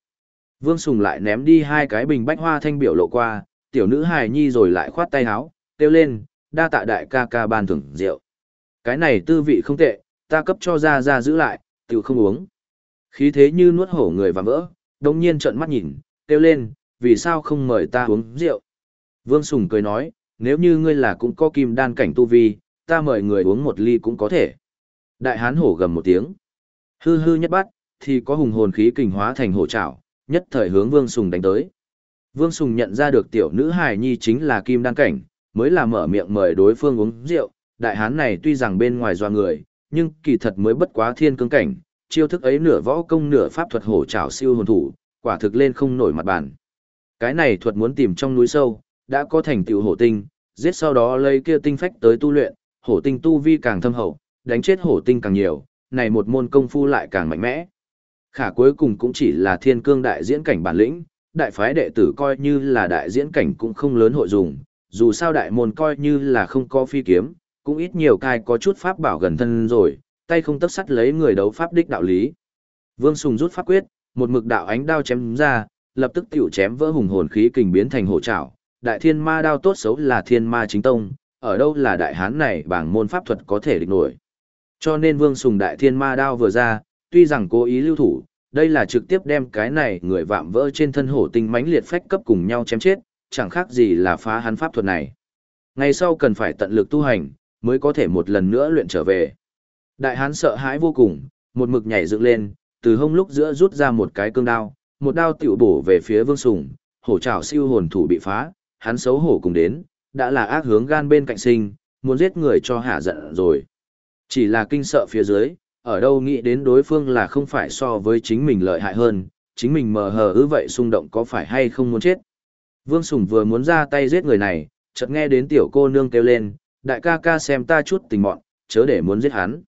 Vương Sùng lại ném đi hai cái bình bách hoa thanh biểu lộ qua, tiểu nữ hài nhi rồi lại khoát tay áo, kêu lên, đa tạ đại ca ca ban thưởng rượu. Cái này tư vị không tệ, ta cấp cho ra ra giữ lại, tiểu không uống. Khí thế như nuốt hổ người và vỡ, đồng nhiên trợn mắt nhìn, kêu lên, vì sao không mời ta uống rượu? Vương Sùng cười nói, nếu như ngươi là cũng có kim đan cảnh tu vi, ta mời người uống một ly cũng có thể. Đại hán hổ gầm một tiếng. Hư hư nhất bắt, thì có hùng hồn khí kình hóa thành hổ trảo, nhất thời hướng Vương Sùng đánh tới. Vương Sùng nhận ra được tiểu nữ hài nhi chính là kim đan cảnh, mới là mở miệng mời đối phương uống rượu. Đại hán này tuy rằng bên ngoài doa người, nhưng kỳ thật mới bất quá thiên cương cảnh, chiêu thức ấy nửa võ công nửa pháp thuật hổ trảo siêu hồn thủ, quả thực lên không nổi mặt bàn. Cái này thuật muốn tìm trong núi sâu, đã có thành tựu hổ tinh, giết sau đó lấy kia tinh phách tới tu luyện, hổ tinh tu vi càng thâm hậu, đánh chết hổ tinh càng nhiều, này một môn công phu lại càng mạnh mẽ. Khả cuối cùng cũng chỉ là thiên cương đại diễn cảnh bản lĩnh, đại phái đệ tử coi như là đại diễn cảnh cũng không lớn hội dùng, dù sao đại môn coi như là không có phi kiếm, cũng ít nhiều cai có chút pháp bảo gần thân rồi, tay không tấp sắt lấy người đấu pháp đích đạo lý. Vương Sùng rút pháp quyết, một mực đạo ánh đao chém ra, lập tức tiểu chém vỡ hùng hồn khí kình biến thành hổ trảo. Đại thiên ma đao tốt xấu là thiên ma chính tông, ở đâu là đại hán này bảng môn pháp thuật có thể địch nổi. Cho nên Vương Sùng đại thiên ma đao vừa ra, tuy rằng cố ý lưu thủ, đây là trực tiếp đem cái này người vạm vỡ trên thân hổ tinh mãnh liệt phách cấp cùng nhau chém chết, chẳng khác gì là phá hắn pháp thuật này. Ngày sau cần phải tận lực tu hành, mới có thể một lần nữa luyện trở về. Đại hán sợ hãi vô cùng, một mực nhảy dựng lên, từ hông lúc giữa rút ra một cái cương đao, một đao tiểu bổ về phía Vương Sùng, hổ trảo siêu hồn thủ bị phá, hắn xấu hổ cùng đến, đã là ác hướng gan bên cạnh sinh, muốn giết người cho hạ giận rồi. Chỉ là kinh sợ phía dưới, ở đâu nghĩ đến đối phương là không phải so với chính mình lợi hại hơn, chính mình mờ hờ ư vậy xung động có phải hay không muốn chết. Vương Sùng vừa muốn ra tay giết người này, chợt nghe đến tiểu cô nương kêu lên, đại ca ca xem ta chút tình mọn, chớ để muốn giết hắn.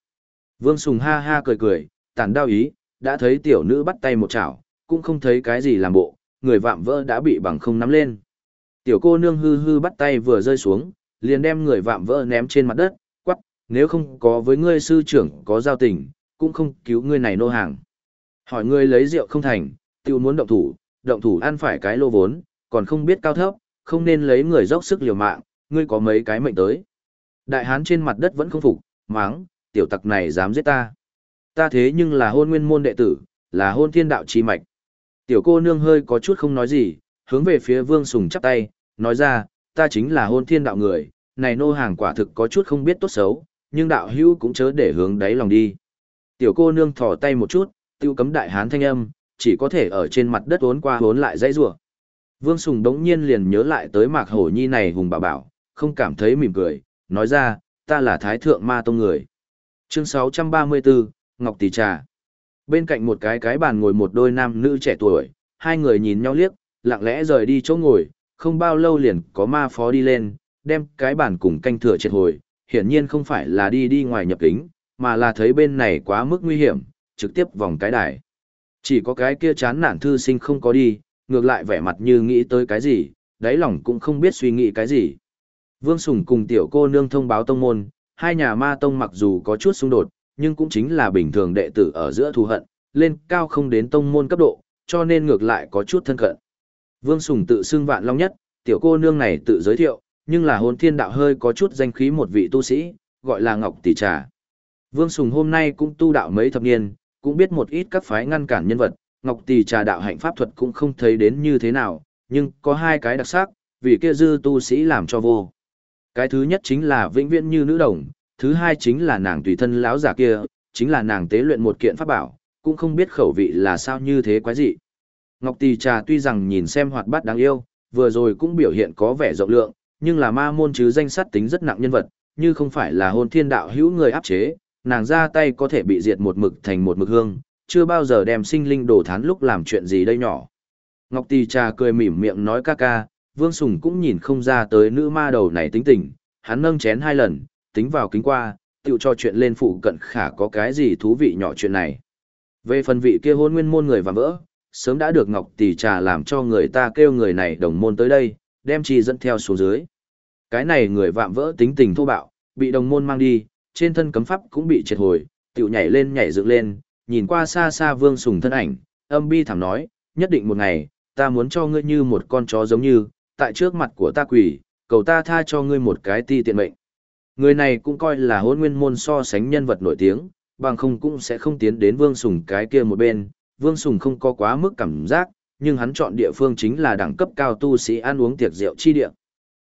Vương Sùng ha ha cười cười, tàn đau ý, đã thấy tiểu nữ bắt tay một chảo, cũng không thấy cái gì làm bộ, người vạm vỡ đã bị bằng không nắm lên. Tiểu cô nương hư hư bắt tay vừa rơi xuống, liền đem người vạm vỡ ném trên mặt đất, quắc, nếu không có với ngươi sư trưởng có giao tình, cũng không cứu ngươi này nô hàng. Hỏi ngươi lấy rượu không thành, tiêu muốn động thủ, động thủ ăn phải cái lô vốn, còn không biết cao thấp, không nên lấy người dốc sức liều mạng, ngươi có mấy cái mệnh tới. Đại hán trên mặt đất vẫn không phục, máng, tiểu tặc này dám giết ta. Ta thế nhưng là hôn nguyên môn đệ tử, là hôn thiên đạo chi mạch. Tiểu cô nương hơi có chút không nói gì, hướng về phía vương sùng chắp tay, nói ra, ta chính là hôn thiên đạo người, này nô hàng quả thực có chút không biết tốt xấu, nhưng đạo hữu cũng chớ để hướng đáy lòng đi. Tiểu cô nương thò tay một chút, tiêu cấm đại hán thanh âm, chỉ có thể ở trên mặt đất uốn qua uốn lại dãy rủa. Vương Sùng đống nhiên liền nhớ lại tới Mạc Hổ Nhi này hùng bảo bảo, không cảm thấy mỉm cười, nói ra, ta là Thái Thượng Ma Tông người. Chương 634, Ngọc Tỷ Trà. Bên cạnh một cái cái bàn ngồi một đôi nam nữ trẻ tuổi, hai người nhìn nhau liếc, lặng lẽ rời đi chỗ ngồi, không bao lâu liền có ma phó đi lên, đem cái bàn cùng canh thừa triệt hồi, hiển nhiên không phải là đi đi ngoài nhập kính, mà là thấy bên này quá mức nguy hiểm, trực tiếp vòng cái đài. Chỉ có cái kia chán nản thư sinh không có đi, ngược lại vẻ mặt như nghĩ tới cái gì, đáy lòng cũng không biết suy nghĩ cái gì. Vương Sùng cùng tiểu cô nương thông báo tông môn, hai nhà ma tông mặc dù có chút xung đột, nhưng cũng chính là bình thường đệ tử ở giữa thù hận, lên cao không đến tông môn cấp độ, cho nên ngược lại có chút thân cận. Vương Sùng tự xưng vạn long nhất, tiểu cô nương này tự giới thiệu, nhưng là hồn thiên đạo hơi có chút danh khí một vị tu sĩ, gọi là Ngọc Tỷ Trà. Vương Sùng hôm nay cũng tu đạo mấy thập niên, cũng biết một ít các phái ngăn cản nhân vật, Ngọc Tỷ Trà đạo hạnh pháp thuật cũng không thấy đến như thế nào, nhưng có hai cái đặc sắc, vì kia dư tu sĩ làm cho vô. Cái thứ nhất chính là vĩnh viễn như nữ đồng, thứ hai chính là nàng tùy thân lão giả kia, chính là nàng tế luyện một kiện pháp bảo, cũng không biết khẩu vị là sao như thế quái dị. Ngọc Tỳ Trà tuy rằng nhìn xem hoạt bát đáng yêu, vừa rồi cũng biểu hiện có vẻ rộng lượng, nhưng là ma môn chứ danh sát tính rất nặng nhân vật, như không phải là hôn thiên đạo hữu người áp chế, nàng ra tay có thể bị diệt một mực thành một mực hương, chưa bao giờ đem sinh linh đổ thán lúc làm chuyện gì đây nhỏ. Ngọc Tỳ Trà cười mỉm miệng nói ca ca, Vương Sùng cũng nhìn không ra tới nữ ma đầu này tính tình, hắn nâng chén hai lần, tính vào kính qua, tự cho chuyện lên phụ cận khả có cái gì thú vị nhỏ chuyện này. Về phần vị kia hôn nguyên môn người và vỡ, sớm đã được Ngọc Tỷ Trà làm cho người ta kêu người này đồng môn tới đây, đem chi dẫn theo xuống dưới. Cái này người vạm vỡ tính tình thô bạo, bị đồng môn mang đi, trên thân cấm pháp cũng bị triệt hồi, tiểu nhảy lên nhảy dựng lên, nhìn qua xa xa vương sùng thân ảnh, âm bi thảm nói, nhất định một ngày, ta muốn cho ngươi như một con chó giống như, tại trước mặt của ta quỷ, cầu ta tha cho ngươi một cái ti tiện mệnh. Người này cũng coi là hôn nguyên môn so sánh nhân vật nổi tiếng, bằng không cũng sẽ không tiến đến vương sùng cái kia một bên, Vương Sùng không có quá mức cảm giác, nhưng hắn chọn địa phương chính là đẳng cấp cao tu sĩ ăn uống tiệc rượu chi địa.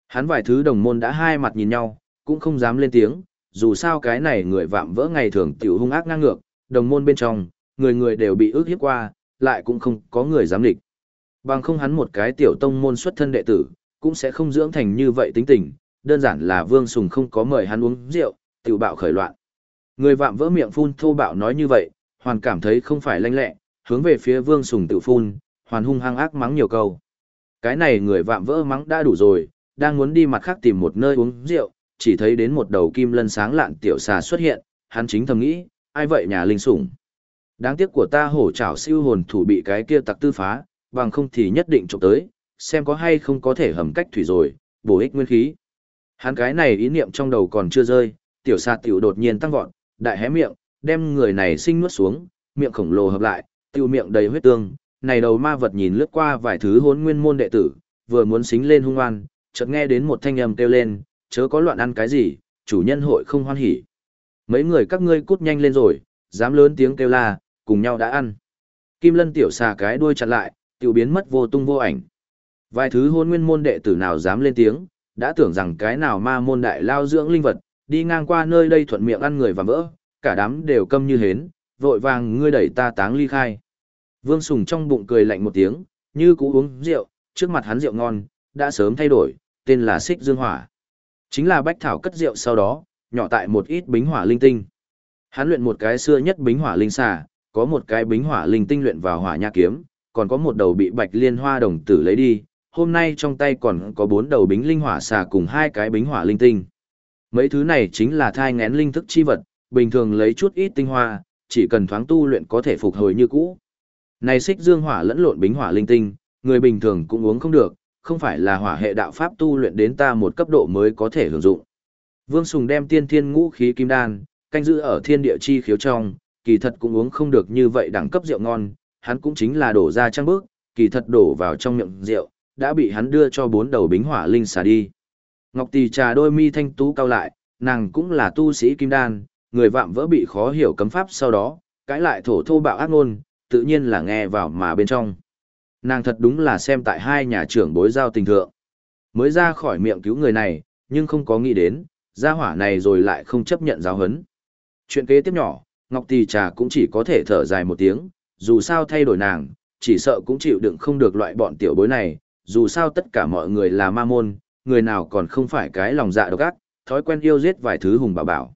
Hắn vài thứ đồng môn đã hai mặt nhìn nhau, cũng không dám lên tiếng, dù sao cái này người vạm vỡ ngày thường tiểu hung ác ngang ngược, đồng môn bên trong, người người đều bị ước hiếp qua, lại cũng không có người dám địch. Bằng không hắn một cái tiểu tông môn xuất thân đệ tử, cũng sẽ không dưỡng thành như vậy tính tình, đơn giản là Vương Sùng không có mời hắn uống rượu, tiểu bạo khởi loạn. Người vạm vỡ miệng phun thô bạo nói như vậy, hoàn cảm thấy không phải lanh lẹ, hướng về phía Vương Sùng tự phun, hoàn hung hăng ác mắng nhiều câu. Cái này người vạm vỡ mắng đã đủ rồi, đang muốn đi mặt khác tìm một nơi uống rượu, chỉ thấy đến một đầu kim lân sáng lạn tiểu xà xuất hiện, hắn chính thầm nghĩ, ai vậy nhà linh sủng. Đáng tiếc của ta hổ trảo siêu hồn thủ bị cái kia tặc tư phá, bằng không thì nhất định trộm tới, xem có hay không có thể hầm cách thủy rồi, bổ ích nguyên khí. Hắn cái này ý niệm trong đầu còn chưa rơi, tiểu xà tiểu đột nhiên tăng vọt, đại hé miệng, đem người này sinh nuốt xuống, miệng khổng lồ hợp lại, tiêu miệng đầy huyết tương, này đầu ma vật nhìn lướt qua vài thứ hốn nguyên môn đệ tử, vừa muốn xính lên hung oan, chợt nghe đến một thanh âm kêu lên, chớ có loạn ăn cái gì, chủ nhân hội không hoan hỉ. Mấy người các ngươi cút nhanh lên rồi, dám lớn tiếng kêu la, cùng nhau đã ăn. Kim lân tiểu xà cái đuôi chặt lại, tiểu biến mất vô tung vô ảnh. Vài thứ hôn nguyên môn đệ tử nào dám lên tiếng, đã tưởng rằng cái nào ma môn đại lao dưỡng linh vật, đi ngang qua nơi đây thuận miệng ăn người và vỡ, cả đám đều câm như hến, vội vàng ngươi đẩy ta táng ly khai. Vương Sùng trong bụng cười lạnh một tiếng, như cũ uống rượu, trước mặt hắn rượu ngon, đã sớm thay đổi, tên là Xích Dương Hỏa. Chính là bách thảo cất rượu sau đó, nhỏ tại một ít bính hỏa linh tinh. Hắn luyện một cái xưa nhất bính hỏa linh xà, có một cái bính hỏa linh tinh luyện vào hỏa nha kiếm, còn có một đầu bị bạch liên hoa đồng tử lấy đi, hôm nay trong tay còn có bốn đầu bính linh hỏa xà cùng hai cái bính hỏa linh tinh. Mấy thứ này chính là thai ngén linh thức chi vật, bình thường lấy chút ít tinh hoa, chỉ cần thoáng tu luyện có thể phục hồi như cũ. Này xích dương hỏa lẫn lộn bính hỏa linh tinh, người bình thường cũng uống không được, không phải là hỏa hệ đạo pháp tu luyện đến ta một cấp độ mới có thể hưởng dụng. Vương Sùng đem tiên thiên ngũ khí kim đan, canh giữ ở thiên địa chi khiếu trong, kỳ thật cũng uống không được như vậy đẳng cấp rượu ngon, hắn cũng chính là đổ ra trăng bước, kỳ thật đổ vào trong miệng rượu, đã bị hắn đưa cho bốn đầu bính hỏa linh xả đi. Ngọc Tỳ trà đôi mi thanh tú cao lại, nàng cũng là tu sĩ kim đan, người vạm vỡ bị khó hiểu cấm pháp sau đó, cãi lại thổ thô bạo ác ngôn, tự nhiên là nghe vào mà bên trong. Nàng thật đúng là xem tại hai nhà trưởng bối giao tình thượng. Mới ra khỏi miệng cứu người này, nhưng không có nghĩ đến, gia hỏa này rồi lại không chấp nhận giáo hấn. Chuyện kế tiếp nhỏ, Ngọc Tỳ Trà cũng chỉ có thể thở dài một tiếng, dù sao thay đổi nàng, chỉ sợ cũng chịu đựng không được loại bọn tiểu bối này, dù sao tất cả mọi người là ma môn, người nào còn không phải cái lòng dạ độc ác, thói quen yêu giết vài thứ hùng bảo bảo.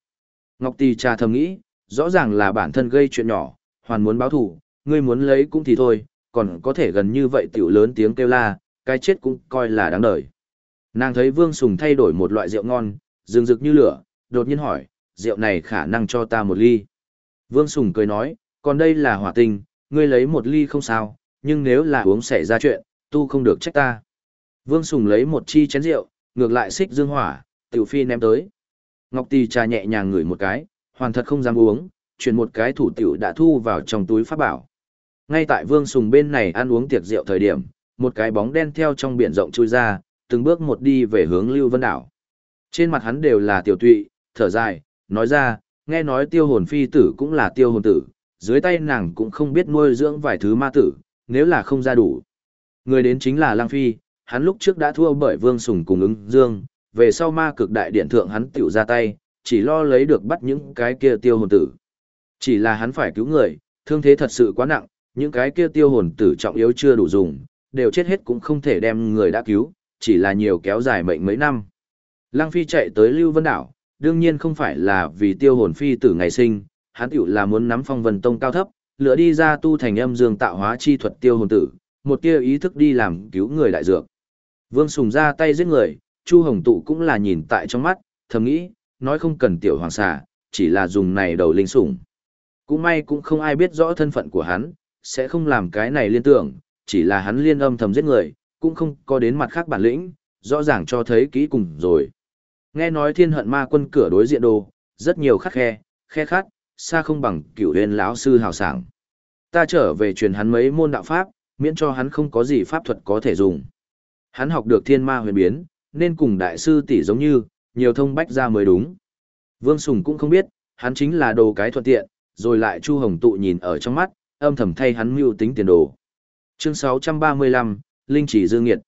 Ngọc Tỳ Trà thầm nghĩ, rõ ràng là bản thân gây chuyện nhỏ, hoàn muốn báo thù, ngươi muốn lấy cũng thì thôi, còn có thể gần như vậy tiểu lớn tiếng kêu la, cái chết cũng coi là đáng đời. Nàng thấy Vương Sùng thay đổi một loại rượu ngon, rừng rực như lửa, đột nhiên hỏi, rượu này khả năng cho ta một ly. Vương Sùng cười nói, còn đây là hỏa tinh, ngươi lấy một ly không sao, nhưng nếu là uống xảy ra chuyện, tu không được trách ta. Vương Sùng lấy một chi chén rượu, ngược lại xích dương hỏa, tiểu phi ném tới. Ngọc Tỳ trà nhẹ nhàng ngửi một cái, hoàn thật không dám uống, chuyển một cái thủ tiểu đã thu vào trong túi pháp bảo. Ngay tại Vương Sùng bên này ăn uống tiệc rượu thời điểm, một cái bóng đen theo trong biển rộng chui ra, từng bước một đi về hướng Lưu Vân Đảo. Trên mặt hắn đều là tiểu tụy, thở dài, nói ra, nghe nói tiêu hồn phi tử cũng là tiêu hồn tử, dưới tay nàng cũng không biết nuôi dưỡng vài thứ ma tử, nếu là không ra đủ. Người đến chính là Lang Phi, hắn lúc trước đã thua bởi Vương Sùng cùng ứng dương, về sau ma cực đại điện thượng hắn tiểu ra tay, chỉ lo lấy được bắt những cái kia tiêu hồn tử. Chỉ là hắn phải cứu người, thương thế thật sự quá nặng, những cái kia tiêu hồn tử trọng yếu chưa đủ dùng, đều chết hết cũng không thể đem người đã cứu, chỉ là nhiều kéo dài mệnh mấy năm. Lăng Phi chạy tới Lưu Vân Đảo, đương nhiên không phải là vì tiêu hồn phi tử ngày sinh, hắn tiểu là muốn nắm phong vân tông cao thấp, lựa đi ra tu thành âm dương tạo hóa chi thuật tiêu hồn tử, một kia ý thức đi làm cứu người đại dược. Vương Sùng ra tay giết người, Chu Hồng Tụ cũng là nhìn tại trong mắt, thầm nghĩ, nói không cần tiểu hoàng xà, chỉ là dùng này đầu linh sủng. Cũng may cũng không ai biết rõ thân phận của hắn, sẽ không làm cái này liên tưởng, chỉ là hắn liên âm thầm giết người, cũng không có đến mặt khác bản lĩnh, rõ ràng cho thấy kỹ cùng rồi. Nghe nói thiên hận ma quân cửa đối diện đồ, rất nhiều khắc khe, khe khát, xa không bằng cửu huyền lão sư hào sảng. Ta trở về truyền hắn mấy môn đạo pháp, miễn cho hắn không có gì pháp thuật có thể dùng. Hắn học được thiên ma huyền biến, nên cùng đại sư tỷ giống như, nhiều thông bách ra mới đúng. Vương Sùng cũng không biết, hắn chính là đồ cái thuận tiện, rồi lại Chu Hồng Tụ nhìn ở trong mắt, âm thầm thay hắn mưu tính tiền đồ. Chương 635, Linh chỉ dương nghiệt.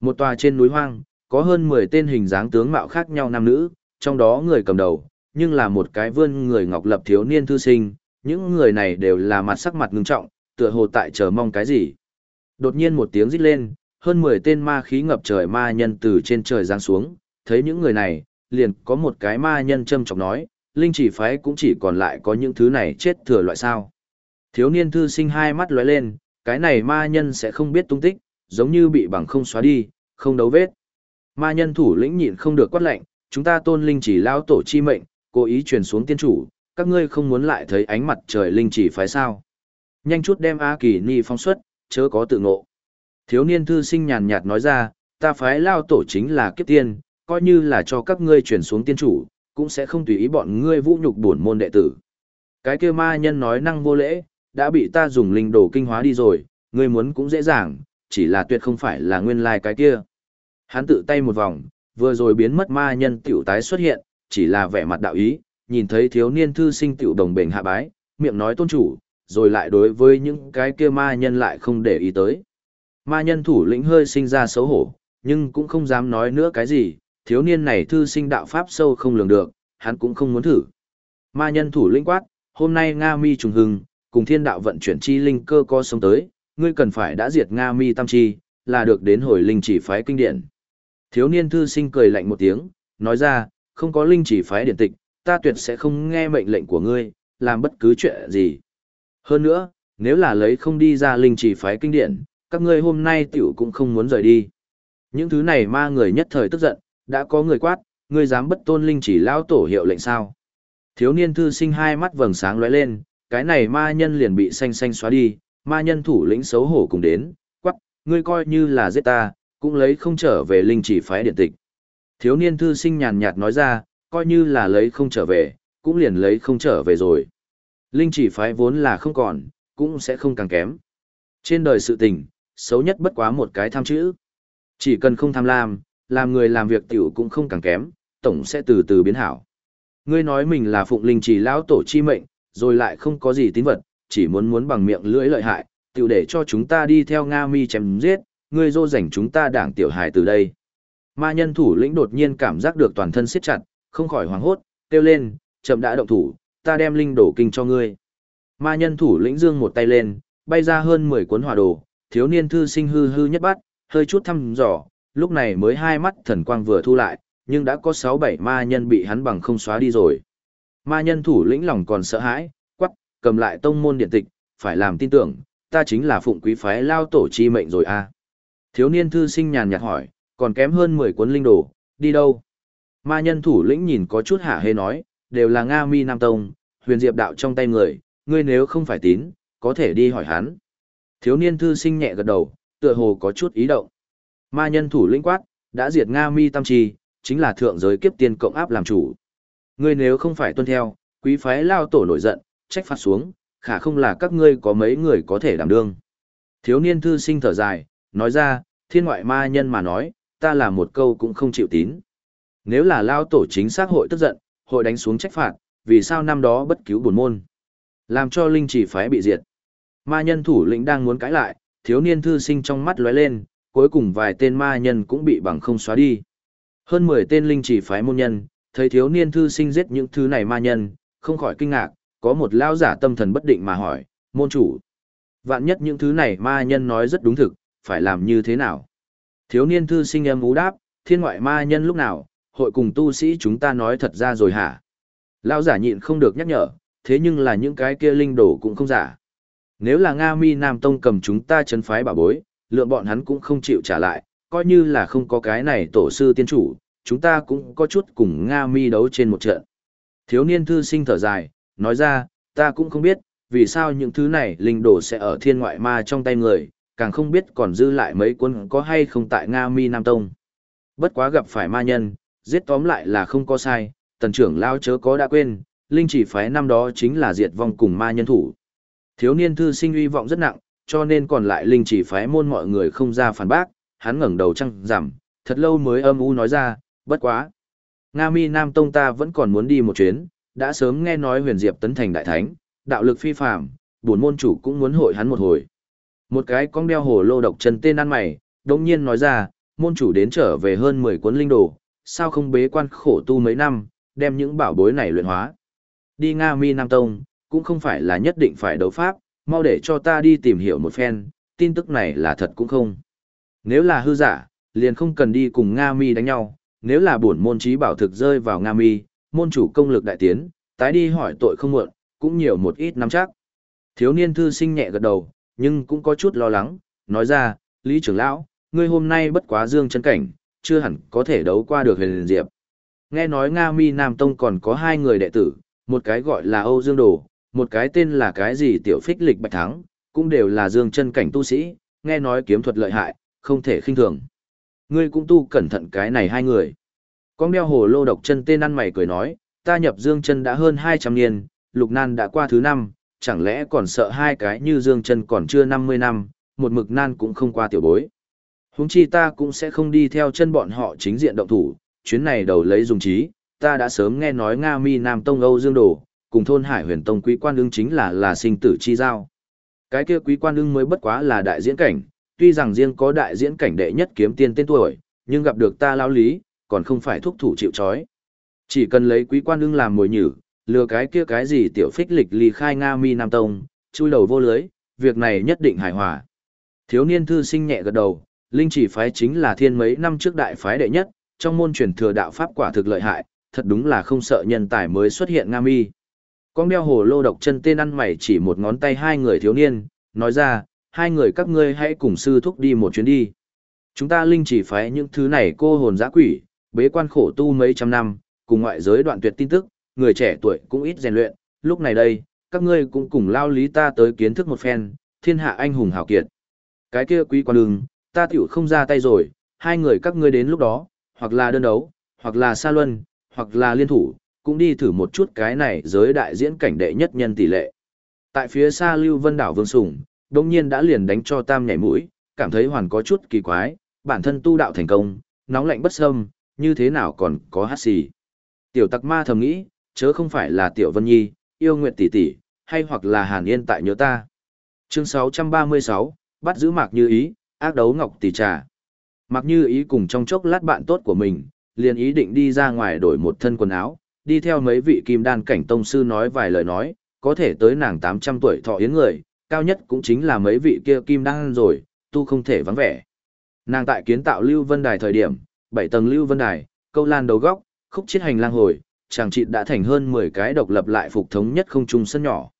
Một tòa trên núi hoang, có hơn 10 tên hình dáng tướng mạo khác nhau nam nữ, trong đó người cầm đầu, nhưng là một cái vươn người ngọc lập thiếu niên thư sinh, những người này đều là mặt sắc mặt ngưng trọng, tựa hồ tại chờ mong cái gì. Đột nhiên một tiếng rít lên, hơn 10 tên ma khí ngập trời ma nhân từ trên trời giáng xuống, thấy những người này, liền có một cái ma nhân châm trọng nói, linh chỉ phái cũng chỉ còn lại có những thứ này chết thừa loại sao. Thiếu niên thư sinh hai mắt lóe lên, cái này ma nhân sẽ không biết tung tích, giống như bị bằng không xóa đi, không đấu vết. Ma nhân thủ lĩnh nhịn không được quát lệnh, chúng ta tôn linh chỉ lao tổ chi mệnh, cố ý truyền xuống tiên chủ, các ngươi không muốn lại thấy ánh mặt trời linh chỉ phái sao. Nhanh chút đem A Kỳ Ni phong xuất, chớ có tự ngộ. Thiếu niên thư sinh nhàn nhạt nói ra, ta phái lao tổ chính là kiếp tiên, coi như là cho các ngươi truyền xuống tiên chủ, cũng sẽ không tùy ý bọn ngươi vũ nhục bổn môn đệ tử. Cái kia ma nhân nói năng vô lễ, đã bị ta dùng linh đồ kinh hóa đi rồi, ngươi muốn cũng dễ dàng, chỉ là tuyệt không phải là nguyên lai like cái kia. Hắn tự tay một vòng, vừa rồi biến mất ma nhân tiểu tái xuất hiện, chỉ là vẻ mặt đạo ý, nhìn thấy thiếu niên thư sinh tiểu đồng bền hạ bái, miệng nói tôn chủ, rồi lại đối với những cái kia ma nhân lại không để ý tới. Ma nhân thủ lĩnh hơi sinh ra xấu hổ, nhưng cũng không dám nói nữa cái gì, thiếu niên này thư sinh đạo pháp sâu không lường được, hắn cũng không muốn thử. Ma nhân thủ lĩnh quát, hôm nay Nga mi trùng hưng, cùng thiên đạo vận chuyển chi linh cơ co sống tới, ngươi cần phải đã diệt Nga mi tam chi, là được đến hồi linh chỉ phái kinh điển. Thiếu niên thư sinh cười lạnh một tiếng, nói ra, không có linh chỉ phái điển tịch, ta tuyệt sẽ không nghe mệnh lệnh của ngươi, làm bất cứ chuyện gì. Hơn nữa, nếu là lấy không đi ra linh chỉ phái kinh điển, các ngươi hôm nay tiểu cũng không muốn rời đi. Những thứ này ma người nhất thời tức giận, đã có người quát, ngươi dám bất tôn linh chỉ lao tổ hiệu lệnh sao. Thiếu niên thư sinh hai mắt vầng sáng lóe lên, cái này ma nhân liền bị xanh xanh xóa đi, ma nhân thủ lĩnh xấu hổ cùng đến, quắc, ngươi coi như là giết ta, cũng lấy không trở về linh chỉ phái điện tịch. Thiếu niên thư sinh nhàn nhạt nói ra, coi như là lấy không trở về, cũng liền lấy không trở về rồi. Linh chỉ phái vốn là không còn, cũng sẽ không càng kém. Trên đời sự tình, xấu nhất bất quá một cái tham chữ. Chỉ cần không tham lam, làm người làm việc tiểu cũng không càng kém, tổng sẽ từ từ biến hảo. Ngươi nói mình là phụng linh chỉ lão tổ chi mệnh, rồi lại không có gì tín vật, chỉ muốn muốn bằng miệng lưỡi lợi hại, tiểu để cho chúng ta đi theo Nga mi chém giết, ngươi dô rảnh chúng ta đảng tiểu hài từ đây. Ma nhân thủ lĩnh đột nhiên cảm giác được toàn thân siết chặt, không khỏi hoảng hốt, kêu lên, chậm đã động thủ, ta đem linh đổ kinh cho ngươi. Ma nhân thủ lĩnh dương một tay lên, bay ra hơn 10 cuốn hỏa đồ, thiếu niên thư sinh hư hư nhất bắt, hơi chút thăm dò, lúc này mới hai mắt thần quang vừa thu lại, nhưng đã có 6-7 ma nhân bị hắn bằng không xóa đi rồi. Ma nhân thủ lĩnh lòng còn sợ hãi, quắc, cầm lại tông môn điện tịch, phải làm tin tưởng, ta chính là phụng quý phái lao tổ chi mệnh rồi a. À. Thiếu niên thư sinh nhàn nhạt hỏi, còn kém hơn 10 cuốn linh đồ, đi đâu? Ma nhân thủ lĩnh nhìn có chút hả hê nói, đều là Nga Mi Nam Tông, huyền diệp đạo trong tay người, ngươi nếu không phải tín, có thể đi hỏi hắn. Thiếu niên thư sinh nhẹ gật đầu, tựa hồ có chút ý động. Ma nhân thủ lĩnh quát, đã diệt Nga Mi Tam Trì, chính là thượng giới kiếp tiên cộng áp làm chủ. Ngươi nếu không phải tuân theo, quý phái lao tổ nổi giận, trách phạt xuống, khả không là các ngươi có mấy người có thể đảm đương. Thiếu niên thư sinh thở dài, nói ra, thiên ngoại ma nhân mà nói, ta là một câu cũng không chịu tín. Nếu là lao tổ chính xác hội tức giận, hội đánh xuống trách phạt, vì sao năm đó bất cứu buồn môn. Làm cho linh chỉ phái bị diệt. Ma nhân thủ lĩnh đang muốn cãi lại, thiếu niên thư sinh trong mắt lóe lên, cuối cùng vài tên ma nhân cũng bị bằng không xóa đi. Hơn 10 tên linh chỉ phái môn nhân, thấy thiếu niên thư sinh giết những thứ này ma nhân, không khỏi kinh ngạc, có một lao giả tâm thần bất định mà hỏi, môn chủ. Vạn nhất những thứ này ma nhân nói rất đúng thực, phải làm như thế nào? Thiếu niên thư sinh em ú đáp, thiên ngoại ma nhân lúc nào, hội cùng tu sĩ chúng ta nói thật ra rồi hả? Lao giả nhịn không được nhắc nhở, thế nhưng là những cái kia linh đổ cũng không giả. Nếu là Nga Mi Nam Tông cầm chúng ta chấn phái bảo bối, lượng bọn hắn cũng không chịu trả lại, coi như là không có cái này tổ sư tiên chủ, chúng ta cũng có chút cùng Nga Mi đấu trên một trận. Thiếu niên thư sinh thở dài, nói ra, ta cũng không biết, vì sao những thứ này linh đồ sẽ ở thiên ngoại ma trong tay người, càng không biết còn dư lại mấy quân có hay không tại Nga Mi Nam Tông. Bất quá gặp phải ma nhân, giết tóm lại là không có sai, tần trưởng lao chớ có đã quên, linh chỉ phái năm đó chính là diệt vong cùng ma nhân thủ. Thiếu niên thư sinh uy vọng rất nặng, cho nên còn lại linh chỉ phái môn mọi người không ra phản bác, hắn ngẩng đầu trăng giảm, thật lâu mới âm u nói ra, bất quá. Nga mi Nam Tông ta vẫn còn muốn đi một chuyến, đã sớm nghe nói huyền diệp tấn thành đại thánh, đạo lực phi phàm, buồn môn chủ cũng muốn hội hắn một hồi. Một cái con đeo hồ lô độc chân tên ăn mày, đồng nhiên nói ra, môn chủ đến trở về hơn 10 cuốn linh đồ, sao không bế quan khổ tu mấy năm, đem những bảo bối này luyện hóa. Đi Nga Mi Nam Tông, cũng không phải là nhất định phải đấu pháp, mau để cho ta đi tìm hiểu một phen, tin tức này là thật cũng không. Nếu là hư giả, liền không cần đi cùng Nga Mi đánh nhau, nếu là bổn môn trí bảo thực rơi vào Nga Mi, môn chủ công lực đại tiến, tái đi hỏi tội không muộn, cũng nhiều một ít nắm chắc. Thiếu niên thư sinh nhẹ gật đầu, nhưng cũng có chút lo lắng, nói ra, Lý trưởng lão, ngươi hôm nay bất quá dương chân cảnh, chưa hẳn có thể đấu qua được huyền diệp. Nghe nói Nga Mi Nam Tông còn có hai người đệ tử, một cái gọi là Âu Dương Đồ, một cái tên là cái gì tiểu phích lịch bạch thắng, cũng đều là dương chân cảnh tu sĩ, nghe nói kiếm thuật lợi hại, không thể khinh thường. Ngươi cũng tu cẩn thận cái này hai người. Con đeo hồ lô độc chân tên ăn mày cười nói, ta nhập dương chân đã hơn 200 niên, lục nan đã qua thứ năm, chẳng lẽ còn sợ hai cái như dương chân còn chưa 50 năm, một mực nan cũng không qua tiểu bối. Húng chi ta cũng sẽ không đi theo chân bọn họ chính diện động thủ, chuyến này đầu lấy dùng trí, ta đã sớm nghe nói Nga Mi Nam Tông Âu Dương Đồ, cùng thôn Hải Huyền Tông quý quan ưng chính là là sinh tử chi giao. Cái kia quý quan ưng mới bất quá là đại diễn cảnh, tuy rằng riêng có đại diễn cảnh đệ nhất kiếm tiên tên tuổi, nhưng gặp được ta lao lý, còn không phải thúc thủ chịu trói. Chỉ cần lấy quý quan ưng làm mồi nhử, lừa cái kia cái gì tiểu phích lịch ly khai Nga Mi Nam Tông, chui đầu vô lưới, việc này nhất định hài hòa. Thiếu niên thư sinh nhẹ gật đầu, linh chỉ phái chính là thiên mấy năm trước đại phái đệ nhất, trong môn truyền thừa đạo pháp quả thực lợi hại, thật đúng là không sợ nhân tài mới xuất hiện Nga Mi. Con đeo hồ lô độc chân tên ăn mày chỉ một ngón tay hai người thiếu niên, nói ra, hai người các ngươi hãy cùng sư thúc đi một chuyến đi. Chúng ta linh chỉ phái những thứ này cô hồn giã quỷ, bế quan khổ tu mấy trăm năm, cùng ngoại giới đoạn tuyệt tin tức, người trẻ tuổi cũng ít rèn luyện, lúc này đây, các ngươi cũng cùng lao lý ta tới kiến thức một phen, thiên hạ anh hùng hào kiệt. Cái kia quý quan đường, ta tiểu không ra tay rồi, hai người các ngươi đến lúc đó, hoặc là đơn đấu, hoặc là xa luân, hoặc là liên thủ, cũng đi thử một chút cái này giới đại diễn cảnh đệ nhất nhân tỷ lệ. Tại phía xa Lưu Vân đảo Vương Sùng, đồng nhiên đã liền đánh cho tam nhảy mũi, cảm thấy hoàn có chút kỳ quái, bản thân tu đạo thành công, nóng lạnh bất xâm, như thế nào còn có hát xì. Tiểu tặc ma thầm nghĩ, chớ không phải là Tiểu Vân Nhi, yêu nguyện tỷ tỷ, hay hoặc là Hàn Yên tại nhớ ta. Chương 636, bắt giữ Mạc Như Ý, ác đấu Ngọc Tỷ Trà. Mạc Như Ý cùng trong chốc lát bạn tốt của mình, liền ý định đi ra ngoài đổi một thân quần áo, đi theo mấy vị kim đan cảnh tông sư nói vài lời nói, có thể tới nàng 800 tuổi thọ yến người, cao nhất cũng chính là mấy vị kia kim đan rồi, tu không thể vắng vẻ. Nàng tại kiến tạo Lưu Vân Đài thời điểm, 7 tầng Lưu Vân Đài, câu lan đầu góc, khúc chiết hành lang hồi, chàng trị đã thành hơn 10 cái độc lập lại phục thống nhất không trung sân nhỏ.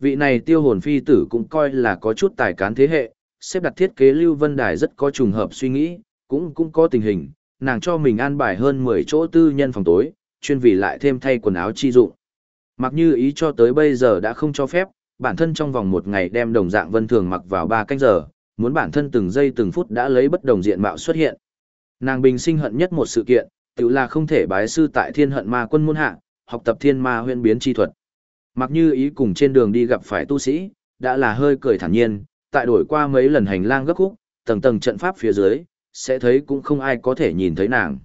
Vị này tiêu hồn phi tử cũng coi là có chút tài cán thế hệ, xếp đặt thiết kế Lưu Vân Đài rất có trùng hợp suy nghĩ, cũng cũng có tình hình, nàng cho mình an bài hơn 10 chỗ tư nhân phòng tối, chuyên vì lại thêm thay quần áo chi dụng. Mặc như ý cho tới bây giờ đã không cho phép, bản thân trong vòng một ngày đem đồng dạng vân thường mặc vào 3 canh giờ, muốn bản thân từng giây từng phút đã lấy bất đồng diện mạo xuất hiện. Nàng bình sinh hận nhất một sự kiện, tự là không thể bái sư tại thiên hận ma quân môn hạ, học tập thiên ma huyên biến chi thuật. Mặc như ý cùng trên đường đi gặp phải tu sĩ, đã là hơi cười thản nhiên, tại đổi qua mấy lần hành lang gấp khúc, tầng tầng trận pháp phía dưới, sẽ thấy cũng không ai có thể nhìn thấy nàng.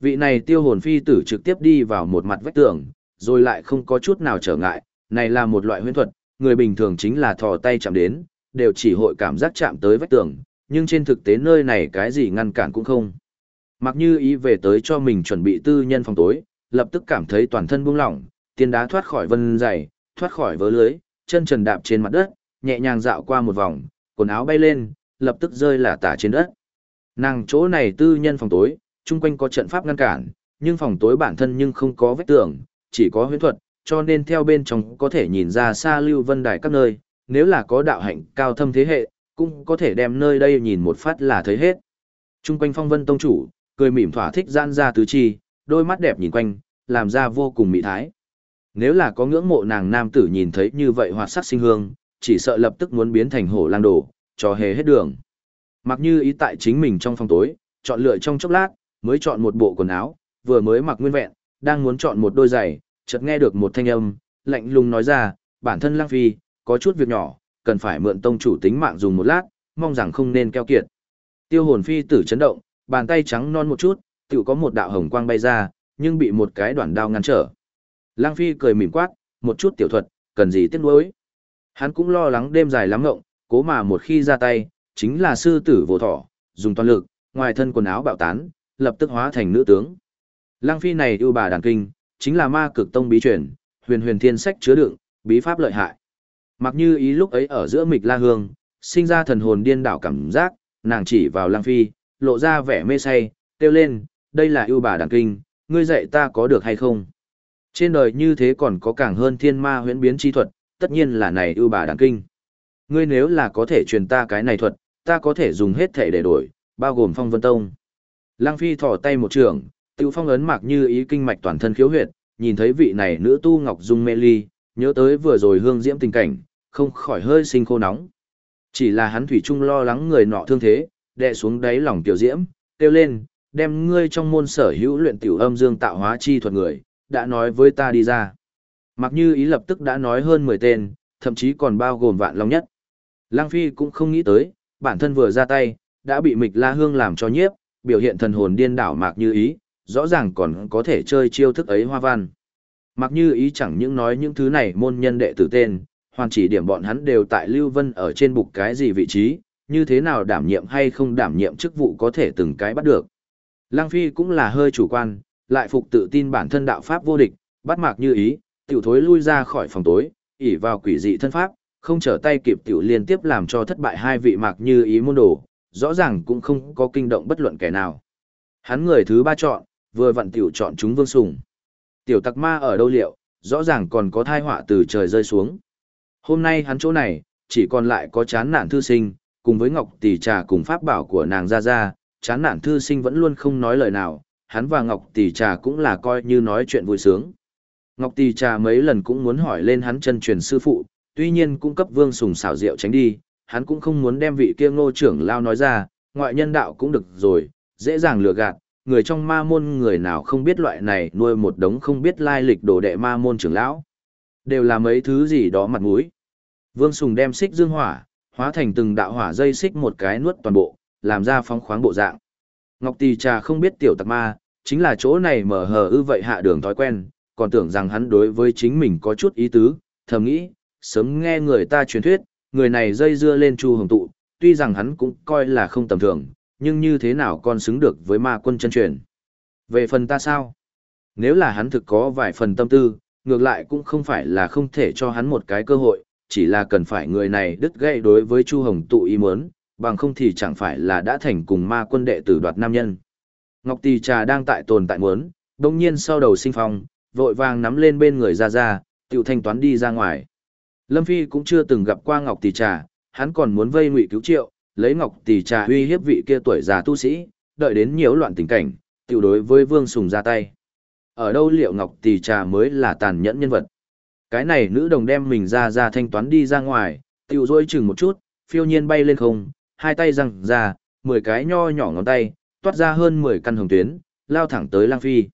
Vị này tiêu hồn phi tử trực tiếp đi vào một mặt vách tường, rồi lại không có chút nào trở ngại, này là một loại huyễn thuật, người bình thường chính là thò tay chạm đến, đều chỉ hội cảm giác chạm tới vách tường, nhưng trên thực tế nơi này cái gì ngăn cản cũng không. Mặc như ý về tới cho mình chuẩn bị tư nhân phòng tối, lập tức cảm thấy toàn thân buông lỏng, tiên đá thoát khỏi vân dày, thoát khỏi vớ lưới, chân trần đạp trên mặt đất, nhẹ nhàng dạo qua một vòng, quần áo bay lên, lập tức rơi là tả trên đất. Nàng chỗ này tư nhân phòng tối, chung quanh có trận pháp ngăn cản, nhưng phòng tối bản thân nhưng không có vết tường, chỉ có huyễn thuật, cho nên theo bên trong có thể nhìn ra xa lưu vân đài các nơi, nếu là có đạo hạnh cao thâm thế hệ, cũng có thể đem nơi đây nhìn một phát là thấy hết. Trung quanh phong vân tông chủ, cười mỉm thỏa thích gian ra tứ chi, đôi mắt đẹp nhìn quanh, làm ra vô cùng mỹ thái. Nếu là có ngưỡng mộ nàng nam tử nhìn thấy như vậy hoạt sắc sinh hương, chỉ sợ lập tức muốn biến thành hổ lang đồ, cho hề hết đường. Mặc như ý tại chính mình trong phòng tối, chọn lựa trong chốc lát, mới chọn một bộ quần áo, vừa mới mặc nguyên vẹn, đang muốn chọn một đôi giày, chợt nghe được một thanh âm, lạnh lùng nói ra, bản thân lang phi, có chút việc nhỏ, cần phải mượn tông chủ tính mạng dùng một lát, mong rằng không nên keo kiệt. Tiêu hồn phi tử chấn động, bàn tay trắng non một chút, tự có một đạo hồng quang bay ra, nhưng bị một cái đoạn đao ngăn trở. Lang phi cười mỉm quát, một chút tiểu thuật, cần gì tiếc nuối. Hắn cũng lo lắng đêm dài lắm ngộng, cố mà một khi ra tay, chính là sư tử vô thỏ, dùng toàn lực, ngoài thân quần áo bạo tán, lập tức hóa thành nữ tướng. Lăng phi này ưu bà đàn kinh, chính là ma cực tông bí truyền, huyền huyền thiên sách chứa đựng, bí pháp lợi hại. Mặc như ý lúc ấy ở giữa mịch la hương, sinh ra thần hồn điên đảo cảm giác, nàng chỉ vào lăng phi, lộ ra vẻ mê say, kêu lên, đây là ưu bà đàn kinh, ngươi dạy ta có được hay không? Trên đời như thế còn có càng hơn thiên ma huyễn biến chi thuật, tất nhiên là này ưu bà đàn kinh. Ngươi nếu là có thể truyền ta cái này thuật, ta có thể dùng hết thể để đổi, bao gồm phong vân tông. Lăng phi thò tay một trường, tiêu phong ấn mạc như ý kinh mạch toàn thân khiếu huyệt, nhìn thấy vị này nữ tu ngọc dung mê ly, nhớ tới vừa rồi hương diễm tình cảnh, không khỏi hơi sinh khô nóng. Chỉ là hắn thủy chung lo lắng người nọ thương thế, đè xuống đáy lòng tiểu diễm, kêu lên, đem ngươi trong môn sở hữu luyện tiểu âm dương tạo hóa chi thuật người, đã nói với ta đi ra. Mặc như ý lập tức đã nói hơn 10 tên, thậm chí còn bao gồm vạn long nhất. Lang Phi cũng không nghĩ tới, bản thân vừa ra tay, đã bị mịch la hương làm cho nhiếp, biểu hiện thần hồn điên đảo mạc như ý, rõ ràng còn có thể chơi chiêu thức ấy hoa văn. Mặc như ý chẳng những nói những thứ này môn nhân đệ tử tên, hoàn chỉ điểm bọn hắn đều tại Lưu Vân ở trên bục cái gì vị trí, như thế nào đảm nhiệm hay không đảm nhiệm chức vụ có thể từng cái bắt được. Lăng Phi cũng là hơi chủ quan, lại phục tự tin bản thân đạo pháp vô địch, bắt mạc như ý, tiểu thối lui ra khỏi phòng tối, ỉ vào quỷ dị thân pháp, không trở tay kịp tiểu liên tiếp làm cho thất bại hai vị mạc như ý môn đồ, rõ ràng cũng không có kinh động bất luận kẻ nào. Hắn người thứ ba chọn, vừa vặn tiểu chọn chúng vương sùng. Tiểu tặc ma ở đâu liệu, rõ ràng còn có thai họa từ trời rơi xuống. Hôm nay hắn chỗ này, chỉ còn lại có chán nản thư sinh, cùng với ngọc tỷ trà cùng pháp bảo của nàng ra ra, chán nản thư sinh vẫn luôn không nói lời nào, hắn và ngọc tỷ trà cũng là coi như nói chuyện vui sướng. Ngọc tỷ trà mấy lần cũng muốn hỏi lên hắn chân truyền sư phụ, tuy nhiên cung cấp vương sùng xảo rượu tránh đi, hắn cũng không muốn đem vị kia ngô trưởng lao nói ra, ngoại nhân đạo cũng được rồi, dễ dàng lừa gạt, người trong ma môn người nào không biết loại này nuôi một đống không biết lai lịch đồ đệ ma môn trưởng lão. Đều là mấy thứ gì đó mặt mũi. Vương Sùng đem xích dương hỏa, hóa thành từng đạo hỏa dây xích một cái nuốt toàn bộ, làm ra phóng khoáng bộ dạng. Ngọc Tỳ Trà không biết tiểu tặc ma, chính là chỗ này mở hờ ư vậy hạ đường thói quen, còn tưởng rằng hắn đối với chính mình có chút ý tứ, thầm nghĩ, sớm nghe người ta truyền thuyết, người này dây dưa lên chu hồng tụ, tuy rằng hắn cũng coi là không tầm thường, nhưng như thế nào còn xứng được với ma quân chân truyền. Về phần ta sao? Nếu là hắn thực có vài phần tâm tư, ngược lại cũng không phải là không thể cho hắn một cái cơ hội, chỉ là cần phải người này đứt gãy đối với Chu Hồng tụ ý muốn, bằng không thì chẳng phải là đã thành cùng ma quân đệ tử đoạt nam nhân. Ngọc Tỳ Trà đang tại tồn tại muốn, đồng nhiên sau đầu sinh phong, vội vàng nắm lên bên người ra ra, tiểu thanh toán đi ra ngoài. Lâm Phi cũng chưa từng gặp qua Ngọc Tỷ Trà, hắn còn muốn vây ngụy cứu triệu, lấy Ngọc Tỷ Trà uy hiếp vị kia tuổi già tu sĩ, đợi đến nhiễu loạn tình cảnh, tiểu đối với Vương Sùng ra tay. Ở đâu liệu Ngọc Tỷ Trà mới là tàn nhẫn nhân vật? Cái này nữ đồng đem mình ra ra thanh toán đi ra ngoài, tiểu rôi chừng một chút, phiêu nhiên bay lên không, hai tay răng ra, mười cái nho nhỏ ngón tay, toát ra hơn mười căn hồng tuyến, lao thẳng tới Lang Phi.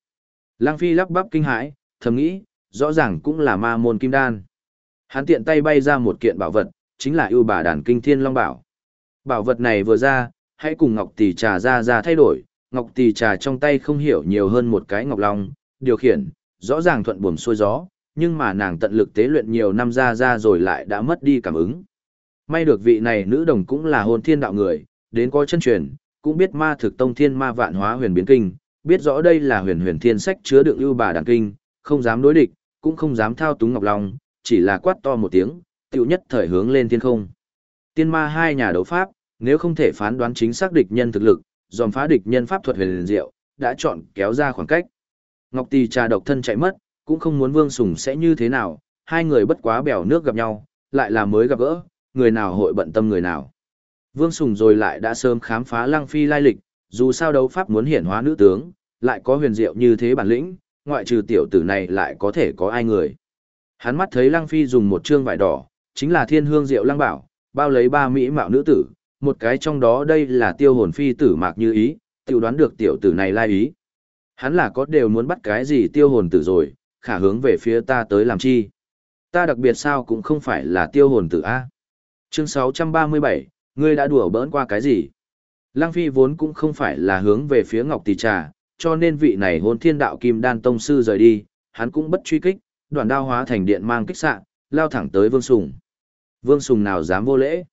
Lang Phi lắp bắp kinh hãi, thầm nghĩ, rõ ràng cũng là ma môn kim đan. Hắn tiện tay bay ra một kiện bảo vật, chính là ưu bà đàn kinh thiên long bảo. Bảo vật này vừa ra, hãy cùng ngọc tỷ trà ra ra thay đổi, ngọc tỷ trà trong tay không hiểu nhiều hơn một cái ngọc long, điều khiển, rõ ràng thuận buồm xuôi gió, nhưng mà nàng tận lực tế luyện nhiều năm ra ra rồi lại đã mất đi cảm ứng. May được vị này nữ đồng cũng là hồn thiên đạo người, đến có chân truyền, cũng biết ma thực tông thiên ma vạn hóa huyền biến kinh, biết rõ đây là huyền huyền thiên sách chứa đựng ưu bà đàn kinh, không dám đối địch, cũng không dám thao túng ngọc long, chỉ là quát to một tiếng, tiểu nhất thời hướng lên thiên không. Tiên ma hai nhà đấu pháp, nếu không thể phán đoán chính xác địch nhân thực lực, dòm phá địch nhân pháp thuật huyền diệu, đã chọn kéo ra khoảng cách. Ngọc Tỳ trà độc thân chạy mất, cũng không muốn Vương Sùng sẽ như thế nào, hai người bất quá bèo nước gặp nhau, lại là mới gặp gỡ, người nào hội bận tâm người nào. Vương Sùng rồi lại đã sớm khám phá Lăng Phi lai lịch, dù sao đấu pháp muốn hiển hóa nữ tướng, lại có huyền diệu như thế bản lĩnh, ngoại trừ tiểu tử này lại có thể có ai người. Hắn mắt thấy Lăng Phi dùng một trương vải đỏ, chính là thiên hương diệu lăng bảo, bao lấy ba mỹ mạo nữ tử, một cái trong đó đây là tiêu hồn phi tử mạc như ý, tự đoán được tiểu tử này lai ý. Hắn là có đều muốn bắt cái gì tiêu hồn tử rồi, khả hướng về phía ta tới làm chi. Ta đặc biệt sao cũng không phải là tiêu hồn tử A. Chương 637, ngươi đã đùa bỡn qua cái gì? Lăng Phi vốn cũng không phải là hướng về phía Ngọc Tỷ Trà, cho nên vị này hồn thiên đạo kim đan tông sư rời đi, hắn cũng bất truy kích, đoạn đao hóa thành điện mang kích xạ, lao thẳng tới Vương Sùng. Vương Sùng nào dám vô lễ.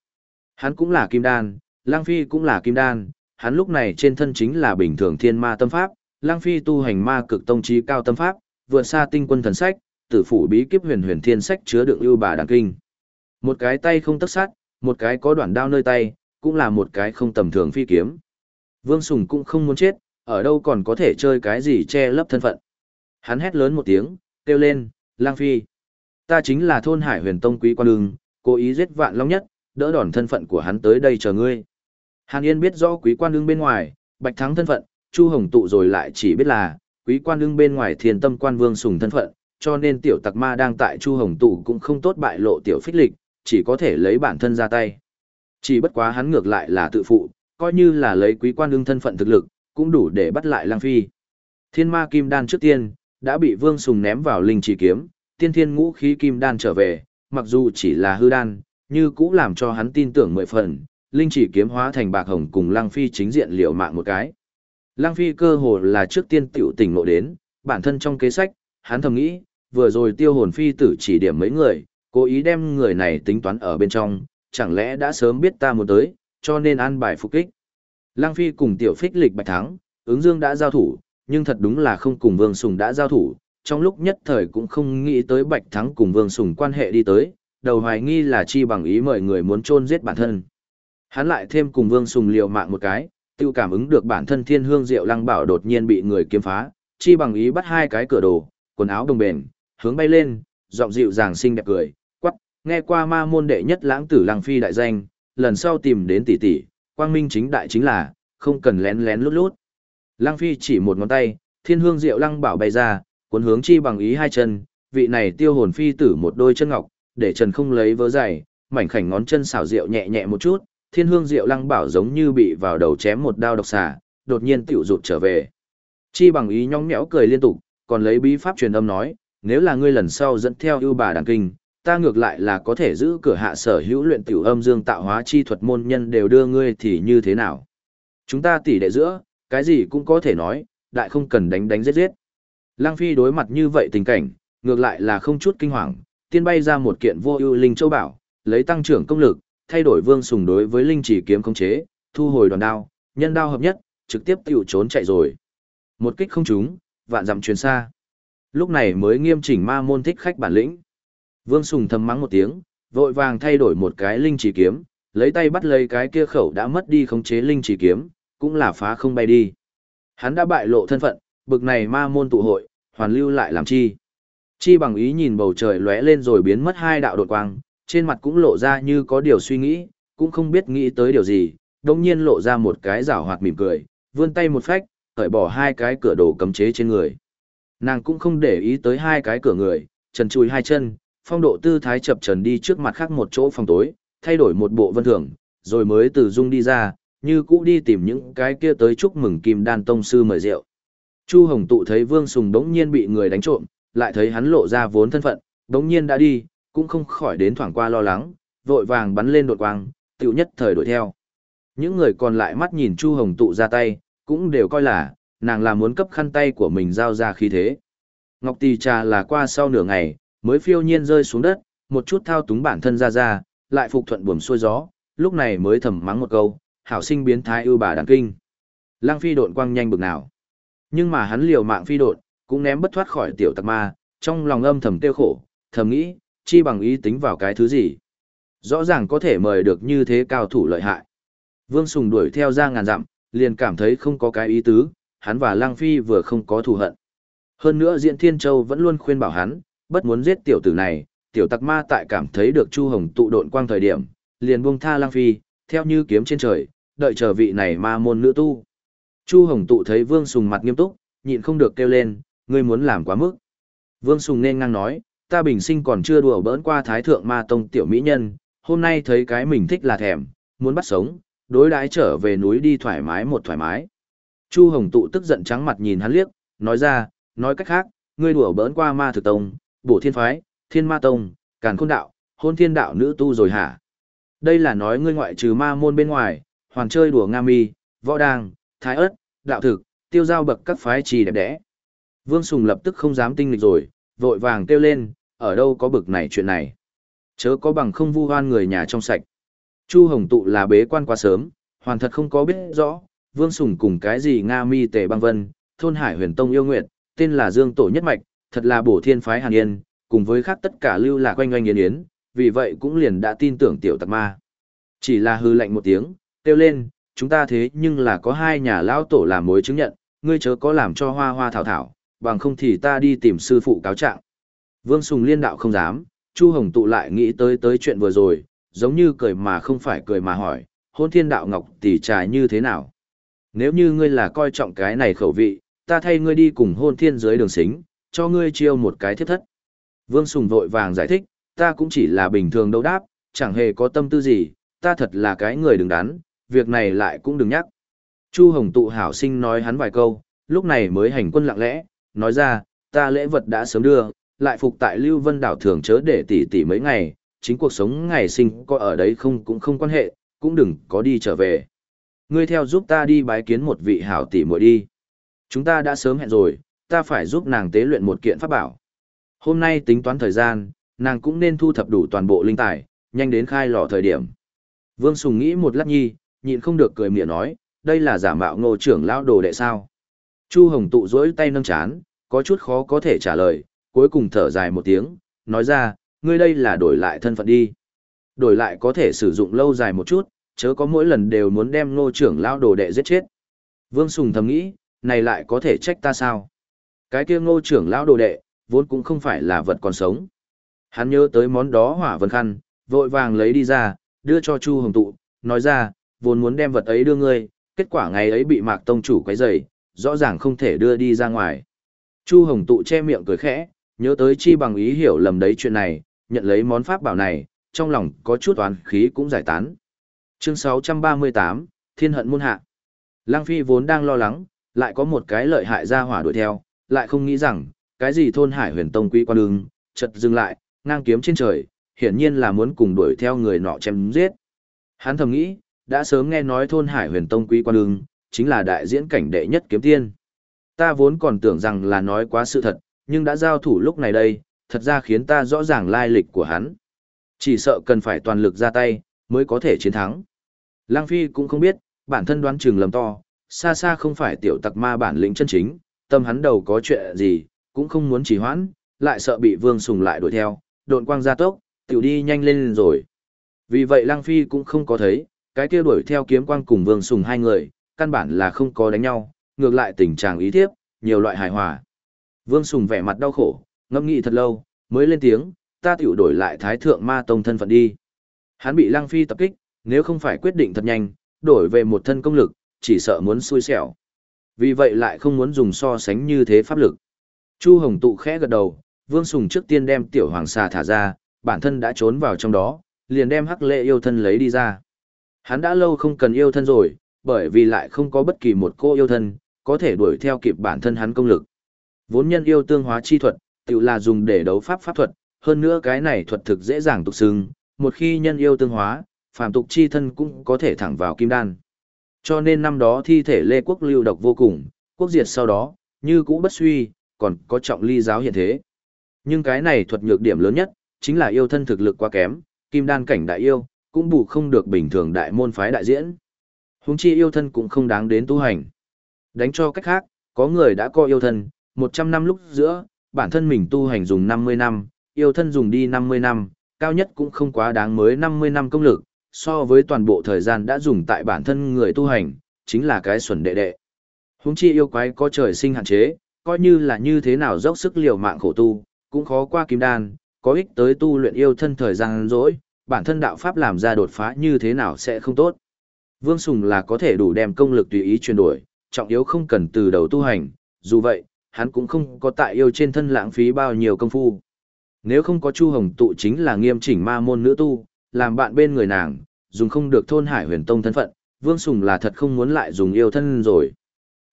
Hắn cũng là kim đan, Lang Phi cũng là kim đan, hắn lúc này trên thân chính là bình thường thiên ma tâm pháp, Lang Phi tu hành ma cực tông trí cao tâm pháp, vượt xa tinh quân thần sách, tử phủ bí kíp huyền huyền thiên sách chứa đựng ưu bà đàn kinh. Một cái tay không tất sát, một cái có đoạn đao nơi tay, cũng là một cái không tầm thường phi kiếm. Vương Sùng cũng không muốn chết, ở đâu còn có thể chơi cái gì che lấp thân phận. Hắn hét lớn một tiếng, kêu lên, lang phi. Ta chính là thôn hải huyền tông quý quan đường, cố ý giết vạn long nhất, đỡ đòn thân phận của hắn tới đây chờ ngươi. Hàn Yên biết rõ quý quan đương bên ngoài, bạch thắng thân phận, Chu Hồng tụ rồi lại chỉ biết là, quý quan đương bên ngoài thiền tâm quan vương sùng thân phận, cho nên tiểu tặc ma đang tại Chu Hồng tụ cũng không tốt bại lộ tiểu phích lịch, chỉ có thể lấy bản thân ra tay. Chỉ bất quá hắn ngược lại là tự phụ, coi như là lấy quý quan đương thân phận thực lực, cũng đủ để bắt lại lang phi. Thiên ma kim đan trước tiên, đã bị vương sùng ném vào linh chỉ kiếm, tiên thiên ngũ khí kim đan trở về, mặc dù chỉ là hư đan, như cũng làm cho hắn tin tưởng mười phần, linh chỉ kiếm hóa thành bạc hồng cùng Lăng Phi chính diện liều mạng một cái. Lăng Phi cơ hồ là trước tiên tiểu tỉnh ngộ đến, bản thân trong kế sách, hắn thầm nghĩ, vừa rồi tiêu hồn phi tử chỉ điểm mấy người, cố ý đem người này tính toán ở bên trong, chẳng lẽ đã sớm biết ta muốn tới, cho nên an bài phục kích. Lăng Phi cùng tiểu phích lịch bạch thắng, ứng dương đã giao thủ, nhưng thật đúng là không cùng Vương Sùng đã giao thủ, trong lúc nhất thời cũng không nghĩ tới Bạch Thắng cùng Vương Sùng quan hệ đi tới, đầu hoài nghi là chi bằng ý mời người muốn chôn giết bản thân. Hắn lại thêm cùng Vương Sùng liều mạng một cái, tiêu cảm ứng được bản thân thiên hương diệu lăng bảo đột nhiên bị người kiếm phá, chi bằng ý bắt hai cái cửa đồ, quần áo đồng bền, hướng bay lên, giọng dịu dàng xinh đẹp cười, quắc, nghe qua ma môn đệ nhất lãng tử lăng phi đại danh, lần sau tìm đến tỷ tỷ, quang minh chính đại chính là, không cần lén lén lút lút. Lăng phi chỉ một ngón tay, thiên hương diệu lăng bảo bay ra, cuốn hướng chi bằng ý hai chân, vị này tiêu hồn phi tử một đôi chân ngọc, để Trần không lấy vớ giày, mảnh khảnh ngón chân xảo rượu nhẹ nhẹ một chút, thiên hương rượu lăng bảo giống như bị vào đầu chém một đao độc xà, đột nhiên tiểu rụt trở về. Chi bằng ý nhõng nhẽo cười liên tục, còn lấy bí pháp truyền âm nói, nếu là ngươi lần sau dẫn theo ưu bà đàn kinh, ta ngược lại là có thể giữ cửa hạ sở hữu luyện tiểu âm dương tạo hóa chi thuật môn nhân đều đưa ngươi thì như thế nào. Chúng ta tỉ đệ giữa, cái gì cũng có thể nói, đại không cần đánh đánh giết giết. Lăng Phi đối mặt như vậy tình cảnh, ngược lại là không chút kinh hoàng, tiên bay ra một kiện vô ưu linh châu bảo, lấy tăng trưởng công lực, thay đổi vương sùng đối với linh chỉ kiếm khống chế, thu hồi đoàn đao, nhân đao hợp nhất, trực tiếp tiểu trốn chạy rồi. Một kích không trúng, vạn dặm truyền xa. Lúc này mới nghiêm chỉnh ma môn thích khách bản lĩnh. Vương Sùng thầm mắng một tiếng, vội vàng thay đổi một cái linh chỉ kiếm, lấy tay bắt lấy cái kia khẩu đã mất đi khống chế linh chỉ kiếm, cũng là phá không bay đi. Hắn đã bại lộ thân phận, bực này ma môn tụ hội, hoàn lưu lại làm chi. Chi bằng ý nhìn bầu trời lóe lên rồi biến mất hai đạo đột quang, trên mặt cũng lộ ra như có điều suy nghĩ, cũng không biết nghĩ tới điều gì, đồng nhiên lộ ra một cái rảo hoạt mỉm cười, vươn tay một phách, cởi bỏ hai cái cửa đồ cấm chế trên người. Nàng cũng không để ý tới hai cái cửa người, trần chùi hai chân, phong độ tư thái chập trần đi trước mặt khác một chỗ phòng tối, thay đổi một bộ vân thường, rồi mới từ dung đi ra, như cũ đi tìm những cái kia tới chúc mừng kim đan tông sư mời rượu. Chu Hồng tụ thấy Vương Sùng đống nhiên bị người đánh trộm, lại thấy hắn lộ ra vốn thân phận, đống nhiên đã đi, cũng không khỏi đến thoảng qua lo lắng, vội vàng bắn lên đột quang, tiểu nhất thời đuổi theo. Những người còn lại mắt nhìn Chu Hồng tụ ra tay, cũng đều coi là, nàng là muốn cấp khăn tay của mình giao ra khí thế. Ngọc Tì Trà là qua sau nửa ngày, mới phiêu nhiên rơi xuống đất, một chút thao túng bản thân ra ra, lại phục thuận buồm xuôi gió, lúc này mới thầm mắng một câu, hảo sinh biến thái ưu bà đàn kinh. Lăng phi độn quang nhanh bực nào. Nhưng mà hắn liều mạng phi độn, cũng ném bất thoát khỏi tiểu tặc ma, trong lòng âm thầm tiêu khổ, thầm nghĩ, chi bằng ý tính vào cái thứ gì. Rõ ràng có thể mời được như thế cao thủ lợi hại. Vương Sùng đuổi theo ra ngàn dặm, liền cảm thấy không có cái ý tứ, hắn và Lăng Phi vừa không có thù hận. Hơn nữa Diễn Thiên Châu vẫn luôn khuyên bảo hắn, bất muốn giết tiểu tử này, tiểu tặc ma tại cảm thấy được Chu Hồng tụ độn quang thời điểm, liền buông tha Lăng Phi, theo như kiếm trên trời, đợi chờ vị này ma môn nữ tu. Chu Hồng tụ thấy Vương Sùng mặt nghiêm túc, nhịn không được kêu lên, ngươi muốn làm quá mức. Vương Sùng nên ngang nói, ta bình sinh còn chưa đùa bỡn qua thái thượng ma tông tiểu mỹ nhân, hôm nay thấy cái mình thích là thèm, muốn bắt sống, đối đãi trở về núi đi thoải mái một thoải mái. Chu Hồng tụ tức giận trắng mặt nhìn hắn liếc, nói ra, nói cách khác, ngươi đùa bỡn qua ma thực tông, bổ thiên phái, thiên ma tông, càn khôn đạo, hôn thiên đạo nữ tu rồi hả? Đây là nói ngươi ngoại trừ ma môn bên ngoài, hoàn chơi đùa nga mi, võ đàng, thái ớt, đạo thực, tiêu giao bậc các phái trì đẹp đẽ. Vương Sùng lập tức không dám tinh lịch rồi, vội vàng kêu lên, ở đâu có bực này chuyện này. Chớ có bằng không vu hoan người nhà trong sạch. Chu Hồng Tụ là bế quan quá sớm, hoàn thật không có biết rõ, Vương Sùng cùng cái gì Nga Mi Tề Băng Vân, thôn Hải Huyền Tông yêu nguyệt, tên là Dương Tổ Nhất Mạch, thật là bổ thiên phái Hàn Yên, cùng với khác tất cả lưu lạc quanh quanh yến yến, vì vậy cũng liền đã tin tưởng tiểu tặc ma. Chỉ là hư lạnh một tiếng, kêu lên, chúng ta thế nhưng là có hai nhà lão tổ làm mối chứng nhận, ngươi chớ có làm cho hoa hoa thảo thảo, bằng không thì ta đi tìm sư phụ cáo trạng. Vương Sùng liên đạo không dám, Chu Hồng tụ lại nghĩ tới tới chuyện vừa rồi, giống như cười mà không phải cười mà hỏi, hôn thiên đạo ngọc tỷ trà như thế nào? Nếu như ngươi là coi trọng cái này khẩu vị, ta thay ngươi đi cùng hôn thiên dưới đường xính, cho ngươi chiêu một cái thiết thất. Vương Sùng vội vàng giải thích, ta cũng chỉ là bình thường đấu đáp, chẳng hề có tâm tư gì, ta thật là cái người đứng đắn, việc này lại cũng đừng nhắc. Chu Hồng tụ hảo sinh nói hắn vài câu, lúc này mới hành quân lặng lẽ, nói ra, ta lễ vật đã sớm đưa, lại phục tại Lưu Vân đảo thường chớ để tỉ tỉ mấy ngày, chính cuộc sống ngày sinh có ở đấy không cũng không quan hệ, cũng đừng có đi trở về. Ngươi theo giúp ta đi bái kiến một vị hảo tỷ muội đi. Chúng ta đã sớm hẹn rồi, ta phải giúp nàng tế luyện một kiện pháp bảo. Hôm nay tính toán thời gian, nàng cũng nên thu thập đủ toàn bộ linh tài, nhanh đến khai lò thời điểm. Vương Sùng nghĩ một lát nhi, nhịn không được cười miệng nói, đây là giả mạo ngô trưởng lão đồ đệ sao. Chu Hồng tụ dỗi tay nâng chán, có chút khó có thể trả lời, cuối cùng thở dài một tiếng, nói ra, ngươi đây là đổi lại thân phận đi. Đổi lại có thể sử dụng lâu dài một chút, chớ có mỗi lần đều muốn đem ngô trưởng lão đồ đệ giết chết. Vương Sùng thầm nghĩ, này lại có thể trách ta sao? Cái kia ngô trưởng lão đồ đệ, vốn cũng không phải là vật còn sống. Hắn nhớ tới món đó hỏa vân khăn, vội vàng lấy đi ra, đưa cho Chu Hồng Tụ, nói ra, vốn muốn đem vật ấy đưa ngươi, kết quả ngày ấy bị Mạc Tông chủ quấy rầy, rõ ràng không thể đưa đi ra ngoài. Chu Hồng Tụ che miệng cười khẽ, nhớ tới chi bằng ý hiểu lầm đấy chuyện này, nhận lấy món pháp bảo này, trong lòng có chút oán khí cũng giải tán. Chương 638, Thiên hận muôn hạ. Lăng Phi vốn đang lo lắng, lại có một cái lợi hại ra hỏa đuổi theo, lại không nghĩ rằng, cái gì thôn hải huyền tông quý quan đường, chợt dừng lại, ngang kiếm trên trời, hiển nhiên là muốn cùng đuổi theo người nọ chém giết. Hắn thầm nghĩ, đã sớm nghe nói thôn hải huyền tông quý quan đường, chính là đại diễn cảnh đệ nhất kiếm tiên. Ta vốn còn tưởng rằng là nói quá sự thật, nhưng đã giao thủ lúc này đây, thật ra khiến ta rõ ràng lai lịch của hắn. Chỉ sợ cần phải toàn lực ra tay, mới có thể chiến thắng. Lang Phi cũng không biết, bản thân đoán chừng lầm to, xa xa không phải tiểu tặc ma bản lĩnh chân chính, tâm hắn đầu có chuyện gì, cũng không muốn trì hoãn, lại sợ bị Vương Sùng lại đuổi theo, độn quang gia tốc, tiểu đi nhanh lên rồi. Vì vậy Lang Phi cũng không có thấy, cái kia đuổi theo kiếm quang cùng Vương Sùng hai người, căn bản là không có đánh nhau, ngược lại tình trạng ý thiếp, nhiều loại hài hòa. Vương Sùng vẻ mặt đau khổ, ngâm nghĩ thật lâu, mới lên tiếng, ta tiểu đổi lại Thái Thượng Ma Tông thân phận đi. Hắn bị Lăng Phi tập kích, nếu không phải quyết định thật nhanh, đổi về một thân công lực, chỉ sợ muốn xui xẻo. Vì vậy lại không muốn dùng so sánh như thế pháp lực. Chu Hồng tụ khẽ gật đầu, Vương Sùng trước tiên đem tiểu hoàng xà thả ra, bản thân đã trốn vào trong đó, liền đem hắc lệ yêu thân lấy đi ra. Hắn đã lâu không cần yêu thân rồi, bởi vì lại không có bất kỳ một cô yêu thân, có thể đuổi theo kịp bản thân hắn công lực. Vốn nhân yêu tương hóa chi thuật, tự là dùng để đấu pháp pháp thuật, hơn nữa cái này thuật thực dễ dàng tục xưng, một khi nhân yêu tương hóa, phàm tục chi thân cũng có thể thẳng vào kim đan. Cho nên năm đó thi thể Lê Quốc lưu độc vô cùng, quốc diệt sau đó, như cũ bất suy, còn có trọng ly giáo hiện thế. Nhưng cái này thuật nhược điểm lớn nhất, chính là yêu thân thực lực quá kém, kim đan cảnh đại yêu, cũng bù không được bình thường đại môn phái đại diễn. Huống chi yêu thân cũng không đáng đến tu hành. Đánh cho cách khác, có người đã có yêu thân, 100 năm lúc giữa, bản thân mình tu hành dùng 50 năm, yêu thân dùng đi 50 năm, cao nhất cũng không quá đáng mới 50 năm công lực, so với toàn bộ thời gian đã dùng tại bản thân người tu hành, chính là cái xuẩn đệ đệ. Huống chi yêu quái có trời sinh hạn chế, coi như là như thế nào dốc sức liều mạng khổ tu, cũng khó qua kim đan, có ích tới tu luyện yêu thân thời gian rỗi, bản thân đạo pháp làm ra đột phá như thế nào sẽ không tốt. Vương Sùng là có thể đủ đem công lực tùy ý chuyển đổi, trọng yếu không cần từ đầu tu hành, dù vậy, hắn cũng không có tại yêu trên thân lãng phí bao nhiêu công phu. Nếu không có Chu Hồng tụ chính là nghiêm chỉnh ma môn nữ tu, làm bạn bên người nàng, dùng không được thôn hải huyền tông thân phận, Vương Sùng là thật không muốn lại dùng yêu thân rồi.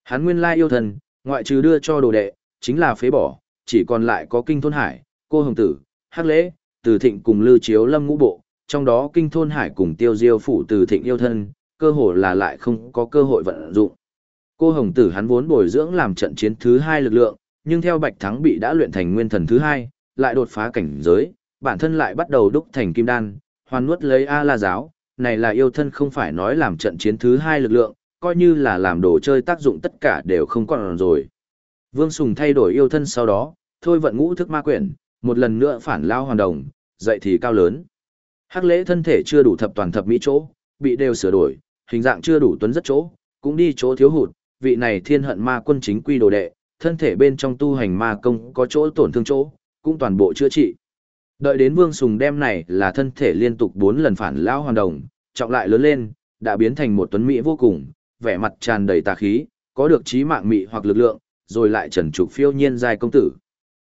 Hắn nguyên lai yêu thân, ngoại trừ đưa cho đồ đệ, chính là phế bỏ, chỉ còn lại có kinh thôn hải, cô hồng tử, hắc lễ, từ thịnh cùng lưu chiếu lâm ngũ bộ, trong đó kinh thôn hải cùng tiêu diêu phủ từ thịnh yêu thân, cơ hội là lại không có cơ hội vận dụng. Cô hồng tử hắn vốn bồi dưỡng làm trận chiến thứ hai lực lượng, nhưng theo bạch thắng bị đã luyện thành nguyên thần thứ hai, lại đột phá cảnh giới, bản thân lại bắt đầu đúc thành kim đan, hoàn nuốt lấy A La giáo, này là yêu thân không phải nói làm trận chiến thứ hai lực lượng, coi như là làm đồ chơi tác dụng tất cả đều không còn rồi. Vương Sùng thay đổi yêu thân sau đó, thôi vận ngũ thức ma quyển, một lần nữa phản lao hoàn đồng, dậy thì cao lớn. Hắc lễ thân thể chưa đủ thập toàn thập mỹ chỗ, bị đều sửa đổi, hình dạng chưa đủ tuấn rất chỗ, cũng đi chỗ thiếu hụt, vị này thiên hận ma quân chính quy đồ đệ, thân thể bên trong tu hành ma công có chỗ tổn thương chỗ, cũng toàn bộ chữa trị. Đợi đến Vương Sùng đem này là thân thể liên tục 4 lần phản lao hoàn đồng, trọng lại lớn lên, đã biến thành một tuấn mỹ vô cùng, vẻ mặt tràn đầy tà khí, có được trí mạng mị hoặc lực lượng, rồi lại trần trục phiêu nhiên giai công tử.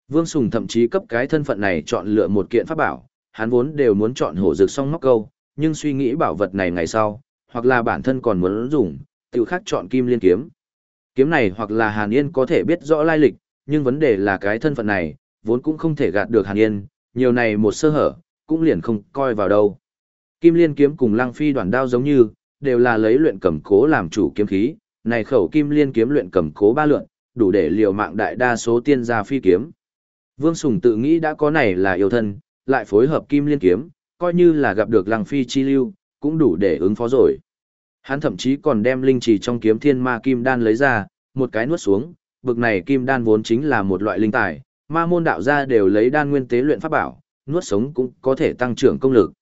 Vương Sùng thậm chí cấp cái thân phận này chọn lựa một kiện pháp bảo, hắn vốn đều muốn chọn hổ dược song móc câu, nhưng suy nghĩ bảo vật này ngày sau, hoặc là bản thân còn muốn dùng, tự khác chọn kim liên kiếm. Kiếm này hoặc là Hàn Yên có thể biết rõ lai lịch, nhưng vấn đề là cái thân phận này, vốn cũng không thể gạt được Hàn Yên, nhiều này một sơ hở, cũng liền không coi vào đâu. Kim liên kiếm cùng lăng phi đoạn đao giống như, đều là lấy luyện cầm cố làm chủ kiếm khí, này khẩu kim liên kiếm luyện cầm cố ba lượn, đủ để liều mạng đại đa số tiên gia phi kiếm. Vương Sùng tự nghĩ đã có này là yêu thân, lại phối hợp kim liên kiếm, coi như là gặp được lăng phi chi lưu, cũng đủ để ứng phó rồi. Hắn thậm chí còn đem linh chỉ trong kiếm thiên ma kim đan lấy ra, một cái nuốt xuống, bực này kim đan vốn chính là một loại linh tài, ma môn đạo gia đều lấy đan nguyên tế luyện pháp bảo, nuốt sống cũng có thể tăng trưởng công lực.